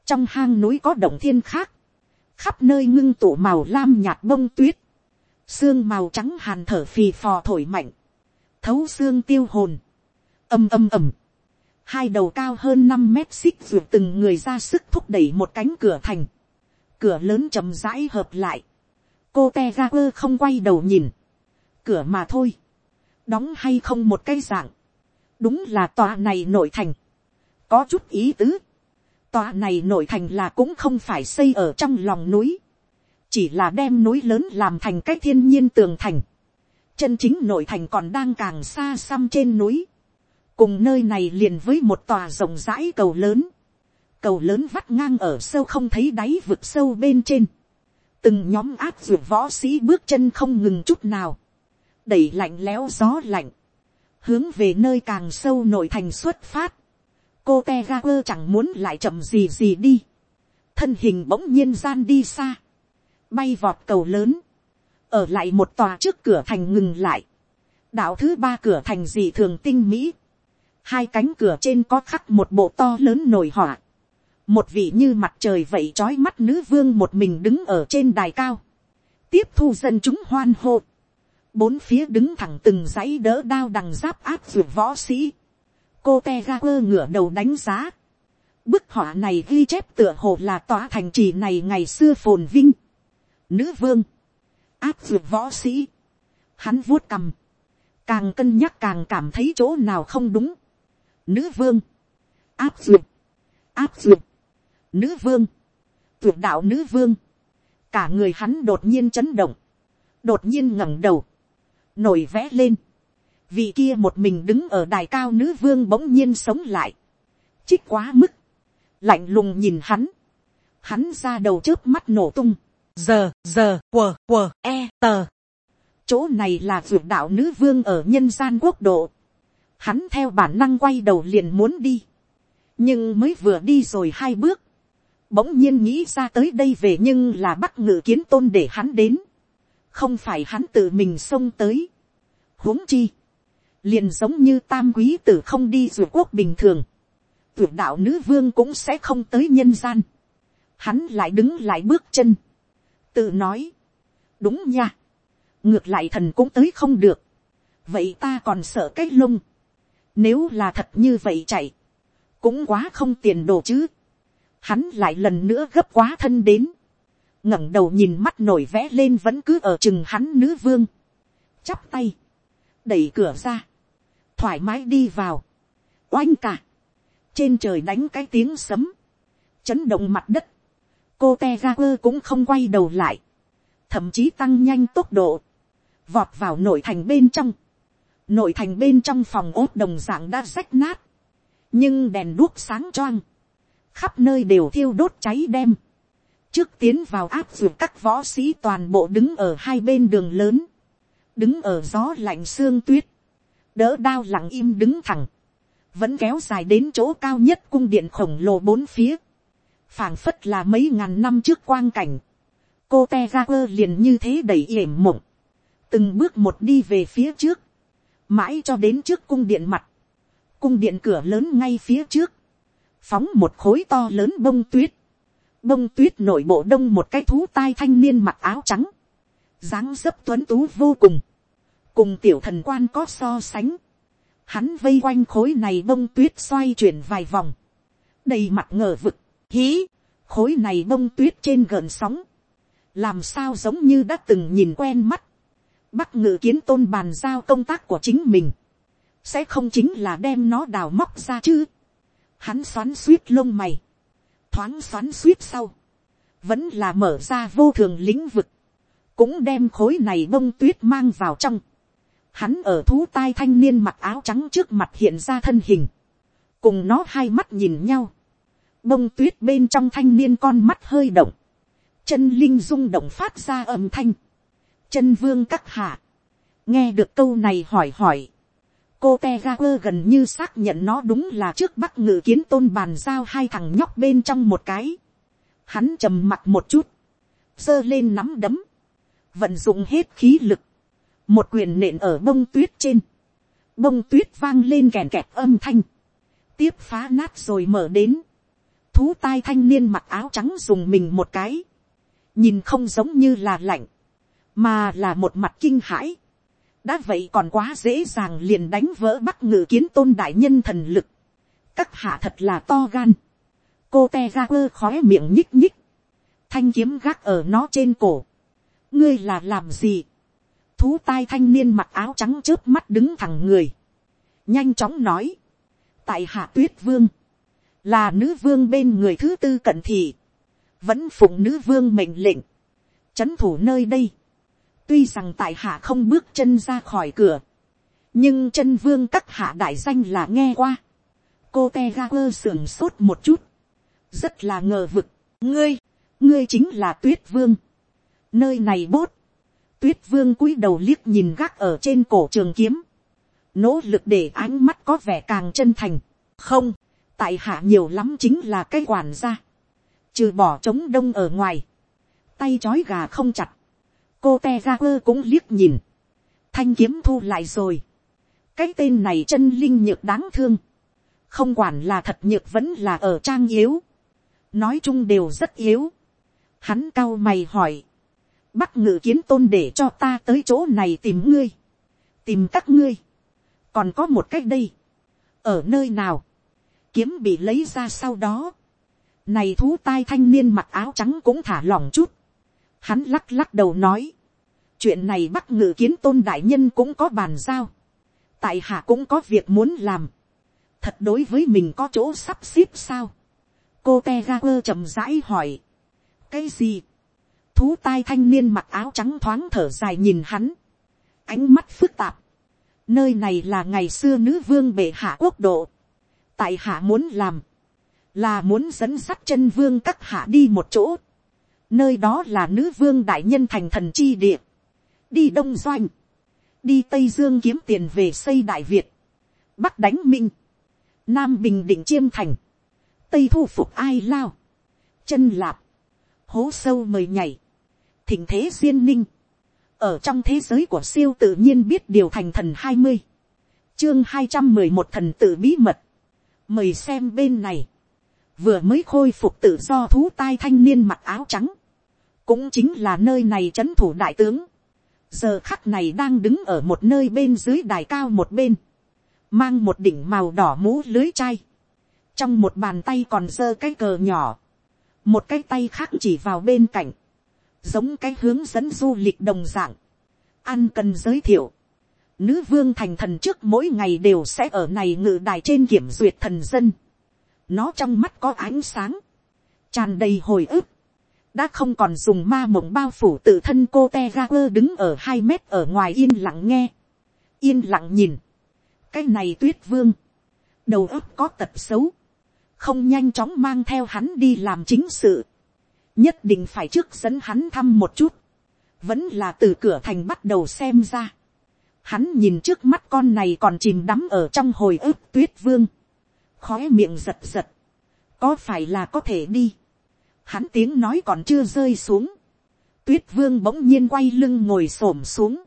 trong hang núi có động thiên khác, khắp nơi ngưng tụ màu lam nhạt bông tuyết, xương màu trắng hàn thở phì phò thổi mạnh, thấu xương tiêu hồn, ầm ầm ầm, hai đầu cao hơn năm mét xích ruột từng người ra sức thúc đẩy một cánh cửa thành, cửa lớn chầm rãi hợp lại, cô te ra quơ không quay đầu nhìn, cửa mà thôi, đóng hay không một cái dạng, đúng là tòa này nội thành, có chút ý tứ, tòa này nội thành là cũng không phải xây ở trong lòng núi, chỉ là đem núi lớn làm thành cái thiên nhiên tường thành, chân chính nội thành còn đang càng xa xăm trên núi, cùng nơi này liền với một tòa rộng rãi cầu lớn, cầu lớn vắt ngang ở sâu không thấy đáy vực sâu bên trên, từng nhóm áp d võ sĩ bước chân không ngừng chút nào, đẩy lạnh lẽo gió lạnh, hướng về nơi càng sâu nội thành xuất phát, cô te ga quơ chẳng muốn lại chậm gì gì đi, thân hình bỗng nhiên gian đi xa, bay vọt cầu lớn, ở lại một tòa trước cửa thành ngừng lại, đạo thứ ba cửa thành dị thường tinh mỹ, hai cánh cửa trên có khắc một bộ to lớn nổi họa, một vị như mặt trời vậy trói mắt nữ vương một mình đứng ở trên đài cao, tiếp thu dân chúng hoan hô, bốn phía đứng thẳng từng dãy đỡ đao đằng giáp áp ruột võ sĩ, cô te ga quơ ngửa đầu đánh giá, bức họa này ghi chép tựa hồ là tòa thành trì này ngày xưa phồn vinh, nữ vương, áp dược võ sĩ, hắn vuốt cầm, càng cân nhắc càng cảm thấy chỗ nào không đúng, nữ vương, áp dược, áp dược, nữ vương, tuyệt đạo nữ vương, cả người hắn đột nhiên chấn động, đột nhiên ngẩng đầu, nổi vẽ lên, vị kia một mình đứng ở đài cao nữ vương bỗng nhiên sống lại, chích quá mức, lạnh lùng nhìn hắn, hắn ra đầu trước mắt nổ tung, giờ giờ quờ quờ e tờ, chỗ này là vượt đạo nữ vương ở nhân gian quốc độ, hắn theo bản năng quay đầu liền muốn đi, nhưng mới vừa đi rồi hai bước, bỗng nhiên nghĩ ra tới đây về nhưng là bắt ngự kiến tôn để hắn đến, không phải hắn tự mình xông tới, huống chi, liền giống như tam quý tử không đi ruột quốc bình thường, tuyệt đạo nữ vương cũng sẽ không tới nhân gian, hắn lại đứng lại bước chân, tự nói, đúng nha, ngược lại thần cũng tới không được, vậy ta còn sợ cái lung, nếu là thật như vậy chạy, cũng quá không tiền đồ chứ, hắn lại lần nữa gấp quá thân đến, ngẩng đầu nhìn mắt nổi vẽ lên vẫn cứ ở chừng hắn nữ vương, chắp tay, đẩy cửa ra, thoải mái đi vào, oanh cả, trên trời đánh cái tiếng sấm, chấn động mặt đất, cô te ga quơ cũng không quay đầu lại, thậm chí tăng nhanh tốc độ, vọt vào nội thành bên trong, nội thành bên trong phòng ốt đồng dạng đã rách nát, nhưng đèn đuốc sáng choang, khắp nơi đều thiêu đốt cháy đem, trước tiến vào áp dụng các võ sĩ toàn bộ đứng ở hai bên đường lớn, đứng ở gió lạnh sương tuyết, đỡ đao lặng im đứng thẳng, vẫn kéo dài đến chỗ cao nhất cung điện khổng lồ bốn phía, phảng phất là mấy ngàn năm trước quang cảnh, cô te ga quơ liền như thế đầy yểm mộng, từng bước một đi về phía trước, mãi cho đến trước cung điện mặt, cung điện cửa lớn ngay phía trước, phóng một khối to lớn bông tuyết, bông tuyết nội bộ đông một cái thú tai thanh niên mặc áo trắng, dáng dấp tuấn tú vô cùng, cùng tiểu thần quan có so sánh, hắn vây quanh khối này bông tuyết xoay chuyển vài vòng, đầy mặt ngờ vực, hí, khối này bông tuyết trên gợn sóng, làm sao giống như đã từng nhìn quen mắt, bắc ngự kiến tôn bàn giao công tác của chính mình, sẽ không chính là đem nó đào móc ra chứ. Hắn xoắn suýt lông mày, thoáng xoắn suýt sau, vẫn là mở ra vô thường lĩnh vực, cũng đem khối này bông tuyết mang vào trong. Hắn ở thú tai thanh niên mặc áo trắng trước mặt hiện ra thân hình, cùng nó hai mắt nhìn nhau, bông tuyết bên trong thanh niên con mắt hơi động, chân linh rung động phát ra âm thanh, chân vương các hạ, nghe được câu này hỏi hỏi, cô te ga quơ gần như xác nhận nó đúng là trước bắc ngự kiến tôn bàn giao hai thằng nhóc bên trong một cái. Hắn trầm mặt một chút, giơ lên nắm đấm, vận dụng hết khí lực, một quyền nện ở bông tuyết trên, bông tuyết vang lên kèn kẹt âm thanh, tiếp phá nát rồi mở đến, thú tai thanh niên mặc áo trắng dùng mình một cái, nhìn không giống như là lạnh, mà là một mặt kinh hãi, đã vậy còn quá dễ dàng liền đánh vỡ bắc ngự kiến tôn đại nhân thần lực. các hạ thật là to gan. cô te ra quơ khói miệng nhích nhích. thanh kiếm gác ở nó trên cổ. ngươi là làm gì thú tai thanh niên mặc áo trắng trước mắt đứng thẳng người. nhanh chóng nói. tại hạ tuyết vương. là nữ vương bên người thứ tư cận thị. vẫn phụng nữ vương mệnh lệnh. chấn thủ nơi đây tuy rằng tại hạ không bước chân ra khỏi cửa, nhưng chân vương các hạ đại danh là nghe qua. cô te ga quơ sưởng sốt một chút, rất là ngờ vực, ngươi, ngươi chính là tuyết vương. nơi này bốt, tuyết vương cúi đầu liếc nhìn gác ở trên cổ trường kiếm, nỗ lực để ánh mắt có vẻ càng chân thành, không, tại hạ nhiều lắm chính là cái quản gia, trừ bỏ trống đông ở ngoài, tay c h ó i gà không chặt, cô te ra quơ cũng liếc nhìn, thanh kiếm thu lại rồi, cái tên này chân linh nhược đáng thương, không quản là thật nhược vẫn là ở trang yếu, nói chung đều rất yếu, hắn cao mày hỏi, bắc ngự kiến tôn để cho ta tới chỗ này tìm ngươi, tìm các ngươi, còn có một cách đây, ở nơi nào, kiếm bị lấy ra sau đó, này thú tai thanh niên mặc áo trắng cũng thả lỏng chút, Hắn lắc lắc đầu nói. Chuyện này bắc ngự kiến tôn đại nhân cũng có bàn giao. Tại hạ cũng có việc muốn làm. Thật đối với mình có chỗ sắp xếp sao? Cô Tegaper chậm rãi hỏi. Cái gì? Thú tai thanh niên mặc áo trắng thoáng thở dài nhìn hắn. Ánh mắt phức tạp. Nơi này là ngày xưa nữ vương bệ hạ quốc độ. Tại hạ muốn làm. Là muốn dẫn sắt chân vương các hạ đi một chỗ. Nơi đó là nữ vương đại nhân thành thần chi địa, đi đông doanh, đi tây dương kiếm tiền về xây đại việt, bắc đánh minh, nam bình định chiêm thành, tây thu phục ai lao, chân lạp, hố sâu mời nhảy, thịnh thế duyên ninh, ở trong thế giới của siêu tự nhiên biết điều thành thần hai mươi, chương hai trăm mười một thần tự bí mật, mời xem bên này, vừa mới khôi phục tự do thú tai thanh niên mặc áo trắng, cũng chính là nơi này c h ấ n thủ đại tướng, giờ khắc này đang đứng ở một nơi bên dưới đài cao một bên, mang một đỉnh màu đỏ mũ lưới chai, trong một bàn tay còn giơ cái cờ nhỏ, một cái tay khác chỉ vào bên cạnh, giống cái hướng dẫn du lịch đồng dạng, ăn cần giới thiệu, Nữ vương thành thần trước mỗi ngày đều sẽ ở này ngự đài trên kiểm duyệt thần dân. Nó trong mắt có ánh sáng. Tràn đầy hồi ức. Đã không còn dùng ma mộng bao phủ tự thân cô te ga quơ đứng ở hai mét ở ngoài yên lặng nghe. Yên lặng nhìn. Cái này tuyết vương. Đầu óc có tật xấu. Không nhanh chóng mang theo hắn đi làm chính sự. Nhất định phải trước dẫn hắn thăm một chút. Vẫn là từ cửa thành bắt đầu xem ra Hắn nhìn trước mắt con này còn chìm đắm ở trong hồi ức tuyết vương. khói miệng giật giật. Có phải là có thể đi. Hắn tiếng nói còn chưa rơi xuống. Tuyết vương bỗng nhiên quay lưng ngồi xổm xuống.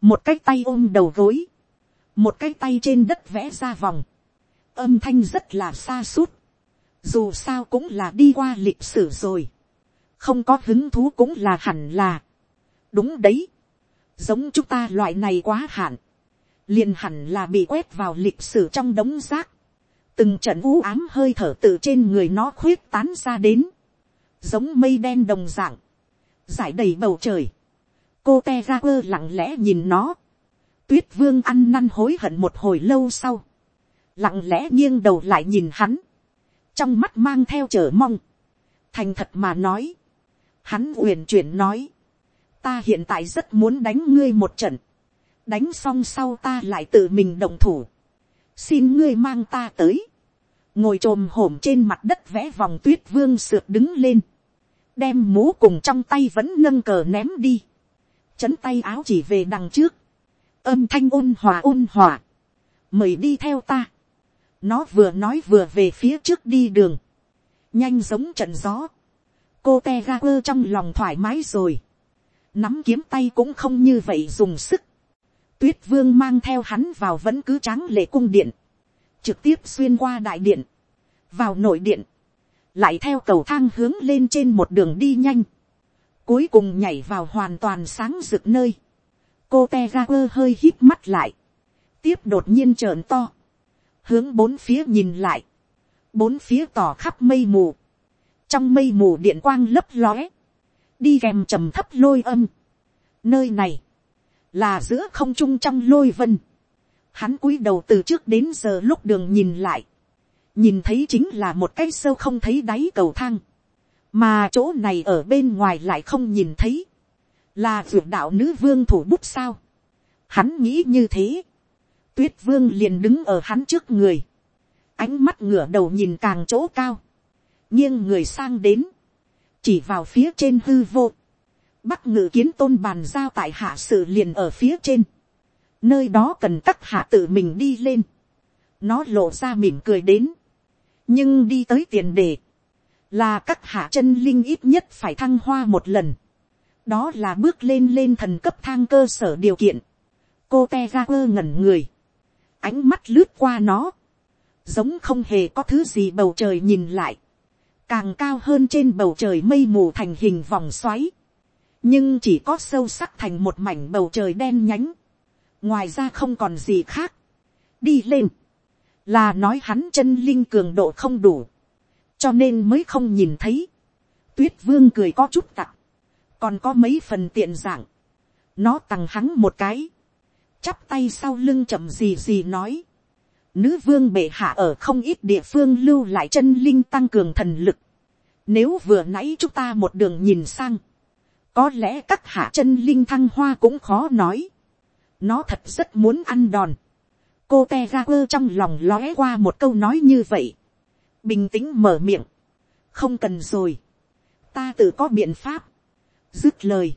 Một cái tay ôm đầu gối. Một cái tay trên đất vẽ ra vòng. Âm thanh rất là xa suốt. Dù sao cũng là đi qua lịch sử rồi. Không có hứng thú cũng là hẳn là. Đúng đấy. Giống chúng ta loại này quá hạn, liền hẳn là bị quét vào lịch sử trong đống rác, từng trận u ám hơi thở từ trên người nó khuyết tán ra đến, giống mây đen đồng dạng, giải đầy bầu trời, cô te ra quơ lặng lẽ nhìn nó, tuyết vương ăn năn hối hận một hồi lâu sau, lặng lẽ nghiêng đầu lại nhìn hắn, trong mắt mang theo chờ mong, thành thật mà nói, hắn uyển chuyển nói, ta hiện tại rất muốn đánh ngươi một trận, đánh xong sau ta lại tự mình động thủ, xin ngươi mang ta tới, ngồi t r ồ m hổm trên mặt đất vẽ vòng tuyết vương sượt đứng lên, đem mũ cùng trong tay vẫn nâng cờ ném đi, chấn tay áo chỉ về đằng trước, âm thanh ôn hòa ôn hòa, mời đi theo ta, nó vừa nói vừa về phía trước đi đường, nhanh giống trận gió, cô te ga quơ trong lòng thoải mái rồi, nắm kiếm tay cũng không như vậy dùng sức. tuyết vương mang theo hắn vào vẫn cứ tráng lệ cung điện, trực tiếp xuyên qua đại điện, vào nội điện, lại theo cầu thang hướng lên trên một đường đi nhanh, cuối cùng nhảy vào hoàn toàn sáng rực nơi, cô te ga quơ hơi hít mắt lại, tiếp đột nhiên trợn to, hướng bốn phía nhìn lại, bốn phía tỏ khắp mây mù, trong mây mù điện quang lấp lóe, đi kèm trầm thấp lôi âm. Nơi này, là giữa không trung trong lôi vân. Hắn cúi đầu từ trước đến giờ lúc đường nhìn lại. Nhìn thấy chính là một cái sâu không thấy đáy cầu thang. Mà chỗ này ở bên ngoài lại không nhìn thấy. Là ruột đạo nữ vương thủ bút sao. Hắn nghĩ như thế. Tuyết vương liền đứng ở hắn trước người. Ánh mắt ngửa đầu nhìn càng chỗ cao nghiêng người sang đến chỉ vào phía trên hư vô, bắc ngự kiến tôn bàn giao tại hạ sự liền ở phía trên, nơi đó cần các hạ tự mình đi lên, nó lộ ra mỉm cười đến, nhưng đi tới tiền đề, là các hạ chân linh ít nhất phải thăng hoa một lần, đó là bước lên lên thần cấp thang cơ sở điều kiện, cô te ra quơ ngẩn người, ánh mắt lướt qua nó, giống không hề có thứ gì bầu trời nhìn lại, càng cao hơn trên bầu trời mây mù thành hình vòng xoáy, nhưng chỉ có sâu sắc thành một mảnh bầu trời đen nhánh, ngoài ra không còn gì khác, đi lên, là nói hắn chân linh cường độ không đủ, cho nên mới không nhìn thấy, tuyết vương cười có chút tặng, còn có mấy phần tiện dạng, nó tằng hắn một cái, chắp tay sau lưng chậm gì gì nói, Nữ vương bệ hạ ở không ít địa phương lưu lại chân linh tăng cường thần lực. Nếu vừa nãy chúng ta một đường nhìn sang. Có lẽ các hạ chân linh thăng hoa cũng khó nói. Nó thật rất muốn ăn đòn. Cô te ra quơ trong lòng lóe qua một câu nói như vậy. Bình tĩnh mở miệng. Không cần rồi. Ta tự có biện pháp. Dứt lời.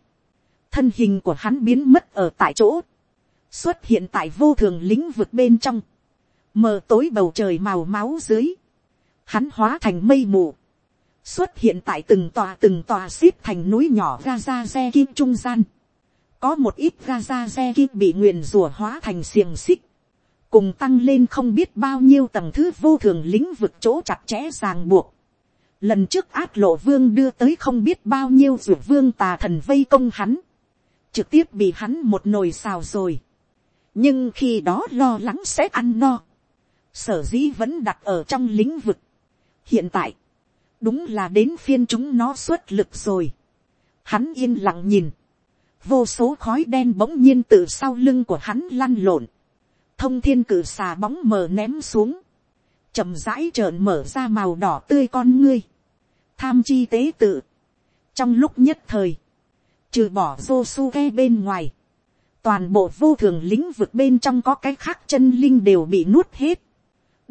Thân hình của hắn biến mất ở tại chỗ. Xuất hiện tại vô thường lĩnh vực bên trong mờ tối bầu trời màu máu dưới, hắn hóa thành mây mù, xuất hiện tại từng tòa từng tòa xếp thành núi nhỏ Gaza xe kim trung gian, có một ít Gaza xe kim bị nguyền rùa hóa thành xiềng xích, cùng tăng lên không biết bao nhiêu tầng thứ vô thường lĩnh vực chỗ chặt chẽ ràng buộc. Lần trước át lộ vương đưa tới không biết bao nhiêu rượu vương tà thần vây công hắn, trực tiếp bị hắn một nồi xào rồi. nhưng khi đó lo lắng sẽ ăn no sở dĩ vẫn đặt ở trong lĩnh vực. hiện tại, đúng là đến phiên chúng nó xuất lực rồi. hắn yên lặng nhìn, vô số khói đen bỗng nhiên từ sau lưng của hắn lăn lộn, thông thiên cử xà bóng mờ ném xuống, chậm rãi trợn mở ra màu đỏ tươi con ngươi, tham chi tế tự, trong lúc nhất thời, trừ bỏ vô su ghe bên ngoài, toàn bộ vô thường lĩnh vực bên trong có cái khác chân linh đều bị nuốt hết,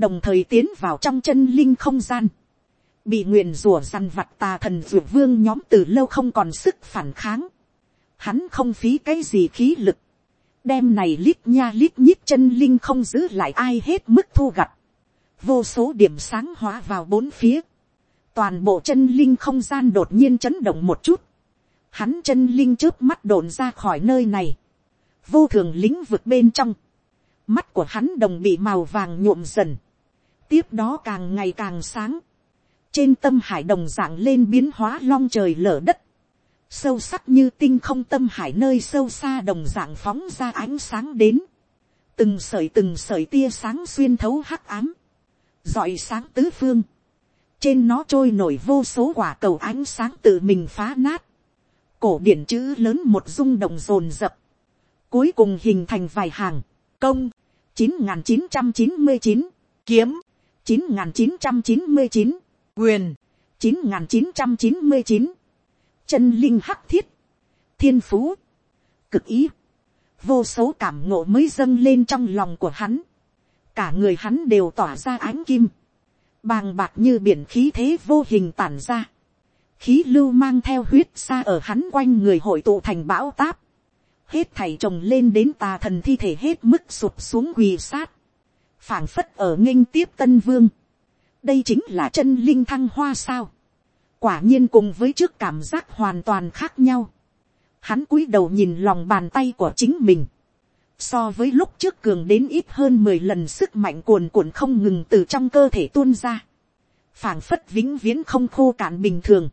đồng thời tiến vào trong chân linh không gian, bị nguyện rủa săn vặt tà thần ruột vương nhóm từ lâu không còn sức phản kháng, hắn không phí cái gì khí lực, đem này lít nha lít nhít chân linh không giữ lại ai hết mức thu gặt, vô số điểm sáng hóa vào bốn phía, toàn bộ chân linh không gian đột nhiên chấn động một chút, hắn chân linh trước mắt đồn ra khỏi nơi này, vô thường lĩnh vực bên trong, mắt của hắn đồng bị màu vàng nhuộm dần, tiếp đó càng ngày càng sáng, trên tâm hải đồng dạng lên biến hóa long trời lở đất, sâu sắc như tinh không tâm hải nơi sâu xa đồng dạng phóng ra ánh sáng đến, từng sợi từng sợi tia sáng xuyên thấu hắc ám, dọi sáng tứ phương, trên nó trôi nổi vô số quả cầu ánh sáng tự mình phá nát, cổ điển chữ lớn một rung động rồn rập, cuối cùng hình thành vài hàng, công, chín n g h n chín trăm chín mươi chín, kiếm, chín nghìn chín trăm chín mươi chín, quyền, chín nghìn chín trăm chín mươi chín, chân linh hắc thiết, thiên phú, cực ý, vô số cảm ngộ mới dâng lên trong lòng của hắn, cả người hắn đều tỏa ra ánh kim, bàng bạc như biển khí thế vô hình tản ra, khí lưu mang theo huyết xa ở hắn quanh người hội tụ thành bão táp, hết thảy trồng lên đến tà thần thi thể hết mức sụp xuống quỳ sát, phảng phất ở nghênh tiếp tân vương. đây chính là chân linh thăng hoa sao. quả nhiên cùng với trước cảm giác hoàn toàn khác nhau. hắn cúi đầu nhìn lòng bàn tay của chính mình. so với lúc trước cường đến ít hơn mười lần sức mạnh cuồn cuộn không ngừng từ trong cơ thể tuôn ra. phảng phất vĩnh viễn không khô cạn bình thường.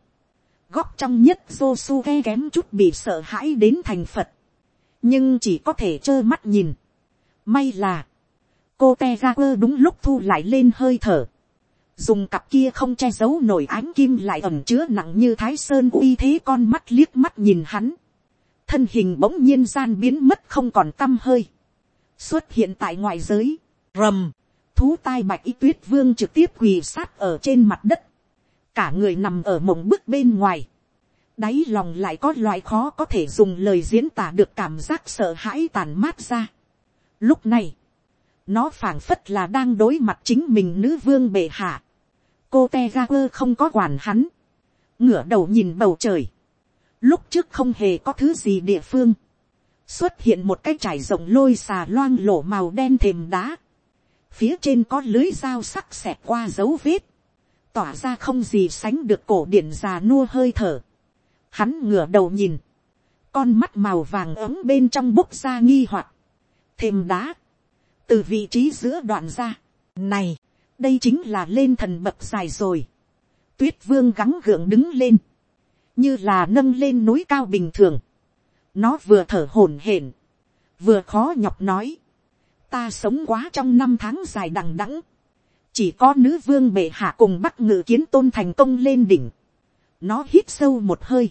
góc trong nhất Josu kém chút bị sợ hãi đến thành Phật nhưng chỉ có thể trơ mắt nhìn. May là, cô te ra quơ đúng lúc thu lại lên hơi thở. Dùng cặp kia không che giấu nổi ánh kim lại ẩm chứa nặng như thái sơn uy thế con mắt liếc mắt nhìn hắn. Thân hình bỗng nhiên gian biến mất không còn tâm hơi. Xuất hiện tại ngoại giới. Rầm. Thú tai bạch y tuyết vương trực tiếp quỳ sát ở trên mặt đất. Cả người nằm ở mộng bức bên ngoài đáy lòng lại có loại khó có thể dùng lời diễn tả được cảm giác sợ hãi tàn mát ra. Lúc này, nó phảng phất là đang đối mặt chính mình nữ vương bệ hạ. cô te ga quơ không có quản hắn, ngửa đầu nhìn bầu trời. lúc trước không hề có thứ gì địa phương, xuất hiện một cái trải rộng lôi xà loang lổ màu đen thềm đá. phía trên có lưới dao sắc xẹt qua dấu vết, tỏa ra không gì sánh được cổ điển già nua hơi thở Hắn ngửa đầu nhìn. Con mắt màu vàng ấm bên trong bốc ra nghi hoặc thềm đá. Từ vị trí giữa đoạn ra. Này, đây chính là lên thần bậc dài rồi. Tuyết vương gắng gượng đứng lên. Như là nâng lên núi cao bình thường. Nó vừa thở hổn hển. Vừa khó nhọc nói. Ta sống quá trong năm tháng dài đằng đẵng chỉ có nữ vương bệ hạ cùng bắt ngự kiến tôn thành công lên đỉnh. Nó hít sâu một hơi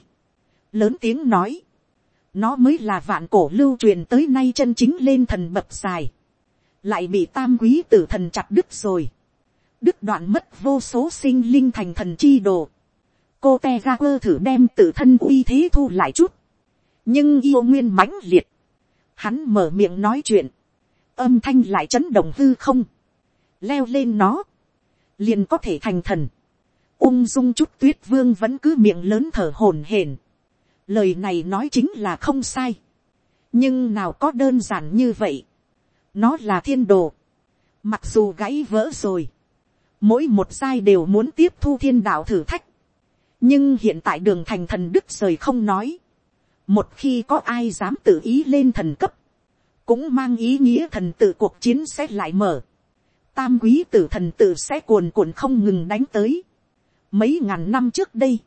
lớn tiếng nói, nó mới là vạn cổ lưu truyền tới nay chân chính lên thần bậc dài, lại bị tam quý tử thần chặt đứt rồi, đứt đoạn mất vô số sinh linh thành thần chi đồ, cô te ga quơ thử đem tự thân uy thế thu lại chút, nhưng yêu nguyên mãnh liệt, hắn mở miệng nói chuyện, âm thanh lại chấn động hư không, leo lên nó, liền có thể thành thần, ung dung chút tuyết vương vẫn cứ miệng lớn thở hổn hển, lời này nói chính là không sai, nhưng nào có đơn giản như vậy, nó là thiên đồ, mặc dù gãy vỡ rồi, mỗi một giai đều muốn tiếp thu thiên đạo thử thách, nhưng hiện tại đường thành thần đức rời không nói, một khi có ai dám tự ý lên thần cấp, cũng mang ý nghĩa thần tự cuộc chiến sẽ lại mở, tam quý tử thần tự sẽ cuồn cuộn không ngừng đánh tới. Mấy ngàn năm trước đây,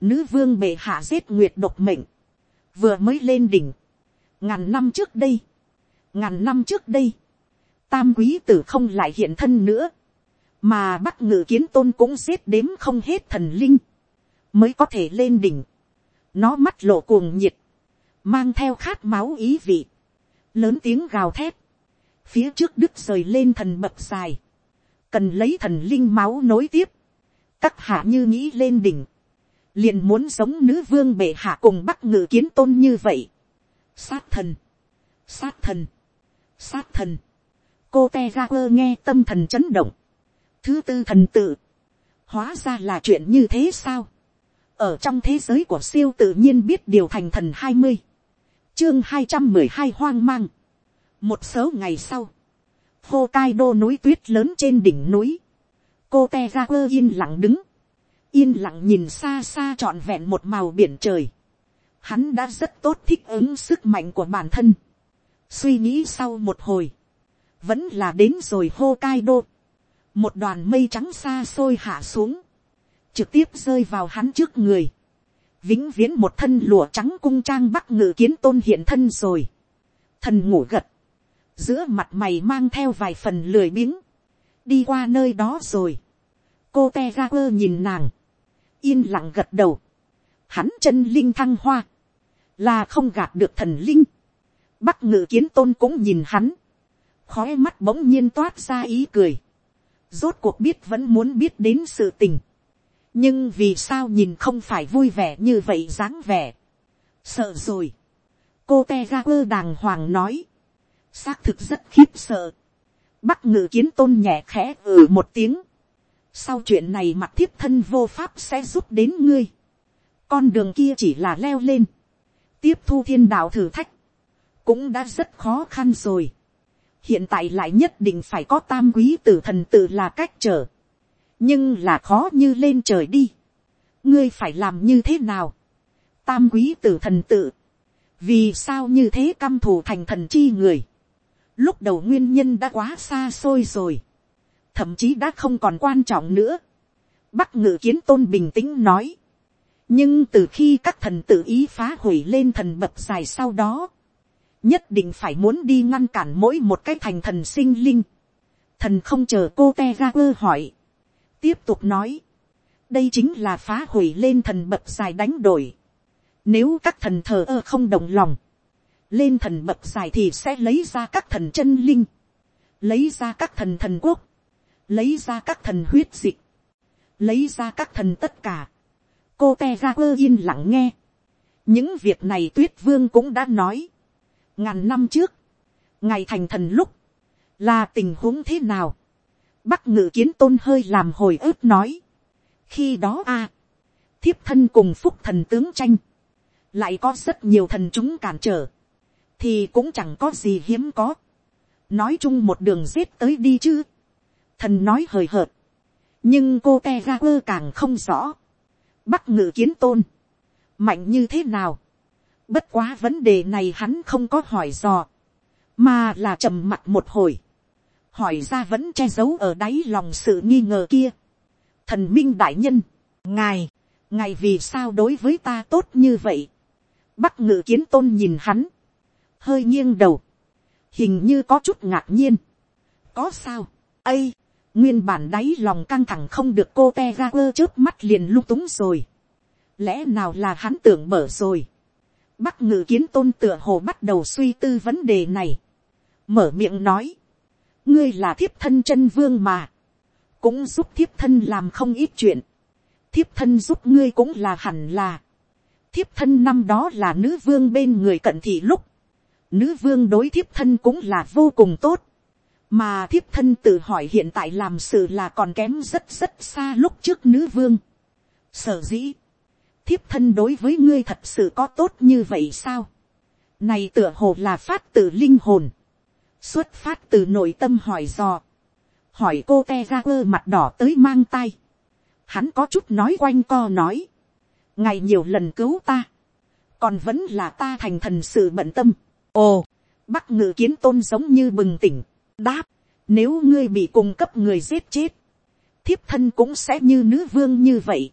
nữ vương bệ hạ giết nguyệt độc mệnh, vừa mới lên đỉnh, ngàn năm trước đây, ngàn năm trước đây, tam quý tử không lại hiện thân nữa, mà bắc ngự kiến tôn cũng xếp đếm không hết thần linh, mới có thể lên đỉnh, nó mắt lộ cuồng nhiệt, mang theo khát máu ý vị, lớn tiếng gào thét, phía trước đức rời lên thần bậc dài, cần lấy thần linh máu nối tiếp, các hạ như nghĩ lên đỉnh, liền muốn giống nữ vương bệ hạ cùng bắc ngự kiến tôn như vậy. sát thần, sát thần, sát thần, cô te quơ nghe tâm thần chấn động, thứ tư thần tự, hóa ra là chuyện như thế sao, ở trong thế giới của siêu tự nhiên biết điều thành thần hai mươi, chương hai trăm mười hai hoang mang, một số ngày sau, Hokkaido núi tuyết lớn trên đỉnh núi. Cô Tegaku yên lặng đứng. Yên lặng nhìn xa xa trọn vẹn một màu biển trời. Hắn đã rất tốt thích ứng sức mạnh của bản thân. Suy nghĩ sau một hồi. Vẫn là đến rồi Hokkaido. Một đoàn mây trắng xa xôi hạ xuống. Trực tiếp rơi vào hắn trước người. Vĩnh viễn một thân lụa trắng cung trang bắc ngự kiến tôn hiện thân rồi. Thần ngủ gật giữa mặt mày mang theo vài phần lười biếng, đi qua nơi đó rồi, cô te ra quơ nhìn nàng, yên lặng gật đầu, hắn chân linh thăng hoa, là không gạt được thần linh, bắc ngự kiến tôn cũng nhìn hắn, khói mắt bỗng nhiên toát ra ý cười, rốt cuộc biết vẫn muốn biết đến sự tình, nhưng vì sao nhìn không phải vui vẻ như vậy dáng vẻ, sợ rồi, cô te ga quơ đàng hoàng nói, xác thực rất khiếp sợ. Bắc ngự kiến tôn nhẹ khẽ ừ một tiếng. Sau chuyện này mặt thiếp thân vô pháp sẽ giúp đến ngươi. Con đường kia chỉ là leo lên. Tiếp thu thiên đạo thử thách. Cũng đã rất khó khăn rồi. Hiện tại lại nhất định phải có tam quý tử thần tự là cách trở. Nhưng là khó như lên trời đi. Ngươi phải làm như thế nào? Tam quý tử thần tự. Vì sao như thế căm thù thành thần chi người? Lúc đầu nguyên nhân đã quá xa xôi rồi. Thậm chí đã không còn quan trọng nữa. Bắc ngự kiến tôn bình tĩnh nói. Nhưng từ khi các thần tự ý phá hủy lên thần bậc dài sau đó. Nhất định phải muốn đi ngăn cản mỗi một cái thành thần sinh linh. Thần không chờ cô te ra quơ hỏi. Tiếp tục nói. Đây chính là phá hủy lên thần bậc dài đánh đổi. Nếu các thần thờ ơ không đồng lòng lên thần bậc dài thì sẽ lấy ra các thần chân linh, lấy ra các thần thần quốc, lấy ra các thần huyết dịch, lấy ra các thần tất cả. cô te ra quơ yên lặng nghe. những việc này tuyết vương cũng đã nói ngàn năm trước, ngày thành thần lúc, là tình huống thế nào. bắc ngự kiến tôn hơi làm hồi ức nói. khi đó a, thiếp thân cùng phúc thần tướng tranh, lại có rất nhiều thần chúng cản trở thì cũng chẳng có gì hiếm có. nói chung một đường giết tới đi chứ. thần nói hời hợt. nhưng cô te ra quơ càng không rõ. bắc ngự kiến tôn. mạnh như thế nào bất quá vấn đề này hắn không có hỏi dò. mà là trầm mặt một hồi. hỏi ra vẫn che giấu ở đáy lòng sự nghi ngờ kia. thần minh đại nhân, ngài, ngài vì sao đối với ta tốt như vậy. bắc ngự kiến tôn nhìn hắn hơi nghiêng đầu, hình như có chút ngạc nhiên. có sao, ây, nguyên bản đáy lòng căng thẳng không được cô te ra ơ trước mắt liền lung túng rồi. lẽ nào là hắn tưởng mở rồi bắc ngự kiến tôn tựa hồ bắt đầu suy tư vấn đề này. mở miệng nói, ngươi là thiếp thân chân vương mà, cũng giúp thiếp thân làm không ít chuyện. thiếp thân giúp ngươi cũng là hẳn là. thiếp thân năm đó là nữ vương bên người cận thị lúc, nữ vương đối thiếp thân cũng là vô cùng tốt, mà thiếp thân tự hỏi hiện tại làm sự là còn kém rất rất xa lúc trước nữ vương. sở dĩ, thiếp thân đối với ngươi thật sự có tốt như vậy sao, này tựa hồ là phát từ linh hồn, xuất phát từ nội tâm hỏi dò, hỏi cô te ra quơ mặt đỏ tới mang tay, hắn có chút nói quanh co nói, ngày nhiều lần cứu ta, còn vẫn là ta thành thần sự bận tâm, ồ, bắc ngự kiến tôn giống như bừng tỉnh, đáp, nếu ngươi bị cung cấp người giết chết, thiếp thân cũng sẽ như nữ vương như vậy,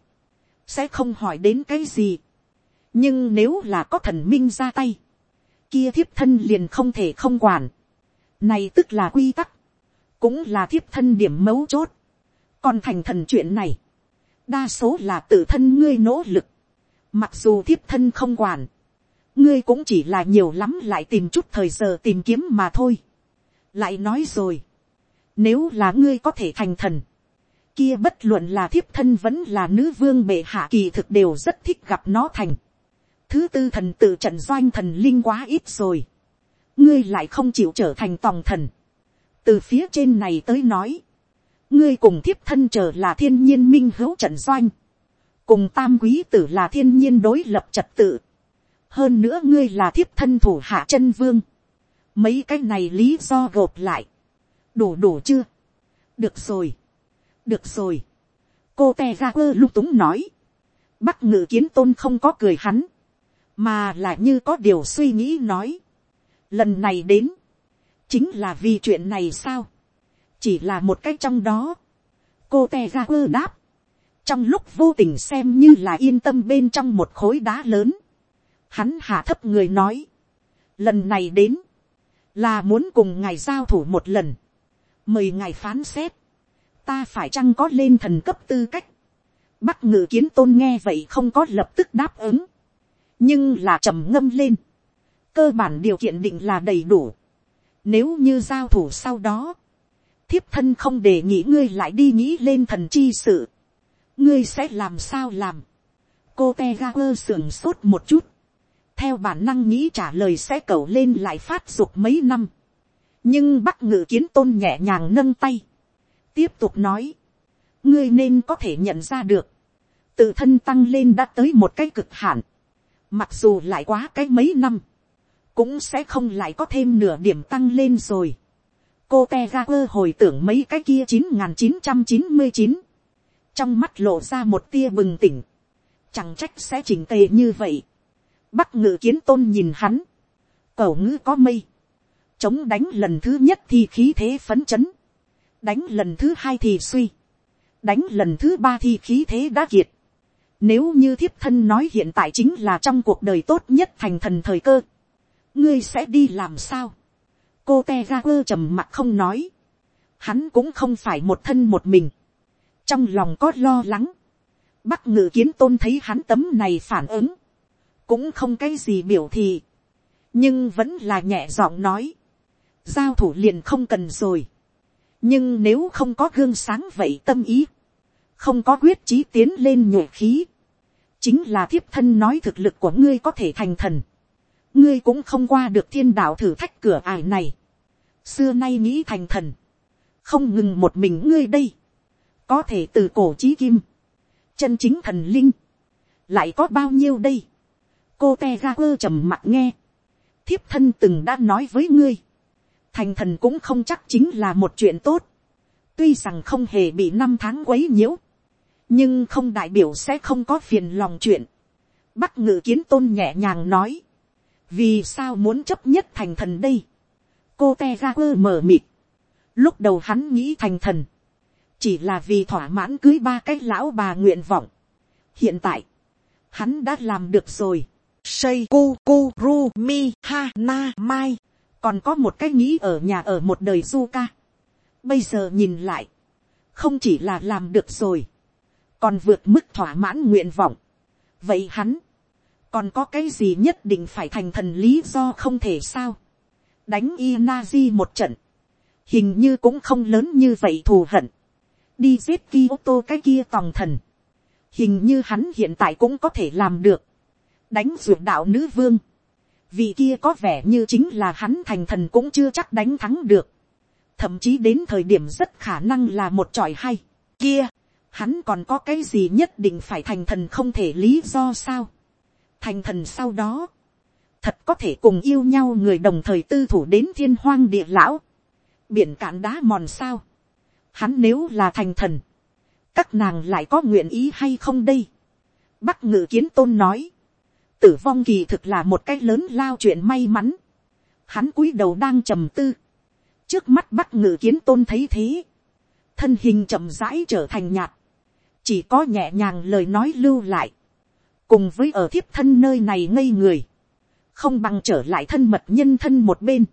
sẽ không hỏi đến cái gì. nhưng nếu là có thần minh ra tay, kia thiếp thân liền không thể không quản. này tức là quy tắc, cũng là thiếp thân điểm mấu chốt. còn thành thần chuyện này, đa số là tự thân ngươi nỗ lực, mặc dù thiếp thân không quản, ngươi cũng chỉ là nhiều lắm lại tìm chút thời giờ tìm kiếm mà thôi. lại nói rồi, nếu là ngươi có thể thành thần, kia bất luận là thiếp thân vẫn là nữ vương bệ hạ kỳ thực đều rất thích gặp nó thành. thứ tư thần tự trận doanh thần linh quá ít rồi. ngươi lại không chịu trở thành tòng thần. từ phía trên này tới nói, ngươi cùng thiếp thân trở là thiên nhiên minh hữu trận doanh, cùng tam quý tử là thiên nhiên đối lập trật tự, hơn nữa ngươi là thiếp thân thủ hạ chân vương, mấy cái này lý do gộp lại, đủ đủ chưa, được rồi, được rồi, cô te ra quơ lung túng nói, bắc ngự kiến tôn không có cười hắn, mà là như có điều suy nghĩ nói, lần này đến, chính là vì chuyện này sao, chỉ là một cách trong đó, cô te ra quơ đáp, trong lúc vô tình xem như là yên tâm bên trong một khối đá lớn, hắn hạ thấp người nói, lần này đến, là muốn cùng ngài giao thủ một lần, mời ngài phán xét, ta phải chăng có lên thần cấp tư cách, bắc ngự kiến tôn nghe vậy không có lập tức đáp ứng, nhưng là trầm ngâm lên, cơ bản điều kiện định là đầy đủ, nếu như giao thủ sau đó, thiếp thân không để nghĩ ngươi lại đi nghĩ lên thần chi sự, ngươi sẽ làm sao làm, cô te ga quơ sưởng sốt một chút, theo bản năng nghĩ trả lời sẽ cầu lên lại phát dục mấy năm, nhưng bắc ngự kiến tôn nhẹ nhàng nâng tay, tiếp tục nói, ngươi nên có thể nhận ra được, tự thân tăng lên đã tới một cái cực hạn, mặc dù lại quá cái mấy năm, cũng sẽ không lại có thêm nửa điểm tăng lên rồi. cô te ga quơ hồi tưởng mấy cái kia chín nghìn chín trăm chín mươi chín, trong mắt lộ ra một tia bừng tỉnh, chẳng trách sẽ chỉnh tề như vậy. bắc ngự kiến tôn nhìn hắn, cẩu ngữ có mây, chống đánh lần thứ nhất thì khí thế phấn chấn, đánh lần thứ hai thì suy, đánh lần thứ ba thì khí thế đã kiệt. Nếu như thiếp thân nói hiện tại chính là trong cuộc đời tốt nhất thành thần thời cơ, ngươi sẽ đi làm sao. cô te ga quơ trầm mặt không nói, hắn cũng không phải một thân một mình, trong lòng có lo lắng, bắc ngự kiến tôn thấy hắn tấm này phản ứng, cũng không cái gì biểu thị, nhưng vẫn là nhẹ giọng nói, giao thủ liền không cần rồi, nhưng nếu không có gương sáng vậy tâm ý, không có quyết chí tiến lên nhuệ khí, chính là thiếp thân nói thực lực của ngươi có thể thành thần, ngươi cũng không qua được thiên đạo thử thách cửa ải này, xưa nay nghĩ thành thần, không ngừng một mình ngươi đây, có thể từ cổ chí kim, chân chính thần linh, lại có bao nhiêu đây, cô te ga quơ trầm mặt nghe, thiếp thân từng đã nói với ngươi, thành thần cũng không chắc chính là một chuyện tốt, tuy rằng không hề bị năm tháng quấy nhiễu, nhưng không đại biểu sẽ không có phiền lòng chuyện. Bắc ngự kiến tôn nhẹ nhàng nói, vì sao muốn chấp nhất thành thần đây, cô te ga quơ mờ mịt, lúc đầu hắn nghĩ thành thần, chỉ là vì thỏa mãn cưới ba cái lão bà nguyện vọng. hiện tại, hắn đã làm được rồi. Seiko Kuru Mi Ha Na Mai còn có một cái nghĩ ở nhà ở một đời du ca. bây giờ nhìn lại, không chỉ là làm được rồi, còn vượt mức thỏa mãn nguyện vọng. vậy hắn, còn có cái gì nhất định phải thành thần lý do không thể sao. đánh Inazi một trận, hình như cũng không lớn như vậy thù hận. đi giết Kyoto cái kia tòng thần. hình như hắn hiện tại cũng có thể làm được. đánh ruột đạo nữ vương vị kia có vẻ như chính là hắn thành thần cũng chưa chắc đánh thắng được. thậm chí đến thời điểm rất khả năng là một tròi hay. kia, hắn còn có cái gì nhất định phải thành thần không thể lý do sao. thành thần sau đó, thật có thể cùng yêu nhau người đồng thời tư thủ đến thiên hoang địa lão, biển cạn đá mòn sao. hắn nếu là thành thần, các nàng lại có nguyện ý hay không đây. bắc ngự kiến tôn nói, tử vong kỳ thực là một cái lớn lao chuyện may mắn. Hắn cúi đầu đang trầm tư. Trước mắt bắc ngự kiến tôn thấy thế. Thân hình chậm rãi trở thành nhạt. Chỉ có nhẹ nhàng lời nói lưu lại. Cùng với ở thiếp thân nơi này ngây người. Không bằng trở lại thân mật nhân thân một bên.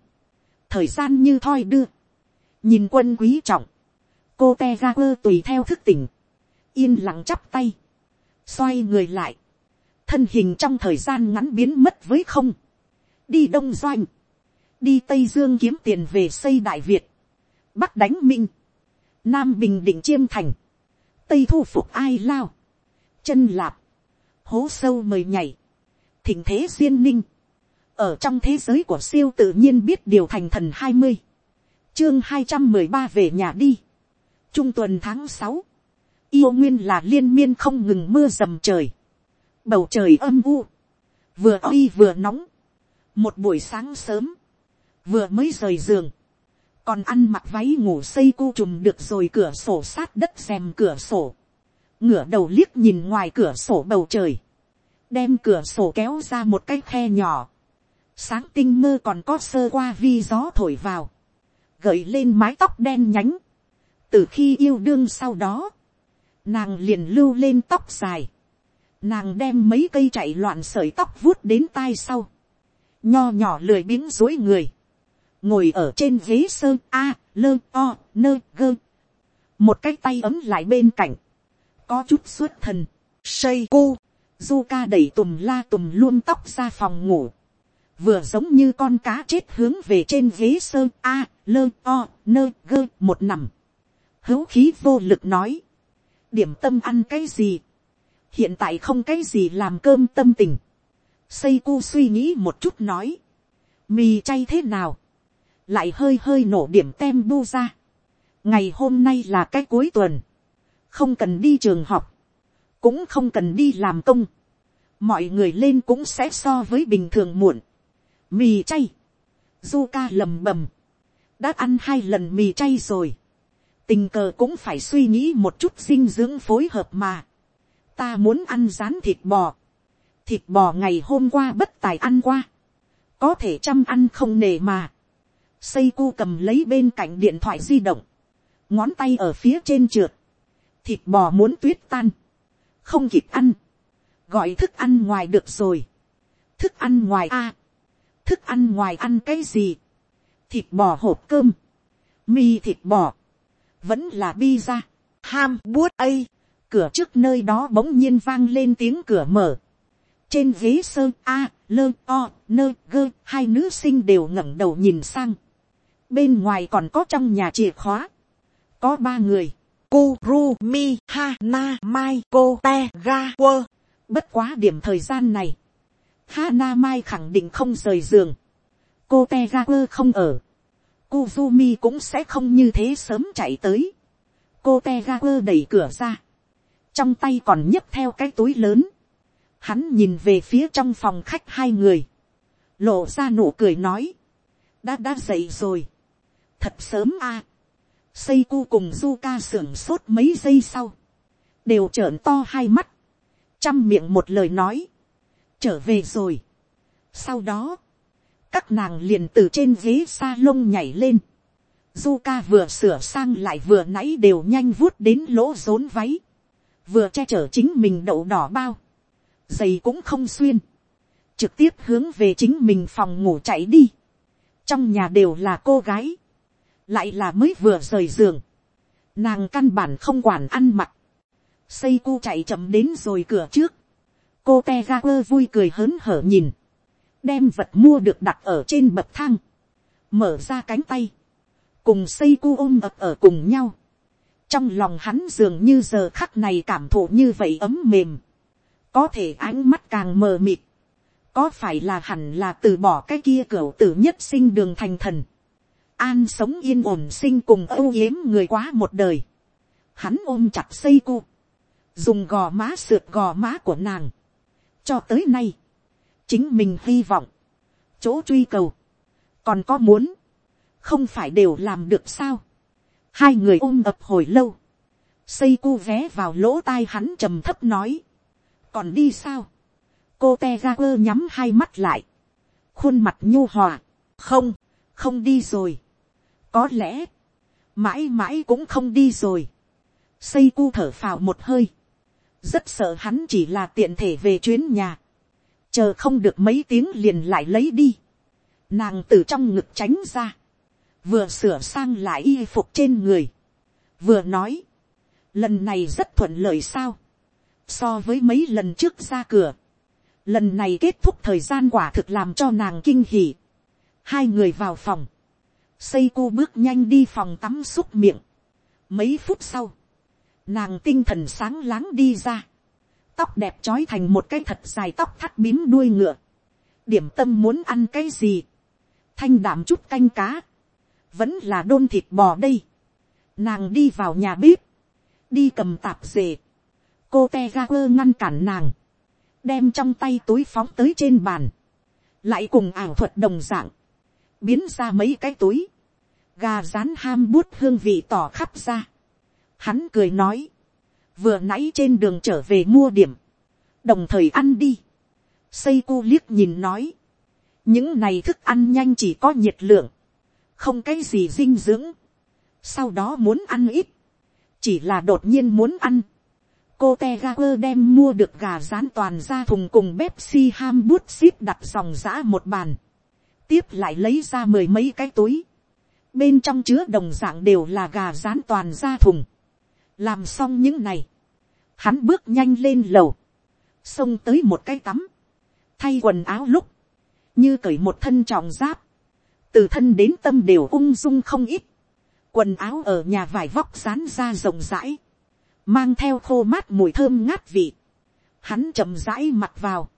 Thời gian như thoi đưa. Nhìn quân quý trọng. Cô te ra quơ tùy theo thức tỉnh. Yên lặng chắp tay. Xoay người lại thân hình trong thời gian ngắn biến mất với không, đi đông doanh, đi tây dương kiếm tiền về xây đại việt, bắc đánh minh, nam bình định chiêm thành, tây thu phục ai lao, chân lạp, hố sâu mời nhảy, thỉnh thế duyên ninh, ở trong thế giới của siêu tự nhiên biết điều thành thần hai mươi, chương hai trăm mười ba về nhà đi, trung tuần tháng sáu, yêu nguyên là liên miên không ngừng mưa dầm trời, bầu trời âm u, vừa oi vừa nóng, một buổi sáng sớm, vừa mới rời giường, còn ăn mặc váy ngủ xây cu trùm được rồi cửa sổ sát đất xem cửa sổ, ngửa đầu liếc nhìn ngoài cửa sổ bầu trời, đem cửa sổ kéo ra một cái khe nhỏ, sáng tinh mơ còn có sơ qua vi gió thổi vào, gợi lên mái tóc đen nhánh, từ khi yêu đương sau đó, nàng liền lưu lên tóc dài, nàng đem mấy cây chạy loạn sợi tóc vuốt đến tai sau, nho nhỏ lười biếng dối người, ngồi ở trên ghế sơ a, lơ o, nơ gơ, một cái tay ấm lại bên cạnh, có chút suốt thần, say cu, du ca đẩy tùm la tùm luôn tóc ra phòng ngủ, vừa giống như con cá chết hướng về trên ghế sơ a, lơ o, nơ gơ một nằm, hữu khí vô lực nói, điểm tâm ăn cái gì, hiện tại không cái gì làm cơm tâm tình, xây cu suy nghĩ một chút nói, mì chay thế nào, lại hơi hơi nổ điểm tem bu ra, ngày hôm nay là cái cuối tuần, không cần đi trường học, cũng không cần đi làm công, mọi người lên cũng sẽ so với bình thường muộn, mì chay, du ca lầm bầm, đã ăn hai lần mì chay rồi, tình cờ cũng phải suy nghĩ một chút dinh dưỡng phối hợp mà, ta muốn ăn rán thịt bò, thịt bò ngày hôm qua bất tài ăn qua, có thể chăm ăn không nề mà, xây cu cầm lấy bên cạnh điện thoại di động, ngón tay ở phía trên trượt, thịt bò muốn tuyết tan, không kịp ăn, gọi thức ăn ngoài được rồi, thức ăn ngoài a, thức ăn ngoài ăn cái gì, thịt bò hộp cơm, mì thịt bò, vẫn là pizza, ham buốt ây, cửa trước nơi đó bỗng nhiên vang lên tiếng cửa mở, trên ghế sơ a, lơ o, nơ gơ, hai nữ sinh đều ngẩng đầu nhìn sang, bên ngoài còn có trong nhà chìa khóa, có ba người, Kurumi Hana Mai Cô Te Ga Quơ. Bất quá điểm thời gian này. Hana Mai khẳng định không rời giường. Cô Te Ga Quơ không ở. Kuzumi cũng sẽ không như thế sớm chạy tới. Cô Te Ga Quơ đẩy cửa ra. Trong tay còn nhấp theo cái túi lớn. Hắn nhìn về phía trong phòng khách hai người. Lộ ra nụ cười nói. Đã đã dậy rồi. Thật sớm a xây cu cùng Zuka sưởng sốt mấy giây sau. Đều trợn to hai mắt. Chăm miệng một lời nói. Trở về rồi. Sau đó. Các nàng liền từ trên ghế salon nhảy lên. Zuka vừa sửa sang lại vừa nãy đều nhanh vuốt đến lỗ rốn váy. Vừa che chở chính mình đậu đỏ bao. Giày cũng không xuyên. Trực tiếp hướng về chính mình phòng ngủ chạy đi. Trong nhà đều là cô gái. Lại là mới vừa rời giường, nàng căn bản không quản ăn mặc, xây cu chạy chậm đến rồi cửa trước, cô te ga quơ vui cười hớn hở nhìn, đem vật mua được đặt ở trên bậc thang, mở ra cánh tay, cùng xây cu ôm ập ở cùng nhau, trong lòng hắn dường như giờ khắc này cảm thụ như vậy ấm mềm, có thể ánh mắt càng mờ mịt, có phải là hẳn là từ bỏ cái kia cửa tử nhất sinh đường thành thần, an sống yên ổn sinh cùng âu yếm người quá một đời. Hắn ôm chặt xây cu. Dùng gò má sượt gò má của nàng. Cho tới nay. Chính mình hy vọng. Chỗ truy cầu. Còn có muốn. Không phải đều làm được sao. Hai người ôm ập hồi lâu. Xây cu vé vào lỗ tai hắn trầm thấp nói. Còn đi sao? Cô te ra quơ nhắm hai mắt lại. Khuôn mặt nhu hòa. Không, không đi rồi có lẽ, mãi mãi cũng không đi rồi. xây cu thở phào một hơi. rất sợ hắn chỉ là tiện thể về chuyến nhà. chờ không được mấy tiếng liền lại lấy đi. nàng từ trong ngực tránh ra vừa sửa sang lại y phục trên người. vừa nói, lần này rất thuận lợi sao. so với mấy lần trước ra cửa, lần này kết thúc thời gian quả thực làm cho nàng kinh hỉ. hai người vào phòng, xây cô bước nhanh đi phòng tắm xúc miệng. mấy phút sau, nàng tinh thần sáng láng đi ra, tóc đẹp trói thành một cái thật dài tóc thắt bím đuôi ngựa, điểm tâm muốn ăn cái gì, thanh đảm chút canh cá, vẫn là đôn thịt bò đây, nàng đi vào nhà bếp, đi cầm tạp dề, cô te ga quơ ngăn cản nàng, đem trong tay túi phóng tới trên bàn, lại cùng ảo thuật đồng dạng, biến ra mấy cái túi, gà rán ham bút hương vị tỏ khắp ra. Hắn cười nói, vừa nãy trên đường trở về mua điểm, đồng thời ăn đi. Xây cu liếc nhìn nói, những này thức ăn nhanh chỉ có nhiệt lượng, không cái gì dinh dưỡng, sau đó muốn ăn ít, chỉ là đột nhiên muốn ăn. cô te ga quơ đem mua được gà rán toàn ra thùng cùng Pepsi ham bút ship đặt dòng giã một bàn, tiếp lại lấy ra mười mấy cái túi, bên trong chứa đồng dạng đều là gà rán toàn ra thùng. làm xong những này, hắn bước nhanh lên lầu, xông tới một cái tắm, thay quần áo lúc, như cởi một thân trọng giáp, từ thân đến tâm đều ung dung không ít, quần áo ở nhà vải vóc rán ra rộng rãi, mang theo khô mát mùi thơm ngát vị, hắn chậm rãi mặc vào,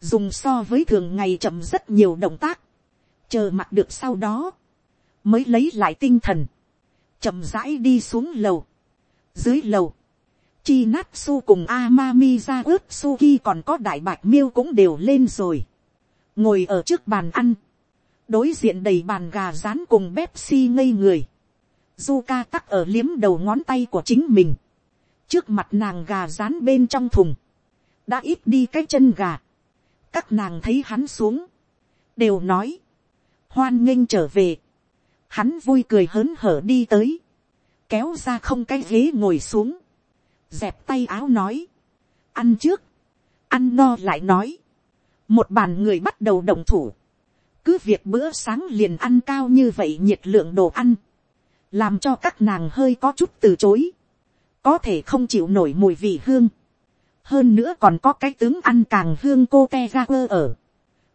dùng so với thường ngày chậm rất nhiều động tác, chờ mặc được sau đó, mới lấy lại tinh thần, chậm rãi đi xuống lầu, dưới lầu, chi nát su cùng amami ra ướp suki còn có đại bạch miêu cũng đều lên rồi, ngồi ở trước bàn ăn, đối diện đầy bàn gà rán cùng Pepsi ngây người, Zuka tắc ở liếm đầu ngón tay của chính mình, trước mặt nàng gà rán bên trong thùng, đã ít đi cái chân gà, các nàng thấy hắn xuống, đều nói, hoan nghênh trở về, hắn vui cười hớn hở đi tới, kéo ra không cái ghế ngồi xuống, dẹp tay áo nói, ăn trước, ăn no lại nói, một bàn người bắt đầu động thủ, cứ việc bữa sáng liền ăn cao như vậy nhiệt lượng đồ ăn, làm cho các nàng hơi có chút từ chối, có thể không chịu nổi mùi vị hương, hơn nữa còn có cái tướng ăn càng hương cô te ga quơ ở,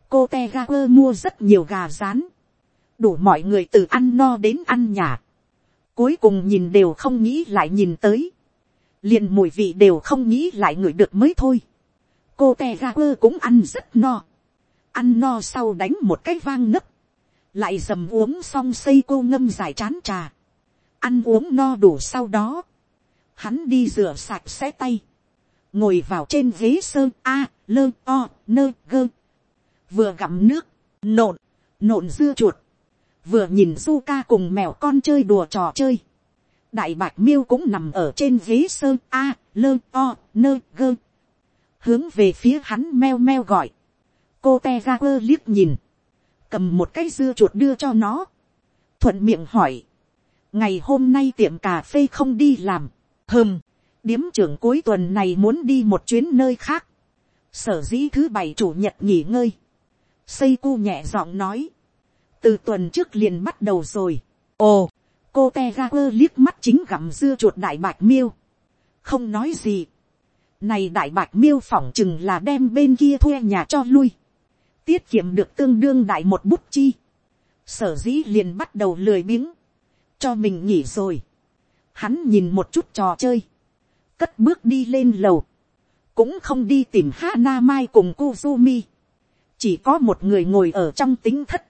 cô te ga quơ mua rất nhiều gà rán, đủ mọi người từ ăn no đến ăn nhà, cuối cùng nhìn đều không nghĩ lại nhìn tới, liền mùi vị đều không nghĩ lại ngửi được mới thôi, cô te ga quơ cũng ăn rất no, ăn no sau đánh một cái vang nấc, lại dầm uống xong xây cô ngâm giải chán trà, ăn uống no đủ sau đó, hắn đi rửa sạch sẽ tay, ngồi vào trên ghế sơn a, lơ o, nơ gơ, vừa gặm nước, nộn, nộn dưa chuột, vừa nhìn du ca cùng mèo con chơi đùa trò chơi, đại bạch miêu cũng nằm ở trên ghế sơn a, lơ o, nơ gơ, hướng về phía hắn meo meo gọi, cô te ga quơ liếc nhìn, cầm một cái dưa chuột đưa cho nó, thuận miệng hỏi, ngày hôm nay tiệm cà phê không đi làm, hơm, điếm trưởng cuối tuần này muốn đi một chuyến nơi khác, sở dĩ thứ bảy chủ nhật nghỉ ngơi, xây cu nhẹ giọng nói, từ tuần trước liền bắt đầu rồi, ồ, cô te ga quơ liếc mắt chính gặm dưa chuột đại bạch miêu, không nói gì, này đại bạch miêu phỏng chừng là đem bên kia thuê nhà cho lui, tiết kiệm được tương đương đại một bút chi, sở dĩ liền bắt đầu lười biếng, cho mình nghỉ rồi. Hắn nhìn một chút trò chơi, cất bước đi lên lầu, cũng không đi tìm Hana Mai cùng Kuzumi. Chỉ có một người ngồi ở trong tính thất,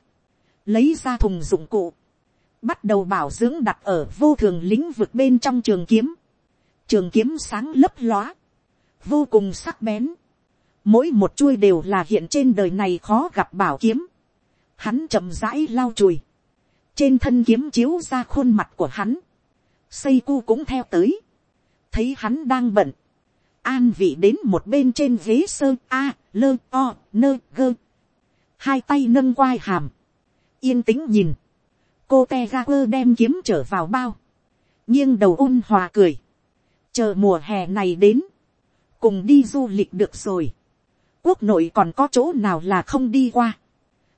lấy ra thùng dụng cụ, bắt đầu bảo dưỡng đặt ở vô thường lĩnh vực bên trong trường kiếm. Trường kiếm sáng lấp lóa, vô cùng sắc bén. Mỗi một chuôi đều là hiện trên đời này khó gặp bảo kiếm. Hắn chậm rãi lau chùi. Trên thân kiếm chiếu ra khuôn mặt của hắn, xây cu cũng theo tới, thấy hắn đang bận, an vị đến một bên trên ghế sơ a, lơ o, nơ gơ, hai tay nâng quai hàm, yên tĩnh nhìn, cô te ga quơ đem kiếm trở vào bao, nghiêng đầu ôn hòa cười, chờ mùa hè này đến, cùng đi du lịch được rồi, quốc nội còn có chỗ nào là không đi qua,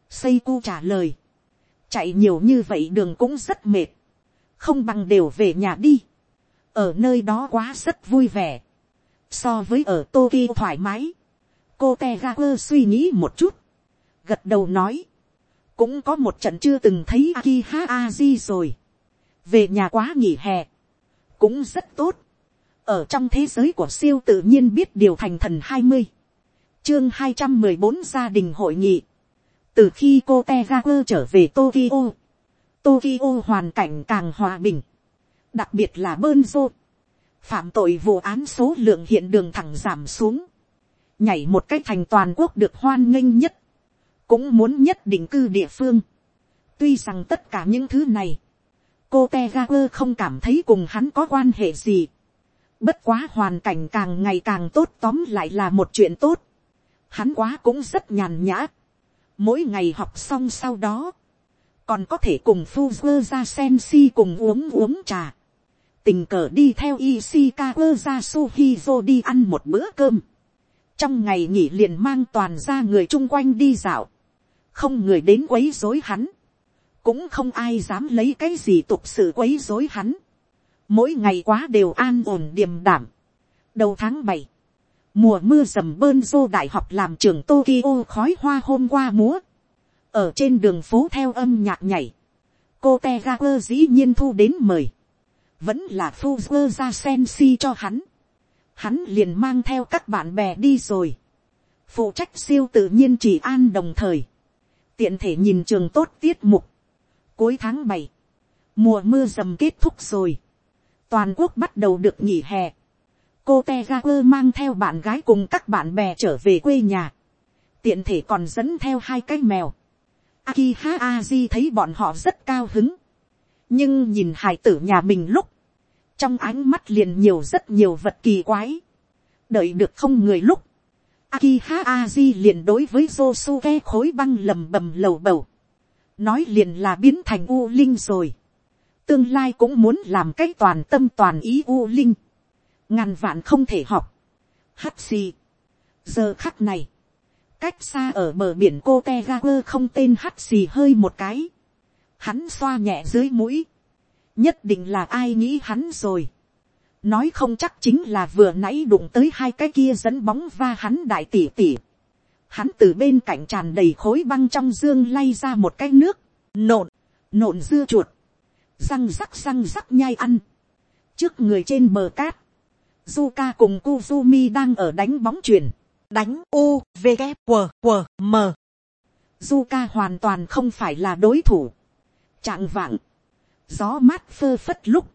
xây cu trả lời, chạy nhiều như vậy đường cũng rất mệt, không bằng đều về nhà đi, ở nơi đó quá rất vui vẻ, so với ở Tokyo thoải mái, cô te ga quơ suy nghĩ một chút, gật đầu nói, cũng có một trận chưa từng thấy Akiha Aji rồi, về nhà quá nghỉ hè, cũng rất tốt, ở trong thế giới của siêu tự nhiên biết điều thành thần hai mươi, chương hai trăm mười bốn gia đình hội nghị, từ khi cô te ga quơ trở về Tokyo, Tokyo hoàn cảnh càng hòa bình, đặc biệt là bơn rô, phạm tội vụ án số lượng hiện đường thẳng giảm xuống, nhảy một cách thành toàn quốc được hoan nghênh nhất, cũng muốn nhất định cư địa phương. tuy rằng tất cả những thứ này, cô te ga quơ không cảm thấy cùng hắn có quan hệ gì. bất quá hoàn cảnh càng ngày càng tốt tóm lại là một chuyện tốt hắn quá cũng rất nhàn nhã. mỗi ngày học xong sau đó, còn có thể cùng Fuzzer ra sen si cùng uống uống trà. tình cờ đi theo Ishikawa ra Suhizo đi ăn một bữa cơm. trong ngày nghỉ liền mang toàn ra người chung quanh đi dạo. không người đến quấy rối hắn. cũng không ai dám lấy cái gì tục sự quấy rối hắn. mỗi ngày quá đều an ổn điềm đảm. đầu tháng bảy, mùa mưa dầm bơn dô đại học làm trường Tokyo khói hoa hôm qua múa. Ở trên đường phố theo âm nhạc nhảy, cô te dĩ nhiên thu đến mời, vẫn là phu ra sen si cho hắn, hắn liền mang theo các bạn bè đi rồi, phụ trách siêu tự nhiên chỉ an đồng thời, tiện thể nhìn trường tốt tiết mục, cuối tháng bảy, mùa mưa dầm kết thúc rồi, toàn quốc bắt đầu được nghỉ hè, cô te ga quơ mang theo bạn gái cùng các bạn bè trở về quê nhà, tiện thể còn dẫn theo hai cái mèo, Akiha Aji thấy bọn họ rất cao hứng. Nhưng nhìn hải tử nhà mình lúc. Trong ánh mắt liền nhiều rất nhiều vật kỳ quái. Đợi được không người lúc. Akiha Aji liền đối với Josuke khối băng lầm bầm lầu bầu. Nói liền là biến thành U Linh rồi. Tương lai cũng muốn làm cái toàn tâm toàn ý U Linh. Ngàn vạn không thể học. Hắt xì. Giờ khắc này cách xa ở bờ biển cô te ga quơ không tên hắt xì hơi một cái. Hắn xoa nhẹ dưới mũi. Nhất định là ai nghĩ hắn rồi. Nói không chắc chính là vừa nãy đụng tới hai cái kia dẫn bóng va hắn đại tỉ tỉ. Hắn từ bên cạnh tràn đầy khối băng trong dương lay ra một cái nước. Nộn, nộn dưa chuột. Răng rắc răng rắc nhai ăn. Trước người trên bờ cát. Zuka cùng Kuzumi đang ở đánh bóng chuyển đánh u v K, q q m. Zuka hoàn toàn không phải là đối thủ. Trạng vạng, gió mát phơ phất lúc,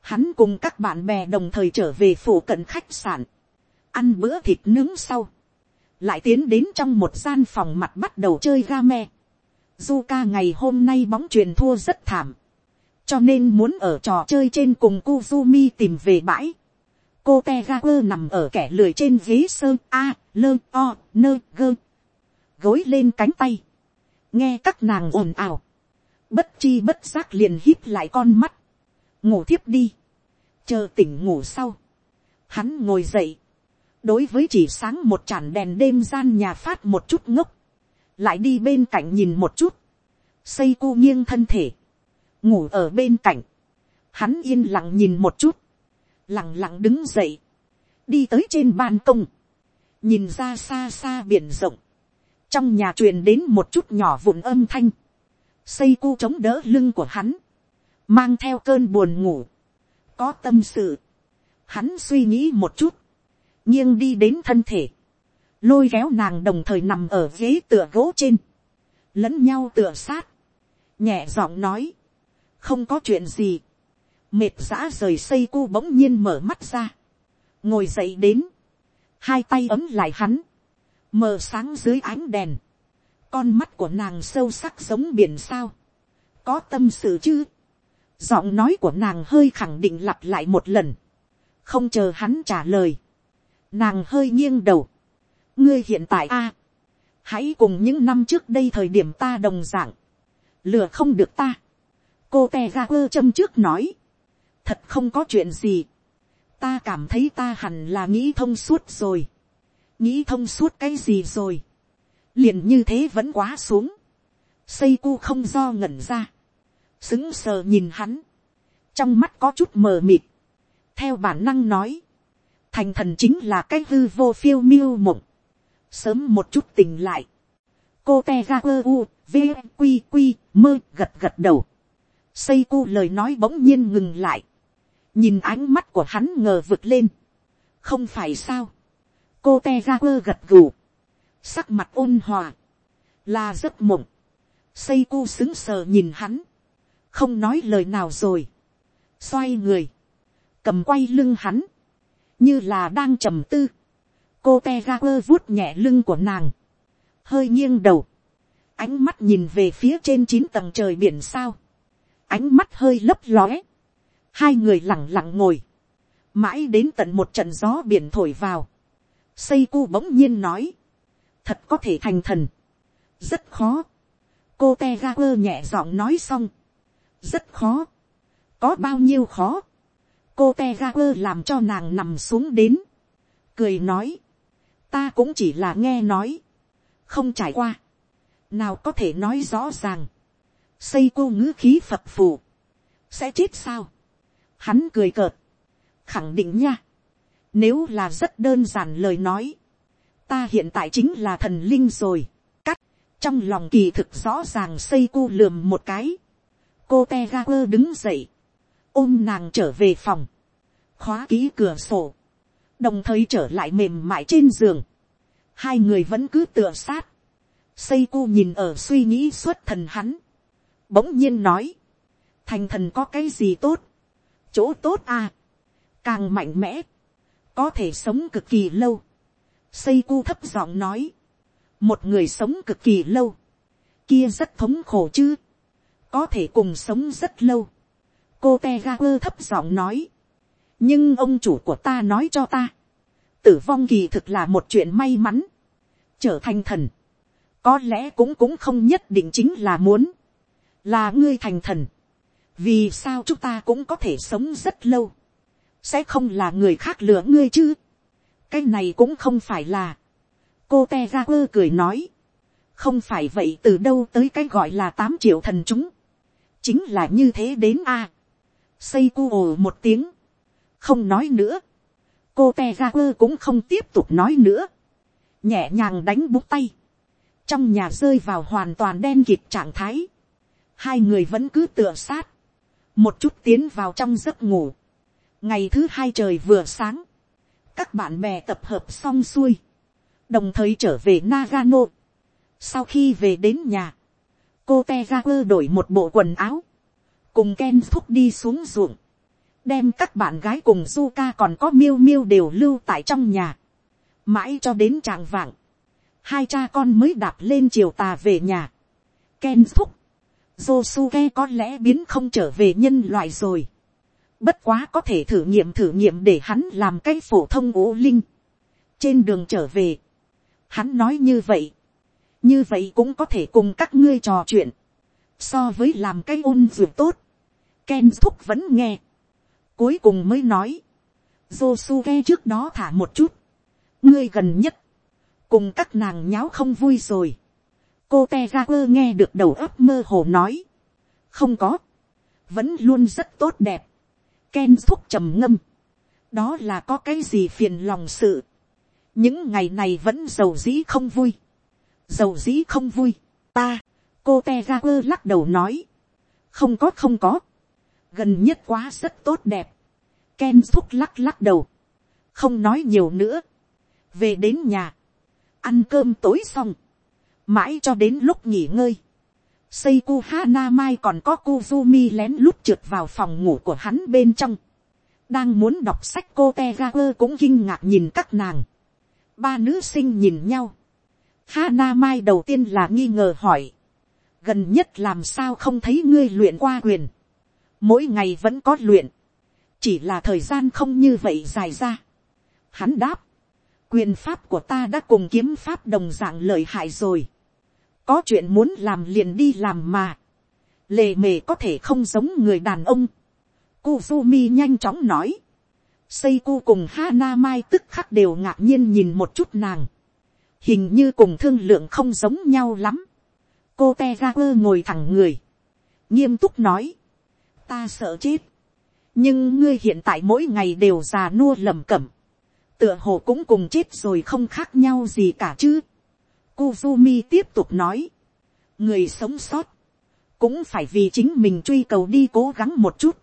hắn cùng các bạn bè đồng thời trở về phủ cận khách sạn, ăn bữa thịt nướng sau, lại tiến đến trong một gian phòng mặt bắt đầu chơi ga me. Zuka ngày hôm nay bóng truyền thua rất thảm, cho nên muốn ở trò chơi trên cùng Kuzumi tìm về bãi cô te ga quơ nằm ở kẻ lười trên ghế sơn a, lơ, o, nơ, gơ. Gối lên cánh tay. Nghe các nàng ồn ào. Bất chi bất giác liền hít lại con mắt. Ngủ thiếp đi. Chờ tỉnh ngủ sau. Hắn ngồi dậy. Đối với chỉ sáng một chản đèn đêm gian nhà phát một chút ngốc. Lại đi bên cạnh nhìn một chút. Xây cu nghiêng thân thể. Ngủ ở bên cạnh. Hắn yên lặng nhìn một chút lặng lặng đứng dậy, đi tới trên ban công, nhìn ra xa xa biển rộng, trong nhà truyền đến một chút nhỏ vụn âm thanh, xây cu chống đỡ lưng của hắn, mang theo cơn buồn ngủ, có tâm sự, hắn suy nghĩ một chút, nghiêng đi đến thân thể, lôi kéo nàng đồng thời nằm ở ghế tựa gỗ trên, lẫn nhau tựa sát, nhẹ giọng nói, không có chuyện gì, mệt giã rời xây cu bỗng nhiên mở mắt ra, ngồi dậy đến, hai tay ấm lại hắn, mờ sáng dưới ánh đèn, con mắt của nàng sâu sắc giống biển sao, có tâm sự chứ, giọng nói của nàng hơi khẳng định lặp lại một lần, không chờ hắn trả lời, nàng hơi nghiêng đầu, ngươi hiện tại a, hãy cùng những năm trước đây thời điểm ta đồng d ạ n g lừa không được ta, cô te ga quơ châm trước nói, thật không có chuyện gì. ta cảm thấy ta hẳn là nghĩ thông suốt rồi. nghĩ thông suốt cái gì rồi. liền như thế vẫn quá xuống. xây cu không do ngẩn ra. xứng sờ nhìn hắn. trong mắt có chút mờ mịt. theo bản năng nói. thành thần chính là cái hư vô phiêu miêu mộng. sớm một chút tỉnh lại, cô te ga quơ u, v, q q, mơ gật gật đầu, xây cu lời nói bỗng nhiên ngừng lại, nhìn ánh mắt của hắn ngờ vực lên, không phải sao, cô te ra quơ gật gù, sắc mặt ôn hòa, là giấc mộng, xây cu xứng sờ nhìn hắn, không nói lời nào rồi, xoay người, cầm quay lưng hắn, như là đang trầm tư, cô te ga quơ vuốt nhẹ lưng của nàng, hơi nghiêng đầu, ánh mắt nhìn về phía trên chín tầng trời biển sao, ánh mắt hơi lấp lóe, hai người lẳng lặng ngồi, mãi đến tận một trận gió biển thổi vào, xây cu bỗng nhiên nói, thật có thể thành thần, rất khó, cô te ga quơ nhẹ giọng nói xong, rất khó, có bao nhiêu khó, cô te ga quơ làm cho nàng nằm xuống đến, cười nói, ta cũng chỉ là nghe nói, không trải qua, nào có thể nói rõ ràng, xây cô ngữ khí phập phù, sẽ chết sao, hắn cười cợt, khẳng định nha, nếu là rất đơn giản lời nói, ta hiện tại chính là thần linh rồi, cắt, trong lòng kỳ thực rõ ràng xây cu lườm một cái, cô te ga quơ đứng dậy, ôm nàng trở về phòng, khóa ký cửa sổ, đồng thời trở lại mềm mại trên giường, hai người vẫn cứ tựa sát, xây cu nhìn ở suy nghĩ suốt thần hắn, bỗng nhiên nói, thành thần có cái gì tốt, chỗ tốt à, càng mạnh mẽ, có thể sống cực kỳ lâu, xây cu thấp giọng nói, một người sống cực kỳ lâu, kia rất thống khổ chứ, có thể cùng sống rất lâu, cô te ga quơ thấp giọng nói, nhưng ông chủ của ta nói cho ta, tử vong kỳ thực là một chuyện may mắn, trở thành thần, có lẽ cũng cũng không nhất định chính là muốn, là ngươi thành thần, vì sao chúng ta cũng có thể sống rất lâu, sẽ không là người khác lừa ngươi chứ, cái này cũng không phải là, cô te ra quơ cười nói, không phải vậy từ đâu tới cái gọi là tám triệu thần chúng, chính là như thế đến a, xây cu ồ một tiếng, không nói nữa, cô te ra quơ cũng không tiếp tục nói nữa, nhẹ nhàng đánh bút tay, trong nhà rơi vào hoàn toàn đen kịt trạng thái, hai người vẫn cứ tựa sát, một chút tiến vào trong giấc ngủ, ngày thứ hai trời vừa sáng, các bạn bè tập hợp xong xuôi, đồng thời trở về Nagano. Sau khi về đến nhà, cô te ra quơ đổi một bộ quần áo, cùng Ken thúc đi xuống ruộng, đem các bạn gái cùng Zuka còn có miêu miêu đều lưu tại trong nhà, mãi cho đến tràng vạng, hai cha con mới đạp lên chiều tà về nhà. Ken thúc, Josuke có lẽ biến không trở về nhân loại rồi. Bất quá có thể thử nghiệm thử nghiệm để hắn làm cái phổ thông ố linh. Trên đường trở về, hắn nói như vậy. Như vậy cũng có thể cùng các ngươi trò chuyện. So với làm cái ôn dược tốt. Ken thúc vẫn nghe. Cuối cùng mới nói. Josuke trước đó thả một chút. Ngươi gần nhất cùng các nàng nháo không vui rồi cô te ra quơ nghe được đầu óc mơ hồ nói. không có, vẫn luôn rất tốt đẹp. Ken thúc trầm ngâm. đó là có cái gì phiền lòng sự. những ngày này vẫn giàu dĩ không vui. giàu dĩ không vui. ta, cô te ra quơ lắc đầu nói. không có không có. gần nhất quá rất tốt đẹp. Ken thúc lắc lắc đầu. không nói nhiều nữa. về đến nhà ăn cơm tối xong, mãi cho đến lúc nghỉ ngơi, Seiku Hanamai còn có Kuzumi lén lút trượt vào phòng ngủ của hắn bên trong. Đang muốn đọc sách cô Tegaku cũng kinh ngạc nhìn các nàng. Ba nữ sinh nhìn nhau. Hanamai đầu tiên là nghi ngờ hỏi. Gần nhất làm sao không thấy ngươi luyện qua quyền. Mỗi ngày vẫn có luyện. Chỉ là thời gian không như vậy dài ra. Hắn đáp quyền pháp của ta đã cùng kiếm pháp đồng dạng lợi hại rồi có chuyện muốn làm liền đi làm mà. lề mề có thể không giống người đàn ông. Kuzumi nhanh chóng nói. Seiku cùng Hana Mai tức khắc đều ngạc nhiên nhìn một chút nàng. Hình như cùng thương lượng không giống nhau lắm. Cô Te Raper ngồi thẳng người. Nghiêm túc nói. Ta sợ chết. Nhưng ngươi hiện tại mỗi ngày đều già nua lẩm cẩm tựa hồ cũng cùng chết rồi không khác nhau gì cả chứ. Kuzumi tiếp tục nói, người sống sót, cũng phải vì chính mình truy cầu đi cố gắng một chút,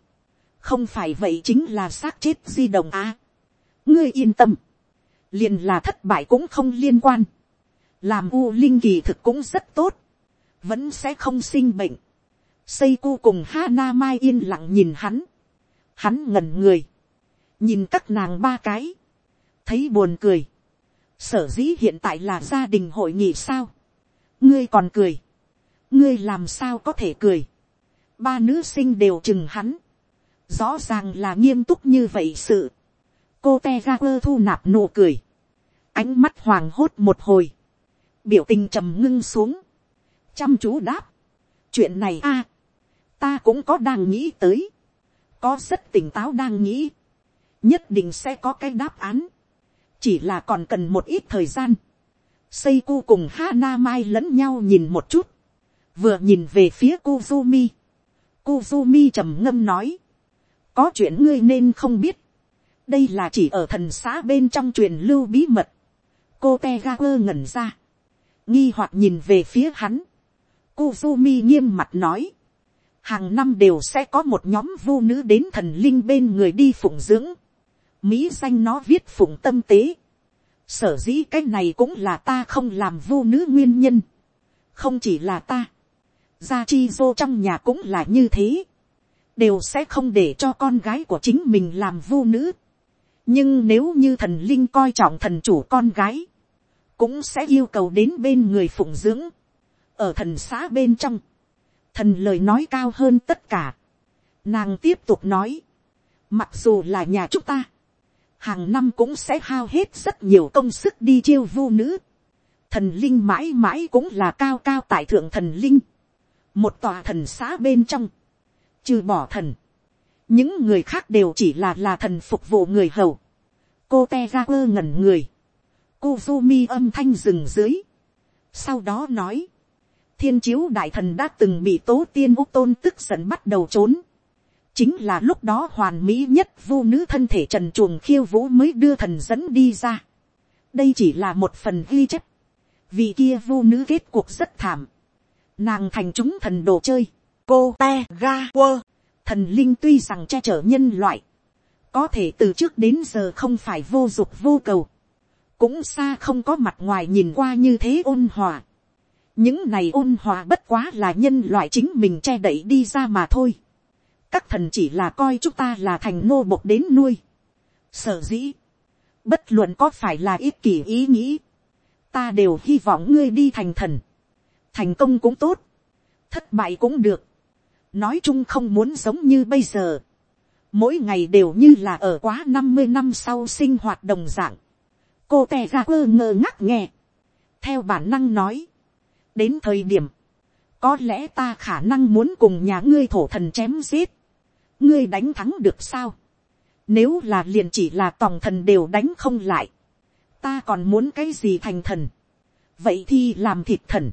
không phải vậy chính là xác chết di động à. ngươi yên tâm, liền là thất bại cũng không liên quan, làm u linh kỳ thực cũng rất tốt, vẫn sẽ không sinh bệnh. Seiko cùng Hana Mai yên lặng nhìn hắn, hắn ngẩn người, nhìn các nàng ba cái, thấy buồn cười, sở dĩ hiện tại là gia đình hội nghị sao, ngươi còn cười, ngươi làm sao có thể cười, ba nữ sinh đều chừng hắn, rõ ràng là nghiêm túc như vậy sự, cô te ga quơ thu nạp nụ cười, ánh mắt hoàng hốt một hồi, biểu tình trầm ngưng xuống, chăm chú đáp, chuyện này a, ta cũng có đang nghĩ tới, có rất tỉnh táo đang nghĩ, nhất định sẽ có cái đáp án, chỉ là còn cần một ít thời gian, Seiko cùng Hana Mai lẫn nhau nhìn một chút. Vừa nhìn về phía Kuzumi. Kuzumi trầm ngâm nói. Có chuyện ngươi nên không biết. Đây là chỉ ở thần xã bên trong truyền lưu bí mật. Cô Tegaku ngẩn ra. Nghi hoặc nhìn về phía hắn. Kuzumi nghiêm mặt nói. Hàng năm đều sẽ có một nhóm vu nữ đến thần linh bên người đi phụng dưỡng. Mỹ danh nó viết phụng tâm tế sở dĩ cái này cũng là ta không làm vô nữ nguyên nhân. không chỉ là ta. gia chi dô trong nhà cũng là như thế. đều sẽ không để cho con gái của chính mình làm vô nữ. nhưng nếu như thần linh coi trọng thần chủ con gái, cũng sẽ yêu cầu đến bên người phụng dưỡng. ở thần xã bên trong, thần lời nói cao hơn tất cả. nàng tiếp tục nói, mặc dù là nhà chúng ta, hàng năm cũng sẽ hao hết rất nhiều công sức đi chiêu vu nữ. Thần linh mãi mãi cũng là cao cao tại thượng thần linh. Một tòa thần xã bên trong. Trừ bỏ thần. Những người khác đều chỉ là là thần phục vụ người hầu. Cô te ra quơ ngẩn người. Cô mi âm thanh rừng dưới. Sau đó nói. Thiên chiếu đại thần đã từng bị tố tiên úc tôn tức giận bắt đầu trốn chính là lúc đó hoàn mỹ nhất vu nữ thân thể trần chuồng khiêu vũ mới đưa thần dẫn đi ra. đây chỉ là một phần ghi chép. vì kia vu nữ kết cuộc rất thảm. nàng thành chúng thần đồ chơi. cô te ga quơ. thần linh tuy rằng che chở nhân loại. có thể từ trước đến giờ không phải vô dục vô cầu. cũng xa không có mặt ngoài nhìn qua như thế ôn hòa. những này ôn hòa bất quá là nhân loại chính mình che đậy đi ra mà thôi các thần chỉ là coi chúng ta là thành nô bộc đến nuôi. Sở dĩ, bất luận có phải là ích kỷ ý nghĩ, ta đều hy vọng ngươi đi thành thần. Thành công cũng tốt, thất bại cũng được. Nói chung không muốn giống như bây giờ. Mỗi ngày đều như là ở quá năm mươi năm sau sinh hoạt đồng dạng. Cô tè ra quơ ngơ ngác nghe. Theo bản năng nói. Đến thời điểm. Có lẽ ta khả năng muốn cùng nhà ngươi thổ thần chém giết ngươi đánh thắng được sao, nếu là liền chỉ là tòng thần đều đánh không lại, ta còn muốn cái gì thành thần, vậy thì làm thịt thần,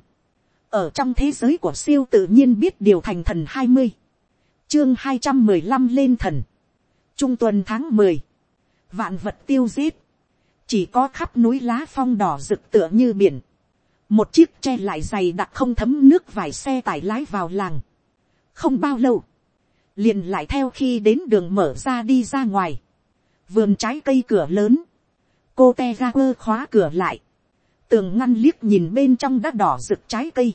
ở trong thế giới của siêu tự nhiên biết điều thành thần hai mươi, chương hai trăm mười lăm lên thần, trung tuần tháng mười, vạn vật tiêu giết, chỉ có khắp núi lá phong đỏ rực tựa như biển, một chiếc tre lại dày đặc không thấm nước vài xe tải lái vào làng, không bao lâu, liền lại theo khi đến đường mở ra đi ra ngoài, vườn trái cây cửa lớn, cô te ra quơ khóa cửa lại, tường ngăn liếc nhìn bên trong đã đỏ rực trái cây,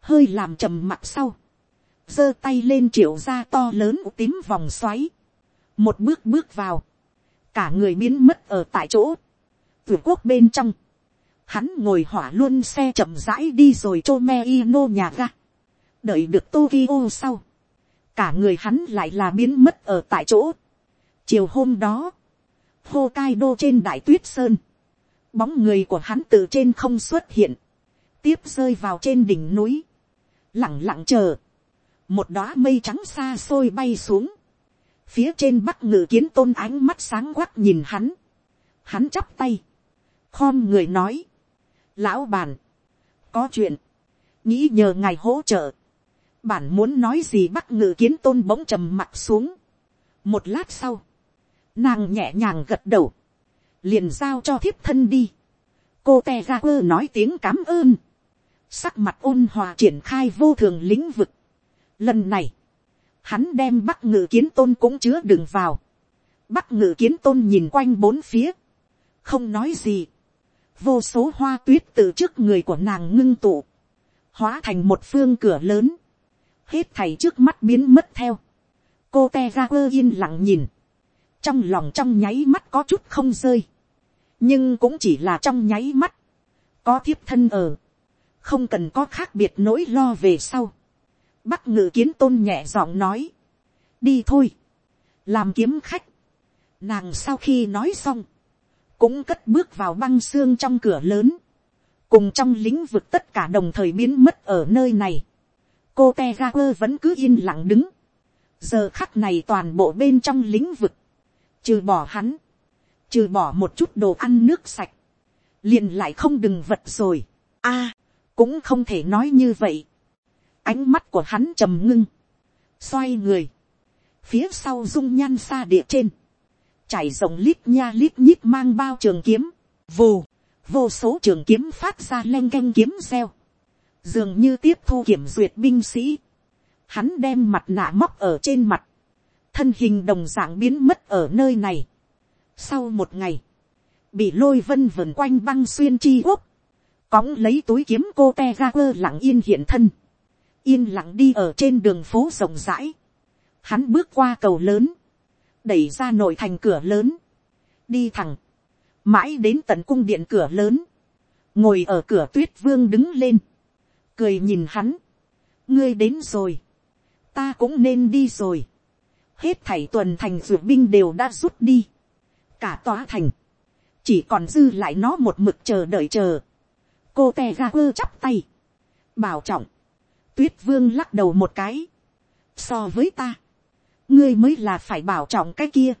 hơi làm trầm mặt sau, giơ tay lên triệu ra to lớn tím vòng xoáy, một bước bước vào, cả người biến mất ở tại chỗ, tuyển quốc bên trong, hắn ngồi hỏa luôn xe chậm rãi đi rồi chô me ino nhà ra, đợi được Tokyo sau, cả người hắn lại là biến mất ở tại chỗ. chiều hôm đó, hô cai đô trên đại tuyết sơn, bóng người của hắn từ trên không xuất hiện, tiếp rơi vào trên đỉnh núi, lẳng lặng chờ, một đóa mây trắng xa xôi bay xuống, phía trên bắc ngự kiến tôn ánh mắt sáng quắc nhìn hắn, hắn chắp tay, khom người nói, lão bàn, có chuyện, nghĩ nhờ ngài hỗ trợ, bản muốn nói gì bắc ngự kiến tôn bỗng trầm mặt xuống. một lát sau, nàng nhẹ nhàng gật đầu, liền giao cho thiếp thân đi. cô te ra quơ nói tiếng cám ơn, sắc mặt ôn hòa triển khai vô thường lĩnh vực. lần này, hắn đem bắc ngự kiến tôn cũng chứa đừng vào. bắc ngự kiến tôn nhìn quanh bốn phía, không nói gì. vô số hoa tuyết từ trước người của nàng ngưng tụ, hóa thành một phương cửa lớn, hết thầy trước mắt biến mất theo. cô te ra quơ yên lặng nhìn, trong lòng trong nháy mắt có chút không rơi, nhưng cũng chỉ là trong nháy mắt, có thiếp thân ở, không cần có khác biệt nỗi lo về sau. Bắc ngự kiến tôn nhẹ giọng nói, đi thôi, làm kiếm khách. Nàng sau khi nói xong, cũng cất bước vào băng xương trong cửa lớn, cùng trong lĩnh vực tất cả đồng thời biến mất ở nơi này cô te ga quơ vẫn cứ yên lặng đứng, giờ khắc này toàn bộ bên trong lĩnh vực, trừ bỏ hắn, trừ bỏ một chút đồ ăn nước sạch, liền lại không đừng vật rồi. a, cũng không thể nói như vậy. ánh mắt của hắn trầm ngưng, xoay người, phía sau dung nhan xa địa trên, trải rộng lít nha lít nhít mang bao trường kiếm, vù, vô số trường kiếm phát ra len canh kiếm reo, dường như tiếp thu kiểm duyệt binh sĩ, hắn đem mặt nạ móc ở trên mặt, thân hình đồng dạng biến mất ở nơi này. Sau một ngày, bị lôi vân vần quanh băng xuyên chi quốc, cõng lấy túi kiếm cô te ga quơ lặng yên hiện thân, yên lặng đi ở trên đường phố rộng rãi, hắn bước qua cầu lớn, đẩy ra nội thành cửa lớn, đi thẳng, mãi đến tận cung điện cửa lớn, ngồi ở cửa tuyết vương đứng lên, cười nhìn hắn, ngươi đến rồi, ta cũng nên đi rồi, hết thảy tuần thành ruột binh đều đã rút đi, cả tòa thành, chỉ còn dư lại nó một mực chờ đợi chờ, cô te ga quơ chắp tay, bảo trọng, tuyết vương lắc đầu một cái, so với ta, ngươi mới là phải bảo trọng cái kia,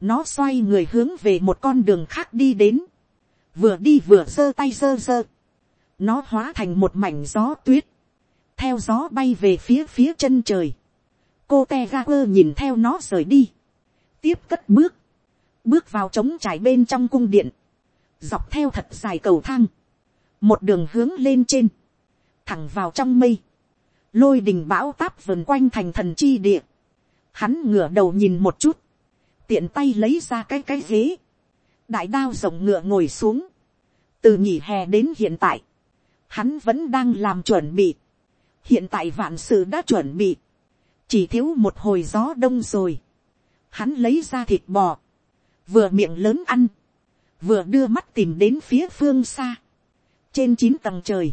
nó xoay người hướng về một con đường khác đi đến, vừa đi vừa giơ tay giơ giơ, nó hóa thành một mảnh gió tuyết, theo gió bay về phía phía chân trời, cô te ga quơ nhìn theo nó rời đi, tiếp cất bước, bước vào trống trải bên trong cung điện, dọc theo thật dài cầu thang, một đường hướng lên trên, thẳng vào trong mây, lôi đình bão táp vần quanh thành thần chi địa, hắn ngửa đầu nhìn một chút, tiện tay lấy ra cái cái ghế, đại đao rồng ngựa ngồi xuống, từ nghỉ hè đến hiện tại, hắn vẫn đang làm chuẩn bị, hiện tại vạn sự đã chuẩn bị, chỉ thiếu một hồi gió đông rồi, hắn lấy ra thịt bò, vừa miệng lớn ăn, vừa đưa mắt tìm đến phía phương xa, trên chín tầng trời,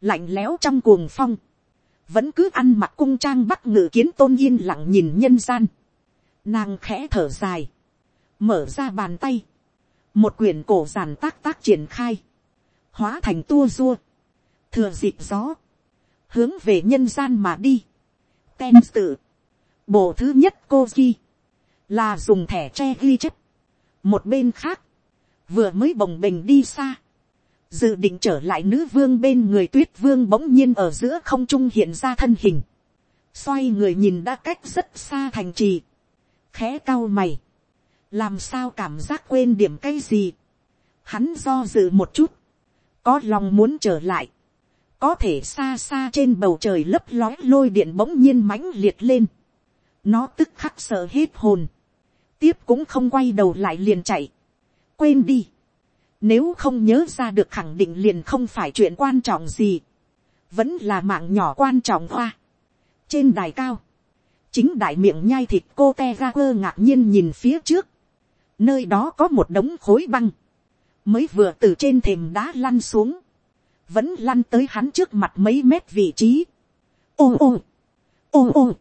lạnh lẽo trong cuồng phong, vẫn cứ ăn mặc cung trang bắc ngự kiến tôn yên lặng nhìn nhân gian, nàng khẽ thở dài, mở ra bàn tay, một quyển cổ giàn tác tác triển khai, hóa thành tua rua thừa dịp gió, hướng về nhân gian mà đi, ten tự, bộ thứ nhất cô ghi, là dùng thẻ tre ghi chất, một bên khác, vừa mới bồng bềnh đi xa, dự định trở lại nữ vương bên người tuyết vương bỗng nhiên ở giữa không trung hiện ra thân hình, xoay người nhìn đã cách rất xa thành trì, khẽ cao mày, làm sao cảm giác quên điểm cái gì, hắn do dự một chút, có lòng muốn trở lại, có thể xa xa trên bầu trời lấp lói lôi điện bỗng nhiên mãnh liệt lên, nó tức khắc sợ hết hồn, tiếp cũng không quay đầu lại liền chạy, quên đi, nếu không nhớ ra được khẳng định liền không phải chuyện quan trọng gì. Vẫn là mạng nhỏ quan trọng hoa. Trên đài cao. Chính đại miệng nhai thịt cô te ra quơ ngạc nhiên nhìn phía trước. Nơi đó có một đống khối băng. Mới vừa từ trên thềm đá lăn xuống. Vẫn lăn tới hắn trước mặt mấy mét vị trí. Ô ô. Ô ô.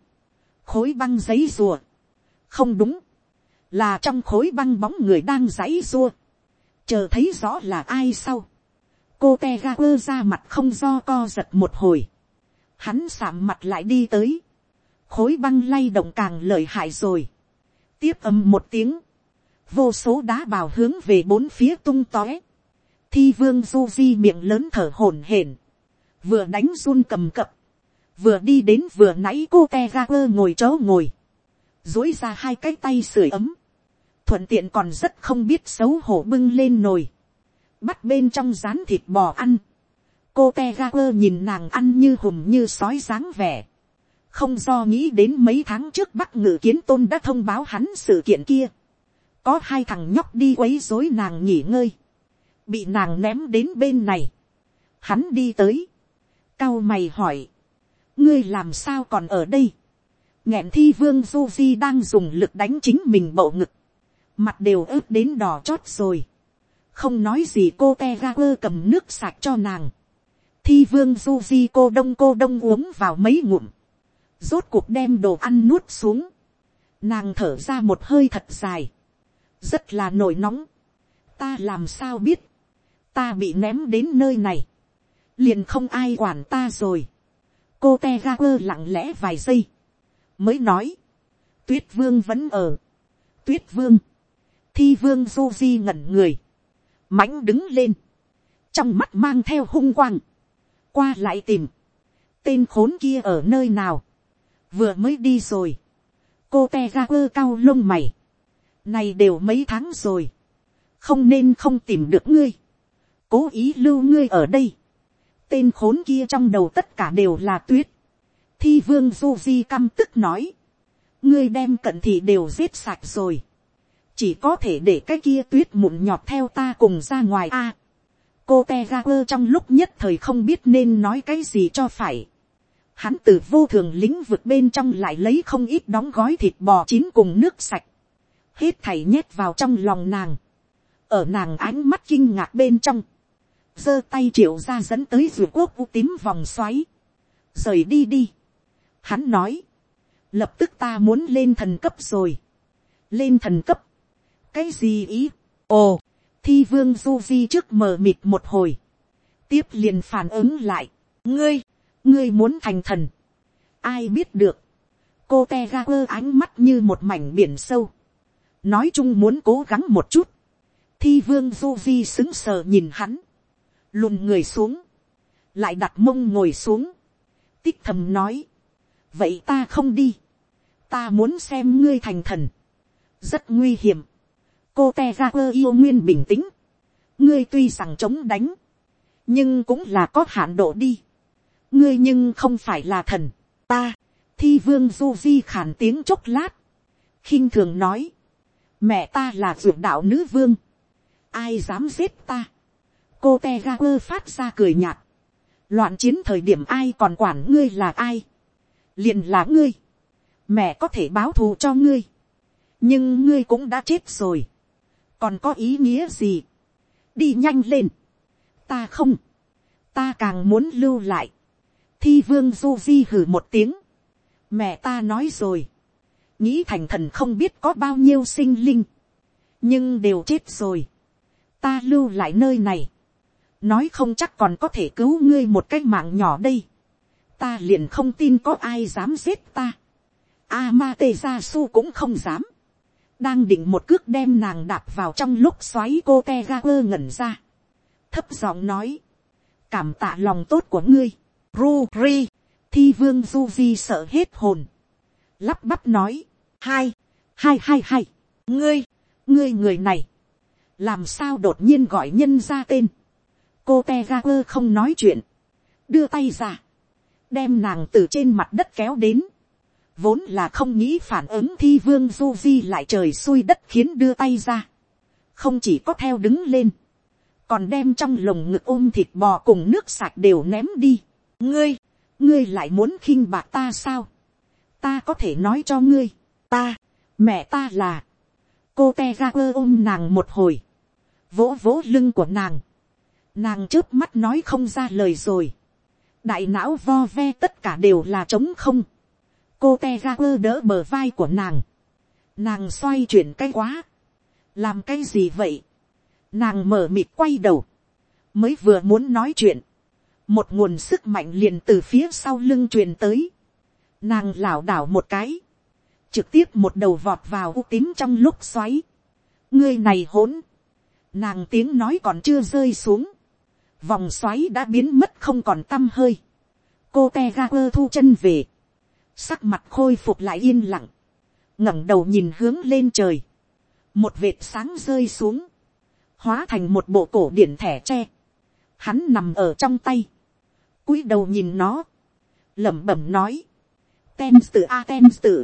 Khối băng giấy rùa. Không đúng. Là trong khối băng bóng người đang giấy rùa chờ thấy rõ là ai sau, cô te ga quơ ra mặt không do co giật một hồi, hắn sạm mặt lại đi tới, khối băng lay động càng lợi hại rồi, tiếp âm một tiếng, vô số đá bào hướng về bốn phía tung tóe, thi vương du di miệng lớn thở hổn hển, vừa đánh run cầm cập, vừa đi đến vừa nãy cô te ra quơ ngồi chỗ ngồi, dối ra hai cái tay sưởi ấm, thuận tiện còn rất không biết xấu hổ bưng lên nồi, bắt bên trong rán thịt bò ăn, cô te ra quơ nhìn nàng ăn như hùm như sói dáng vẻ, không do nghĩ đến mấy tháng trước bắc ngự kiến tôn đã thông báo hắn sự kiện kia, có hai thằng nhóc đi quấy dối nàng nghỉ ngơi, bị nàng ném đến bên này, hắn đi tới, cao mày hỏi, ngươi làm sao còn ở đây, nghẹn thi vương du di đang dùng lực đánh chính mình bậu ngực, mặt đều ướt đến đỏ chót rồi, không nói gì cô te ra quơ cầm nước sạch cho nàng, thi vương du di cô đông cô đông uống vào mấy ngụm, rốt cuộc đem đồ ăn nuốt xuống, nàng thở ra một hơi thật dài, rất là nổi nóng, ta làm sao biết, ta bị ném đến nơi này, liền không ai quản ta rồi, cô te ga quơ lặng lẽ vài giây, mới nói, tuyết vương vẫn ở, tuyết vương, thi vương du di ngẩn người, mãnh đứng lên, trong mắt mang theo hung quang, qua lại tìm, tên khốn kia ở nơi nào, vừa mới đi rồi, cô te ga quơ cao lông mày, này đều mấy tháng rồi, không nên không tìm được ngươi, cố ý lưu ngươi ở đây, tên khốn kia trong đầu tất cả đều là tuyết, thi vương du di căm tức nói, ngươi đem cận thị đều giết sạch rồi, chỉ có thể để cái kia tuyết mụn nhọt theo ta cùng ra ngoài a. cô te ga quơ trong lúc nhất thời không biết nên nói cái gì cho phải. hắn từ vô thường lĩnh vực bên trong lại lấy không ít đóng gói thịt bò chín cùng nước sạch. hết thảy nhét vào trong lòng nàng. ở nàng ánh mắt kinh ngạc bên trong giơ tay triệu ra dẫn tới ruột quốc u tím vòng xoáy. rời đi đi. hắn nói. lập tức ta muốn lên thần cấp rồi. lên thần cấp. Cái gì ý, ồ, thi vương du di trước mờ mịt một hồi, tiếp liền phản ứng lại, ngươi, ngươi muốn thành thần, ai biết được, cô te ga quơ ánh mắt như một mảnh biển sâu, nói chung muốn cố gắng một chút, thi vương du di xứng sờ nhìn hắn, lùn người xuống, lại đặt mông ngồi xuống, tích thầm nói, vậy ta không đi, ta muốn xem ngươi thành thần, rất nguy hiểm, cô te ra quơ yêu nguyên bình tĩnh. ngươi tuy rằng chống đánh, nhưng cũng là có hạn độ đi. ngươi nhưng không phải là thần, ta, thi vương du di khản tiếng chốc lát, khinh thường nói, mẹ ta là ruột đạo nữ vương, ai dám giết ta, cô te ga quơ phát ra cười nhạt, loạn chiến thời điểm ai còn quản ngươi là ai, liền là ngươi, mẹ có thể báo thù cho ngươi, nhưng ngươi cũng đã chết rồi, còn có ý nghĩa gì, đi nhanh lên, ta không, ta càng muốn lưu lại, thi vương du di hử một tiếng, mẹ ta nói rồi, nghĩ thành thần không biết có bao nhiêu sinh linh, nhưng đều chết rồi, ta lưu lại nơi này, nói không chắc còn có thể cứu ngươi một cái mạng nhỏ đây, ta liền không tin có ai dám giết ta, a tê gia su cũng không dám, đang định một cước đem nàng đạp vào trong lúc xoáy cô te ga quơ ngẩn ra. thấp giọng nói, cảm tạ lòng tốt của ngươi, ru ri, thi vương du di sợ hết hồn, lắp bắp nói, hai, hai hai hai, ngươi, ngươi người này, làm sao đột nhiên gọi nhân ra tên, cô te ga quơ không nói chuyện, đưa tay ra, đem nàng từ trên mặt đất kéo đến, vốn là không nghĩ phản ứng thi vương du di lại trời xuôi đất khiến đưa tay ra, không chỉ có theo đứng lên, còn đem trong lồng ngực ôm thịt bò cùng nước sạch đều ném đi. ngươi, ngươi lại muốn khinh bạc ta sao, ta có thể nói cho ngươi, ta, mẹ ta là, cô te ga quơ ôm nàng một hồi, vỗ vỗ lưng của nàng, nàng trước mắt nói không ra lời rồi, đại não vo ve tất cả đều là trống không, cô te ra quơ đỡ bờ vai của nàng, nàng xoay chuyển cái quá, làm cái gì vậy, nàng mở mịt quay đầu, mới vừa muốn nói chuyện, một nguồn sức mạnh liền từ phía sau lưng truyền tới, nàng lảo đảo một cái, trực tiếp một đầu vọt vào u tím trong lúc xoáy, ngươi này hỗn, nàng tiếng nói còn chưa rơi xuống, vòng xoáy đã biến mất không còn t â m hơi, cô te ga quơ thu chân về, sắc mặt khôi phục lại yên lặng, ngẩng đầu nhìn hướng lên trời, một vệt sáng rơi xuống, hóa thành một bộ cổ điển thẻ tre, hắn nằm ở trong tay, cúi đầu nhìn nó, lẩm bẩm nói, ten tự a ten tự,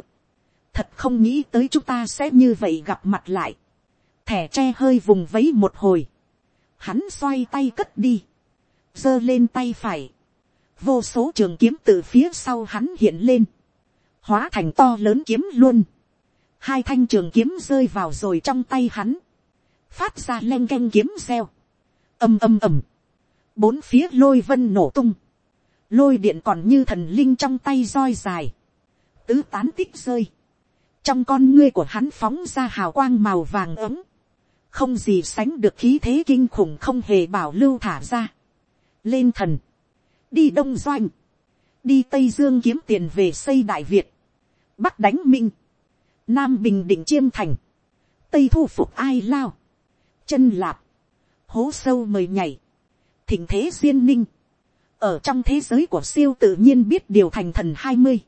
thật không nghĩ tới chúng ta sẽ như vậy gặp mặt lại, thẻ tre hơi vùng vấy một hồi, hắn xoay tay cất đi, giơ lên tay phải, vô số trường kiếm từ phía sau hắn hiện lên, hóa thành to lớn kiếm luôn, hai thanh trường kiếm rơi vào rồi trong tay hắn, phát ra len canh kiếm reo, âm âm ầm, bốn phía lôi vân nổ tung, lôi điện còn như thần linh trong tay roi dài, tứ tán tích rơi, trong con ngươi của hắn phóng ra hào quang màu vàng ấm, không gì sánh được khí thế kinh khủng không hề bảo lưu thả ra, lên thần, đi đông doanh, đi tây dương kiếm tiền về xây đại việt, bắc đánh minh, nam bình định chiêm thành, tây thu phục ai lao, chân lạp, hố sâu mời nhảy, thỉnh thế duyên ninh, ở trong thế giới của siêu tự nhiên biết điều thành thần hai mươi,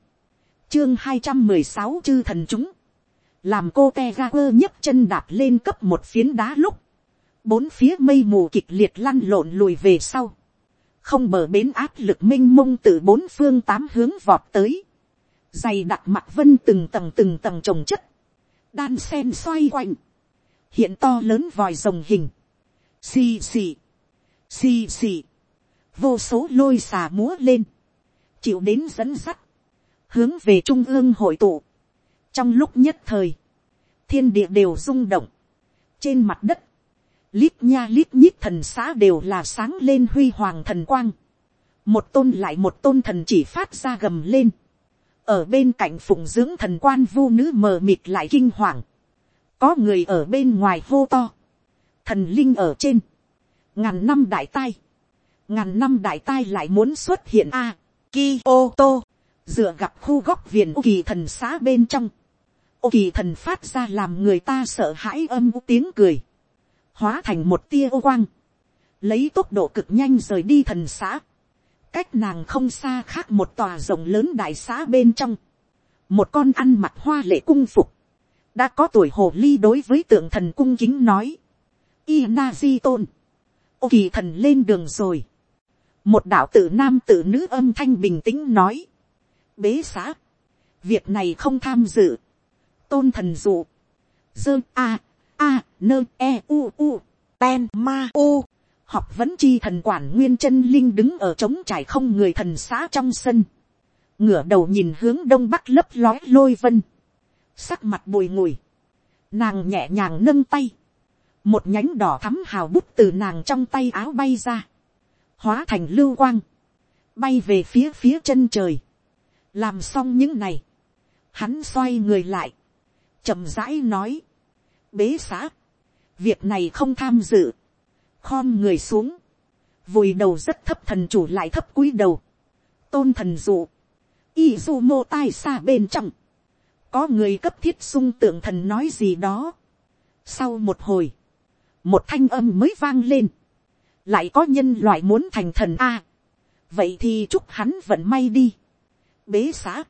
chương hai trăm mười sáu chư thần chúng, làm cô te ga quơ nhấc chân đạp lên cấp một phiến đá lúc, bốn phía mây mù kịch liệt lăn lộn lùi về sau, không bờ bến áp lực m i n h mông từ bốn phương tám hướng vọt tới, dày đặc mặt vân từng tầng từng tầng trồng chất, đan sen xoay quanh, hiện to lớn vòi rồng hình, xì xì, xì xì, vô số lôi xà múa lên, chịu đến dẫn sắt, hướng về trung ương hội tụ, trong lúc nhất thời, thiên địa đều rung động, trên mặt đất, lít nha lít nhít thần xã đều là sáng lên huy hoàng thần quang. một tôn lại một tôn thần chỉ phát ra gầm lên. ở bên cạnh phụng dưỡng thần quan vu nữ mờ mịt lại kinh hoàng. có người ở bên ngoài hô to. thần linh ở trên. ngàn năm đại tai. ngàn năm đại tai lại muốn xuất hiện a. ki ô dựa gặp khu góc viền kỳ thần xã bên trong ô kỳ thần phát ra làm người ta sợ hãi âm tiếng cười. Hóa thành một tia ô quang, lấy tốc độ cực nhanh rời đi thần xã, cách nàng không xa khác một tòa rộng lớn đại xã bên trong, một con ăn mặc hoa lệ cung phục, đã có tuổi hồ ly đối với tượng thần cung kính nói, Ina di tôn, ô kỳ thần lên đường rồi, một đạo tử nam tử nữ âm thanh bình tĩnh nói, bế xã, việc này không tham dự, tôn thần dụ, dơ a, a, nơ e u u, ten ma u. Học vẫn chi thần quản nguyên chân linh đứng ở trống trải không người thần xã trong sân. Ngửa đầu nhìn hướng đông bắc lấp lói lôi vân. Sắc mặt bùi ngùi. Nàng nhẹ nhàng nâng tay. Một nhánh đỏ thắm hào bút từ nàng trong tay áo bay ra. Hóa thành lưu quang. Bay về phía phía chân trời. Làm xong những này. Hắn xoay người lại chậm rãi nói bế xã, việc này không tham dự, khom người xuống, vùi đầu rất thấp thần chủ lại thấp cúi đầu, tôn thần dụ, y du mô tai xa bên trong, có người cấp thiết sung tượng thần nói gì đó. Sau một hồi, một thanh âm mới vang lên, lại có nhân loại muốn thành thần a. vậy thì chúc hắn vận may đi. bế xã,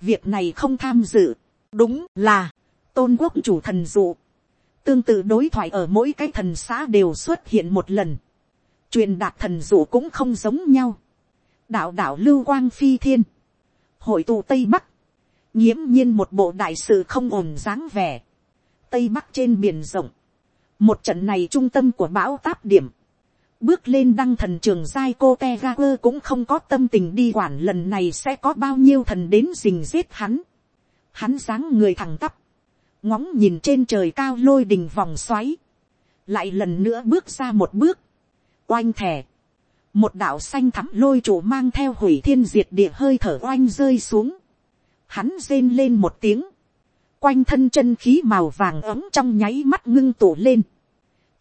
việc này không tham dự, đúng là, tôn quốc chủ thần dụ, Tương tự đối thoại ở mỗi cái thần xã đều xuất hiện một lần. Truyền đạt thần dụ cũng không giống nhau. Đạo đạo lưu quang phi thiên. Hội tụ Tây Bắc. nghiễm nhiên một bộ đại sự không ổn dáng vẻ. Tây Bắc trên biển rộng. Một trận này trung tâm của bão táp điểm. Bước lên đăng thần trường giai cô te quơ cũng không có tâm tình đi quản lần này sẽ có bao nhiêu thần đến rình giết hắn. Hắn dáng người thẳng tắp ngóng nhìn trên trời cao lôi đình vòng xoáy, lại lần nữa bước ra một bước, oanh thẻ, một đạo xanh thắm lôi chủ mang theo hủy thiên diệt địa hơi thở oanh rơi xuống, hắn rên lên một tiếng, quanh thân chân khí màu vàng ấm trong nháy mắt ngưng tụ lên,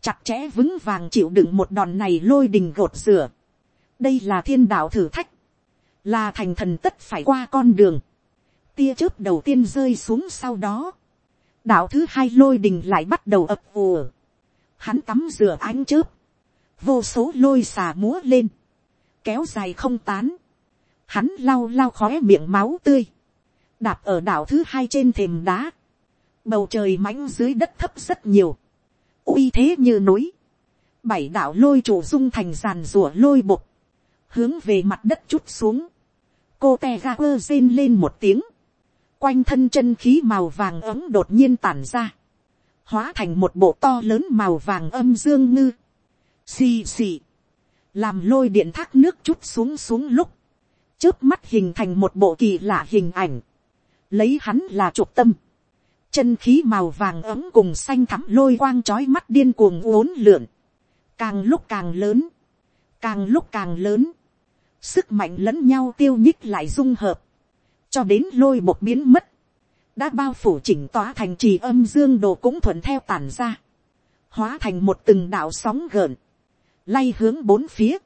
chặt chẽ vững vàng chịu đựng một đòn này lôi đình gột rửa. đây là thiên đạo thử thách, là thành thần tất phải qua con đường, tia chớp đầu tiên rơi xuống sau đó, đạo thứ hai lôi đình lại bắt đầu ập ùa. Hắn tắm rửa ánh chớp. Vô số lôi xà múa lên. Kéo dài không tán. Hắn lau lau khóe miệng máu tươi. Đạp ở đảo thứ hai trên thềm đá. bầu trời mãnh dưới đất thấp rất nhiều, uy thế như núi, bảy đạo lôi chủ dung thành giàn rùa lôi bục, hướng về mặt đất chút xuống, cô te ga quơ rên lên một tiếng, quanh thân chân khí màu vàng ấm đột nhiên tản ra, hóa thành một bộ to lớn màu vàng âm dương ngư, xì xì, làm lôi điện thác nước chút xuống xuống lúc, trước mắt hình thành một bộ kỳ lạ hình ảnh, lấy hắn là trục tâm, chân khí màu vàng ấm cùng xanh thắm lôi quang trói mắt điên cuồng uốn lượn, càng lúc càng lớn, càng lúc càng lớn, sức mạnh lẫn nhau tiêu nhích lại dung hợp, cho đến lôi một biến mất, đã bao phủ chỉnh tỏa thành trì âm dương đồ cũng thuận theo tàn ra, hóa thành một từng đạo sóng gợn, lay hướng bốn phía,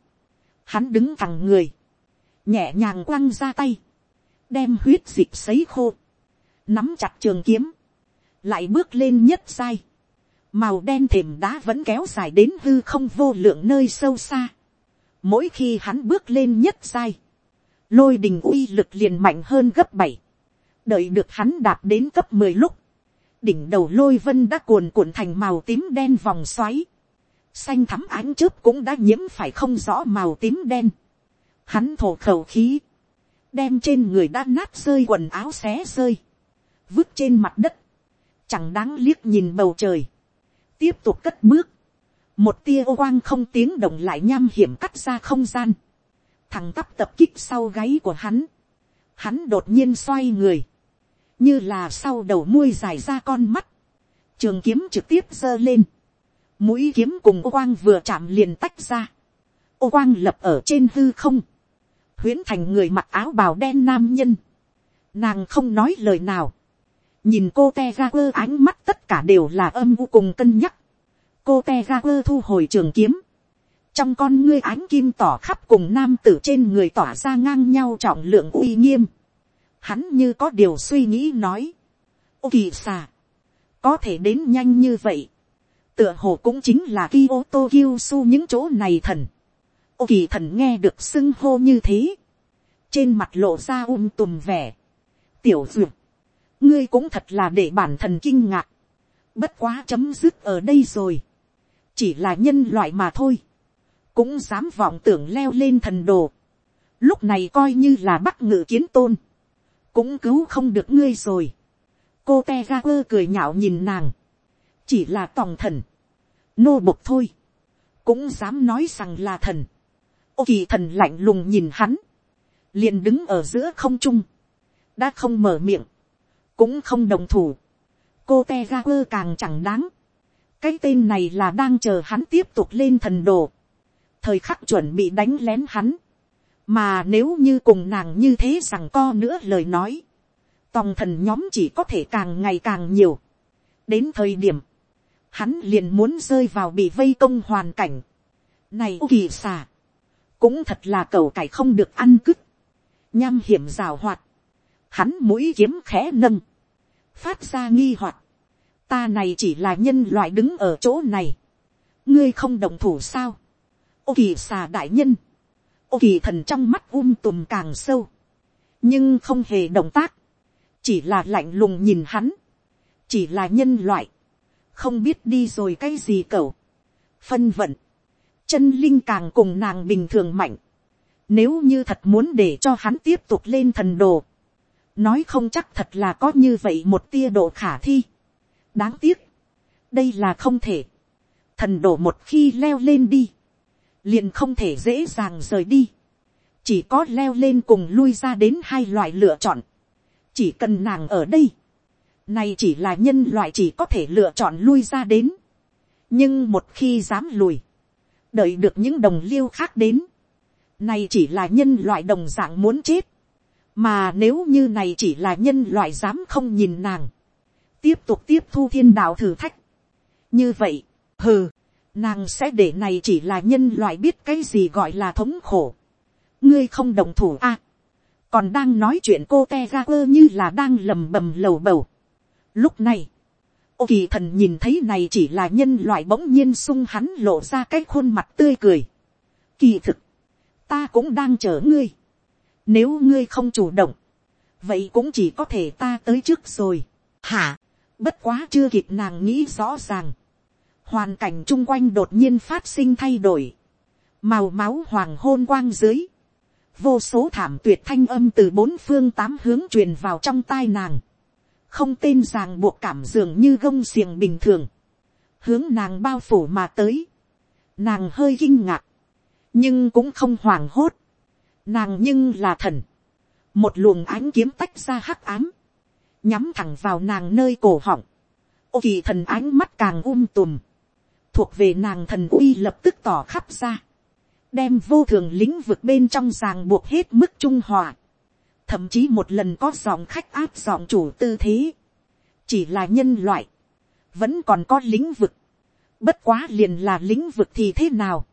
hắn đứng thẳng người, nhẹ nhàng quăng ra tay, đem huyết dịch sấy khô, nắm chặt trường kiếm, lại bước lên nhất sai, màu đen thềm đá vẫn kéo dài đến hư không vô lượng nơi sâu xa, mỗi khi hắn bước lên nhất sai, lôi đình uy lực liền mạnh hơn gấp bảy, đợi được hắn đạt đến cấp mười lúc, đỉnh đầu lôi vân đã cuồn cuộn thành màu tím đen vòng xoáy, xanh thắm ánh chớp cũng đã nhiễm phải không rõ màu tím đen, hắn thổ khẩu khí, đem trên người đã nát rơi quần áo xé rơi, vứt trên mặt đất, chẳng đáng liếc nhìn bầu trời, tiếp tục cất bước, một tia ô quang không tiếng động lại nham hiểm cắt ra không gian, thằng tắp tập kích sau gáy của hắn, hắn đột nhiên xoay người, như là sau đầu muôi dài ra con mắt, trường kiếm trực tiếp giơ lên, mũi kiếm cùng ô quang vừa chạm liền tách ra, ô quang lập ở trên hư không, huyễn thành người mặc áo bào đen nam nhân, nàng không nói lời nào, nhìn cô te ra quơ ánh mắt tất cả đều là âm vô cùng cân nhắc, cô te ra quơ thu hồi trường kiếm, trong con ngươi ánh kim tỏ khắp cùng nam tử trên người tỏa ra ngang nhau trọng lượng uy nghiêm, hắn như có điều suy nghĩ nói, ô kỳ xà, có thể đến nhanh như vậy, tựa hồ cũng chính là Kyoto Kyushu những chỗ này thần. Ô kỳ thần nghe được xưng hô như thế. Trên mặt lộ ra um tùm vẻ. Tiểu dược. Ngươi cũng thật là để bản thần kinh ngạc. Bất quá chấm dứt ở đây rồi. Chỉ là nhân loại mà thôi. Cũng dám vọng tưởng leo lên thần đồ. Lúc này coi như là bắt ngự kiến tôn. Cũng cứu không được ngươi rồi. Cô Tegaper cười nhạo nhìn nàng. Chỉ là tòng thần nô bộc thôi, cũng dám nói rằng là thần. ô kỳ thần lạnh lùng nhìn hắn, liền đứng ở giữa không trung, đã không mở miệng, cũng không đồng thủ, cô te ga quơ càng chẳng đáng, cái tên này là đang chờ hắn tiếp tục lên thần đồ, thời khắc chuẩn bị đánh lén hắn, mà nếu như cùng nàng như thế rằng co nữa lời nói, tòng thần nhóm chỉ có thể càng ngày càng nhiều, đến thời điểm, hắn liền muốn rơi vào bị vây công hoàn cảnh. Này kỳ xà, cũng thật là cầu cải không được ăn cứt, nham hiểm rào hoạt, hắn mũi kiếm khẽ nâng, phát ra nghi hoạt, ta này chỉ là nhân loại đứng ở chỗ này, ngươi không đồng thủ sao, ô kỳ xà đại nhân, ô kỳ thần trong mắt um tùm càng sâu, nhưng không hề động tác, chỉ là lạnh lùng nhìn hắn, chỉ là nhân loại, không biết đi rồi cái gì cậu. phân vận, chân linh càng cùng nàng bình thường mạnh. Nếu như thật muốn để cho hắn tiếp tục lên thần đồ, nói không chắc thật là có như vậy một tia độ khả thi. đáng tiếc, đây là không thể. thần đồ một khi leo lên đi, liền không thể dễ dàng rời đi. chỉ có leo lên cùng lui ra đến hai loại lựa chọn. chỉ cần nàng ở đây, này chỉ là nhân loại chỉ có thể lựa chọn lui ra đến. Nhưng một khi dám lùi. Đợi được những đồng liêu khác đến. Này chỉ là nhân loại đồng dạng muốn chết. Mà nếu như này chỉ là nhân loại dám không nhìn nàng. Tiếp tục tiếp thu thiên đạo thử thách. Như vậy, hừ, nàng sẽ để này chỉ là nhân loại biết cái gì gọi là thống khổ. Ngươi không đồng thủ a à, Còn đang nói chuyện cô te ra quơ như là đang lầm bầm lầu bầu Lúc này, ô kỳ thần nhìn thấy này chỉ là nhân loại bỗng nhiên sung hắn lộ ra cái khuôn mặt tươi cười. Kỳ thực, ta cũng đang chờ ngươi. Nếu ngươi không chủ động, vậy cũng chỉ có thể ta tới trước rồi. Hả, Bất quá chưa kịp nàng nghĩ rõ ràng. Hoàn cảnh chung quanh đột nhiên phát sinh thay đổi. Màu máu hoàng hôn quang dưới. Vô số thảm tuyệt thanh âm từ bốn phương tám hướng truyền vào trong tai nàng. Không tên ràng buộc cảm dường như gông xiềng bình thường. Hướng nàng bao phủ mà tới. Nàng hơi kinh ngạc. Nhưng cũng không hoảng hốt. Nàng nhưng là thần. Một luồng ánh kiếm tách ra hắc ám nhắm thẳng vào nàng nơi cổ họng, ô kỳ thần ánh mắt càng um tùm, thuộc về nàng thần uy lập tức tỏ khắp ra, đem vô thường lĩnh vực bên trong ràng buộc hết mức trung hòa, thậm chí một lần có dòng khách áp dòng chủ tư thế, chỉ là nhân loại, vẫn còn có lĩnh vực, bất quá liền là lĩnh vực thì thế nào,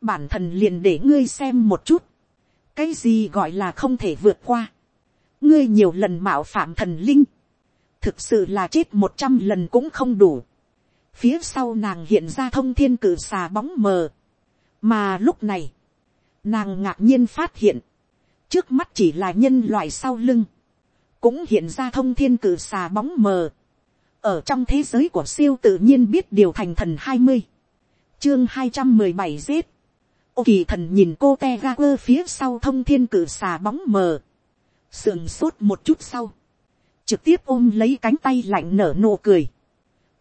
bản thần liền để ngươi xem một chút, cái gì gọi là không thể vượt qua, ngươi nhiều lần mạo phạm thần linh, thực sự là chết một trăm lần cũng không đủ phía sau nàng hiện ra thông thiên cử xà bóng mờ, mà lúc này, nàng ngạc nhiên phát hiện, trước mắt chỉ là nhân loại sau lưng, cũng hiện ra thông thiên cử xà bóng mờ, ở trong thế giới của siêu tự nhiên biết điều thành thần hai mươi, chương hai trăm mười bảy giết, ô kỳ thần nhìn cô te ga quơ phía sau thông thiên cử xà bóng mờ, sườn sốt một chút sau, trực tiếp ôm lấy cánh tay lạnh nở nụ cười,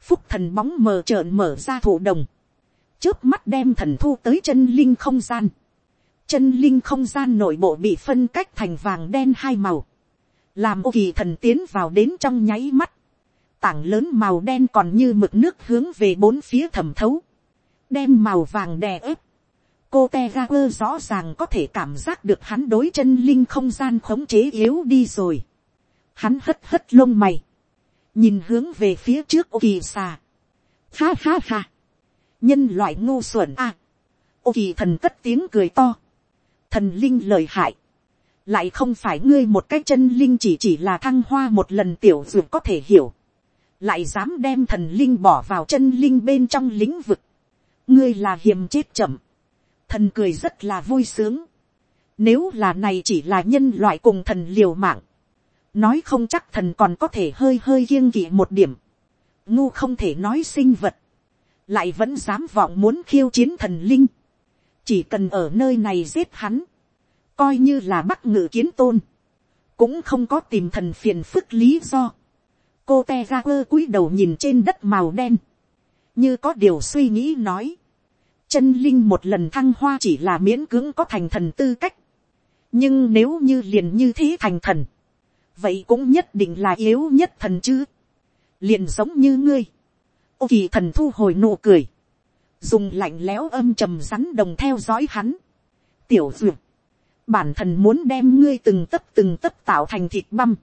phúc thần bóng mờ trợn mở ra thủ đồng, trước mắt đem thần thu tới chân linh không gian, chân linh không gian nội bộ bị phân cách thành vàng đen hai màu, làm ô kỳ thần tiến vào đến trong nháy mắt, tảng lớn màu đen còn như mực nước hướng về bốn phía thẩm thấu, đem màu vàng đè ép, cô te ga quơ rõ ràng có thể cảm giác được hắn đối chân linh không gian khống chế yếu đi rồi. Hắn hất hất lông mày, nhìn hướng về phía trước ô kỳ xà. Ha ha ha, nhân loại ngu xuẩn a. À, ô kỳ thần cất tiếng cười to, thần linh lời hại, lại không phải ngươi một cái chân linh chỉ chỉ là thăng hoa một lần tiểu dược có thể hiểu, lại dám đem thần linh bỏ vào chân linh bên trong lĩnh vực, ngươi là hiềm chết chậm, thần cười rất là vui sướng. Nếu là này chỉ là nhân loại cùng thần liều mạng. Nói không chắc thần còn có thể hơi hơi kiêng kỵ một điểm. Ngu không thể nói sinh vật. Lại vẫn dám vọng muốn khiêu chiến thần linh. Chỉ cần ở nơi này giết hắn. Coi như là bắt ngự kiến tôn. Cũng không có tìm thần phiền phức lý do. Cô te ra quơ cúi đầu nhìn trên đất màu đen. Như có điều suy nghĩ nói chân linh một lần thăng hoa chỉ là miễn cưỡng có thành thần tư cách. nhưng nếu như liền như thế thành thần, vậy cũng nhất định là yếu nhất thần chứ. liền giống như ngươi. ô kỳ thần thu hồi nụ cười. dùng lạnh lẽo âm trầm rắn đồng theo dõi hắn. tiểu duyệt, bản thần muốn đem ngươi từng tấc từng tấc tạo thành thịt băm.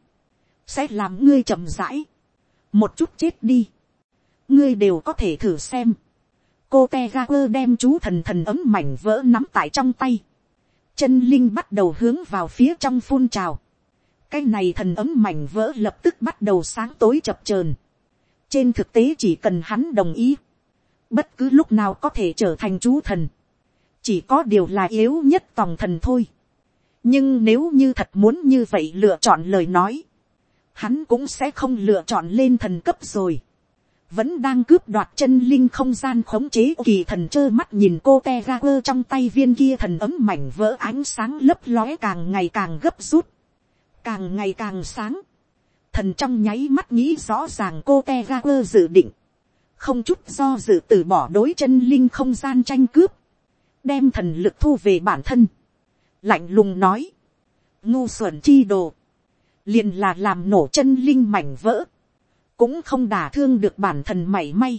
sẽ làm ngươi chậm rãi. một chút chết đi. ngươi đều có thể thử xem cô te ga quơ đem chú thần thần ấm mảnh vỡ nắm tại trong tay. chân linh bắt đầu hướng vào phía trong phun trào cái này thần ấm mảnh vỡ lập tức bắt đầu sáng tối chập chờn. trên thực tế chỉ cần hắn đồng ý. bất cứ lúc nào có thể trở thành chú thần. chỉ có điều là yếu nhất tòng thần thôi. nhưng nếu như thật muốn như vậy lựa chọn lời nói, hắn cũng sẽ không lựa chọn lên thần cấp rồi vẫn đang cướp đoạt chân linh không gian khống chế kỳ thần trơ mắt nhìn cô te ra quơ trong tay viên kia thần ấm mảnh vỡ ánh sáng lấp lóe càng ngày càng gấp rút, càng ngày càng sáng. Thần trong nháy mắt nghĩ rõ ràng cô te ga quơ dự định, không chút do dự từ bỏ đối chân linh không gian tranh cướp, đem thần lực thu về bản thân, lạnh lùng nói, ngu xuẩn chi đồ, liền là làm nổ chân linh mảnh vỡ, cũng không đả thương được bản thần mảy may.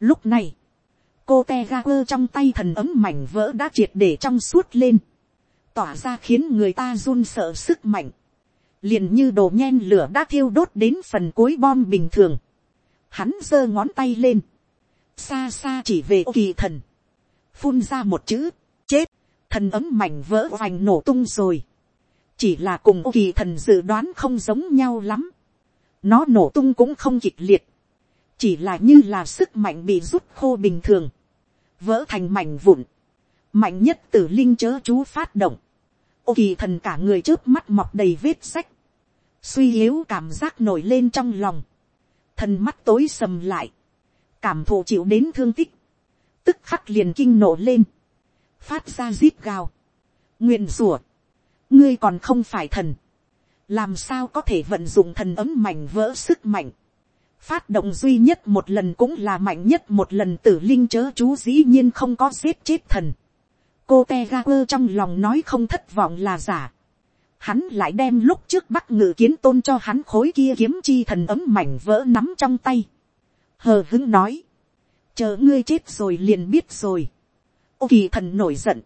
Lúc này, cô te ga quơ trong tay thần ấm mảnh vỡ đã triệt để trong suốt lên, tỏa ra khiến người ta run sợ sức mạnh, liền như đồ nhen lửa đã thiêu đốt đến phần cuối bom bình thường. Hắn giơ ngón tay lên, xa xa chỉ về ô kỳ thần, phun ra một chữ, chết, thần ấm mảnh vỡ vành nổ tung rồi. chỉ là cùng ô kỳ thần dự đoán không giống nhau lắm. Nó nổ tung cũng không kịch liệt, chỉ là như là sức mạnh bị rút khô bình thường, vỡ thành mảnh vụn, mạnh nhất từ linh chớ chú phát động, ô kỳ thần cả người trước mắt mọc đầy vết sách, suy yếu cảm giác nổi lên trong lòng, thần mắt tối sầm lại, cảm thụ chịu đến thương tích, tức khắc liền kinh nổ lên, phát ra zip gào, nguyện rủa, ngươi còn không phải thần, làm sao có thể vận dụng thần ấm mảnh vỡ sức mạnh, phát động duy nhất một lần cũng là mạnh nhất một lần tử linh chớ chú dĩ nhiên không có giết chết thần cô te ga quơ trong lòng nói không thất vọng là giả. hắn lại đem lúc trước bắc ngự kiến tôn cho hắn khối kia kiếm chi thần ấm mảnh vỡ nắm trong tay. hờ hứng nói, chờ ngươi chết rồi liền biết rồi. ô kỳ thần nổi giận,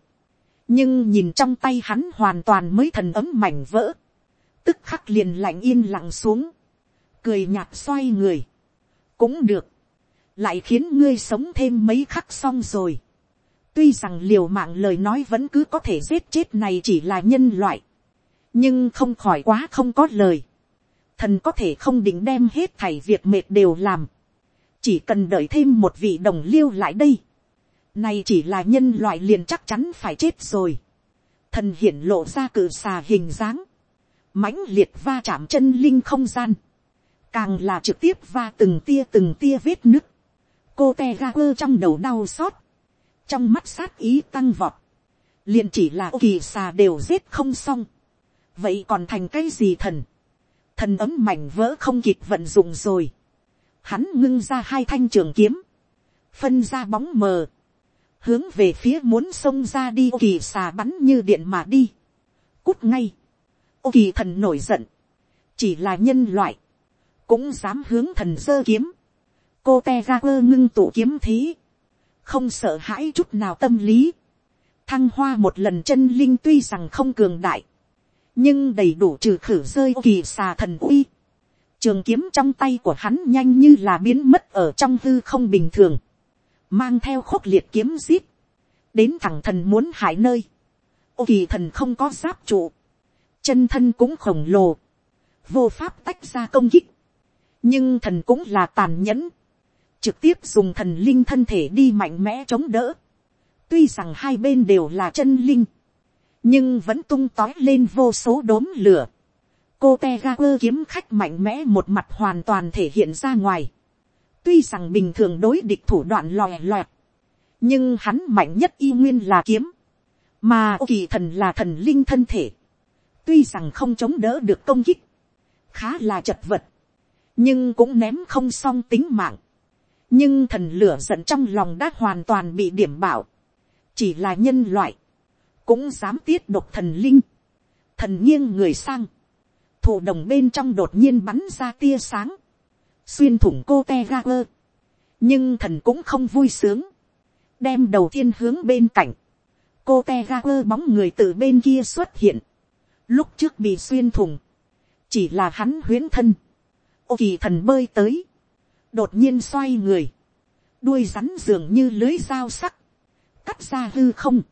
nhưng nhìn trong tay hắn hoàn toàn mới thần ấm mảnh vỡ, tức khắc liền lạnh yên lặng xuống cười nhạt xoay người, cũng được, lại khiến ngươi sống thêm mấy khắc xong rồi tuy rằng liều mạng lời nói vẫn cứ có thể giết chết này chỉ là nhân loại, nhưng không khỏi quá không có lời. thần có thể không định đem hết thảy việc mệt đều làm, chỉ cần đợi thêm một vị đồng liêu lại đây. này chỉ là nhân loại liền chắc chắn phải chết rồi. thần hiển lộ ra cự xà hình dáng, mãnh liệt va chạm chân linh không gian càng là trực tiếp va từng tia từng tia vết nứt, cô te ga quơ trong đầu đau xót, trong mắt sát ý tăng vọt, liền chỉ là kỳ xà đều giết không xong, vậy còn thành cái gì thần, thần ấm mảnh vỡ không kịp vận dụng rồi, hắn ngưng ra hai thanh trường kiếm, phân ra bóng mờ, hướng về phía muốn xông ra đi ô kỳ xà bắn như điện mà đi, cút ngay, ô kỳ thần nổi giận, chỉ là nhân loại, cũng dám hướng thần dơ kiếm, cô te ra quơ ngưng tụ kiếm thí, không sợ hãi chút nào tâm lý, thăng hoa một lần chân linh tuy rằng không cường đại, nhưng đầy đủ trừ khử rơi kỳ xà thần uy. Trường kiếm trong tay của hắn nhanh như là biến mất ở trong hư không bình thường, mang theo khốc liệt kiếm giết, đến thẳng thần muốn hại nơi. Ô kỳ thần không có giáp trụ, chân thân cũng khổng lồ, vô pháp tách ra công kích, nhưng thần cũng là tàn nhẫn, trực tiếp dùng thần linh thân thể đi mạnh mẽ chống đỡ. tuy rằng hai bên đều là chân linh, nhưng vẫn tung tói lên vô số đốm lửa. cô te ga quơ kiếm khách mạnh mẽ một mặt hoàn toàn thể hiện ra ngoài. tuy rằng bình thường đối địch thủ đoạn lòe loẹt, nhưng hắn mạnh nhất y nguyên là kiếm, mà ô kỳ thần là thần linh thân thể. tuy rằng không chống đỡ được công kích, khá là chật vật, nhưng cũng ném không xong tính mạng nhưng thần lửa giận trong lòng đã hoàn toàn bị điểm bảo, chỉ là nhân loại, cũng dám tiết độc thần linh, thần nghiêng người sang, thủ đồng bên trong đột nhiên bắn ra tia sáng, xuyên thủng cô te ga quơ, nhưng thần cũng không vui sướng, đem đầu tiên hướng bên cạnh, cô te ga quơ bóng người từ bên kia xuất hiện, lúc trước bị xuyên thủng, chỉ là hắn huyến thân, ô kỳ thần bơi tới, đột nhiên xoay người, đuôi rắn dường như lưới dao sắc, cắt ra hư không,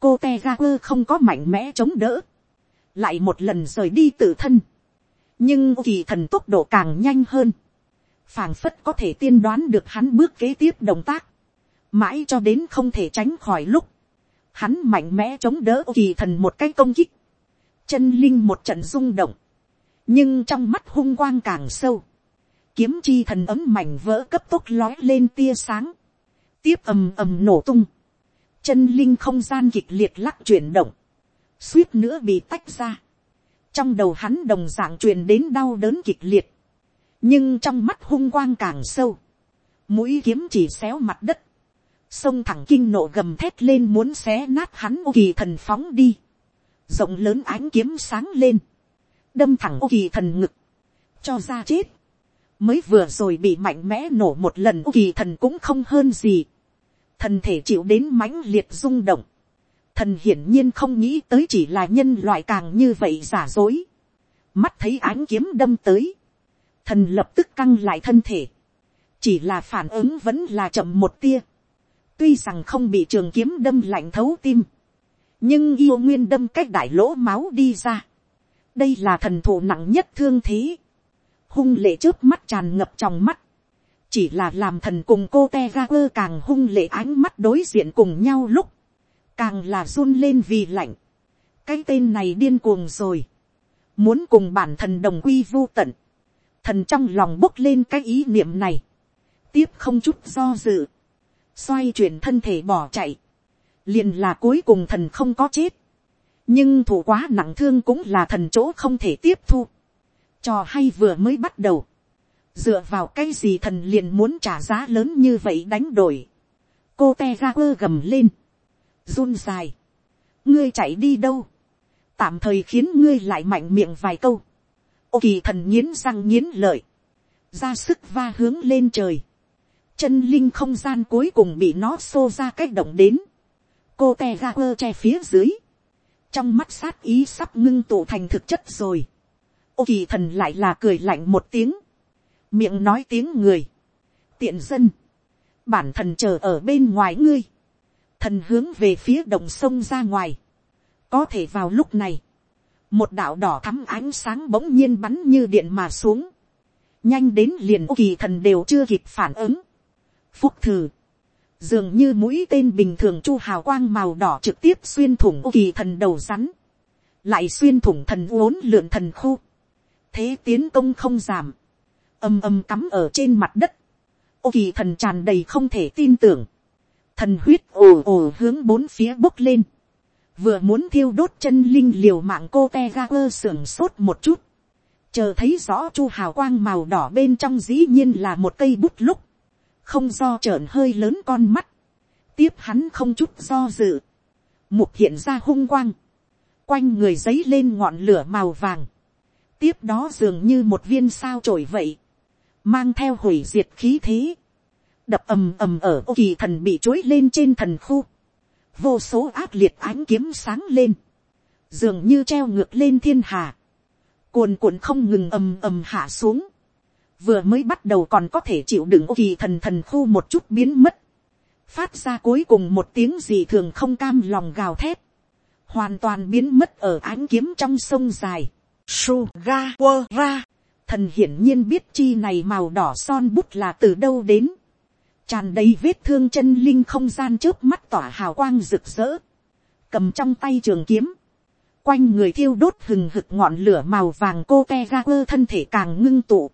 cô te ga quơ không có mạnh mẽ chống đỡ, lại một lần rời đi tự thân, nhưng kỳ thần tốc độ càng nhanh hơn, phảng phất có thể tiên đoán được hắn bước kế tiếp động tác, mãi cho đến không thể tránh khỏi lúc, hắn mạnh mẽ chống đỡ kỳ thần một cái công kích, chân linh một trận rung động, nhưng trong mắt hung quang càng sâu, kiếm chi thần ấm mảnh vỡ cấp tốc lói lên tia sáng, tiếp ầm ầm nổ tung, chân linh không gian kịch liệt lắc chuyển động, suýt nữa bị tách ra, trong đầu hắn đồng d ạ n g truyền đến đau đớn kịch liệt, nhưng trong mắt hung quang càng sâu, mũi kiếm chỉ xéo mặt đất, sông thẳng kinh nộ gầm thét lên muốn xé nát hắn ô kỳ thần phóng đi, rộng lớn ánh kiếm sáng lên, đâm thẳng ô kỳ thần ngực, cho ra chết, mới vừa rồi bị mạnh mẽ nổ một lần kỳ thần cũng không hơn gì, thần thể chịu đến mãnh liệt rung động, thần hiển nhiên không nghĩ tới chỉ là nhân loại càng như vậy giả dối, mắt thấy ánh kiếm đâm tới, thần lập tức căng lại thân thể, chỉ là phản ứng vẫn là chậm một tia, tuy rằng không bị trường kiếm đâm lạnh thấu tim, nhưng yêu nguyên đâm cách đại lỗ máu đi ra, đây là thần thụ nặng nhất thương thế, hung lệ trước mắt tràn ngập trong mắt, chỉ là làm thần cùng cô te ga quơ càng hung lệ ánh mắt đối diện cùng nhau lúc, càng là run lên vì lạnh, cái tên này điên cuồng rồi, muốn cùng bản thần đồng quy vô tận, thần trong lòng bốc lên cái ý niệm này, tiếp không chút do dự, xoay chuyển thân thể bỏ chạy, liền là cuối cùng thần không có chết, nhưng thủ quá nặng thương cũng là thần chỗ không thể tiếp thu, trò hay vừa mới bắt đầu, dựa vào cái gì thần liền muốn trả giá lớn như vậy đánh đổi, cô te ra quơ gầm lên, run dài, ngươi chạy đi đâu, tạm thời khiến ngươi lại mạnh miệng vài câu, ô kỳ thần nghiến răng nghiến lợi, ra sức va hướng lên trời, chân linh không gian cuối cùng bị nó xô ra cách động đến, cô te ra quơ che phía dưới, trong mắt sát ý sắp ngưng tụ thành thực chất rồi, ô kỳ thần lại là cười lạnh một tiếng, miệng nói tiếng người, tiện dân, bản thần chờ ở bên ngoài ngươi, thần hướng về phía đồng sông ra ngoài, có thể vào lúc này, một đạo đỏ thắm ánh sáng bỗng nhiên bắn như điện mà xuống, nhanh đến liền ô kỳ thần đều chưa kịp phản ứng, phúc thử, dường như mũi tên bình thường chu hào quang màu đỏ trực tiếp xuyên thủng ô kỳ thần đầu rắn, lại xuyên thủng thần uốn lượn thần khu, thế tiến công không giảm, âm âm cắm ở trên mặt đất, ô kỳ thần tràn đầy không thể tin tưởng, thần huyết ồ ồ hướng bốn phía bốc lên, vừa muốn thiêu đốt chân linh liều mạng cô te ga quơ sưởng sốt một chút, chờ thấy rõ chu hào quang màu đỏ bên trong dĩ nhiên là một cây bút lúc, không do trợn hơi lớn con mắt, tiếp hắn không chút do dự, mục hiện ra hung quang, quanh người giấy lên ngọn lửa màu vàng, tiếp đó dường như một viên sao trổi vậy, mang theo hủy diệt khí thế, đập ầm ầm ở ô kỳ thần bị chối lên trên thần khu, vô số ác liệt ánh kiếm sáng lên, dường như treo ngược lên thiên hà, cuồn cuộn không ngừng ầm ầm hạ xuống, vừa mới bắt đầu còn có thể chịu đựng ô kỳ thần thần khu một chút biến mất, phát ra cuối cùng một tiếng gì thường không cam lòng gào thét, hoàn toàn biến mất ở ánh kiếm trong sông dài, su ra, thần hiển nhiên biết chi này màu đỏ son bút là từ đâu đến, tràn đầy vết thương chân linh không gian trước mắt tỏa hào quang rực rỡ, cầm trong tay trường kiếm, quanh người thiêu đốt hừng hực ngọn lửa màu vàng cô te ga quơ thân thể càng ngưng tụ,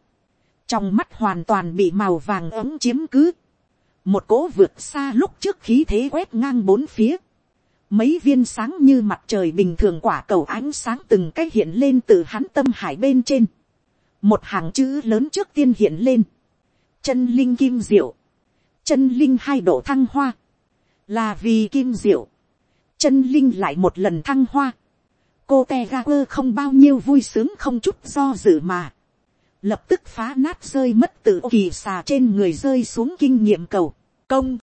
trong mắt hoàn toàn bị màu vàng ấm chiếm cứ, một cỗ vượt xa lúc trước khí thế quét ngang bốn phía, mấy viên sáng như mặt trời bình thường quả cầu ánh sáng từng cách hiện lên từ hắn tâm hải bên trên, một hàng chữ lớn trước tiên hiện lên, chân linh kim diệu, chân linh hai độ thăng hoa, là vì kim diệu, chân linh lại một lần thăng hoa, cô te ga quơ không bao nhiêu vui sướng không chút do dự mà, lập tức phá nát rơi mất từ kỳ xà trên người rơi xuống kinh nghiệm cầu, công,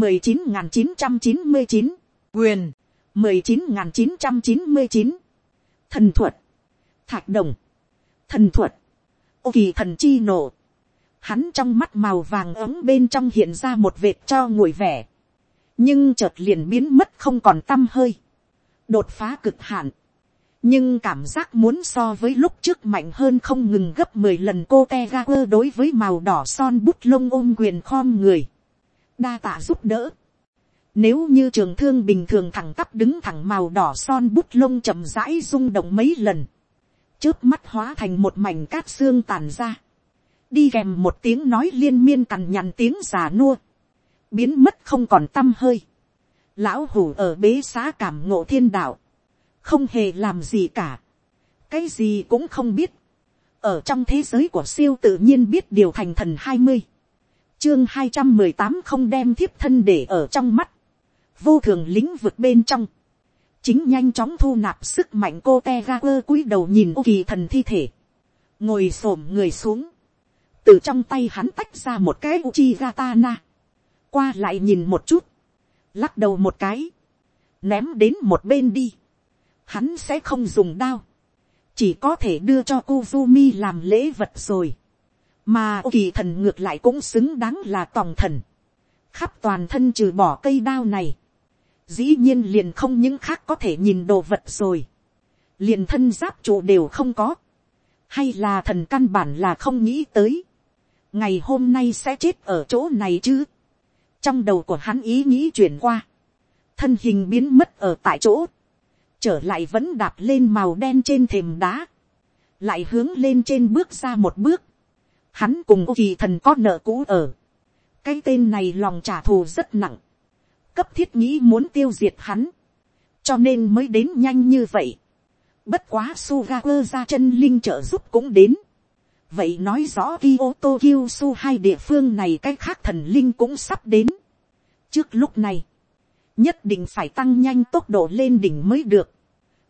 mười chín n chín trăm chín mươi chín, kiếm, mười chín n chín trăm chín mươi chín, quyền, mười chín n chín trăm chín mươi chín, thần thuật, thạch đồng, thần thuật, ô kỳ thần chi nổ, hắn trong mắt màu vàng ấm bên trong hiện ra một vệt cho ngồi vẻ, nhưng chợt liền biến mất không còn t â m hơi, đột phá cực hạn, nhưng cảm giác muốn so với lúc trước mạnh hơn không ngừng gấp mười lần cô te ga quơ đối với màu đỏ son bút lông ôm quyền khom người, đa tạ giúp đỡ, nếu như trường thương bình thường thẳng tắp đứng thẳng màu đỏ son bút lông chậm rãi rung động mấy lần. Trước mắt hóa thành một mảnh cát xương tàn ra. Đi kèm một tiếng nói liên miên cằn nhằn tiếng già nua. Biến mất không còn tâm hơi. Lão hủ ở bế xá cảm ngộ thiên đạo. Không hề làm gì cả. Cái gì cũng không biết. Ở trong thế giới của siêu tự nhiên biết điều thành thần hai mươi chương hai trăm mười tám không đem thiếp thân để ở trong mắt. Vô thường lĩnh vực bên trong, chính nhanh chóng thu nạp sức mạnh cô te ga quơ cúi đầu nhìn ô kỳ thần thi thể, ngồi s ổ m người xuống, từ trong tay hắn tách ra một cái uchi gatana, qua lại nhìn một chút, lắc đầu một cái, ném đến một bên đi, hắn sẽ không dùng đao, chỉ có thể đưa cho Kuzumi làm lễ vật rồi, mà ô kỳ thần ngược lại cũng xứng đáng là tòng thần, khắp toàn thân trừ bỏ cây đao này, dĩ nhiên liền không những khác có thể nhìn đồ vật rồi, liền thân giáp trụ đều không có, hay là thần căn bản là không nghĩ tới, ngày hôm nay sẽ chết ở chỗ này chứ, trong đầu của hắn ý nghĩ chuyển qua, thân hình biến mất ở tại chỗ, trở lại vẫn đạp lên màu đen trên thềm đá, lại hướng lên trên bước ra một bước, hắn cùng ô kỳ thần có nợ cũ ở, cái tên này lòng trả thù rất nặng, cấp thiết nghĩ muốn tiêu diệt hắn, cho nên mới đến nhanh như vậy. Bất quá Sugawa ra chân linh trợ giúp cũng đến. Vậy nói rõ Kyoto Kyushu hai địa phương này cái khác thần linh cũng sắp đến. Trước lúc này, nhất định phải tăng nhanh tốc độ lên đỉnh mới được.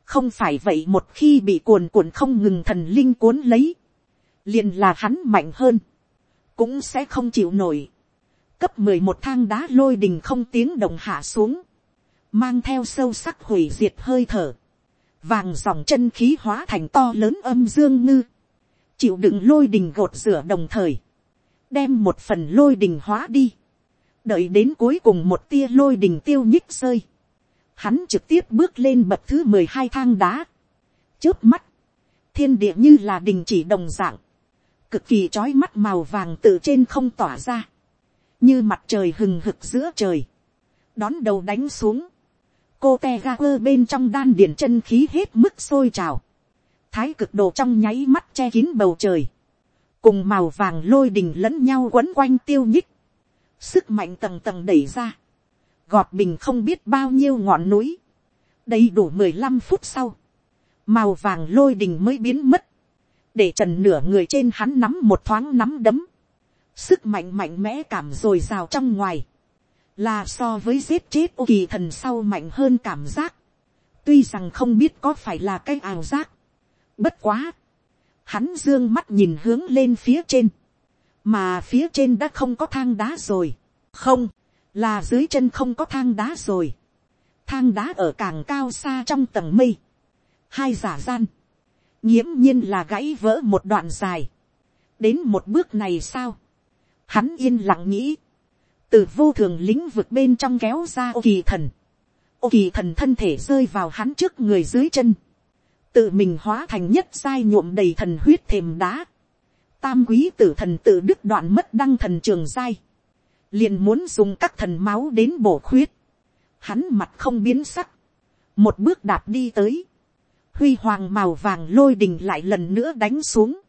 Không phải vậy một khi bị cuồn cuộn không ngừng thần linh cuốn lấy. Liền là hắn mạnh hơn. Cũng sẽ không chịu nổi. Cấp mười một thang đá lôi đình không tiếng động hạ xuống. Mang theo sâu sắc hủy diệt hơi thở, vàng dòng chân khí hóa thành to lớn âm dương ngư, chịu đựng lôi đình gột rửa đồng thời, đem một phần lôi đình hóa đi, đợi đến cuối cùng một tia lôi đình tiêu nhích rơi, hắn trực tiếp bước lên bậc thứ mười hai thang đá, trước mắt, thiên địa như là đình chỉ đồng dạng, cực kỳ trói mắt màu vàng từ trên không tỏa ra, như mặt trời hừng hực giữa trời, đón đầu đánh xuống, cô te ga quơ bên trong đan điển chân khí hết mức sôi trào, thái cực độ trong nháy mắt che kín bầu trời, cùng màu vàng lôi đình lẫn nhau quấn quanh tiêu nhích, sức mạnh tầng tầng đẩy ra, gọt bình không biết bao nhiêu ngọn núi, đầy đủ mười lăm phút sau, màu vàng lôi đình mới biến mất, để trần nửa người trên hắn nắm một thoáng nắm đấm, sức mạnh mạnh mẽ cảm r ồ i r à o trong ngoài, là so với giết chết ô kỳ thần sau mạnh hơn cảm giác, tuy rằng không biết có phải là cái ảo giác, bất quá, hắn dương mắt nhìn hướng lên phía trên, mà phía trên đã không có thang đá rồi, không, là dưới chân không có thang đá rồi, thang đá ở càng cao xa trong tầng mây, hai giả gian, nghiễm nhiên là gãy vỡ một đoạn dài, đến một bước này sao, hắn yên lặng nghĩ, từ vô thường lĩnh vực bên trong kéo ra ô kỳ thần, ô kỳ thần thân thể rơi vào hắn trước người dưới chân, tự mình hóa thành nhất sai nhuộm đầy thần huyết thềm đá, tam quý tử thần tự đức đoạn mất đăng thần trường giai, liền muốn dùng các thần máu đến bổ khuyết, hắn mặt không biến sắc, một bước đạp đi tới, huy hoàng màu vàng lôi đình lại lần nữa đánh xuống,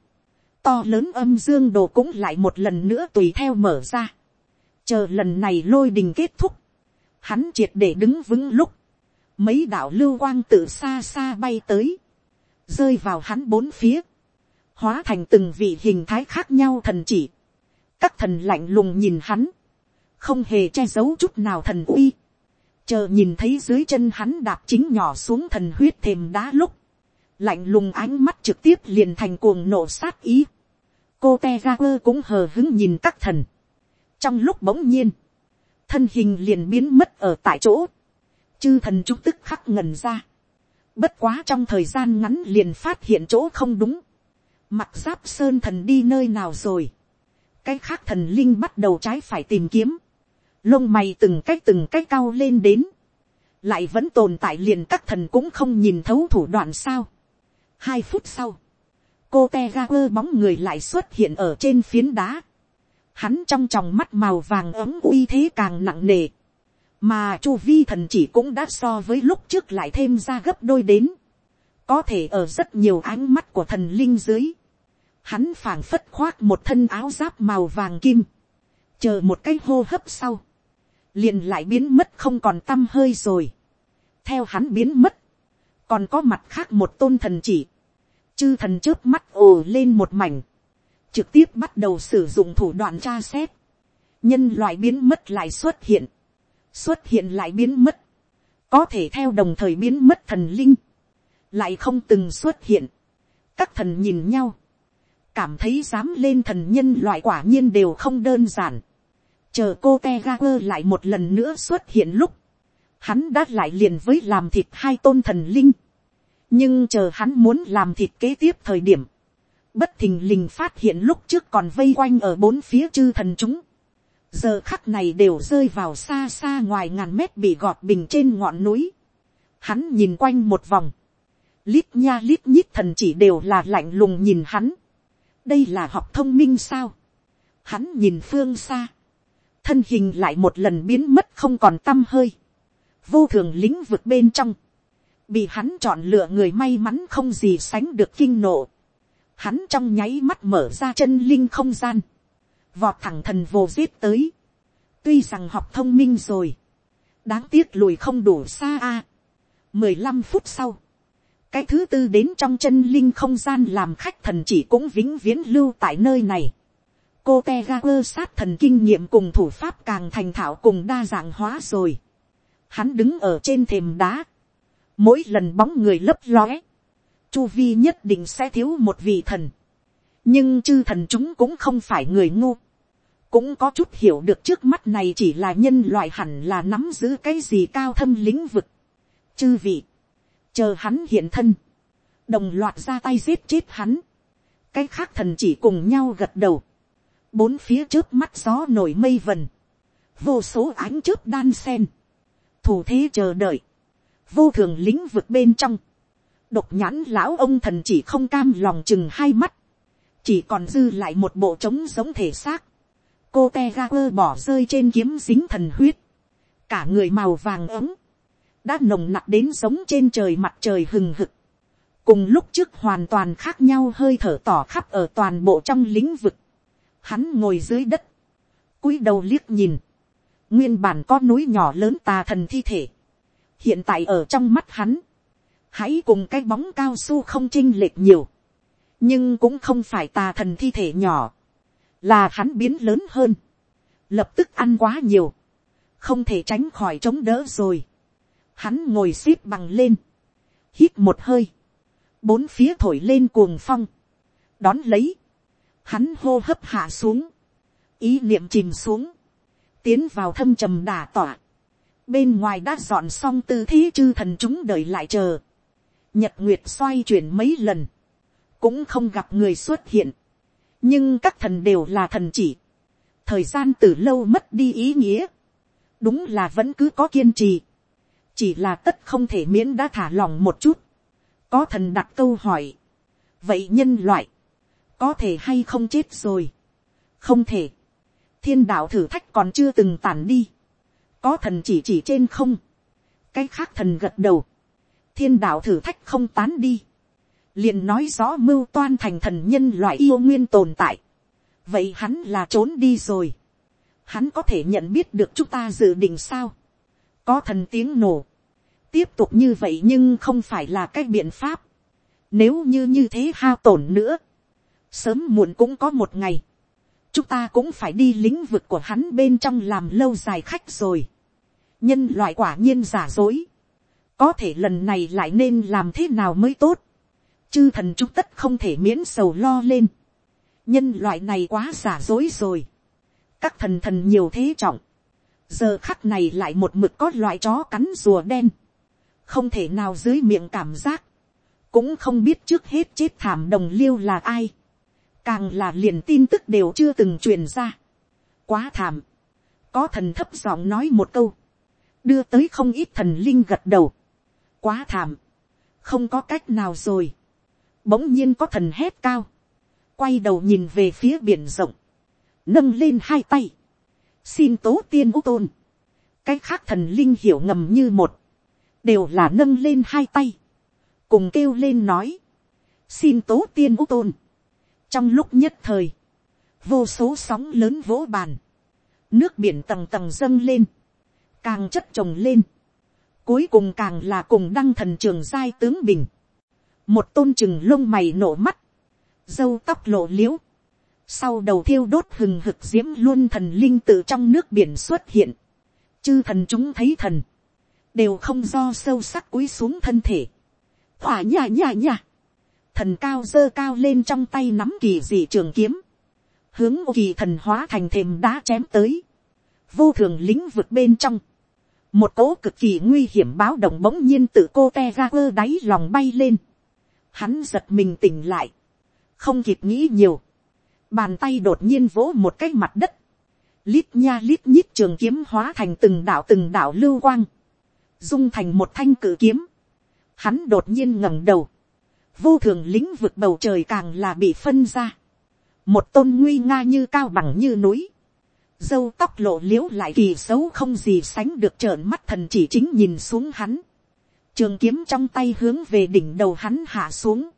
to lớn âm dương đồ cũng lại một lần nữa tùy theo mở ra, chờ lần này lôi đình kết thúc, hắn triệt để đứng vững lúc, mấy đạo lưu quang tự xa xa bay tới, rơi vào hắn bốn phía, hóa thành từng vị hình thái khác nhau thần chỉ, các thần lạnh lùng nhìn hắn, không hề che giấu chút nào thần uy, chờ nhìn thấy dưới chân hắn đạp chính nhỏ xuống thần huyết thềm đá lúc, lạnh lùng ánh mắt trực tiếp liền thành cuồng nộ sát ý, cô te ga quơ cũng hờ hứng nhìn các thần, trong lúc bỗng nhiên, thân hình liền biến mất ở tại chỗ, chư thần chúng tức khắc ngần ra, bất quá trong thời gian ngắn liền phát hiện chỗ không đúng, mặt giáp sơn thần đi nơi nào rồi, cái khác thần linh bắt đầu trái phải tìm kiếm, lông mày từng cái từng cái cao lên đến, lại vẫn tồn tại liền các thần cũng không nhìn thấu thủ đoạn sao. hai phút sau, cô te ga quơ bóng người lại xuất hiện ở trên phiến đá, hắn trong tròng mắt màu vàng ấm uy thế càng nặng nề, mà chu vi thần chỉ cũng đã so với lúc trước lại thêm ra gấp đôi đến, có thể ở rất nhiều ánh mắt của thần linh dưới, hắn phảng phất khoác một thân áo giáp màu vàng kim, chờ một cái hô hấp sau, liền lại biến mất không còn t â m hơi rồi, theo hắn biến mất, còn có mặt khác một tôn thần chỉ, chư thần trước mắt ồ lên một mảnh, trực tiếp bắt đầu sử dụng thủ đoạn tra xét, nhân loại biến mất lại xuất hiện, xuất hiện lại biến mất, có thể theo đồng thời biến mất thần linh, lại không từng xuất hiện, các thần nhìn nhau, cảm thấy dám lên thần nhân loại quả nhiên đều không đơn giản, chờ cô te ga quơ lại một lần nữa xuất hiện lúc, hắn đã lại liền với làm thịt hai tôn thần linh, nhưng chờ hắn muốn làm thịt kế tiếp thời điểm, bất thình lình phát hiện lúc trước còn vây quanh ở bốn phía chư thần chúng. giờ khắc này đều rơi vào xa xa ngoài ngàn mét bị gọt bình trên ngọn núi. hắn nhìn quanh một vòng. lít nha lít nhít thần chỉ đều là lạnh lùng nhìn hắn. đây là học thông minh sao. hắn nhìn phương xa thân hình lại một lần biến mất không còn t hơi. vô thường lĩnh vực bên trong. bị hắn chọn lựa người may mắn không gì sánh được kinh nộ, hắn trong nháy mắt mở ra chân linh không gian, vọt thẳng thần vô giết tới, tuy rằng học thông minh rồi, đáng tiếc lùi không đủ xa a. mười lăm phút sau, cái thứ tư đến trong chân linh không gian làm khách thần chỉ cũng vĩnh viễn lưu tại nơi này cô te ga quơ sát thần kinh nghiệm cùng thủ pháp càng thành thạo cùng đa dạng hóa rồi. hắn đứng ở trên thềm đá, mỗi lần bóng người lấp lóe, chu vi nhất định sẽ thiếu một vị thần. nhưng chư thần chúng cũng không phải người ngu. cũng có chút hiểu được trước mắt này chỉ là nhân loại hẳn là nắm giữ cái gì cao thâm lĩnh vực. chư vị, chờ hắn hiện thân, đồng loạt ra tay giết chết hắn. cái khác thần chỉ cùng nhau gật đầu bốn phía trước mắt gió nổi mây vần. vô số ánh chớp đan sen. thủ thế chờ đợi. vô thường lĩnh vực bên trong. Độc nhãn lão ông thần chỉ không cam lòng chừng hai mắt, chỉ còn dư lại một bộ trống giống thể xác, cô te ga quơ bỏ rơi trên kiếm dính thần huyết, cả người màu vàng ấm, đã nồng nặc đến giống trên trời mặt trời hừng hực, cùng lúc trước hoàn toàn khác nhau hơi thở tỏ khắp ở toàn bộ trong lĩnh vực, hắn ngồi dưới đất, cúi đầu liếc nhìn, nguyên bản có núi nhỏ lớn tà thần thi thể, hiện tại ở trong mắt hắn, hãy cùng cái bóng cao su không chinh lệch nhiều, nhưng cũng không phải tà thần thi thể nhỏ, là hắn biến lớn hơn, lập tức ăn quá nhiều, không thể tránh khỏi chống đỡ rồi, hắn ngồi x ế p bằng lên, hít một hơi, bốn phía thổi lên cuồng phong, đón lấy, hắn hô hấp hạ xuống, ý niệm chìm xuống, tiến vào thâm trầm đà tỏa, bên ngoài đã dọn xong tư thế chư thần chúng đợi lại chờ, nhật nguyệt xoay chuyển mấy lần, cũng không gặp người xuất hiện, nhưng các thần đều là thần chỉ, thời gian từ lâu mất đi ý nghĩa, đúng là vẫn cứ có kiên trì, chỉ là tất không thể miễn đã thả lòng một chút, có thần đặt câu hỏi, vậy nhân loại, có thể hay không chết rồi, không thể, thiên đạo thử thách còn chưa từng tàn đi, có thần chỉ chỉ trên không, cái khác thần gật đầu, thiên đạo thử thách không tán đi, liền nói rõ mưu toan thành thần nhân loại yêu nguyên tồn tại, vậy hắn là trốn đi rồi, hắn có thể nhận biết được chúng ta dự định sao, có thần tiếng nổ, tiếp tục như vậy nhưng không phải là cái biện pháp, nếu như như thế hao tổn nữa, sớm muộn cũng có một ngày, chúng ta cũng phải đi lĩnh vực của hắn bên trong làm lâu dài khách rồi. nhân loại quả nhiên giả dối. Có thể lần này lại nên làm thế nào mới tốt, chư thần chúng tất không thể miễn sầu lo lên, nhân loại này quá giả dối rồi, các thần thần nhiều thế trọng, giờ khắc này lại một mực có loại chó cắn rùa đen, không thể nào dưới miệng cảm giác, cũng không biết trước hết chết thảm đồng liêu là ai, càng là liền tin tức đều chưa từng truyền ra, quá thảm, có thần thấp giọng nói một câu, đưa tới không ít thần linh gật đầu, quá thảm, không có cách nào rồi, bỗng nhiên có thần hét cao, quay đầu nhìn về phía biển rộng, nâng lên hai tay, xin tố tiên ú tôn, cái khác thần linh hiểu ngầm như một, đều là nâng lên hai tay, cùng kêu lên nói, xin tố tiên ú tôn, trong lúc nhất thời, vô số sóng lớn vỗ bàn, nước biển tầng tầng dâng lên, càng chất trồng lên, Cuối cùng càng là cùng đăng thần trường giai tướng bình. Một tôn chừng lông mày nổ mắt. Dâu tóc lộ liễu. Sau đầu thiêu đốt hừng hực diễm luôn thần linh tự trong nước biển xuất hiện. Chư thần chúng thấy thần. Đều không do sâu sắc cúi xuống thân thể. thỏa nhà nhà nhà. Thần cao dơ cao lên trong tay nắm kỳ dị trường kiếm. Hướng kỳ thần hóa thành thềm đá chém tới. Vô thường lĩnh vực bên trong một cỗ cực kỳ nguy hiểm báo động bỗng nhiên tự cô te ra quơ đáy lòng bay lên. Hắn giật mình tỉnh lại, không kịp nghĩ nhiều, bàn tay đột nhiên vỗ một cái mặt đất, lít nha lít nhít trường kiếm hóa thành từng đảo từng đảo lưu quang, dung thành một thanh cử kiếm. Hắn đột nhiên ngẩng đầu, vô thường lĩnh vực bầu trời càng là bị phân ra, một tôn nguy nga như cao bằng như núi, dâu tóc lộ l i ễ u lại kỳ xấu không gì sánh được trợn mắt thần chỉ chính nhìn xuống hắn. trường kiếm trong tay hướng về đỉnh đầu hắn hạ xuống,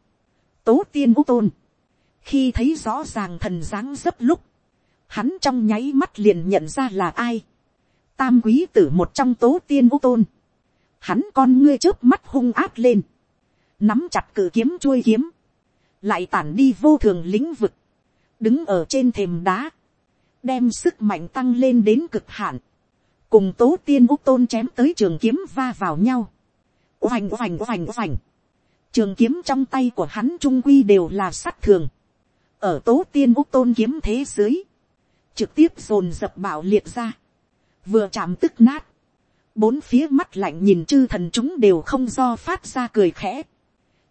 tố tiên ú tôn, khi thấy rõ ràng thần dáng dấp lúc, hắn trong nháy mắt liền nhận ra là ai, tam quý tử một trong tố tiên ú tôn, hắn con ngươi trước mắt hung áp lên, nắm chặt cử kiếm chuôi kiếm, lại tản đi vô thường lĩnh vực, đứng ở trên thềm đá, đem sức mạnh tăng lên đến cực hạn, cùng tố tiên úc tôn chém tới trường kiếm va vào nhau, oành oành oành oành, trường kiếm trong tay của hắn trung quy đều là sắt thường, ở tố tiên úc tôn kiếm thế dưới, trực tiếp dồn dập bạo liệt ra, vừa chạm tức nát, bốn phía mắt lạnh nhìn chư thần chúng đều không do phát ra cười khẽ,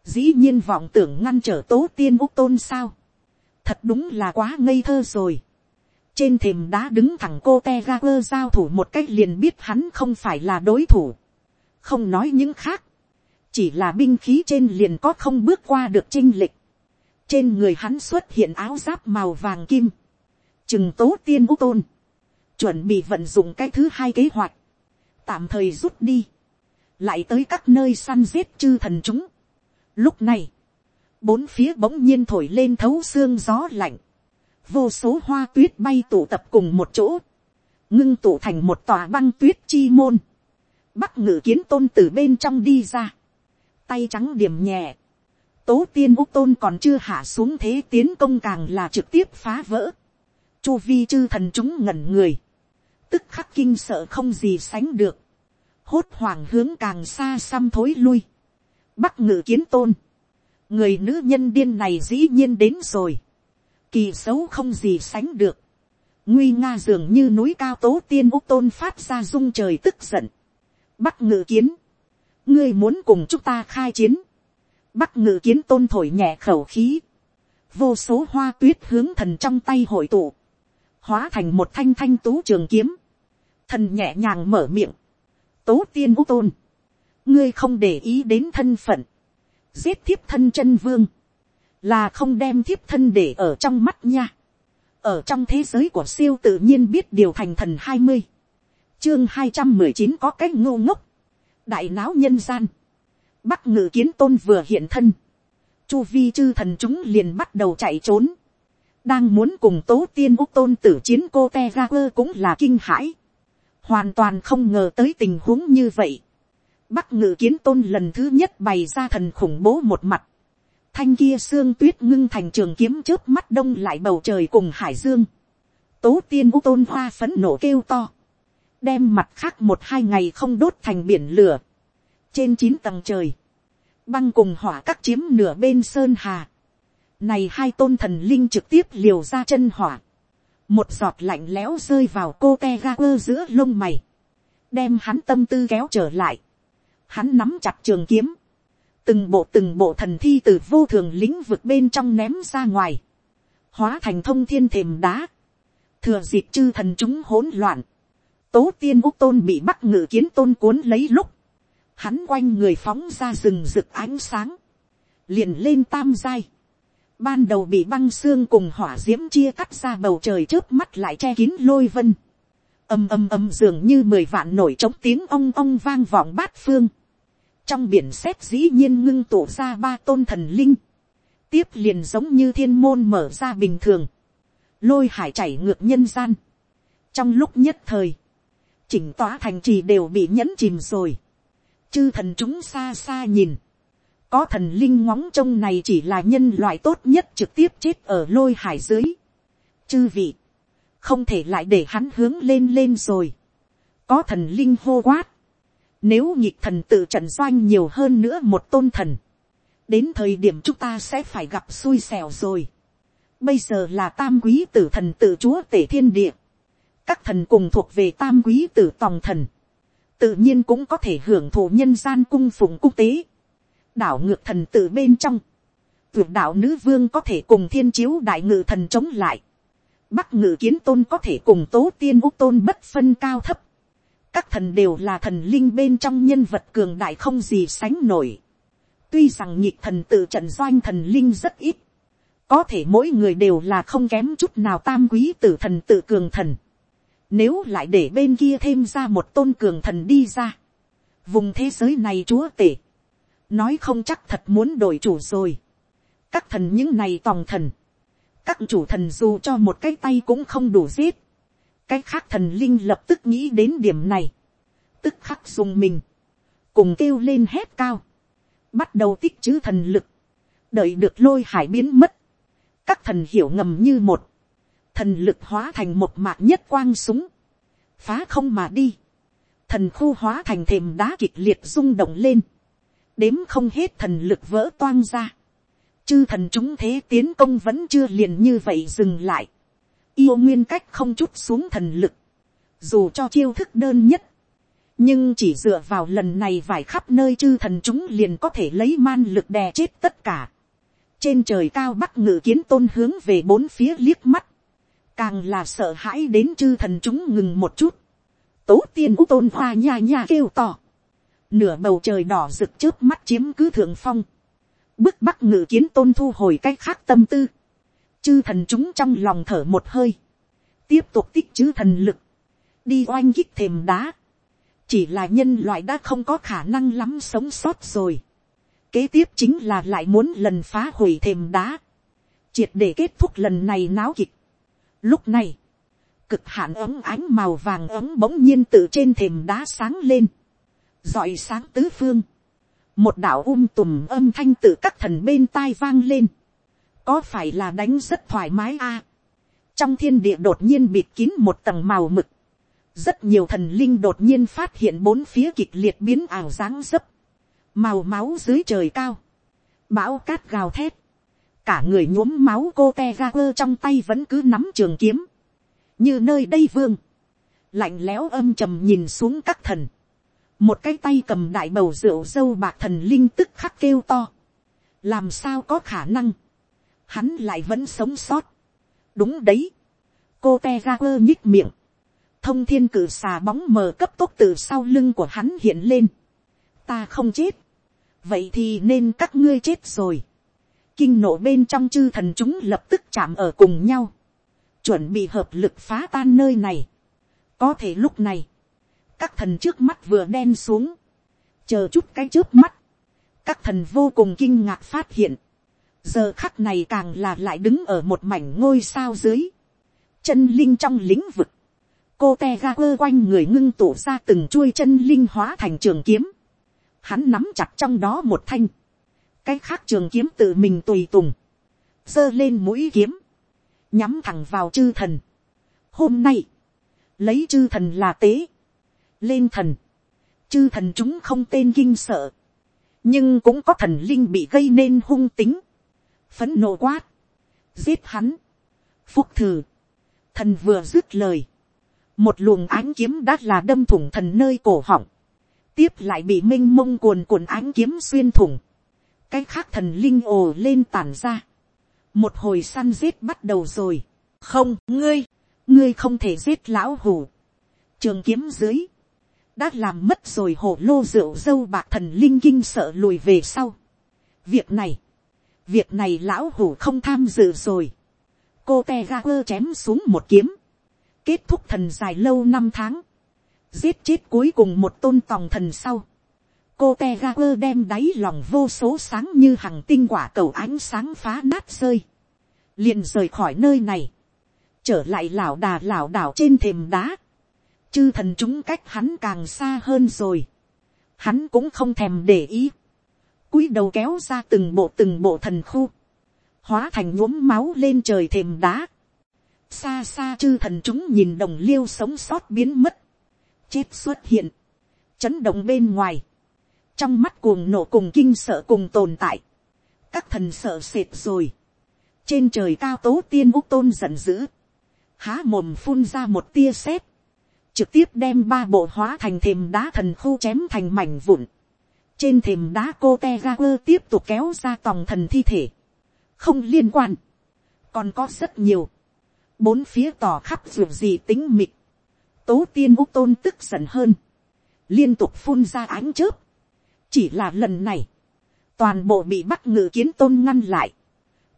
dĩ nhiên vọng tưởng ngăn trở tố tiên úc tôn sao, thật đúng là quá ngây thơ rồi, trên thềm đá đứng thẳng cô te ga quơ giao thủ một cách liền biết hắn không phải là đối thủ, không nói những khác, chỉ là binh khí trên liền có không bước qua được chinh lịch, trên người hắn xuất hiện áo giáp màu vàng kim, chừng tố tiên úc tôn, chuẩn bị vận dụng cái thứ hai kế hoạch, tạm thời rút đi, lại tới các nơi săn giết chư thần chúng. Lúc này, bốn phía bỗng nhiên thổi lên thấu xương gió lạnh, vô số hoa tuyết bay tụ tập cùng một chỗ, ngưng tụ thành một tòa băng tuyết chi môn, bắc ngự kiến tôn từ bên trong đi ra, tay trắng điểm nhẹ, tố tiên úc tôn còn chưa hạ xuống thế tiến công càng là trực tiếp phá vỡ, chu vi chư thần chúng ngẩn người, tức khắc kinh sợ không gì sánh được, hốt hoảng hướng càng xa xăm thối lui, bắc ngự kiến tôn, người nữ nhân điên này dĩ nhiên đến rồi, kỳ xấu không gì sánh được, nguy nga dường như núi cao tố tiên úc tôn phát ra rung trời tức giận, bắc ngự kiến, ngươi muốn cùng chúng ta khai chiến, bắc ngự kiến tôn thổi nhẹ khẩu khí, vô số hoa tuyết hướng thần trong tay hội tụ, hóa thành một thanh thanh tú trường kiếm, thần nhẹ nhàng mở miệng, tố tiên úc tôn, ngươi không để ý đến thân phận, giết thiếp thân chân vương, là không đem thiếp thân để ở trong mắt nha. ở trong thế giới của siêu tự nhiên biết điều thành thần hai mươi, chương hai trăm mười chín có cách ngô ngốc, đại náo nhân gian, bắc ngự kiến tôn vừa hiện thân, chu vi chư thần chúng liền bắt đầu chạy trốn, đang muốn cùng tố tiên úc tôn tử chiến cô te ra quơ cũng là kinh hãi, hoàn toàn không ngờ tới tình huống như vậy. Bắc ngự kiến tôn lần thứ nhất bày ra thần khủng bố một mặt. Thanh kia xương tuyết ngưng thành trường kiếm trước mắt đông lại bầu trời cùng hải dương. Tố tiên ú tôn hoa phấn nổ kêu to. Đem mặt khác một hai ngày không đốt thành biển lửa. Trên chín tầng trời. Băng cùng hỏa các chiếm nửa bên sơn hà. Này hai tôn thần linh trực tiếp liều ra chân hỏa một giọt lạnh lẽo rơi vào cô te ga quơ giữa lông mày, đem hắn tâm tư kéo trở lại, hắn nắm chặt trường kiếm, từng bộ từng bộ thần thi từ vô thường lĩnh vực bên trong ném ra ngoài, hóa thành thông thiên thềm đá, thừa dịp chư thần chúng hỗn loạn, tố tiên úc tôn bị bắt ngự kiến tôn cuốn lấy lúc, hắn quanh người phóng ra rừng rực ánh sáng, liền lên tam giai, Ban đầu bị băng xương cùng hỏa diễm chia cắt ra bầu trời trước mắt lại che kín lôi vân. Âm âm âm dường như mười vạn nổi trống tiếng ong ong vang vọng bát phương. Trong biển xét dĩ nhiên ngưng tụ ra ba tôn thần linh. Tiếp liền giống như thiên môn mở ra bình thường. Lôi hải chảy ngược nhân gian. Trong lúc nhất thời. Chỉnh tỏa thành trì đều bị nhẫn chìm rồi. Chư thần chúng xa xa nhìn có thần linh ngóng trông này chỉ là nhân loại tốt nhất trực tiếp chết ở lôi hải dưới. chư vị, không thể lại để hắn hướng lên lên rồi. có thần linh hô quát. nếu nhịp thần tự trận doanh nhiều hơn nữa một tôn thần, đến thời điểm chúng ta sẽ phải gặp xui xẻo rồi. bây giờ là tam quý tử thần tự chúa tể thiên địa. các thần cùng thuộc về tam quý tử tòng thần. tự nhiên cũng có thể hưởng thụ nhân gian cung phụng quốc tế đảo ngược thần tự bên trong, tuyệt đạo nữ vương có thể cùng thiên chiếu đại ngự thần chống lại, bắc ngự kiến tôn có thể cùng tố tiên úc tôn bất phân cao thấp, các thần đều là thần linh bên trong nhân vật cường đại không gì sánh nổi, tuy rằng nhịp thần tự trận doanh thần linh rất ít, có thể mỗi người đều là không kém chút nào tam quý tử thần tự cường thần, nếu lại để bên kia thêm ra một tôn cường thần đi ra, vùng thế giới này chúa tể, nói không chắc thật muốn đổi chủ rồi, các thần những này tòng thần, các chủ thần dù cho một cái tay cũng không đủ giết, cái khác thần linh lập tức nghĩ đến điểm này, tức khắc dùng mình, cùng kêu lên hét cao, bắt đầu tích chữ thần lực, đợi được lôi hải biến mất, các thần hiểu ngầm như một, thần lực hóa thành một mạc nhất quang súng, phá không mà đi, thần khu hóa thành thềm đá kịch liệt rung động lên, đếm không hết thần lực vỡ toang ra, chư thần chúng thế tiến công vẫn chưa liền như vậy dừng lại, yêu nguyên cách không chút xuống thần lực, dù cho chiêu thức đơn nhất, nhưng chỉ dựa vào lần này vải khắp nơi chư thần chúng liền có thể lấy man lực đè chết tất cả. trên trời cao bắc ngự kiến tôn hướng về bốn phía liếc mắt, càng là sợ hãi đến chư thần chúng ngừng một chút, tố tiên ú tôn hoa nha nha kêu to, nửa bầu trời đỏ rực trước mắt chiếm cứ thượng phong, bức bắc ngự kiến tôn thu hồi cái khác tâm tư, chư thần chúng trong lòng thở một hơi, tiếp tục tích chữ thần lực, đi oanh kích thềm đá, chỉ là nhân loại đã không có khả năng lắm sống sót rồi. kế tiếp chính là lại muốn lần phá hủy thềm đá, triệt để kết thúc lần này náo kịch. lúc này, cực hạn ấm ánh màu vàng ấm bỗng nhiên từ trên thềm đá sáng lên, dọi sáng tứ phương, một đạo um tùm âm thanh từ các thần bên tai vang lên, có phải là đánh rất thoải mái a, trong thiên địa đột nhiên bịt kín một tầng màu mực, rất nhiều thần linh đột nhiên phát hiện bốn phía kịch liệt biến ảo dáng dấp, màu máu dưới trời cao, bão cát gào thét, cả người nhuốm máu cô te ga quơ trong tay vẫn cứ nắm trường kiếm, như nơi đây vương, lạnh lẽo âm trầm nhìn xuống các thần, một cái tay cầm đại bầu rượu dâu bạc thần linh tức khắc kêu to, làm sao có khả năng, hắn lại vẫn sống sót, đúng đấy, cô te ra quơ nhích miệng, thông thiên cử xà bóng mờ cấp tốc từ sau lưng của hắn hiện lên. ta không chết. vậy thì nên các ngươi chết rồi. kinh nộ bên trong chư thần chúng lập tức chạm ở cùng nhau. chuẩn bị hợp lực phá tan nơi này. có thể lúc này, các thần trước mắt vừa đen xuống. chờ chút cái trước mắt. các thần vô cùng kinh ngạc phát hiện. giờ khắc này càng là lại đứng ở một mảnh ngôi sao dưới. chân linh trong lĩnh vực cô te ga quơ quanh người ngưng tụ ra từng chuôi chân linh hóa thành trường kiếm. Hắn nắm chặt trong đó một thanh. Cái khác trường kiếm tự mình tùy tùng. giơ lên mũi kiếm. Nhắm thẳng vào chư thần. Hôm nay. Lấy chư thần là tế. Lên thần. Chư thần chúng không tên kinh sợ. Nhưng cũng có thần linh bị gây nên hung tính. Phấn nộ quát. Giết hắn. Phúc thử. Thần vừa dứt lời một luồng ánh kiếm đã là đâm thủng thần nơi cổ họng, tiếp lại bị m i n h mông cuồn cuộn ánh kiếm xuyên thủng, cái khác thần linh ồ lên tàn ra, một hồi săn giết bắt đầu rồi, không ngươi, ngươi không thể giết lão hủ, trường kiếm dưới, đã làm mất rồi hổ lô rượu dâu bạc thần linh kinh sợ lùi về sau. việc này, việc này lão hủ không tham dự rồi, cô te ga quơ chém xuống một kiếm, kết thúc thần dài lâu năm tháng, giết chết cuối cùng một tôn tòng thần sau, cô te ga quơ đem đáy lòng vô số sáng như hằng tinh quả cầu ánh sáng phá nát rơi, liền rời khỏi nơi này, trở lại lảo đà lảo đảo trên thềm đá, chư thần chúng cách hắn càng xa hơn rồi, hắn cũng không thèm để ý, cúi đầu kéo ra từng bộ từng bộ thần khu, hóa thành nhuốm máu lên trời thềm đá, xa xa chư thần chúng nhìn đồng liêu sống sót biến mất, chết xuất hiện, chấn động bên ngoài, trong mắt cuồng nổ cùng kinh sợ cùng tồn tại, các thần sợ sệt rồi, trên trời cao tố tiên úc tôn giận dữ, há mồm phun ra một tia sét, trực tiếp đem ba bộ hóa thành thềm đá thần khu chém thành mảnh vụn, trên thềm đá cô te ga quơ tiếp tục kéo ra tòng thần thi thể, không liên quan, còn có rất nhiều, bốn phía tỏ khắp ruột gì tính mịt, tố tiên úc tôn tức giận hơn, liên tục phun ra ánh chớp, chỉ là lần này, toàn bộ bị bắt ngự kiến tôn ngăn lại,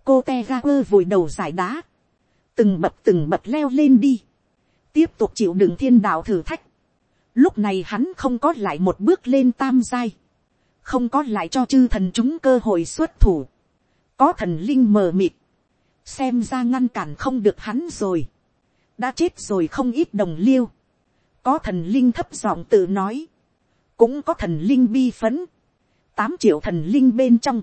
cô te ga quơ vùi đầu giải đá, từng bậc từng bậc leo lên đi, tiếp tục chịu đựng thiên đạo thử thách, Lúc này hắn không có lại một bước lên tam giai. Không có lại cho chư thần chúng cơ hội xuất thủ. Có thần linh mờ mịt. Xem ra ngăn cản không được hắn rồi. Đã chết rồi không ít đồng liêu. Có thần linh thấp giọng tự nói. Cũng có thần linh bi phấn. Tám triệu thần linh bên trong.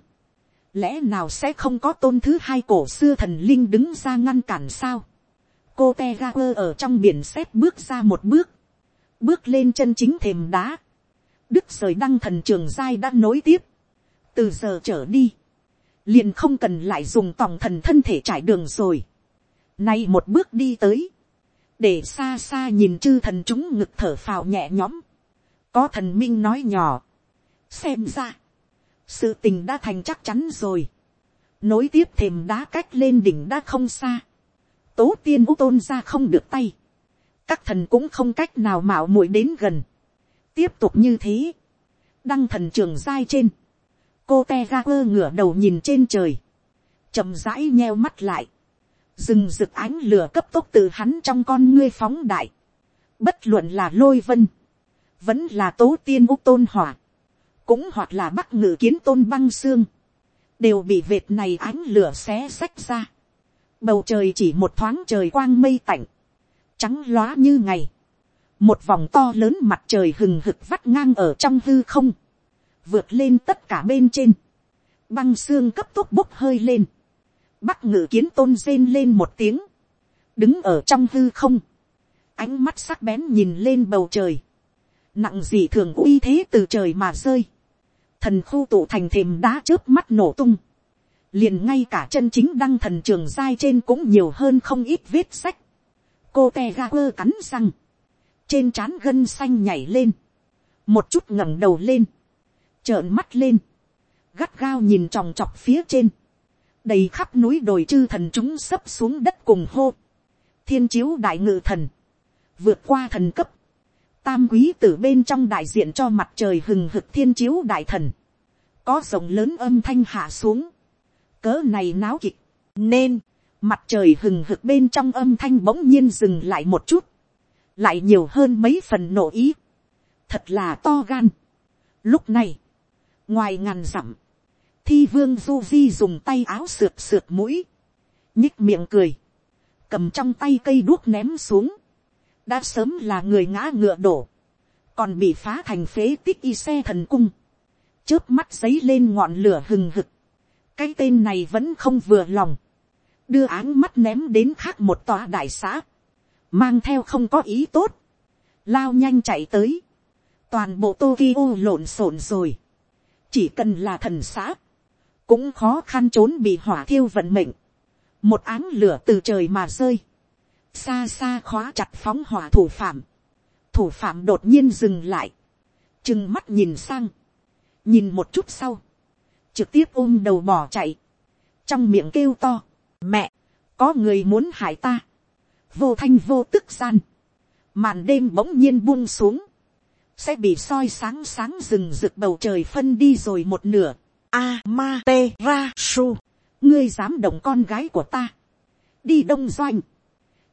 Lẽ nào sẽ không có tôn thứ hai cổ xưa thần linh đứng ra ngăn cản sao? Cô Tegaper ở trong biển xét bước ra một bước. Bước lên chân chính thềm đá, đức rời đăng thần trường giai đã nối tiếp, từ giờ trở đi, liền không cần lại dùng tòng thần thân thể trải đường rồi, nay một bước đi tới, để xa xa nhìn chư thần chúng ngực thở phào nhẹ nhõm, có thần minh nói nhỏ, xem ra, sự tình đã thành chắc chắn rồi, nối tiếp thềm đá cách lên đỉnh đã không xa, tố tiên ú tôn ra không được tay, các thần cũng không cách nào mạo muội đến gần. tiếp tục như thế, đăng thần trường giai trên, cô te ra quơ ngửa đầu nhìn trên trời, chậm rãi nheo mắt lại, rừng rực ánh lửa cấp tốc từ hắn trong con ngươi phóng đại, bất luận là lôi vân, vẫn là tố tiên U tôn hỏa, cũng hoặc là bắc ngự kiến tôn băng xương, đều bị vệt này ánh lửa xé xách ra. Bầu trời chỉ một thoáng trời quang mây tạnh, trắng lóa như ngày, một vòng to lớn mặt trời hừng hực vắt ngang ở trong hư không, vượt lên tất cả bên trên, băng xương cấp tốc bốc hơi lên, bắc ngự kiến tôn rên lên một tiếng, đứng ở trong hư không, ánh mắt sắc bén nhìn lên bầu trời, nặng gì thường uy thế từ trời mà rơi, thần khu tụ thành thềm đá trước mắt nổ tung, liền ngay cả chân chính đăng thần trường giai trên cũng nhiều hơn không ít vết sách, cô te ga quơ cắn răng, trên trán gân xanh nhảy lên, một chút ngẩng đầu lên, trợn mắt lên, gắt gao nhìn tròng trọc phía trên, đầy khắp núi đồi chư thần chúng sấp xuống đất cùng hô, thiên chiếu đại ngự thần, vượt qua thần cấp, tam quý tử bên trong đại diện cho mặt trời hừng hực thiên chiếu đại thần, có rộng lớn âm thanh hạ xuống, cỡ này náo kịch, nên, Mặt trời hừng hực bên trong âm thanh bỗng nhiên dừng lại một chút. Lại nhiều hơn mấy phần nổ ý. Thật là to gan. Lúc này. Ngoài ngàn dặm. Thi vương du di dùng tay áo sượt sượt mũi. nhích miệng cười. Cầm trong tay cây đuốc ném xuống. Đã sớm là người ngã ngựa đổ. Còn bị phá thành phế tích y xe thần cung. Chớp mắt giấy lên ngọn lửa hừng hực. Cái tên này vẫn không vừa lòng. Đưa áng mắt ném đến khác một tòa đại xã, mang theo không có ý tốt, lao nhanh chạy tới, toàn bộ Tokyo lộn xộn rồi, chỉ cần là thần xã, cũng khó khăn trốn bị hỏa thiêu vận mệnh, một áng lửa từ trời mà rơi, xa xa khóa chặt phóng hỏa thủ phạm, thủ phạm đột nhiên dừng lại, chừng mắt nhìn sang, nhìn một chút sau, trực tiếp ôm đầu bỏ chạy, trong miệng kêu to, Mẹ, có người muốn hại ta. Vô thanh vô tức gian. Màn đêm bỗng nhiên buông xuống. Sẽ bị soi sáng sáng rừng rực bầu trời phân đi rồi một nửa. A ma te ra su. Ngươi dám động con gái của ta. Đi Đông Doanh.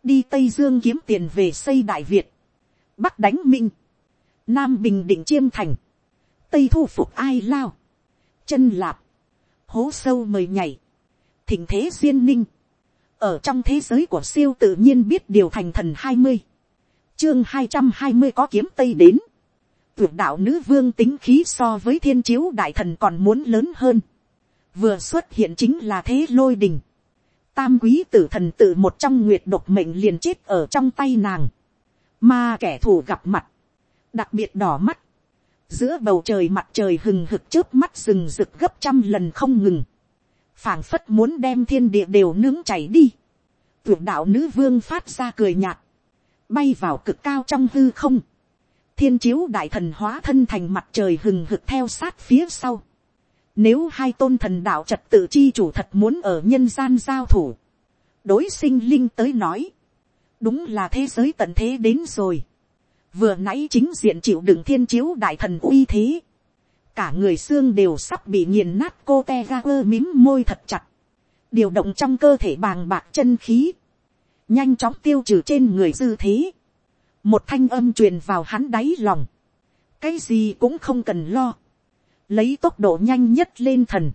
Đi Tây Dương kiếm tiền về xây Đại Việt. Bắc đánh Minh. Nam Bình Định Chiêm Thành. Tây thu phục ai lao. Chân lạp. Hố sâu mời nhảy. Thịnh thế duyên ninh, ở trong thế giới của siêu tự nhiên biết điều thành thần hai mươi, chương hai trăm hai mươi có kiếm tây đến, tuyệt đạo nữ vương tính khí so với thiên chiếu đại thần còn muốn lớn hơn, vừa xuất hiện chính là thế lôi đình, tam quý tử thần tự một trong nguyệt độc mệnh liền chết ở trong tay nàng, mà kẻ thù gặp mặt, đặc biệt đỏ mắt, giữa bầu trời mặt trời hừng hực trước mắt rừng rực gấp trăm lần không ngừng, phảng phất muốn đem thiên địa đều nướng chảy đi. Tuyệt đạo nữ vương phát ra cười nhạt, bay vào cực cao trong hư không. Thiên chiếu đại thần hóa thân thành mặt trời hừng hực theo sát phía sau. Nếu hai tôn thần đạo trật tự chi chủ thật muốn ở nhân gian giao thủ. Đối sinh linh tới nói. Đúng là thế giới tận thế đến rồi. Vừa nãy chính diện chịu đựng thiên chiếu đại thần uy thế. Cả người xương đều sắp bị nghiền nát cô te ga quơ mím môi thật chặt, điều động trong cơ thể bàng bạc chân khí, nhanh chóng tiêu trừ trên người dư thế, một thanh âm truyền vào hắn đáy lòng, cái gì cũng không cần lo, lấy tốc độ nhanh nhất lên thần,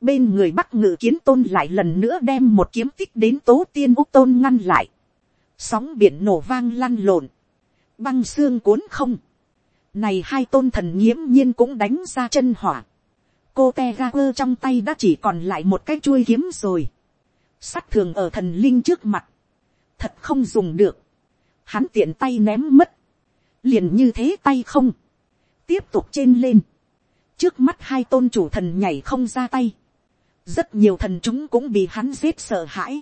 bên người bắc ngự kiến tôn lại lần nữa đem một kiếm tích đến tố tiên úc tôn ngăn lại, sóng biển nổ vang lăn lộn, băng xương cuốn không, này hai tôn thần nghiễm nhiên cũng đánh ra chân hỏa, cô te ga quơ trong tay đã chỉ còn lại một cái chuôi kiếm rồi, sắt thường ở thần linh trước mặt, thật không dùng được, hắn tiện tay ném mất, liền như thế tay không, tiếp tục trên lên, trước mắt hai tôn chủ thần nhảy không ra tay, rất nhiều thần chúng cũng bị hắn giết sợ hãi,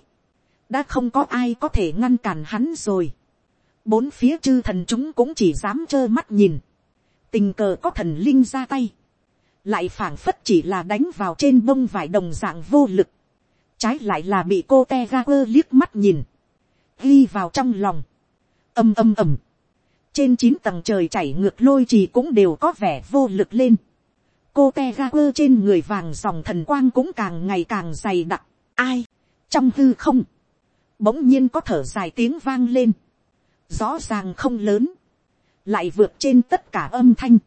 đã không có ai có thể ngăn cản hắn rồi, bốn phía chư thần chúng cũng chỉ dám trơ mắt nhìn, tình cờ có thần linh ra tay, lại phảng phất chỉ là đánh vào trên bông vải đồng dạng vô lực, trái lại là bị cô te ga quơ liếc mắt nhìn, ghi vào trong lòng, âm âm ầm, trên chín tầng trời chảy ngược lôi trì cũng đều có vẻ vô lực lên, cô te ga quơ trên người vàng dòng thần quang cũng càng ngày càng dày đặc, ai, trong hư không, bỗng nhiên có thở dài tiếng vang lên, rõ ràng không lớn, lại vượt trên tất cả âm thanh,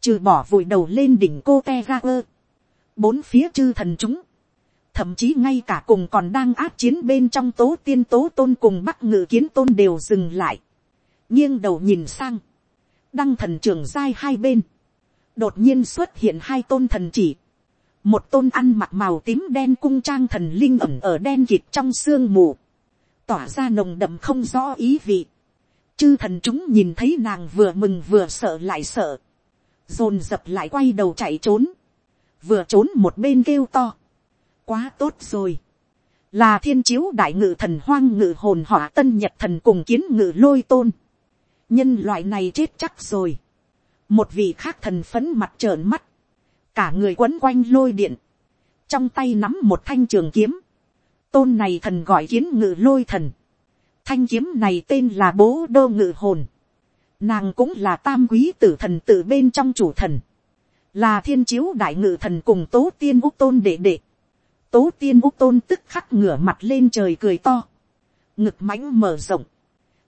trừ bỏ vùi đầu lên đỉnh cô te ra ơ. bốn phía chư thần chúng, thậm chí ngay cả cùng còn đang áp chiến bên trong tố tiên tố tôn cùng bắc ngự kiến tôn đều dừng lại, nghiêng đầu nhìn sang, đăng thần trường giai hai bên, đột nhiên xuất hiện hai tôn thần chỉ, một tôn ăn mặc màu tím đen cung trang thần linh ẩm ở đen kịt trong sương mù, tỏa ra nồng đậm không rõ ý vị, chư thần chúng nhìn thấy nàng vừa mừng vừa sợ lại sợ, dồn dập lại quay đầu chạy trốn, vừa trốn một bên kêu to, quá tốt rồi, là thiên chiếu đại ngự thần hoang ngự hồn hỏa tân nhật thần cùng kiến ngự lôi tôn, nhân loại này chết chắc rồi, một vị khác thần phấn mặt trợn mắt, cả người quấn quanh lôi điện, trong tay nắm một thanh trường kiếm, tôn này thần gọi kiến ngự lôi thần, thanh kiếm này tên là bố đô ngự hồn, nàng cũng là tam quý tử thần tự bên trong chủ thần, là thiên chiếu đại ngự thần cùng tố tiên úc tôn đệ đệ, tố tiên úc tôn tức khắc ngửa mặt lên trời cười to, ngực mãnh mở rộng,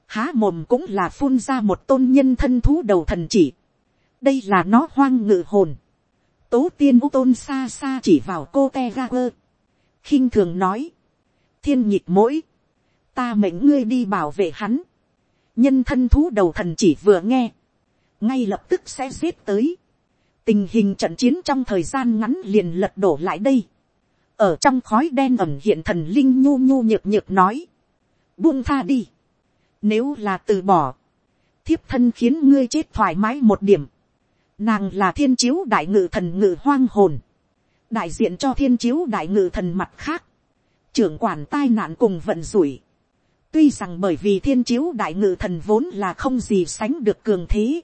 há mồm cũng là phun ra một tôn nhân thân thú đầu thần chỉ, đây là nó hoang ngự hồn, tố tiên úc tôn xa xa chỉ vào cô te ga quơ, khinh thường nói, thiên nhịp mỗi, ta mệnh ngươi đi bảo vệ hắn, nhân thân thú đầu thần chỉ vừa nghe, ngay lập tức sẽ giết tới, tình hình trận chiến trong thời gian ngắn liền lật đổ lại đây, ở trong khói đen ẩm hiện thần linh nhu nhu nhược nhược nói, buông tha đi, nếu là từ bỏ, thiếp thân khiến ngươi chết thoải mái một điểm, nàng là thiên chiếu đại ngự thần ngự hoang hồn, đại diện cho thiên chiếu đại ngự thần mặt khác, trưởng quản tai nạn cùng vận rủi, tuy rằng bởi vì thiên chiếu đại ngự thần vốn là không gì sánh được cường thế,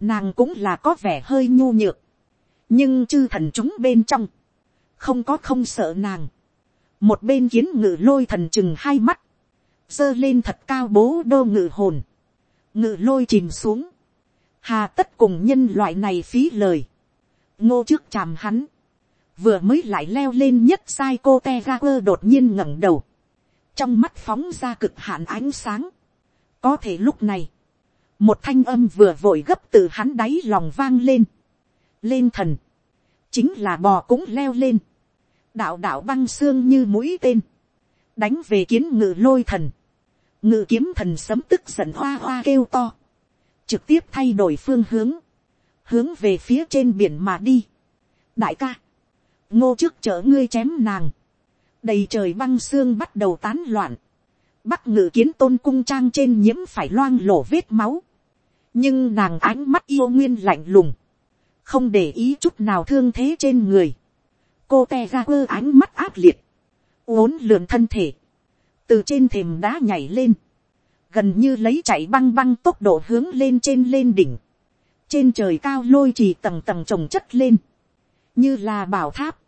nàng cũng là có vẻ hơi nhu nhược, nhưng chư thần chúng bên trong, không có không sợ nàng, một bên kiến ngự lôi thần chừng hai mắt, dơ lên thật cao bố đô ngự hồn, ngự lôi chìm xuống, hà tất cùng nhân loại này phí lời, ngô trước chàm hắn, vừa mới lại leo lên nhất sai cô te ga quơ đột nhiên ngẩng đầu, trong mắt phóng ra cực hạn ánh sáng. có thể lúc này, một thanh âm vừa vội gấp từ hắn đáy lòng vang lên. lên thần, chính là bò cũng leo lên. đạo đạo băng xương như mũi tên, đánh về kiến ngự lôi thần. ngự kiếm thần sấm tức giận hoa hoa kêu to, trực tiếp thay đổi phương hướng, hướng về phía trên biển mà đi. đại ca, ngô trước chở ngươi chém nàng, đầy trời băng xương bắt đầu tán loạn, bắc ngự kiến tôn cung trang trên nhiễm phải loang lổ vết máu, nhưng nàng ánh mắt yêu nguyên lạnh lùng, không để ý chút nào thương thế trên người, cô te ra quơ ánh mắt ác liệt, uốn lượn thân thể, từ trên thềm đá nhảy lên, gần như lấy chạy băng băng tốc độ hướng lên trên lên đỉnh, trên trời cao lôi trì tầng tầng trồng chất lên, như là bảo tháp,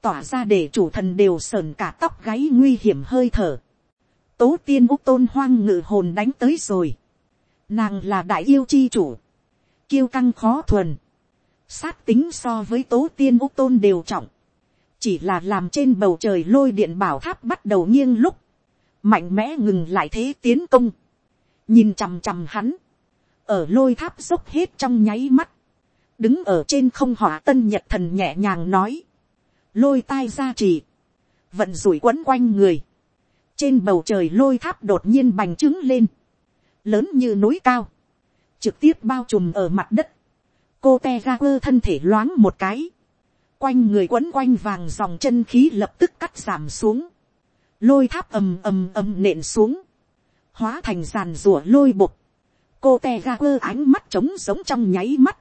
tỏa ra để chủ thần đều sờn cả tóc gáy nguy hiểm hơi thở. Tố tiên úc tôn hoang ngự hồn đánh tới rồi. Nàng là đại yêu chi chủ. Kiêu căng khó thuần. Sát tính so với tố tiên úc tôn đều trọng. Chỉ là làm trên bầu trời lôi điện bảo tháp bắt đầu nghiêng lúc. Mạnh mẽ ngừng lại thế tiến công. nhìn chằm chằm hắn, ở lôi tháp dốc hết trong nháy mắt, đứng ở trên không hỏa tân nhật thần nhẹ nhàng nói, lôi tai ra trì, vận rủi quấn quanh người, trên bầu trời lôi tháp đột nhiên bành trướng lên, lớn như núi cao, trực tiếp bao trùm ở mặt đất, cô te ga quơ thân thể loáng một cái, quanh người quấn quanh vàng dòng chân khí lập tức cắt giảm xuống, lôi tháp ầm ầm ầm nện xuống, hóa thành giàn rùa lôi bục, cô te ga quơ ánh mắt trống giống trong nháy mắt,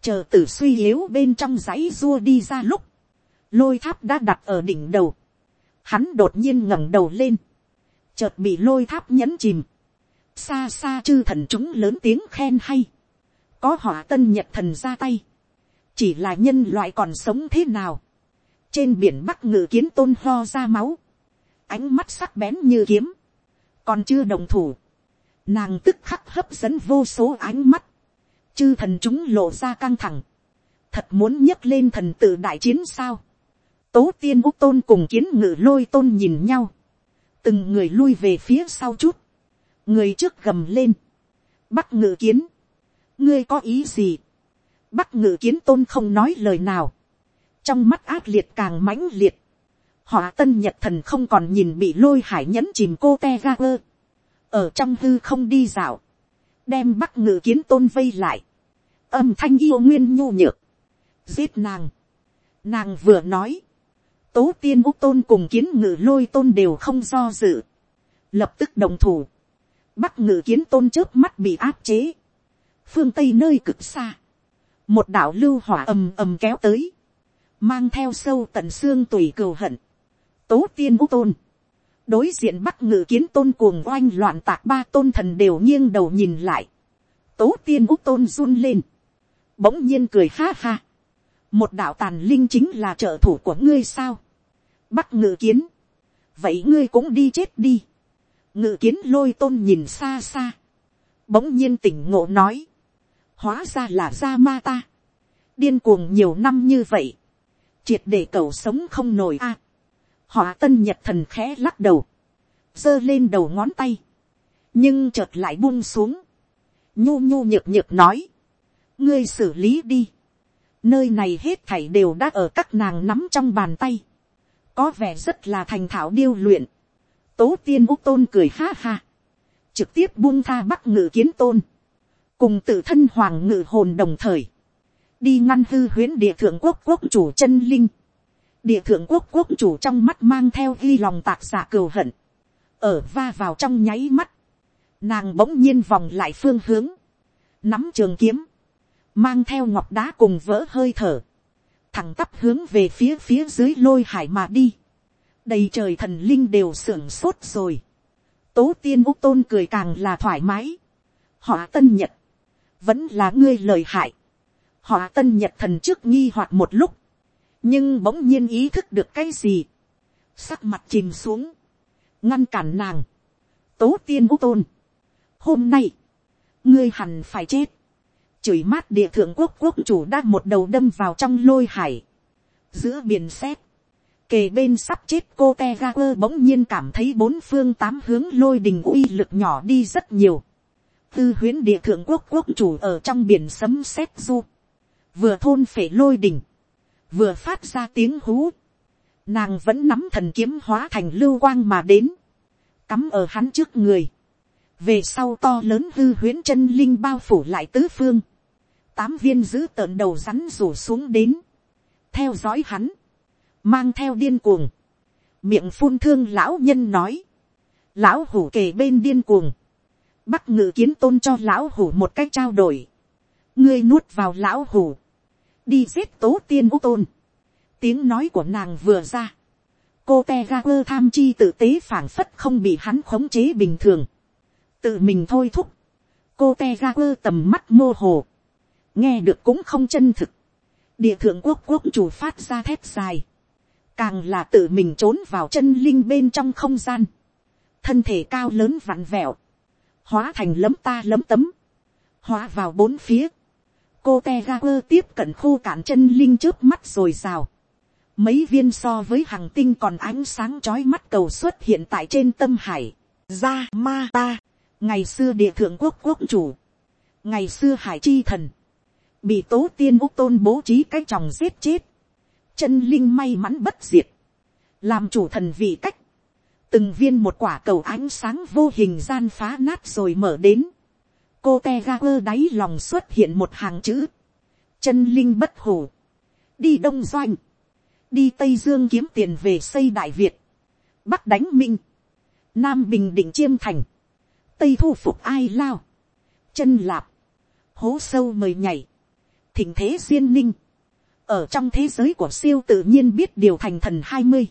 chờ tử suy yếu bên trong dãy rua đi ra lúc, lôi tháp đã đặt ở đỉnh đầu, hắn đột nhiên ngẩng đầu lên, chợt bị lôi tháp nhấn chìm, xa xa chư thần chúng lớn tiếng khen hay, có họ tân nhật thần ra tay, chỉ là nhân loại còn sống thế nào, trên biển bắc ngự kiến tôn ho ra máu, ánh mắt sắc bén như kiếm, còn chưa đồng thủ, nàng tức khắc hấp dẫn vô số ánh mắt, chư thần chúng lộ ra căng thẳng, thật muốn nhấc lên thần tự đại chiến sao, tố tiên úc tôn cùng kiến ngự lôi tôn nhìn nhau, từng người lui về phía sau chút, người trước gầm lên, bắc ngự kiến, ngươi có ý gì, bắc ngự kiến tôn không nói lời nào, trong mắt ác liệt càng mãnh liệt, họ tân nhật thần không còn nhìn bị lôi hải nhẫn chìm cô te ga quơ, ở trong hư không đi dạo, đem bắc ngự kiến tôn vây lại, âm thanh yêu nguyên nhu nhược, giết nàng, nàng vừa nói, tố tiên úc tôn cùng kiến ngự lôi tôn đều không do dự, lập tức đồng thủ, bắc ngự kiến tôn trước mắt bị áp chế, phương tây nơi cực xa, một đạo lưu hỏa ầm ầm kéo tới, mang theo sâu tận xương tùy cừu hận, tố tiên úc tôn, đối diện bắc ngự kiến tôn cuồng oanh loạn tạc ba tôn thần đều nghiêng đầu nhìn lại, tố tiên úc tôn run lên, bỗng nhiên cười ha ha, một đạo tàn linh chính là trợ thủ của ngươi sao, bắt ngự kiến, vậy ngươi cũng đi chết đi, ngự kiến lôi tôn nhìn xa xa, bỗng nhiên tỉnh ngộ nói, hóa ra là gia ma ta, điên cuồng nhiều năm như vậy, triệt để cầu sống không nổi a, họ tân nhật thần khẽ lắc đầu, giơ lên đầu ngón tay, nhưng chợt lại buông xuống, nhu nhu nhược nhược nói, ngươi xử lý đi, nơi này hết thảy đều đã ở các nàng nắm trong bàn tay, có vẻ rất là thành thạo điêu luyện, tố tiên úc tôn cười ha ha, trực tiếp buông tha bắc ngự kiến tôn, cùng tự thân hoàng ngự hồn đồng thời, đi ngăn hư huyến địa thượng quốc quốc chủ chân linh, địa thượng quốc quốc chủ trong mắt mang theo ghi lòng tạc giả cừu hận, ở va vào trong nháy mắt, nàng bỗng nhiên vòng lại phương hướng, nắm trường kiếm, mang theo ngọc đá cùng vỡ hơi thở, thẳng tắp hướng về phía phía dưới lôi hải mà đi, đầy trời thần linh đều sưởng sốt rồi, tố tiên úc tôn cười càng là thoải mái, họ tân nhật, vẫn là ngươi lời hại, họ tân nhật thần trước nghi hoặc một lúc, nhưng bỗng nhiên ý thức được cái gì, sắc mặt chìm xuống, ngăn cản nàng, tố tiên úc tôn, hôm nay, ngươi hẳn phải chết, chửi mát địa thượng quốc quốc chủ đã một đầu đâm vào trong lôi hải, giữa biển xét, kề bên sắp chết cô te ga quơ bỗng nhiên cảm thấy bốn phương tám hướng lôi đình uy lực nhỏ đi rất nhiều. tư huyến địa thượng quốc quốc chủ ở trong biển sấm sét du, vừa thôn phể lôi đình, vừa phát ra tiếng hú, nàng vẫn nắm thần kiếm hóa thành lưu quang mà đến, cắm ở hắn trước người, về sau to lớn hư huyễn chân linh bao phủ lại tứ phương, tám viên giữ tợn đầu rắn rủ xuống đến, theo dõi hắn, mang theo điên cuồng, miệng phun thương lão nhân nói, lão hủ kề bên điên cuồng, bắc ngự kiến tôn cho lão hủ một cách trao đổi, ngươi nuốt vào lão hủ, đi giết tố tiên ú tôn, tiếng nói của nàng vừa ra, cô te ga quơ tham chi tự tế phảng phất không bị hắn khống chế bình thường, tự mình thôi thúc, cô te ra quơ tầm mắt mô hồ, nghe được cũng không chân thực, địa thượng quốc quốc chủ phát ra thép dài, càng là tự mình trốn vào chân linh bên trong không gian, thân thể cao lớn vặn vẹo, hóa thành lấm ta lấm tấm, hóa vào bốn phía, cô te ga quơ tiếp cận khô cạn chân linh trước mắt rồi rào, mấy viên so với hàng tinh còn ánh sáng chói mắt cầu xuất hiện tại trên tâm hải, ra ma ta, ngày xưa địa thượng quốc quốc chủ, ngày xưa hải chi thần, bị tố tiên úc tôn bố trí cái chồng giết chết, chân linh may mắn bất diệt, làm chủ thần vị cách, từng viên một quả cầu ánh sáng vô hình gian phá nát rồi mở đến, cô te ga quơ đáy lòng xuất hiện một hàng chữ, chân linh bất hủ, đi đông doanh, đi tây dương kiếm tiền về xây đại việt, bắc đánh minh, nam bình định chiêm thành, tây thu phục ai lao, chân lạp, hố sâu mời nhảy, thỉnh thế duyên ninh, ở trong thế giới của siêu tự nhiên biết điều thành thần hai mươi,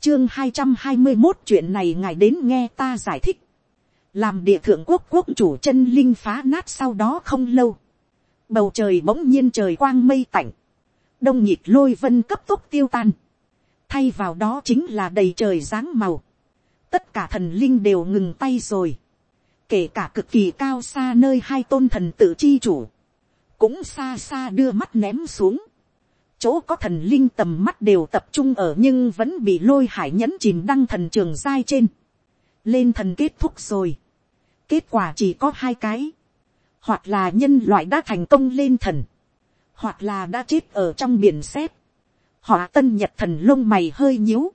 chương hai trăm hai mươi một chuyện này ngài đến nghe ta giải thích, làm địa thượng quốc quốc chủ chân linh phá nát sau đó không lâu, bầu trời bỗng nhiên trời quang mây tạnh, đông nhịp lôi vân cấp tốc tiêu tan, thay vào đó chính là đầy trời dáng màu, tất cả thần linh đều ngừng tay rồi, kể cả cực kỳ cao xa nơi hai tôn thần tự chi chủ, cũng xa xa đưa mắt ném xuống, chỗ có thần linh tầm mắt đều tập trung ở nhưng vẫn bị lôi hải nhẫn chìm đăng thần trường giai trên, lên thần kết thúc rồi, kết quả chỉ có hai cái, hoặc là nhân loại đã thành công lên thần, hoặc là đã chết ở trong biển sét. Họ tân nhật thần lông mày hơi nhíu,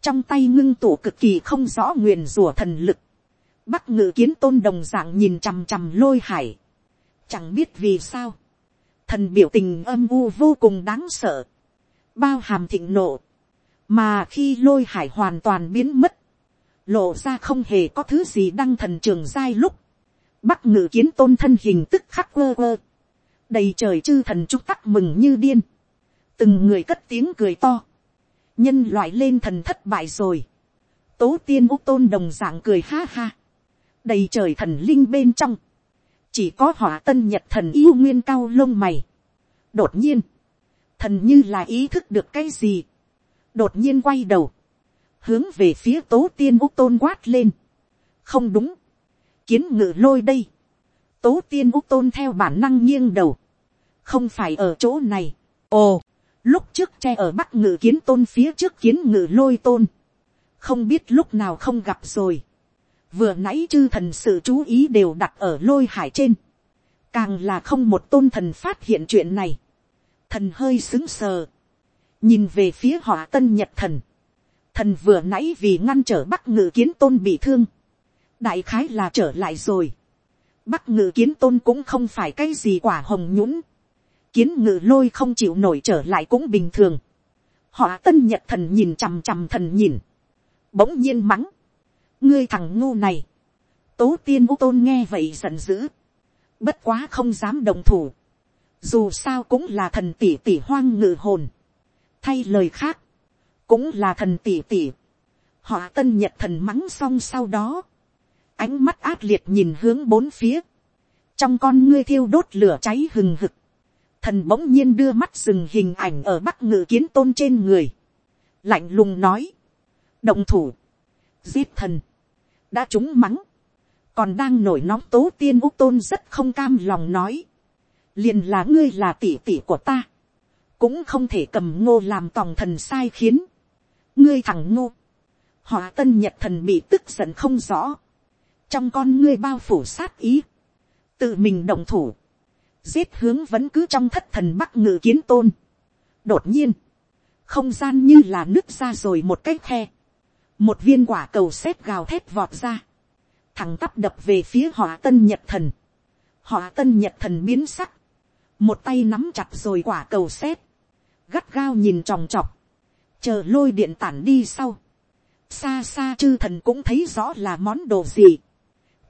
trong tay ngưng tụ cực kỳ không rõ nguyền rủa thần lực, bắc ngự kiến tôn đồng dạng nhìn chằm chằm lôi hải, chẳng biết vì sao, thần biểu tình âm u vô cùng đáng sợ, bao hàm thịnh nộ, mà khi lôi hải hoàn toàn biến mất, lộ ra không hề có thứ gì đăng thần trường dai lúc, bắc ngự kiến tôn thân hình tức khắc quơ quơ, đầy trời chư thần chúc tắc mừng như điên, từng người cất tiếng cười to, nhân loại lên thần thất bại rồi, tố tiên úc tôn đồng dạng cười ha ha, đầy trời thần linh bên trong, chỉ có hỏa tân nhật thần yêu nguyên cao lông mày. đột nhiên, thần như là ý thức được cái gì, đột nhiên quay đầu, hướng về phía tố tiên úc tôn quát lên. không đúng, kiến ngự lôi đây, tố tiên úc tôn theo bản năng nghiêng đầu, không phải ở chỗ này, ồ, lúc trước che ở bắc ngự kiến tôn phía trước kiến ngự lôi tôn, không biết lúc nào không gặp rồi, vừa nãy chư thần sự chú ý đều đặt ở lôi hải trên, càng là không một tôn thần phát hiện chuyện này, thần hơi xứng sờ, nhìn về phía họ tân nhật thần, thần vừa nãy vì ngăn trở bắc ngự kiến tôn bị thương, đại khái là trở lại rồi, bắc ngự kiến tôn cũng không phải cái gì quả hồng nhũng, kiến ngự lôi không chịu nổi trở lại cũng bình thường. họ tân nhật thần nhìn chằm chằm thần nhìn. bỗng nhiên mắng ngươi thằng ngu này. tố tiên ngũ tôn nghe vậy giận dữ. bất quá không dám đồng thủ. dù sao cũng là thần tỷ tỷ hoang ngự hồn. thay lời khác, cũng là thần tỷ tỷ. họ tân nhật thần mắng xong sau đó. ánh mắt ác liệt nhìn hướng bốn phía. trong con ngươi thiêu đốt lửa cháy hừng hực thần bỗng nhiên đưa mắt dừng hình ảnh ở bắc ngự kiến tôn trên người, lạnh lùng nói, động thủ, giết thần, đã trúng mắng, còn đang nổi nóng tố tiên úc tôn rất không cam lòng nói, liền là ngươi là tỷ tỷ của ta, cũng không thể cầm ngô làm tòng thần sai khiến, ngươi thằng ngô, họ tân nhật thần bị tức giận không rõ, trong con ngươi bao phủ sát ý, tự mình động thủ, giết hướng vẫn cứ trong thất thần bắc ngự kiến tôn. đột nhiên, không gian như là nứt ra rồi một cái khe, một viên quả cầu xếp gào thét vọt ra, thằng tắp đập về phía họ tân nhật thần, họ tân nhật thần biến sắc, một tay nắm chặt rồi quả cầu xếp, gắt gao nhìn tròng trọc, chờ lôi điện tản đi sau, xa xa chư thần cũng thấy rõ là món đồ gì,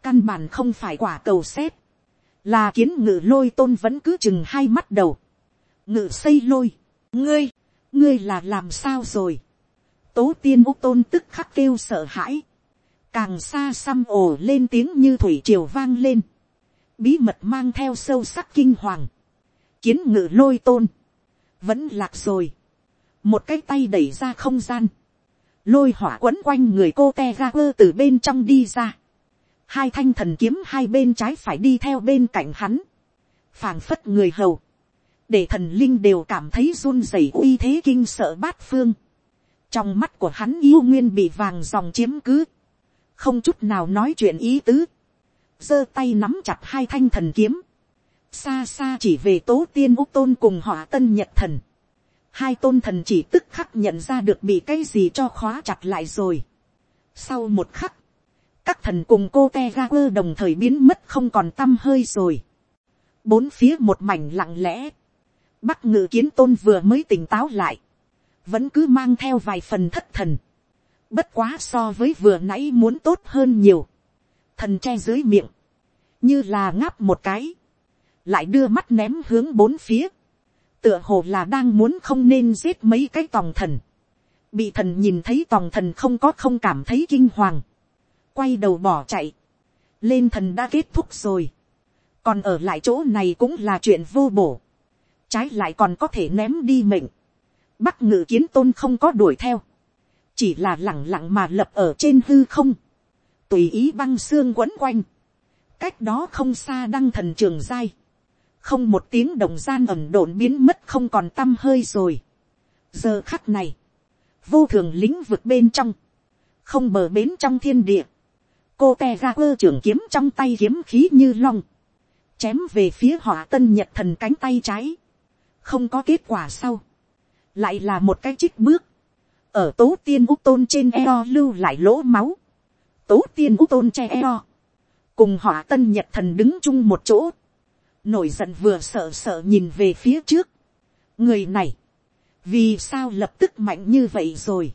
căn bản không phải quả cầu xếp, là kiến ngự lôi tôn vẫn cứ chừng hai mắt đầu, ngự xây lôi, ngươi, ngươi là làm sao rồi, tố tiên úc tôn tức khắc kêu sợ hãi, càng xa xăm ồ lên tiếng như thủy triều vang lên, bí mật mang theo sâu sắc kinh hoàng, kiến ngự lôi tôn, vẫn lạc rồi, một cái tay đẩy ra không gian, lôi hỏa quấn quanh người cô te ga quơ từ bên trong đi ra, hai thanh thần kiếm hai bên trái phải đi theo bên cạnh hắn, phảng phất người hầu, để thần linh đều cảm thấy run rẩy uy thế kinh sợ bát phương, trong mắt của hắn yêu nguyên bị vàng dòng chiếm cứ, không chút nào nói chuyện ý tứ, giơ tay nắm chặt hai thanh thần kiếm, xa xa chỉ về tố tiên úc tôn cùng họ tân nhật thần, hai tôn thần chỉ tức khắc nhận ra được bị cái gì cho khóa chặt lại rồi. Sau một khắc, các thần cùng cô te ga quơ đồng thời biến mất không còn t â m hơi rồi. bốn phía một mảnh lặng lẽ, bắc ngự kiến tôn vừa mới tỉnh táo lại, vẫn cứ mang theo vài phần thất thần. bất quá so với vừa nãy muốn tốt hơn nhiều. thần che dưới miệng, như là ngáp một cái, lại đưa mắt ném hướng bốn phía, tựa hồ là đang muốn không nên giết mấy cái tòng thần, bị thần nhìn thấy tòng thần không có không cảm thấy kinh hoàng, quay đầu bỏ chạy, lên thần đã kết thúc rồi, còn ở lại chỗ này cũng là chuyện vô bổ, trái lại còn có thể ném đi mệnh, bắc ngự kiến tôn không có đuổi theo, chỉ là lẳng lặng mà lập ở trên hư không, tùy ý băng xương quấn quanh, cách đó không xa đăng thần trường giai, không một tiếng đồng gian ẩm độn biến mất không còn t â m hơi rồi. giờ khắc này, vô thường lĩnh vực bên trong, không bờ bến trong thiên địa, cô te ga quơ trưởng kiếm trong tay kiếm khí như long, chém về phía họ tân nhật thần cánh tay trái, không có kết quả sau, lại là một cái chích bước, ở tố tiên ú tôn trên eo lưu lại lỗ máu, tố tiên ú tôn che eo, cùng họ tân nhật thần đứng chung một chỗ, nổi giận vừa sợ sợ nhìn về phía trước, người này, vì sao lập tức mạnh như vậy rồi,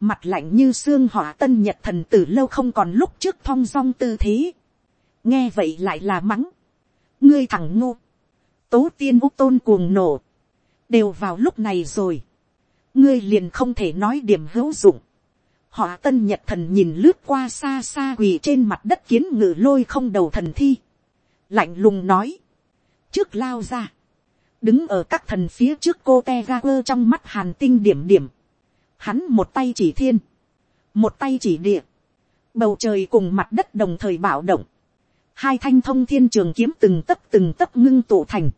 mặt lạnh như xương hỏa tân nhật thần từ lâu không còn lúc trước thong dong tư thế. nghe vậy lại là mắng. ngươi thẳng ngô. tố tiên ú tôn cuồng nổ đều vào lúc này rồi. ngươi liền không thể nói điểm hữu dụng. họ tân nhật thần nhìn lướt qua xa xa quỳ trên mặt đất kiến ngự lôi không đầu thần thi. lạnh lùng nói. trước lao ra. đứng ở các thần phía trước cô te ga quơ trong mắt hàn tinh điểm điểm hắn một tay chỉ thiên, một tay chỉ địa, bầu trời cùng mặt đất đồng thời bạo động, hai thanh thông thiên trường kiếm từng tấc từng tấc ngưng tụ thành,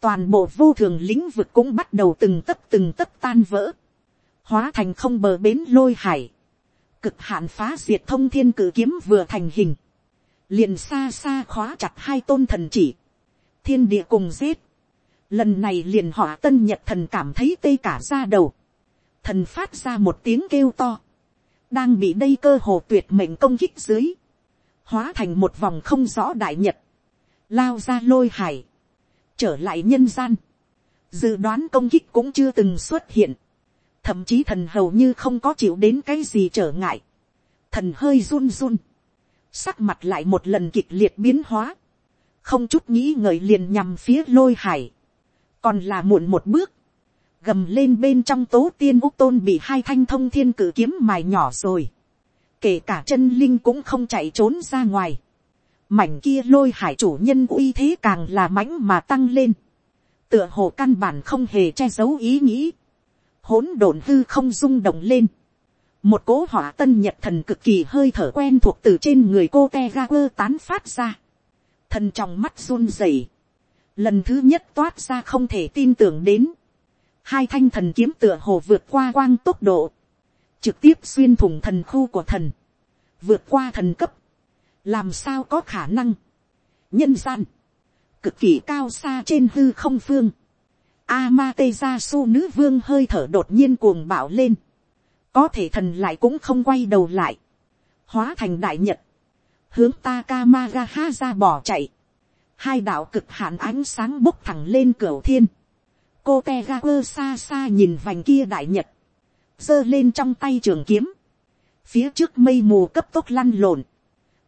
toàn bộ vô thường lĩnh vực cũng bắt đầu từng tấc từng tấc tan vỡ, hóa thành không bờ bến lôi hải, cực hạn phá diệt thông thiên cử kiếm vừa thành hình, liền xa xa khóa chặt hai tôn thần chỉ, thiên địa cùng giết, lần này liền họ tân nhật thần cảm thấy tê cả ra đầu, thần phát ra một tiếng kêu to, đang bị đây cơ hồ tuyệt mệnh công kích dưới, hóa thành một vòng không rõ đại nhật, lao ra lôi hải, trở lại nhân gian, dự đoán công kích cũng chưa từng xuất hiện, thậm chí thần hầu như không có chịu đến cái gì trở ngại, thần hơi run run, sắc mặt lại một lần kịch liệt biến hóa, không chút nghĩ ngợi liền nhằm phía lôi hải, còn là muộn một bước, gầm lên bên trong tố tiên úc tôn bị hai thanh thông thiên cử kiếm mài nhỏ rồi. kể cả chân linh cũng không chạy trốn ra ngoài mảnh kia lôi hải chủ nhân uy thế càng là mãnh mà tăng lên. tựa hồ căn bản không hề che giấu ý nghĩ. hỗn độn hư không rung động lên. một cố hỏa tân nhật thần cực kỳ hơi thở quen thuộc từ trên người cô te ga quơ tán phát ra. thần trong mắt run rẩy. lần thứ nhất toát ra không thể tin tưởng đến hai thanh thần kiếm tựa hồ vượt qua quang tốc độ, trực tiếp xuyên thủng thần khu của thần, vượt qua thần cấp, làm sao có khả năng, nhân gian, cực kỳ cao xa trên hư không phương, Amateza su nữ vương hơi thở đột nhiên cuồng bạo lên, có thể thần lại cũng không quay đầu lại, hóa thành đại nhật, hướng Takamagaha ra bỏ chạy, hai đạo cực hạn ánh sáng bốc thẳng lên cửa thiên, cô te ga quơ xa xa nhìn vành kia đại nhật, giơ lên trong tay trường kiếm, phía trước mây mù cấp tốc lăn lộn,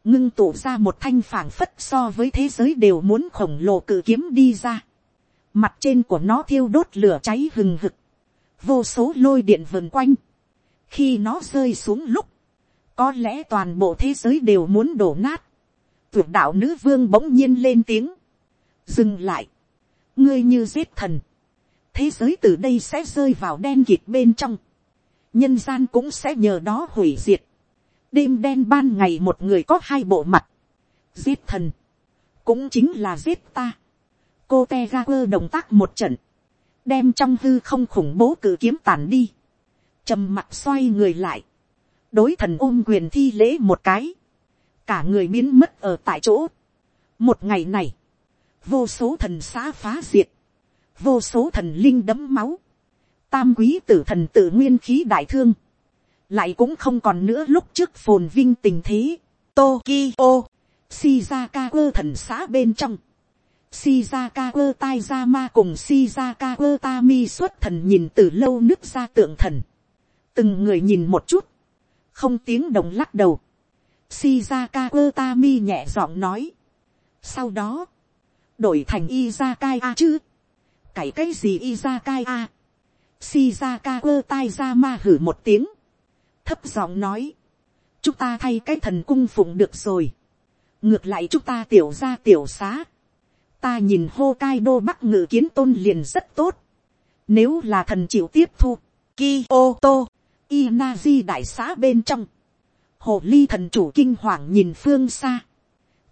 ngưng tụ ra một thanh phảng phất so với thế giới đều muốn khổng lồ cự kiếm đi ra, mặt trên của nó thiêu đốt lửa cháy hừng hực, vô số lôi điện vần quanh, khi nó rơi xuống lúc, có lẽ toàn bộ thế giới đều muốn đổ nát, tuyệt đạo nữ vương bỗng nhiên lên tiếng, dừng lại, ngươi như giết thần, thế giới từ đây sẽ rơi vào đen kịt bên trong, nhân gian cũng sẽ nhờ đó hủy diệt, đêm đen ban ngày một người có hai bộ mặt, giết thần, cũng chính là giết ta, cô te ga quơ động tác một trận, đem trong hư không khủng bố cử kiếm tàn đi, trầm mặt xoay người lại, đối thần ôm quyền thi lễ một cái, cả người biến mất ở tại chỗ. một ngày này, vô số thần xã phá diệt, vô số thần linh đấm máu, tam quý tử thần tự nguyên khí đại thương, lại cũng không còn nữa lúc trước phồn vinh tình thế. Tokyo, Shizakawa thần xã bên trong, Shizakawa Taizama cùng Shizakawa tami xuất thần nhìn từ lâu nước ra tượng thần, từng người nhìn một chút, không tiếng đồng lắc đầu, Shizakawa tami nhẹ giọng nói, sau đó, đổi thành Izakaya chứ, cải cái gì Izakaya. Shizakawa Taizama hử một tiếng, thấp giọng nói, chúng ta thay cái thần cung phụng được rồi, ngược lại chúng ta tiểu ra tiểu xá, ta nhìn hô cai đô bắc ngự kiến tôn liền rất tốt, nếu là thần chịu tiếp thu, Kyoto, Inazi đại xã bên trong, hồ ly thần chủ kinh hoàng nhìn phương xa,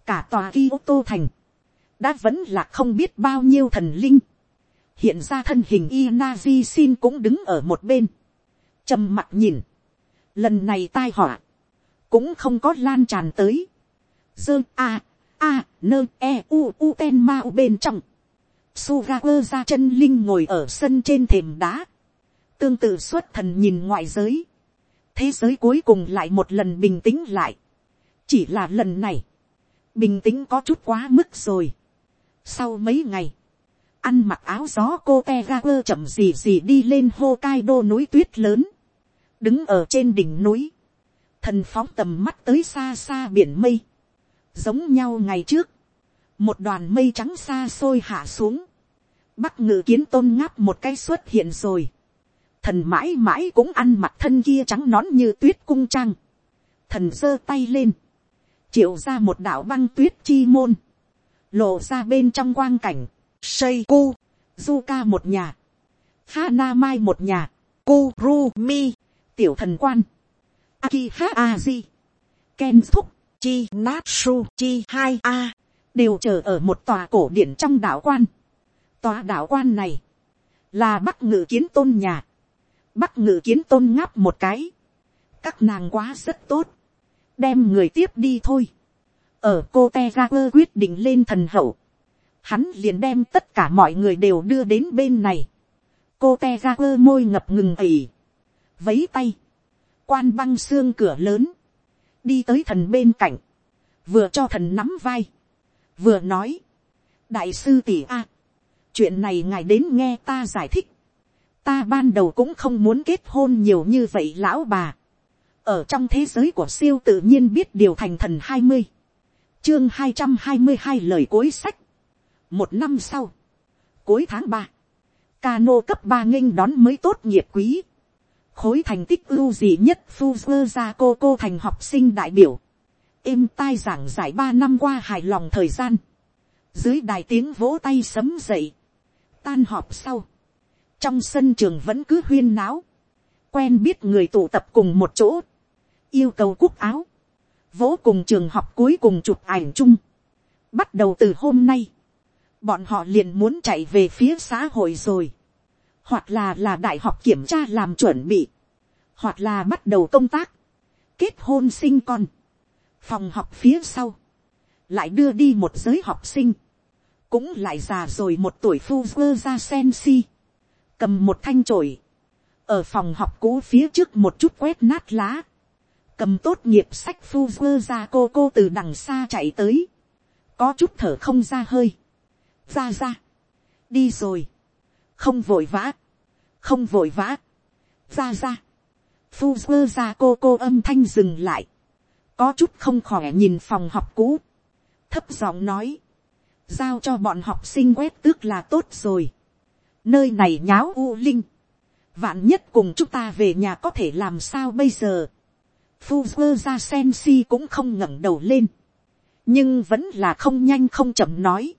cả tòa Kyoto thành, đã vẫn là không biết bao nhiêu thần linh, hiện ra thân hình Inazi xin cũng đứng ở một bên, trầm mặt nhìn, lần này tai họa, cũng không có lan tràn tới, dơ a, a, nơ e u u ten ma u bên trong, Sugawa ra chân linh ngồi ở sân trên thềm đá, tương tự xuất thần nhìn ngoại giới, thế giới cuối cùng lại một lần bình tĩnh lại, chỉ là lần này, bình tĩnh có chút quá mức rồi. Sau mấy ngày, ăn mặc áo gió cô te quơ chậm gì gì đi lên Hokkaido núi tuyết lớn, đứng ở trên đỉnh núi, thần phóng tầm mắt tới xa xa biển mây, giống nhau ngày trước, một đoàn mây trắng xa xôi hạ xuống, bắc ngự kiến tôn ngáp một cái xuất hiện rồi, thần mãi mãi cũng ăn mặc thân kia trắng nón như tuyết cung trăng, thần giơ tay lên, triệu ra một đạo băng tuyết chi môn, lộ ra bên trong quang cảnh, xây cu, du ca một nhà, hana mai một nhà, ku ru mi, tiểu thần quan, aki ha aji, ken thúc, chi natsu chi hai a, đều chờ ở một tòa cổ điển trong đạo quan. Tòa đạo quan này, là bắc ngự kiến tôn nhà, bắc ngự kiến tôn ngáp một cái, các nàng quá rất tốt, đem người tiếp đi thôi. ở cô te ra quơ quyết định lên thần hậu, hắn liền đem tất cả mọi người đều đưa đến bên này. cô te ra quơ môi ngập ngừng ỉ, vấy tay, quan băng xương cửa lớn, đi tới thần bên cạnh, vừa cho thần nắm vai, vừa nói, đại sư tỷ a, chuyện này ngài đến nghe ta giải thích, ta ban đầu cũng không muốn kết hôn nhiều như vậy lão bà, ở trong thế giới của siêu tự nhiên biết điều thành thần hai mươi, chương hai trăm hai mươi hai lời cuối sách, một năm sau, cuối tháng ba, Cano cấp ba nghênh đón mới tốt nghiệp quý khối thành tích ưu dị nhất Fuzzer ra cô cô thành học sinh đại biểu. Êm tai giảng giải ba năm qua hài lòng thời gian. Dưới đài tiếng vỗ tay sấm dậy. Tan họp sau. Trong sân trường vẫn cứ huyên náo. Quen biết người tụ tập cùng một chỗ. Yêu cầu cúc áo. Vỗ cùng trường học cuối cùng chụp ảnh chung. Bắt đầu từ hôm nay. Bọn họ liền muốn chạy về phía xã hội rồi hoặc là là đại học kiểm tra làm chuẩn bị, hoặc là bắt đầu công tác, kết hôn sinh con, phòng học phía sau, lại đưa đi một giới học sinh, cũng lại già rồi một tuổi phu vơ ra sen si, cầm một thanh trổi, ở phòng học cũ phía trước một chút quét nát lá, cầm tốt nghiệp sách phu vơ ra cô cô từ đằng xa chạy tới, có chút thở không ra hơi, ra ra, đi rồi, không vội vã, không vội vã, ra ra, phu quơ ra cô cô âm thanh dừng lại, có chút không khỏe nhìn phòng học cũ, thấp giọng nói, giao cho bọn học sinh quét tước là tốt rồi, nơi này nháo u linh, vạn nhất cùng chúng ta về nhà có thể làm sao bây giờ, phu quơ ra sen si cũng không ngẩng đầu lên, nhưng vẫn là không nhanh không chậm nói,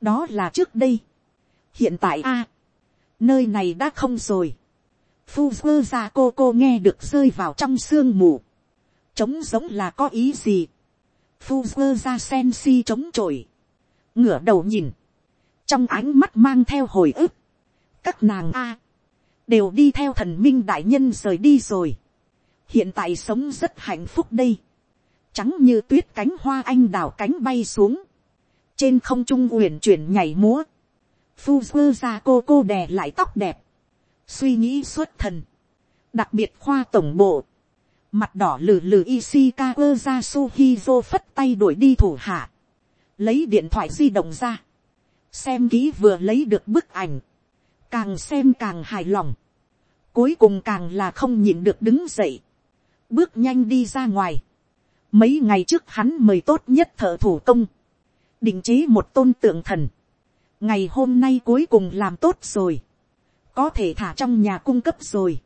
đó là trước đây, hiện tại a, nơi này đã không rồi. Phu ra cô cô nghe được rơi vào trong sương mù. Trống giống là có ý gì. Phu ra sen si trống trội. Ngửa đầu nhìn. Trong ánh mắt mang theo hồi ức. Các nàng A. đều đi theo thần minh đại nhân rời đi rồi. Hiện tại sống rất hạnh phúc đây. trắng như tuyết cánh hoa anh đào cánh bay xuống, trên không trung uyển chuyển nhảy múa, phu ra cô cô đè lại tóc đẹp, suy nghĩ xuất thần, đặc biệt khoa tổng bộ, mặt đỏ lử lử Ishikawa ra Suhizo phất tay đuổi đi thủ hạ, lấy điện thoại di động ra, xem kỹ vừa lấy được bức ảnh, càng xem càng hài lòng, cuối cùng càng là không nhìn được đứng dậy, bước nhanh đi ra ngoài, mấy ngày trước hắn mời tốt nhất thợ thủ công, định chế một tôn tượng thần, ngày hôm nay cuối cùng làm tốt rồi, có thể thả trong nhà cung cấp rồi,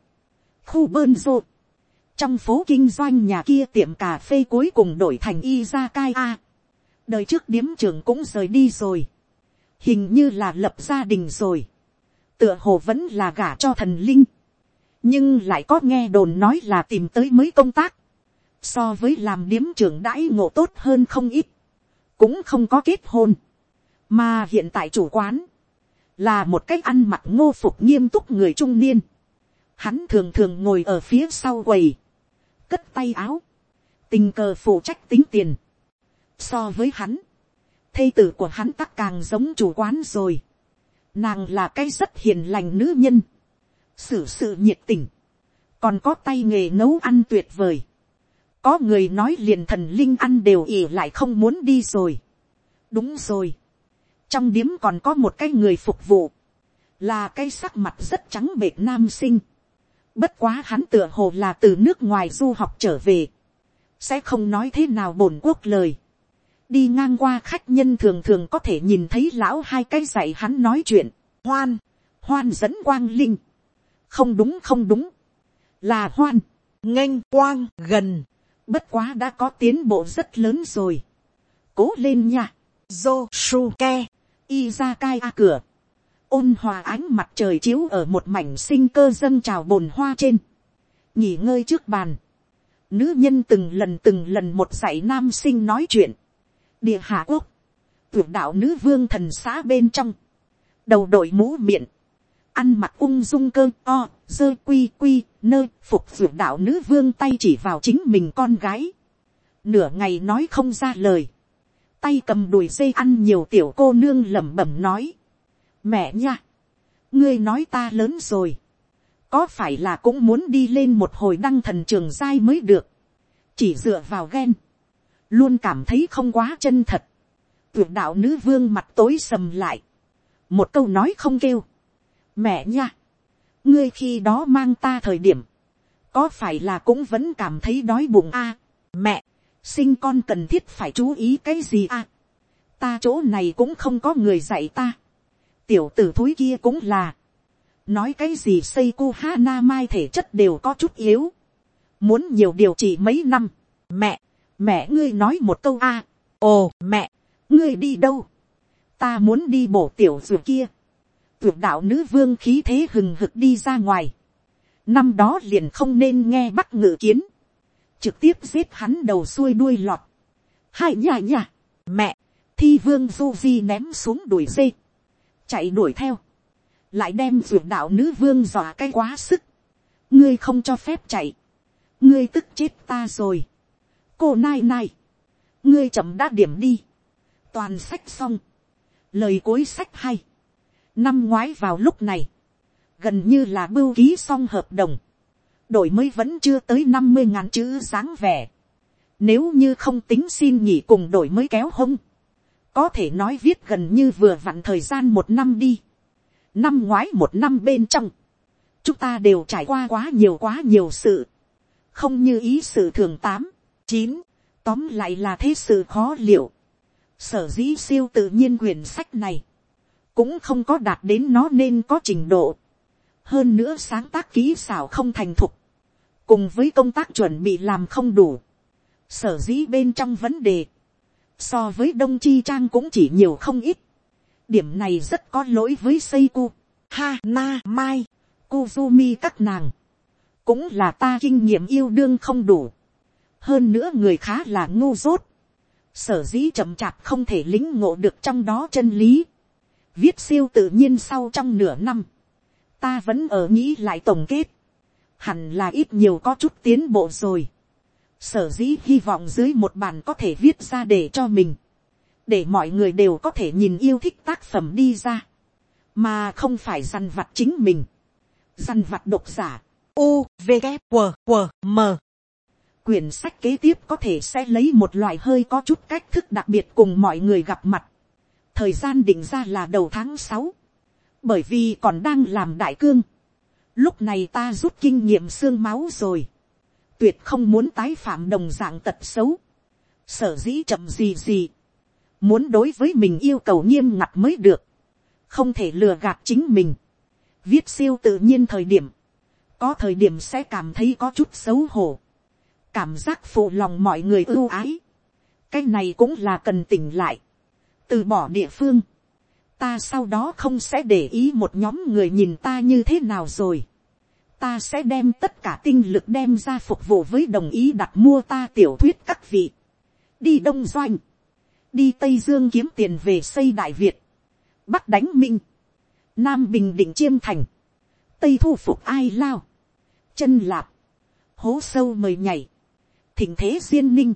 khu bơn rộ, trong phố kinh doanh nhà kia tiệm cà phê cuối cùng đổi thành Izakaya. đời trước điếm trưởng cũng rời đi rồi, hình như là lập gia đình rồi, tựa hồ vẫn là gả cho thần linh, nhưng lại có nghe đồn nói là tìm tới mới công tác, so với làm điếm trưởng đãi ngộ tốt hơn không ít, cũng không có kết hôn, mà hiện tại chủ quán, là một cách ăn mặc ngô phục nghiêm túc người trung niên, hắn thường thường ngồi ở phía sau quầy, cất tay áo, tình cờ phụ trách tính tiền. So với hắn, thây tử của hắn tắc càng giống chủ quán rồi. Nàng là cái rất hiền lành nữ nhân, xử sự nhiệt tình, còn có tay nghề nấu ăn tuyệt vời. Có người nói liền thần linh ăn đều ỉ lại không muốn đi rồi. Đúng rồi. Trong điếm còn có một cái người phục vụ. Là cái sắc mặt rất trắng bệt nam sinh Bất quá hắn tựa hồ là từ nước ngoài du học trở về. Sẽ không nói thế nào bổn quốc lời. Đi ngang qua khách nhân thường thường có thể nhìn thấy lão hai cái dạy hắn nói chuyện. Hoan, hoan dẫn quang linh. Không đúng không đúng. Là hoan, nghênh quang gần. Bất quá đã có tiến bộ rất lớn rồi. Cố lên nha. Josuke, y ra cai a cửa. Ôn hòa ánh mặt trời chiếu ở một mảnh sinh cơ dâng trào bồn hoa trên, nghỉ ngơi trước bàn, nữ nhân từng lần từng lần một dạy nam sinh nói chuyện, địa hạ quốc, tuyệt đạo nữ vương thần xã bên trong, đầu đội mũ miệng, ăn mặc ung dung cơ o, dơ quy quy, nơi phục tuyệt đạo nữ vương tay chỉ vào chính mình con gái, nửa ngày nói không ra lời, tay cầm đùi dây ăn nhiều tiểu cô nương lẩm bẩm nói, mẹ nha, ngươi nói ta lớn rồi, có phải là cũng muốn đi lên một hồi đăng thần trường giai mới được, chỉ dựa vào ghen, luôn cảm thấy không quá chân thật, tuyệt đạo nữ vương mặt tối sầm lại, một câu nói không kêu, mẹ nha, ngươi khi đó mang ta thời điểm, có phải là cũng vẫn cảm thấy đói bụng a, mẹ, sinh con cần thiết phải chú ý cái gì à? ta chỗ này cũng không có người dạy ta, tiểu tử thúi kia cũng là, nói cái gì xây cu ha na mai thể chất đều có chút yếu, muốn nhiều điều trị mấy năm, mẹ, mẹ ngươi nói một câu a, ồ mẹ, ngươi đi đâu, ta muốn đi bổ tiểu ruột kia, tuyệt đạo nữ vương khí thế hừng hực đi ra ngoài, năm đó liền không nên nghe bắt ngự kiến, trực tiếp giết hắn đầu xuôi đuôi lọt, hai nhà nhà, mẹ, thi vương du di ném xuống đuổi dây, chạy đuổi theo, lại đem ruột đạo nữ vương dọa cái quá sức, ngươi không cho phép chạy, ngươi tức chết ta rồi, cô nai nai, ngươi chậm đã điểm đi, toàn sách xong, lời cuối sách hay, năm ngoái vào lúc này, gần như là bưu ký xong hợp đồng, đổi mới vẫn chưa tới năm mươi ngàn chữ dáng vẻ, nếu như không tính xin nhỉ cùng đổi mới kéo hông, có thể nói viết gần như vừa vặn thời gian một năm đi. năm ngoái một năm bên trong, chúng ta đều trải qua quá nhiều quá nhiều sự, không như ý sự thường tám, chín, tóm lại là thế sự khó liệu. sở dĩ siêu tự nhiên quyển sách này, cũng không có đạt đến nó nên có trình độ. hơn nữa sáng tác kỹ xảo không thành thục, cùng với công tác chuẩn bị làm không đủ. sở dĩ bên trong vấn đề, so với đông chi trang cũng chỉ nhiều không ít. điểm này rất có lỗi với Seiko, ha na mai, Kuzumi các nàng. cũng là ta kinh nghiệm yêu đương không đủ. hơn nữa người khá là ngu dốt. sở dĩ chậm chạp không thể lính ngộ được trong đó chân lý. viết siêu tự nhiên sau trong nửa năm. ta vẫn ở nghĩ lại tổng kết hẳn là ít nhiều có chút tiến bộ rồi. sở dĩ hy vọng dưới một bàn có thể viết ra để cho mình, để mọi người đều có thể nhìn yêu thích tác phẩm đi ra, mà không phải dằn vặt chính mình, dằn vặt độc giả, u v g W, W, m quyển sách kế tiếp có thể sẽ lấy một loại hơi có chút cách thức đặc biệt cùng mọi người gặp mặt. thời gian định ra là đầu tháng sáu, bởi vì còn đang làm đại cương lúc này ta rút kinh nghiệm xương máu rồi, tuyệt không muốn tái phạm đồng dạng tật xấu, sở dĩ chậm gì gì, muốn đối với mình yêu cầu nghiêm ngặt mới được, không thể lừa gạt chính mình, viết siêu tự nhiên thời điểm, có thời điểm sẽ cảm thấy có chút xấu hổ, cảm giác phụ lòng mọi người ưu ái, cái này cũng là cần tỉnh lại, từ bỏ địa phương, ta sau đó không sẽ để ý một nhóm người nhìn ta như thế nào rồi, ta sẽ đem tất cả tinh lực đem ra phục vụ với đồng ý đặt mua ta tiểu thuyết các vị, đi đông doanh, đi tây dương kiếm tiền về xây đại việt, bắc đánh minh, nam bình định chiêm thành, tây thu phục ai lao, chân lạp, hố sâu mời nhảy, thỉnh thế duyên ninh,